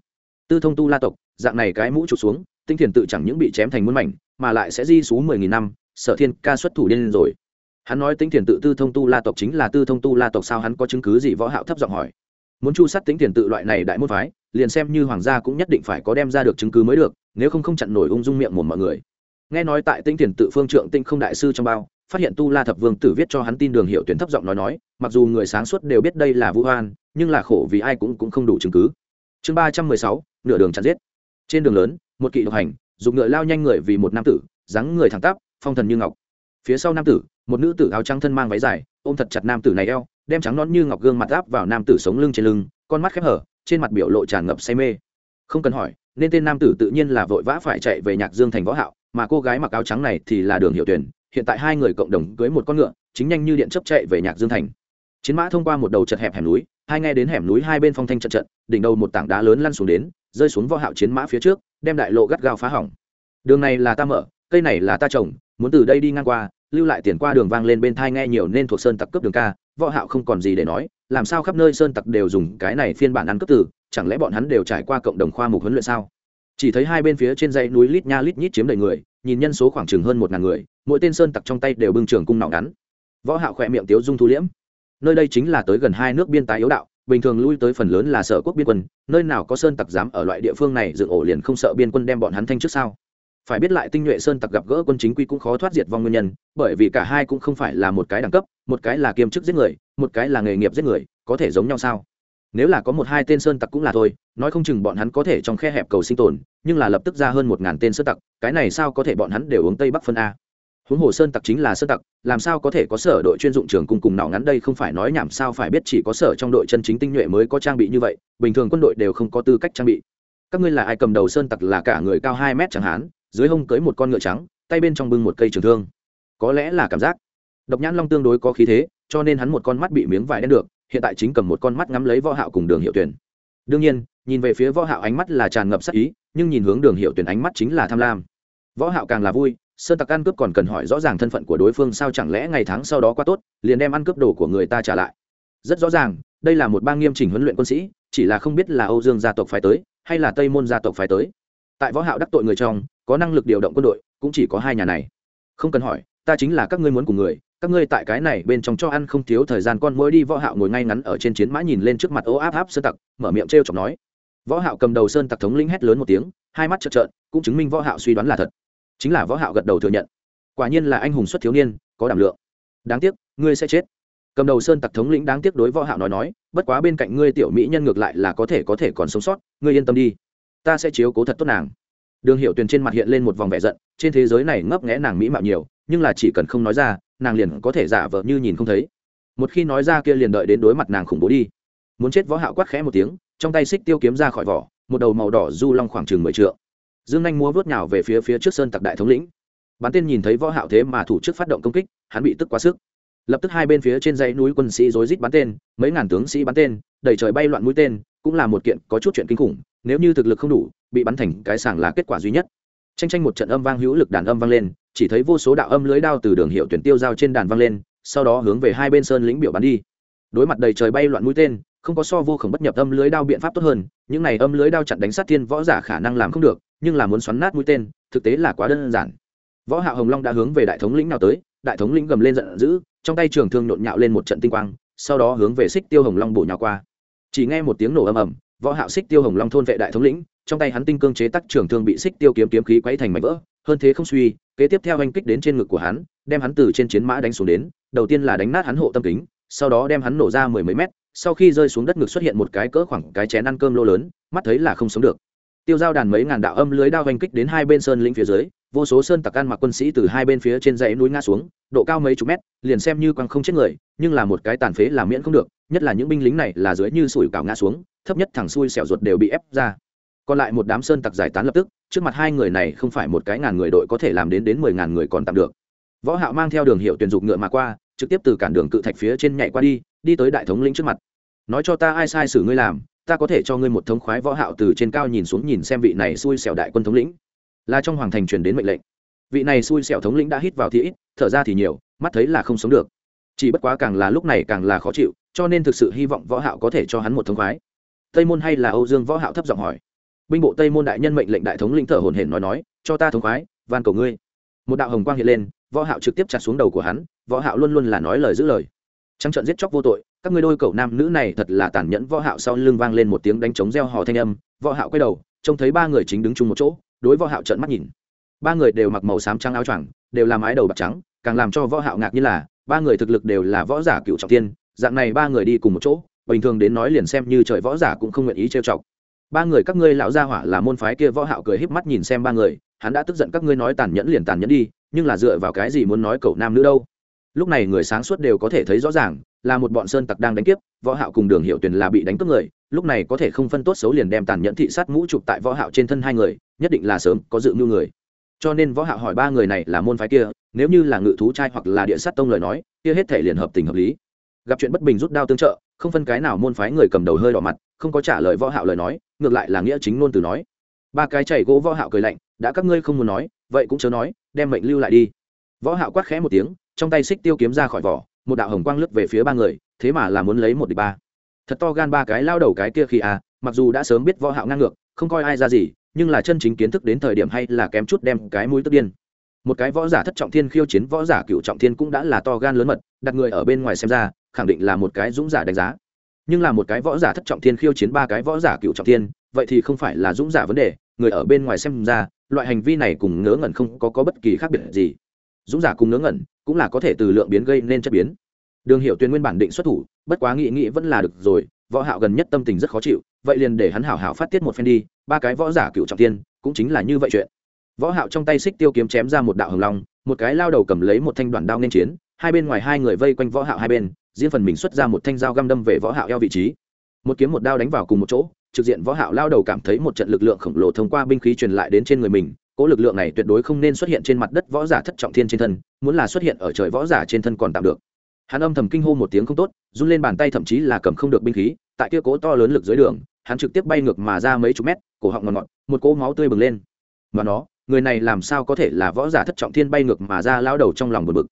Tư thông tu la tộc, dạng này cái mũ chụp xuống, tinh thiền tự chẳng những bị chém thành muôn mảnh, mà lại sẽ di xuống mười nghìn năm, sở thiên ca xuất thủ điên rồi. Hắn nói tính thiền tự tư thông tu la tộc chính là tư thông tu la tộc sao hắn có chứng cứ gì võ hạo thấp giọng hỏi. Muốn chu sát tính thiền tự loại này đại môn phái, liền xem như hoàng gia cũng nhất định phải có đem ra được chứng cứ mới được nếu không không chặn nổi ung dung miệng mồm mọi người. Nghe nói tại tinh thiền tự phương trượng tinh không đại sư trong bao, phát hiện tu la thập vương tử viết cho hắn tin đường hiệu tuyển thấp giọng nói nói, mặc dù người sáng suốt đều biết đây là vũ hoan, nhưng là khổ vì ai cũng cũng không đủ chứng cứ. Chương ba trăm mười sáu, nửa đường chặn giết. Trên đường lớn, một kỵ độc hành dùng ngựa lao nhanh người vì một nam tử, dáng người thẳng tắp, phong thần như ngọc. Phía sau nam tử, một nữ tử áo trắng thân mang váy dài, ôm thật chặt nam tử này eo, đem trắng nón như ngọc gương mặt áp vào nam tử sống lưng trên lưng, con mắt khép hở, trên mặt biểu lộ tràn ngập say mê không cần hỏi, nên tên nam tử tự nhiên là vội vã phải chạy về nhạc dương thành võ hạo, mà cô gái mặc áo trắng này thì là đường hiệu tuyển hiện tại hai người cộng đồng cưới một con ngựa, chính nhanh như điện chấp chạy về nhạc dương thành. Chiến mã thông qua một đầu chật hẹp hẻm núi, hai nghe đến hẻm núi hai bên phong thanh trận trận, đỉnh đầu một tảng đá lớn lăn xuống đến, rơi xuống võ hạo chiến mã phía trước, đem đại lộ gắt gao phá hỏng. Đường này là ta mở, cây này là ta trồng, muốn từ đây đi ngang qua, lưu lại tiền qua đường vang lên bên thai nghe nhiều nên thuộc sơn tặc cướp đường ca, võ hạo không còn gì để nói, làm sao khắp nơi sơn tặc đều dùng cái này phiên bản ăn cướp từ chẳng lẽ bọn hắn đều trải qua cộng đồng khoa mục huấn luyện sao? Chỉ thấy hai bên phía trên dãy núi lít nha lít nhít chiếm đầy người, nhìn nhân số khoảng chừng hơn một ngàn người, mỗi tên sơn tặc trong tay đều bưng trường cung nỏ ngắn. Võ hạo khỏe miệng tiếu dung thu liễm. Nơi đây chính là tới gần hai nước biên tái yếu đạo, bình thường lui tới phần lớn là sở quốc biên quân, nơi nào có sơn tặc dám ở loại địa phương này dựng ổ liền không sợ biên quân đem bọn hắn thanh trước sao? Phải biết lại tinh nhuệ sơn tặc gặp gỡ quân chính quy cũng khó thoát diệt vong nguyên nhân, bởi vì cả hai cũng không phải là một cái đẳng cấp, một cái là kiêm chức giết người, một cái là nghề nghiệp giết người, có thể giống nhau sao? Nếu là có một hai tên sơn tặc cũng là thôi nói không chừng bọn hắn có thể trong khe hẹp cầu sinh tồn nhưng là lập tức ra hơn một ngàn tên sơn tặc cái này sao có thể bọn hắn đều uống tây bắc phân a? Huống hồ sơn tặc chính là sơn tặc làm sao có thể có sở đội chuyên dụng trường cùng cùng nào ngắn đây không phải nói nhảm sao phải biết chỉ có sở trong đội chân chính tinh nhuệ mới có trang bị như vậy bình thường quân đội đều không có tư cách trang bị. Các ngươi là ai cầm đầu sơn tặc là cả người cao hai mét chẳng hạn, dưới hông cưới một con ngựa trắng tay bên trong bưng một cây trường thương. Có lẽ là cảm giác. Độc nhãn long tương đối có khí thế cho nên hắn một con mắt bị miếng vải đen được hiện tại chính cầm một con mắt ngắm lấy võ hạo cùng đường hiệu tuyển. Đương nhiên, nhìn về phía võ hạo ánh mắt là tràn ngập sát ý, nhưng nhìn hướng đường hiệu tuyển ánh mắt chính là tham lam. Võ hạo càng là vui sơn tặc ăn cướp còn cần hỏi rõ ràng thân phận của đối phương sao chẳng lẽ ngày tháng sau đó qua tốt, liền đem ăn cướp đồ của người ta trả lại. Rất rõ ràng, đây là một bang nghiêm chỉnh huấn luyện quân sĩ, chỉ là không biết là âu dương gia tộc phải tới, hay là tây môn gia tộc phải tới. Tại võ hạo đắc tội người trong, có năng lực điều động quân đội, cũng chỉ có hai nhà này. Không cần hỏi, ta chính là các ngươi muốn của người các ngươi tại cái này bên trong cho ăn không thiếu thời gian con mỗi đi, võ hạo ngồi ngay ngắn ở trên chiến mã nhìn lên trước mặt ô áp áp sơn tặc, mở miệng treo chọc nói. Võ hạo cầm đầu sơn tặc thống lĩnh hét lớn một tiếng, hai mắt trợn trợn, cũng chứng minh võ hạo suy đoán là thật. Chính là võ hạo gật đầu thừa nhận. Quả nhiên là anh hùng xuất thiếu niên, có đảm lượng. Đáng tiếc, ngươi sẽ chết. Cầm đầu sơn tặc thống lĩnh đáng tiếc đối võ hạo nói nói, bất quá bên cạnh ngươi tiểu mỹ nhân ngược lại là có thể có thể còn sống sót, ngươi yên tâm đi. Ta sẽ chiếu cố thật tốt nàng. Đường hiệu tuyền trên mặt hiện lên một vòng vẻ giận, trên thế giới này ngấp nghẽ nàng mỹ mạo nhiều, nhưng là chỉ cần không nói ra nàng liền có thể giả vờ như nhìn không thấy. Một khi nói ra kia liền đợi đến đối mặt nàng khủng bố đi. Muốn chết võ hạo quát khẽ một tiếng, trong tay xích tiêu kiếm ra khỏi vỏ, một đầu màu đỏ du long khoảng chừng mười trượng. Dương anh múa vớt nhào về phía phía trước sơn tặc đại thống lĩnh. Bắn tên nhìn thấy võ hạo thế mà thủ trước phát động công kích, hắn bị tức quá sức. Lập tức hai bên phía trên dãy núi quân sĩ rối rít bắn tên, mấy ngàn tướng sĩ bắn tên đầy trời bay loạn mũi tên, cũng là một kiện có chút chuyện kinh khủng, nếu như thực lực không đủ, bị bắn thành cái sàng là kết quả duy nhất tranh tranh một trận âm vang hữu lực đàn âm vang lên, chỉ thấy vô số đạo âm lưới đao từ đường hiệu tuyển tiêu giao trên đàn vang lên, sau đó hướng về hai bên sơn lĩnh biểu bắn đi. Đối mặt đầy trời bay loạn mũi tên, không có so vô khổng bất nhập âm lưới đao biện pháp tốt hơn, những này âm lưới đao chặn đánh sát thiên võ giả khả năng làm không được, nhưng là muốn xoắn nát mũi tên, thực tế là quá đơn giản. Võ hạ hồng long đã hướng về đại thống lĩnh nào tới, đại thống lĩnh gầm lên giận dữ, trong tay trường thương nhộn nhạo lên một trận tinh quang, sau đó hướng về xích tiêu hồng long bổ nhào qua. Chỉ nghe một tiếng nổ âm ầm, võ hạo xích tiêu hồng long thôn vệ đại thống lĩnh trong tay hắn tinh cương chế tác trường thương bị xích tiêu kiếm kiếm khí quấy thành mảnh vỡ, hơn thế không suy, kế tiếp theo anh kích đến trên ngực của hắn, đem hắn từ trên chiến mã đánh xuống đến, đầu tiên là đánh nát hắn hộ tâm kính, sau đó đem hắn nổ ra mười mấy mét, sau khi rơi xuống đất ngực xuất hiện một cái cỡ khoảng cái chén ăn cơm lô lớn, mắt thấy là không sống được. Tiêu giao đàn mấy ngàn đạo âm lưới đao anh kích đến hai bên sơn lĩnh phía dưới, vô số sơn tặc ăn mặc quân sĩ từ hai bên phía trên dãy núi ngã xuống, độ cao mấy chục mét, liền xem như quăng không chết người, nhưng là một cái tàn phế là miễn không được, nhất là những binh lính này là dưới như sủi cảo ngã xuống, thấp nhất thẳng xuôi xẻo ruột đều bị ép ra còn lại một đám sơn tặc giải tán lập tức, trước mặt hai người này không phải một cái ngàn người đội có thể làm đến đến mười ngàn người còn tạm được. Võ hạo mang theo đường hiệu tuyển dục ngựa mà qua, trực tiếp từ cản đường cự thạch phía trên nhảy qua đi đi tới đại thống lĩnh trước mặt. Nói cho ta ai sai xử ngươi làm, ta có thể cho ngươi một thống khoái võ hạo từ trên cao nhìn xuống nhìn xem vị này xui xẻo đại quân thống lĩnh. Là trong hoàng thành truyền đến mệnh lệnh. Vị này xui xẻo thống lĩnh đã hít vào thì ít, thở ra thì nhiều, mắt thấy là không sống được. Chỉ bất quá càng là lúc này càng là khó chịu, cho nên thực sự hy vọng võ hạo có thể cho hắn một thống khoái. Tây môn hay là âu dương võ hạo thấp giọng hỏi binh bộ tây môn đại nhân mệnh lệnh đại thống lĩnh thở hổn hển nói nói, cho ta thống khoái, van cầu ngươi. Một đạo hồng quang hiện lên, võ hạo trực tiếp chặt xuống đầu của hắn, võ hạo luôn luôn là nói lời giữ lời. Trắng trận giết chóc vô tội, các ngươi đôi cậu nam nữ này thật là tàn nhẫn, võ hạo sau lưng vang lên một tiếng đánh trống reo hò thanh âm, võ hạo quay đầu, trông thấy ba người chính đứng chung một chỗ, đối võ hạo trợn mắt nhìn. Ba người đều mặc màu xám trắng áo choàng, đều là mái đầu bạc trắng, càng làm cho võ hạo ngạc như là, ba người thực lực đều là võ giả cựu trọng thiên dạng này ba người đi cùng một chỗ, bình thường đến nói liền xem như trời võ giả cũng không nguyện ý trêu chọc ba người các ngươi lão gia hỏa là môn phái kia võ hạo cười híp mắt nhìn xem ba người, hắn đã tức giận các ngươi nói tàn nhẫn liền tàn nhẫn đi, nhưng là dựa vào cái gì muốn nói cậu nam nữ đâu? Lúc này người sáng suốt đều có thể thấy rõ ràng, là một bọn sơn tặc đang đánh kiếp, võ hạo cùng đường hiệu tuyền là bị đánh cướp người, lúc này có thể không phân tốt xấu liền đem tàn nhẫn thị sát mũ chụp tại võ hạo trên thân hai người, nhất định là sớm có dự mưu người. Cho nên võ hạo hỏi ba người này là môn phái kia, nếu như là ngự thú trai hoặc là địa sát tông lời nói, kia hết thể liền hợp tình hợp lý gặp chuyện bất bình rút đao tương trợ, không phân cái nào môn phái người cầm đầu hơi đỏ mặt, không có trả lời võ hạo lời nói, ngược lại là nghĩa chính ngôn từ nói. Ba cái chảy gỗ võ hạo cười lạnh, đã các ngươi không muốn nói, vậy cũng chớ nói, đem mệnh lưu lại đi. Võ hạo quát khẽ một tiếng, trong tay xích tiêu kiếm ra khỏi vỏ, một đạo hồng quang lướt về phía ba người, thế mà là muốn lấy một địch ba. Thật to gan ba cái lao đầu cái kia khi à mặc dù đã sớm biết võ hạo ngang ngược, không coi ai ra gì, nhưng là chân chính kiến thức đến thời điểm hay là kém chút đem cái mũi tức điên. Một cái võ giả thất trọng thiên khiêu chiến võ giả cựu trọng thiên cũng đã là to gan lớn mật, đặt người ở bên ngoài xem ra khẳng định là một cái dũng giả đánh giá. Nhưng là một cái võ giả thất trọng thiên khiêu chiến ba cái võ giả cựu trọng thiên vậy thì không phải là dũng giả vấn đề người ở bên ngoài xem ra loại hành vi này cùng ngớ ngẩn không có, có bất kỳ khác biệt gì. Dũng giả cùng ngớ ngẩn cũng là có thể từ lượng biến gây nên chất biến. Đường hiệu tuyên nguyên bản định xuất thủ bất quá nghị nghị vẫn là được rồi võ hạo gần nhất tâm tình rất khó chịu vậy liền để hắn hảo hảo phát tiết một phen đi ba cái võ giả cựu trọng thiên cũng chính là như vậy chuyện. Võ hạo trong tay xích tiêu kiếm chém ra một đạo hồng long một cái lao đầu cầm lấy một thanh đoạn đao nên chiến hai bên ngoài hai người vây quanh võ hạo hai bên riêng phần mình xuất ra một thanh dao găm đâm về võ hạo eo vị trí. Một kiếm một đao đánh vào cùng một chỗ, trực diện võ hạo lao đầu cảm thấy một trận lực lượng khổng lồ thông qua binh khí truyền lại đến trên người mình cỗ lực lượng này tuyệt đối không nên xuất hiện trên mặt đất võ giả thất trọng thiên trên thân, muốn là xuất hiện ở trời võ giả trên thân còn tạm được. Hắn âm thầm kinh hô một tiếng không tốt, run lên bàn tay thậm chí là cầm không được binh khí, tại kia cố to lớn lực dưới đường, hắn trực tiếp bay ngược mà ra mấy chục mét, cổ họng ngọt ngọt, một cỗ máu tươi bừng lên. Mà nó, người này làm sao có thể là võ giả thất trọng thiên bay ngược mà ra lao đầu trong lòng bực bực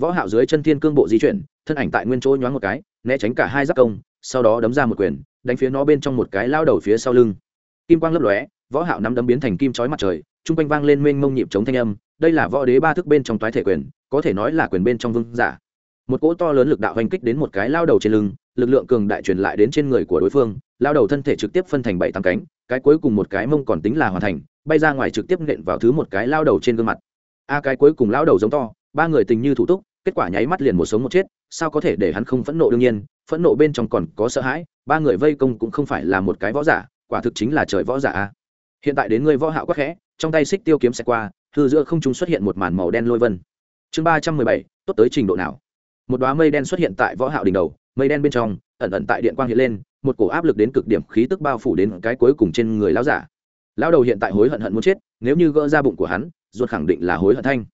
võ hạo dưới chân thiên cương bộ di chuyển, thân ảnh tại nguyên chỗ nhoáng một cái, né tránh cả hai giáp công, sau đó đấm ra một quyền, đánh phía nó bên trong một cái lao đầu phía sau lưng. Kim quang lấp lóe, võ hạo nắm đấm biến thành kim chói mặt trời, trung quanh vang lên mênh mông nhịp chống thanh âm, đây là võ đế ba thức bên trong toái thể quyền, có thể nói là quyền bên trong vương giả. Một cỗ to lớn lực đạo hành kích đến một cái lao đầu trên lưng, lực lượng cường đại truyền lại đến trên người của đối phương, lao đầu thân thể trực tiếp phân thành bảy tám cánh, cái cuối cùng một cái mông còn tính là hoàn thành, bay ra ngoài trực tiếp nện vào thứ một cái lao đầu trên gương mặt. A cái cuối cùng lao đầu giống to ba người tình như thủ túc, kết quả nháy mắt liền một sống một chết, sao có thể để hắn không phẫn nộ đương nhiên, phẫn nộ bên trong còn có sợ hãi, ba người vây công cũng không phải là một cái võ giả, quả thực chính là trời võ giả a. Hiện tại đến người võ hạo quắc khẽ, trong tay xích tiêu kiếm sẽ qua, hư giữa không trung xuất hiện một màn màu đen lôi vân. Chương ba trăm mười bảy, tốt tới trình độ nào? Một đóa mây đen xuất hiện tại võ hạo đỉnh đầu, mây đen bên trong, ẩn ẩn tại điện quang hiện lên, một cổ áp lực đến cực điểm khí tức bao phủ đến cái cuối cùng trên người lão giả. Lão đầu hiện tại hối hận hận muốn chết, nếu như gỡ ra bụng của hắn, ruột khẳng định là hối hận thanh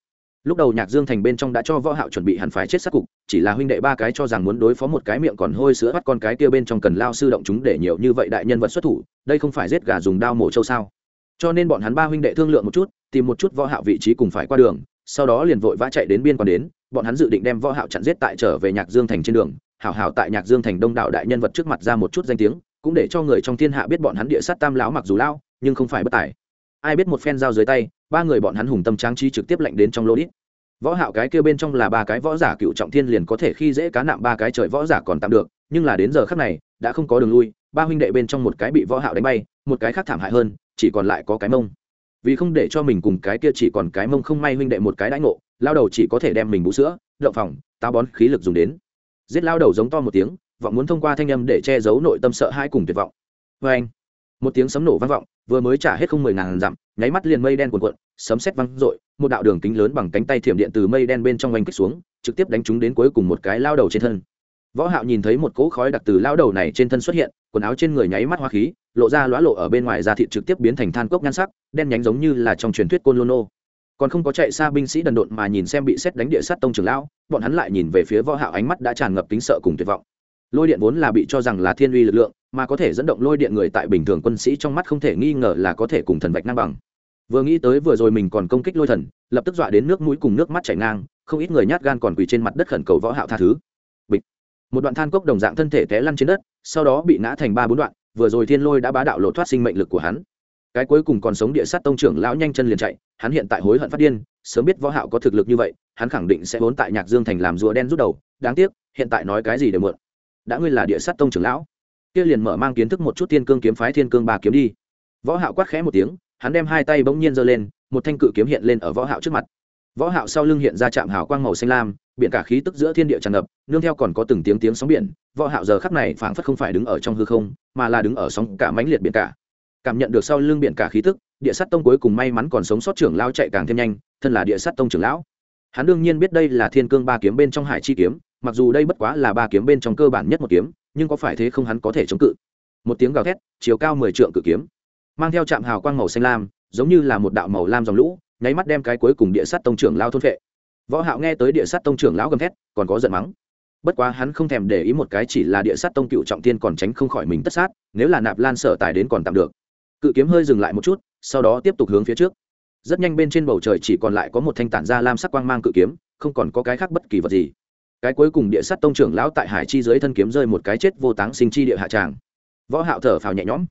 lúc đầu nhạc dương thành bên trong đã cho võ hạo chuẩn bị hẳn phải chết sát cục, chỉ là huynh đệ ba cái cho rằng muốn đối phó một cái miệng còn hôi sữa bắt con cái kia bên trong cần lao sư động chúng để nhiều như vậy đại nhân vật xuất thủ, đây không phải giết gà dùng đao mổ trâu sao? Cho nên bọn hắn ba huynh đệ thương lượng một chút, tìm một chút võ hạo vị trí cùng phải qua đường, sau đó liền vội vã chạy đến biên quan đến, bọn hắn dự định đem võ hạo chặn giết tại trở về nhạc dương thành trên đường, hảo hảo tại nhạc dương thành đông đảo đại nhân vật trước mặt ra một chút danh tiếng, cũng để cho người trong thiên hạ biết bọn hắn địa sát tam lão mặc dù lao, nhưng không phải bất tài. Ai biết một phen dao dưới tay ba người bọn hắn hùng tâm tráng trí trực tiếp lệnh đến trong lô đít. Võ hạo cái kia bên trong là ba cái võ giả cựu trọng thiên liền có thể khi dễ cá nạm ba cái trời võ giả còn tạm được, nhưng là đến giờ khắc này, đã không có đường lui, ba huynh đệ bên trong một cái bị võ hạo đánh bay, một cái khác thảm hại hơn, chỉ còn lại có cái mông. Vì không để cho mình cùng cái kia chỉ còn cái mông không may huynh đệ một cái đãi ngộ, lao đầu chỉ có thể đem mình bú sữa động phòng, táo bón khí lực dùng đến. Giết lao đầu giống to một tiếng, vọng muốn thông qua thanh âm để che giấu nội tâm sợ hai cùng tuyệt vọng. Vê anh một tiếng sấm nổ vang vọng, vừa mới trả hết không mười ngàn dặm, nháy mắt liền mây đen cuồn cuộn sấm sét văng rội một đạo đường kính lớn bằng cánh tay thiểm điện từ mây đen bên trong oanh kích xuống, trực tiếp đánh trúng đến cuối cùng một cái lao đầu trên thân. Võ hạo nhìn thấy một cỗ khói đặc từ lao đầu này trên thân xuất hiện, quần áo trên người nháy mắt hoa khí, lộ ra lóa lộ ở bên ngoài da thịt trực tiếp biến thành than cốc nhan sắc, đen nhánh giống như là trong truyền thuyết côn lôn còn không có chạy xa binh sĩ đần độn mà nhìn xem bị xét đánh địa sát tông trưởng lão, bọn hắn lại nhìn về phía võ hạo ánh mắt đã tràn ngập kính sợ cùng tuyệt vọng. Lôi điện vốn là bị cho rằng là thiên uy lực lượng, mà có thể dẫn động lôi điện người tại bình thường quân sĩ trong mắt không thể nghi ngờ là có thể cùng thần vạch ngang bằng vừa nghĩ tới vừa rồi mình còn công kích lôi thần, lập tức dọa đến nước mũi cùng nước mắt chảy ngang, không ít người nhát gan còn quỳ trên mặt đất khẩn cầu võ hạo tha thứ. Bịch. Một đoạn than cốc đồng dạng thân thể té lăn trên đất, sau đó bị ngã thành ba bốn đoạn, vừa rồi thiên lôi đã bá đạo lộ thoát sinh mệnh lực của hắn. Cái cuối cùng còn sống địa sát tông trưởng lão nhanh chân liền chạy, hắn hiện tại hối hận phát điên, sớm biết võ hạo có thực lực như vậy, hắn khẳng định sẽ vốn tại nhạc dương thành làm rùa đen rút đầu, đáng tiếc, hiện tại nói cái gì để mượn? Đã ngươi là địa sát tông trưởng lão, kia liền mở mang kiến thức một chút thiên cương kiếm phái thiên cương ba kiếm đi. Võ hạo quát khẽ một tiếng hắn đem hai tay bỗng nhiên giơ lên, một thanh cự kiếm hiện lên ở võ hạo trước mặt. Võ hạo sau lưng hiện ra chạm hào quang màu xanh lam, biển cả khí tức giữa thiên địa tràn ngập, nương theo còn có từng tiếng tiếng sóng biển, võ hạo giờ khắc này phảng phất không phải đứng ở trong hư không, mà là đứng ở sóng cả mãnh liệt biển cả. Cảm nhận được sau lưng biển cả khí tức, địa sát tông cuối cùng may mắn còn sống sót trưởng lão chạy càng thêm nhanh, thân là địa sát tông trưởng lão. Hắn đương nhiên biết đây là thiên cương ba kiếm bên trong hải chi kiếm, mặc dù đây bất quá là ba kiếm bên trong cơ bản nhất một kiếm, nhưng có phải thế không hắn có thể chống cự. Một tiếng gào thét, chiều cao mười trượng cự kiếm mang theo trạm hào quang màu xanh lam, giống như là một đạo màu lam dòng lũ, nháy mắt đem cái cuối cùng địa sát tông trưởng lao thôn vệ võ hạo nghe tới địa sát tông trưởng lão gầm thét, còn có giận mắng. Bất quá hắn không thèm để ý một cái chỉ là địa sát tông cựu trọng tiên còn tránh không khỏi mình tất sát, nếu là nạp lan sở tài đến còn tạm được. Cự kiếm hơi dừng lại một chút, sau đó tiếp tục hướng phía trước. Rất nhanh bên trên bầu trời chỉ còn lại có một thanh tản ra lam sắc quang mang cự kiếm, không còn có cái khác bất kỳ vật gì. Cái cuối cùng địa sát tông trưởng lão tại hải chi dưới thân kiếm rơi một cái chết vô táng sinh chi địa hạ tràng. Võ hạo thở phào nhẹ nhõm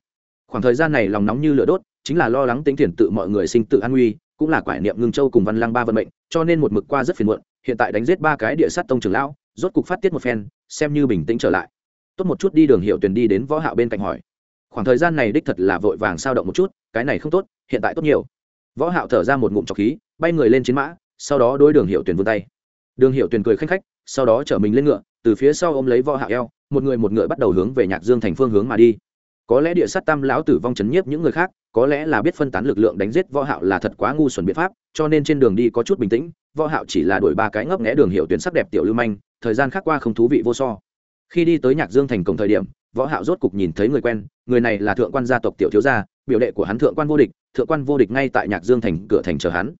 khoảng thời gian này lòng nóng như lửa đốt, chính là lo lắng tính tiền tự mọi người sinh tự an nguy, cũng là quải niệm ngưng châu cùng văn lang ba vận mệnh, cho nên một mực qua rất phiền muộn, hiện tại đánh giết ba cái địa sát tông trưởng lão, rốt cục phát tiết một phen, xem như bình tĩnh trở lại. Tốt một chút đi đường hiệu tuyển đi đến võ hạo bên cạnh hỏi. Khoảng thời gian này đích thật là vội vàng sao động một chút, cái này không tốt, hiện tại tốt nhiều. Võ hạo thở ra một ngụm trọc khí, bay người lên chiến mã, sau đó đối đường hiệu tuyển vươn tay. Đường hiệu tuyển cười khinh khách, sau đó chở mình lên ngựa, từ phía sau ôm lấy võ hạo eo, một người một ngựa bắt đầu hướng về nhạc dương thành phương hướng mà đi có lẽ địa sát tam lão tử vong chấn nhiếp những người khác, có lẽ là biết phân tán lực lượng đánh giết võ hạo là thật quá ngu xuẩn biện pháp, cho nên trên đường đi có chút bình tĩnh, võ hạo chỉ là đuổi ba cái ngấp nghé đường hiệu tuyến sắc đẹp tiểu lưu manh, thời gian khác qua không thú vị vô so. Khi đi tới nhạc dương thành cổng thời điểm, võ hạo rốt cục nhìn thấy người quen, người này là thượng quan gia tộc tiểu thiếu gia, biểu đệ của hắn thượng quan vô địch, thượng quan vô địch ngay tại nhạc dương thành cửa thành chờ hắn.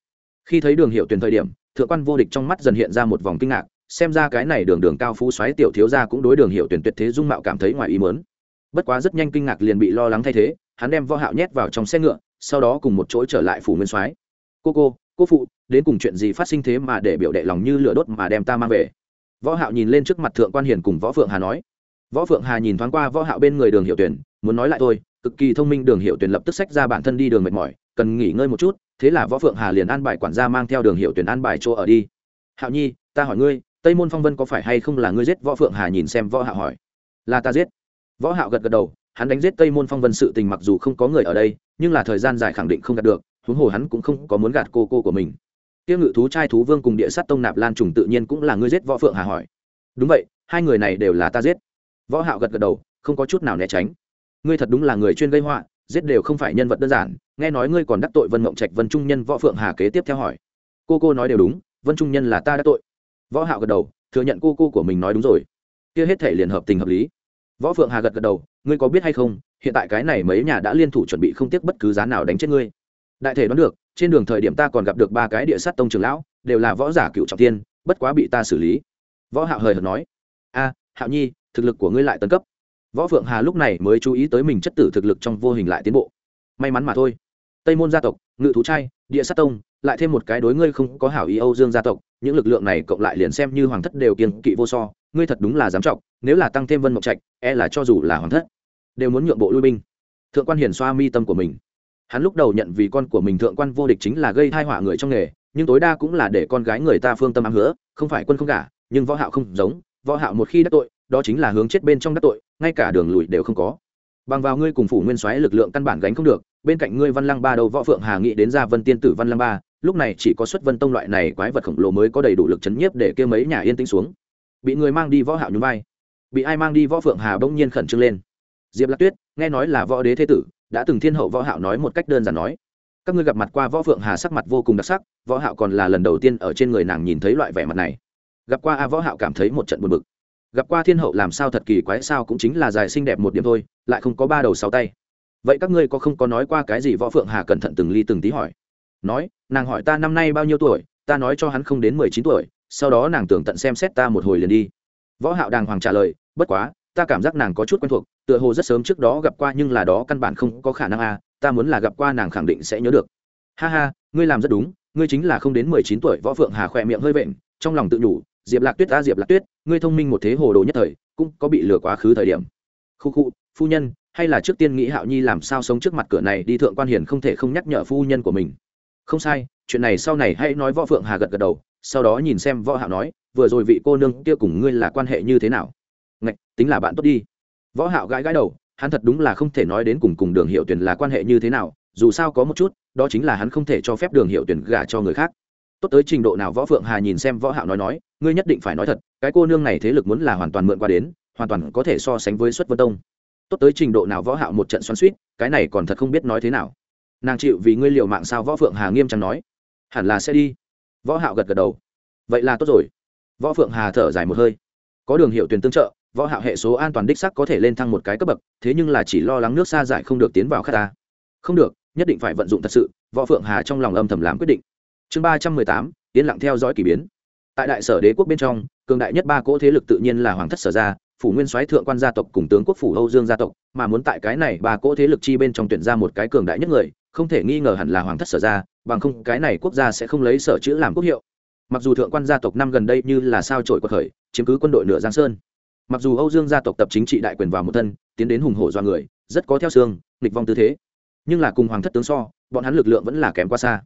Khi thấy đường hiệu tuyển thời điểm, thượng quan vô địch trong mắt dần hiện ra một vòng kinh ngạc, xem ra cái này đường đường cao phú xoáy tiểu thiếu gia cũng đối đường hiệu tuyển tuyệt thế dung mạo cảm thấy ngoài ý muốn bất quá rất nhanh kinh ngạc liền bị lo lắng thay thế, hắn đem võ hạo nhét vào trong xe ngựa, sau đó cùng một chỗ trở lại phủ nguyên soái. Cô cô cô phụ, đến cùng chuyện gì phát sinh thế mà để biểu đệ lòng như lửa đốt mà đem ta mang về? Võ hạo nhìn lên trước mặt thượng quan hiền cùng võ phượng hà nói. Võ phượng hà nhìn thoáng qua võ hạo bên người đường hiệu tuyển muốn nói lại thôi, cực kỳ thông minh đường hiệu tuyển lập tức xách ra bản thân đi đường mệt mỏi, cần nghỉ ngơi một chút, thế là võ phượng hà liền an bài quản gia mang theo đường hiệu tuyển an bài chỗ ở đi. Hạo nhi, ta hỏi ngươi, tây môn phong vân có phải hay không là ngươi giết? Võ phượng hà nhìn xem võ hạo hỏi. Là ta giết võ hạo gật gật đầu, hắn đánh giết tây môn phong vân sự tình mặc dù không có người ở đây, nhưng là thời gian dài khẳng định không gạt được, huống hồ hắn cũng không có muốn gạt cô cô của mình. Tiêu ngự thú trai thú vương cùng địa sát tông nạp lan trùng tự nhiên cũng là ngươi giết võ phượng hà hỏi. Đúng vậy, hai người này đều là ta giết. Võ hạo gật gật đầu, không có chút nào né tránh. Ngươi thật đúng là người chuyên gây họa, giết đều không phải nhân vật đơn giản, nghe nói ngươi còn đắc tội vân mộng trạch vân trung nhân võ phượng hà kế tiếp theo hỏi. Cô cô nói đều đúng, vân trung nhân là ta đắc tội. Võ hạo gật đầu, thừa nhận cô cô của mình nói đúng rồi. Kia hết thể liền hợp tình hợp lý võ phượng hà gật gật đầu, ngươi có biết hay không, hiện tại cái này mấy nhà đã liên thủ chuẩn bị không tiếc bất cứ giá nào đánh chết ngươi. Đại thể đoán được, trên đường thời điểm ta còn gặp được ba cái địa sát tông trưởng lão, đều là võ giả cựu trọng thiên, bất quá bị ta xử lý. Võ hạo hời hợt nói, a, hạo nhi, thực lực của ngươi lại tấn cấp. Võ phượng hà lúc này mới chú ý tới mình chất tử thực lực trong vô hình lại tiến bộ. May mắn mà thôi. Tây môn gia tộc, ngự thú trai, địa sát tông, lại thêm một cái đối ngươi không có hảo ý âu dương gia tộc, những lực lượng này cộng lại liền xem như hoàng thất đều kiên kỵ vô so, ngươi thật đúng là dám trọng nếu là tăng thêm vân mộng trạch e là cho dù là hoàng thất, đều muốn nhượng bộ lui binh. Thượng quan hiền xoa mi tâm của mình. Hắn lúc đầu nhận vì con của mình thượng quan vô địch chính là gây thai họa người trong nghề, nhưng tối đa cũng là để con gái người ta phương tâm ám hứa, không phải quân không cả nhưng võ hạo không giống, võ hạo một khi đắc tội, đó chính là hướng chết bên trong đắc tội, ngay cả đường lùi đều không có. Bằng vào ngươi cùng phủ nguyên soái lực lượng căn bản gánh không được, bên cạnh ngươi văn lăng ba đầu võ phượng hà nghĩ đến ra vân tiên tử văn lăng ba, lúc này chỉ có xuất vân tông loại này quái vật khổng lồ mới có đầy đủ lực chấn nhiếp để kia mấy nhà yên tĩnh xuống. Bị người mang đi võ hạo nhún vai bị ai mang đi võ phượng hà bỗng nhiên khẩn trương lên. Diệp lạc tuyết, nghe nói là võ đế thế tử, đã từng thiên hậu võ hạo nói một cách đơn giản nói. Các ngươi gặp mặt qua võ phượng hà sắc mặt vô cùng đặc sắc, võ hạo còn là lần đầu tiên ở trên người nàng nhìn thấy loại vẻ mặt này. Gặp qua a võ hạo cảm thấy một trận buồn bực. Gặp qua thiên hậu làm sao thật kỳ quái sao cũng chính là dài xinh đẹp một điểm thôi, lại không có ba đầu sáu tay. Vậy các ngươi có không có nói qua cái gì võ phượng hà cẩn thận từng ly từng tí hỏi? Nói, nàng hỏi ta năm nay bao nhiêu tuổi, ta nói cho hắn không đến mười chín tuổi, sau đó nàng tưởng tận xem xét ta một hồi liền đi. Võ hạo đàng hoàng trả lời bất quá, ta cảm giác nàng có chút quen thuộc, tựa hồ rất sớm trước đó gặp qua nhưng là đó căn bản không có khả năng à ta muốn là gặp qua nàng khẳng định sẽ nhớ được. Ha ha, ngươi làm rất đúng, ngươi chính là không đến mười chín tuổi, võ phượng hà khỏe miệng hơi vện, trong lòng tự nhủ, diệp lạc tuyết ta, diệp lạc tuyết, ngươi thông minh một thế hồ đồ nhất thời, cũng có bị lừa quá khứ thời điểm. Khu khu, phu nhân, hay là trước tiên nghĩ hạo nhi làm sao sống trước mặt cửa này đi thượng quan hiền không thể không nhắc nhở phu nhân của mình. Không sai, chuyện này sau này hãy nói võ phượng hà gật gật đầu, sau đó nhìn xem võ hạo nói, vừa rồi vị cô nương kia cùng ngươi là quan hệ như thế nào? Ngạch, tính là bạn tốt đi. Võ hạo gãi gãi đầu, hắn thật đúng là không thể nói đến cùng cùng đường hiệu tuyển là quan hệ như thế nào, dù sao có một chút, đó chính là hắn không thể cho phép đường hiệu tuyển gả cho người khác. Tốt tới trình độ nào võ phượng hà nhìn xem võ hạo nói nói, ngươi nhất định phải nói thật, cái cô nương này thế lực muốn là hoàn toàn mượn qua đến, hoàn toàn có thể so sánh với xuất vân tông. Tốt tới trình độ nào võ hạo một trận xoắn xuýt, cái này còn thật không biết nói thế nào. Nàng chịu vì ngươi liều mạng sao võ phượng hà nghiêm trang nói. Hẳn là sẽ đi. Võ hạo gật gật đầu. Vậy là tốt rồi. Võ phượng hà thở dài một hơi. Có đường hiệu tuyển tương trợ võ hạo hệ số an toàn đích sắc có thể lên thăng một cái cấp bậc, thế nhưng là chỉ lo lắng nước xa giải không được tiến vào khát ta không được, nhất định phải vận dụng thật sự, võ phượng hà trong lòng âm thầm làm quyết định. Chương ba trăm mười tám, yên lặng theo dõi kỳ biến. Tại đại sở đế quốc bên trong, cường đại nhất ba cỗ thế lực tự nhiên là hoàng thất sở gia, phủ nguyên soái thượng quan gia tộc cùng tướng quốc phủ âu dương gia tộc, mà muốn tại cái này ba cỗ thế lực chi bên trong tuyển ra một cái cường đại nhất người, không thể nghi ngờ hẳn là hoàng thất sở gia, bằng không cái này quốc gia sẽ không lấy sở chữ làm quốc hiệu. Mặc dù thượng quan gia tộc năm gần đây như là sao trổi quật khởi, chiếm cứ quân đội nửa giang sơn mặc dù âu dương gia tộc tập chính trị đại quyền vào một thân, tiến đến hùng hổ do người, rất có theo xương, nghịch vong tư thế. Nhưng là cùng hoàng thất tướng so, bọn hắn lực lượng vẫn là kém quá xa.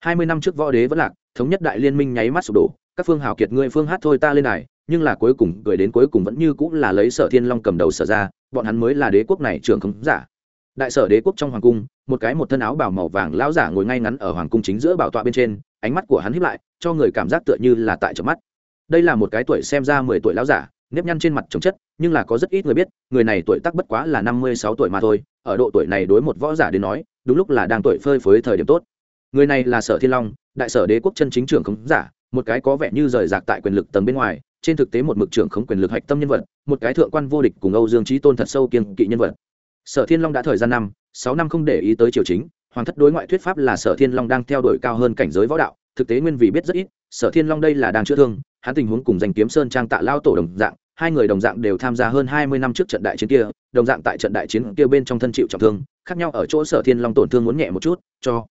Hai mươi năm trước võ đế vẫn lạc, thống nhất đại liên minh nháy mắt sụp đổ, các phương hào kiệt ngươi phương hát thôi ta lên này nhưng là cuối cùng gửi đến cuối cùng vẫn như cũng là lấy sở thiên long cầm đầu sở ra, bọn hắn mới là đế quốc này trường không giả. Đại sở đế quốc trong hoàng cung, một cái một thân áo bảo màu vàng lão giả ngồi ngay ngắn ở hoàng cung chính giữa bảo tọa bên trên, ánh mắt của hắn hiếp lại, cho người cảm giác tựa như là tại chợp mắt. Đây là một cái tuổi xem ra mười tuổi lão giả nếp nhăn trên mặt chống chất, nhưng là có rất ít người biết, người này tuổi tác bất quá là năm mươi sáu tuổi mà thôi, ở độ tuổi này đối một võ giả đến nói, đúng lúc là đang tuổi phơi phới thời điểm tốt. Người này là sở thiên long, đại sở đế quốc chân chính trưởng khống giả, một cái có vẻ như rời rạc tại quyền lực tầng bên ngoài, trên thực tế một mực trưởng khống quyền lực hạch tâm nhân vật, một cái thượng quan vô địch cùng âu dương trí tôn thật sâu kiên kỵ nhân vật. Sở thiên long đã thời gian năm, sáu năm không để ý tới triều chính, hoàng thất đối ngoại thuyết pháp là sở thiên long đang theo đuổi cao hơn cảnh giới võ đạo, thực tế nguyên vì biết rất ít, sở thiên long đây là đang chữa thương, hắn tình huống cùng danh kiếm sơn trang tạ lao tổ đồng dạng hai người đồng dạng đều tham gia hơn hai mươi năm trước trận đại chiến kia, đồng dạng tại trận đại chiến kia bên trong thân chịu trọng thương, khác nhau ở chỗ sở thiên long tổn thương muốn nhẹ một chút, cho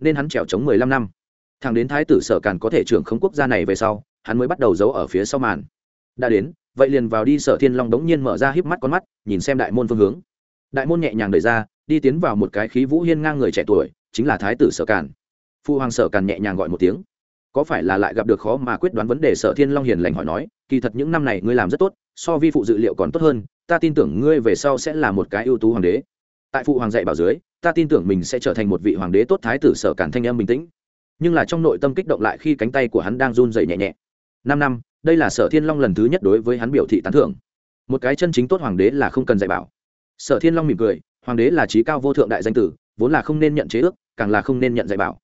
nên hắn trèo chống mười lăm năm. Thằng đến thái tử sở càn có thể trưởng không quốc gia này về sau, hắn mới bắt đầu giấu ở phía sau màn. Đã đến, vậy liền vào đi sở thiên long đống nhiên mở ra híp mắt con mắt, nhìn xem đại môn phương hướng. Đại môn nhẹ nhàng đẩy ra, đi tiến vào một cái khí vũ hiên ngang người trẻ tuổi, chính là thái tử sở càn. Phu hoàng sở càn nhẹ nhàng gọi một tiếng. Có phải là lại gặp được khó mà quyết đoán vấn đề sở thiên long hiền lành hỏi nói kỳ thật những năm này ngươi làm rất tốt, so vi phụ dự liệu còn tốt hơn, ta tin tưởng ngươi về sau sẽ là một cái ưu tú hoàng đế. Tại phụ hoàng dạy bảo dưới, ta tin tưởng mình sẽ trở thành một vị hoàng đế tốt thái tử sở cản thanh em bình tĩnh. Nhưng là trong nội tâm kích động lại khi cánh tay của hắn đang run dày nhẹ nhẹ. Năm năm, đây là sở thiên long lần thứ nhất đối với hắn biểu thị tán thưởng. Một cái chân chính tốt hoàng đế là không cần dạy bảo. Sở thiên long mỉm cười, hoàng đế là trí cao vô thượng đại danh tử, vốn là không nên nhận chế ước, càng là không nên nhận dạy bảo.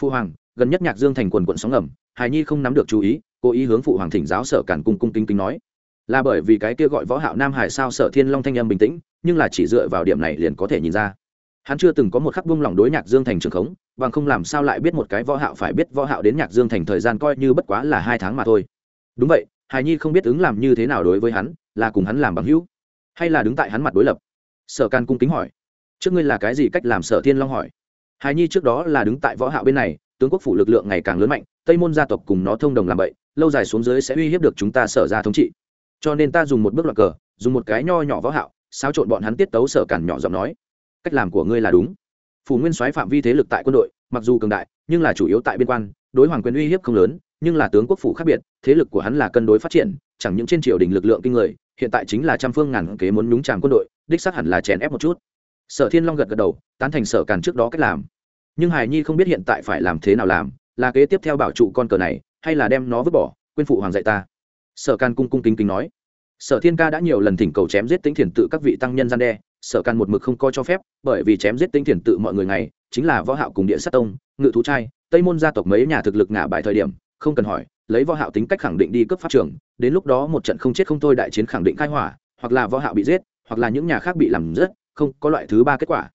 Phụ hoàng, gần nhất nhạc dương thành quần quận sóng ngầm hài nhi không nắm được chú ý cố ý hướng phụ hoàng thỉnh giáo sở cản cung cung kính kính nói. Là bởi vì cái kia gọi võ hạo nam hải sao sở thiên long thanh âm bình tĩnh, nhưng là chỉ dựa vào điểm này liền có thể nhìn ra. Hắn chưa từng có một khắc buông lỏng đối nhạc dương thành trường khống, bằng không làm sao lại biết một cái võ hạo phải biết võ hạo đến nhạc dương thành thời gian coi như bất quá là hai tháng mà thôi. Đúng vậy hài nhi không biết ứng làm như thế nào đối với hắn, là cùng hắn làm bằng hữu, hay là đứng tại hắn mặt đối lập? Sở can cung kính hỏi. Trước ngươi là cái gì cách làm sở thiên long hỏi? Hài nhi trước đó là đứng tại võ hạo bên này, tướng quốc phủ lực lượng ngày càng lớn mạnh, tây môn gia tộc cùng nó thông đồng làm vậy lâu dài xuống dưới sẽ uy hiếp được chúng ta sở ra thống trị. Cho nên ta dùng một bước loạt cờ, dùng một cái nho nhỏ võ hạo, xáo trộn bọn hắn tiết tấu sở cản nhỏ giọng nói. Cách làm của ngươi là đúng. Phủ nguyên soái phạm vi thế lực tại quân đội, mặc dù cường đại, nhưng là chủ yếu tại biên quan, đối hoàng quyền uy hiếp không lớn, nhưng là tướng quốc phủ khác biệt, thế lực của hắn là cân đối phát triển, chẳng những trên triều đình lực lượng kinh người, hiện tại chính là trăm phương ngàn kế muốn nhúng chàm quân đội, đích xác hẳn là chèn ép một chút. Sở thiên long gật gật đầu, tán thành sở càn trước đó cách làm. Nhưng hải nhi không biết hiện tại phải làm thế nào làm, là kế tiếp theo bảo trụ con cờ này hay là đem nó vứt bỏ, quên phụ hoàng dạy ta. Sở can cung cung kính kính nói. Sở thiên ca đã nhiều lần thỉnh cầu chém giết tính thiền tự các vị tăng nhân gian đe. Sở can một mực không coi cho phép, bởi vì chém giết tính thiền tự mọi người này chính là võ hạo cùng địa sát tông, ngự thú trai. Tây môn gia tộc mấy nhà thực lực ngả bài thời điểm, không cần hỏi, lấy võ hạo tính cách khẳng định đi cấp pháp trường. Đến lúc đó một trận không chết không thôi đại chiến khẳng định khai hỏa, hoặc là võ hạo bị giết, hoặc là những nhà khác bị làm rất không có loại thứ ba kết quả.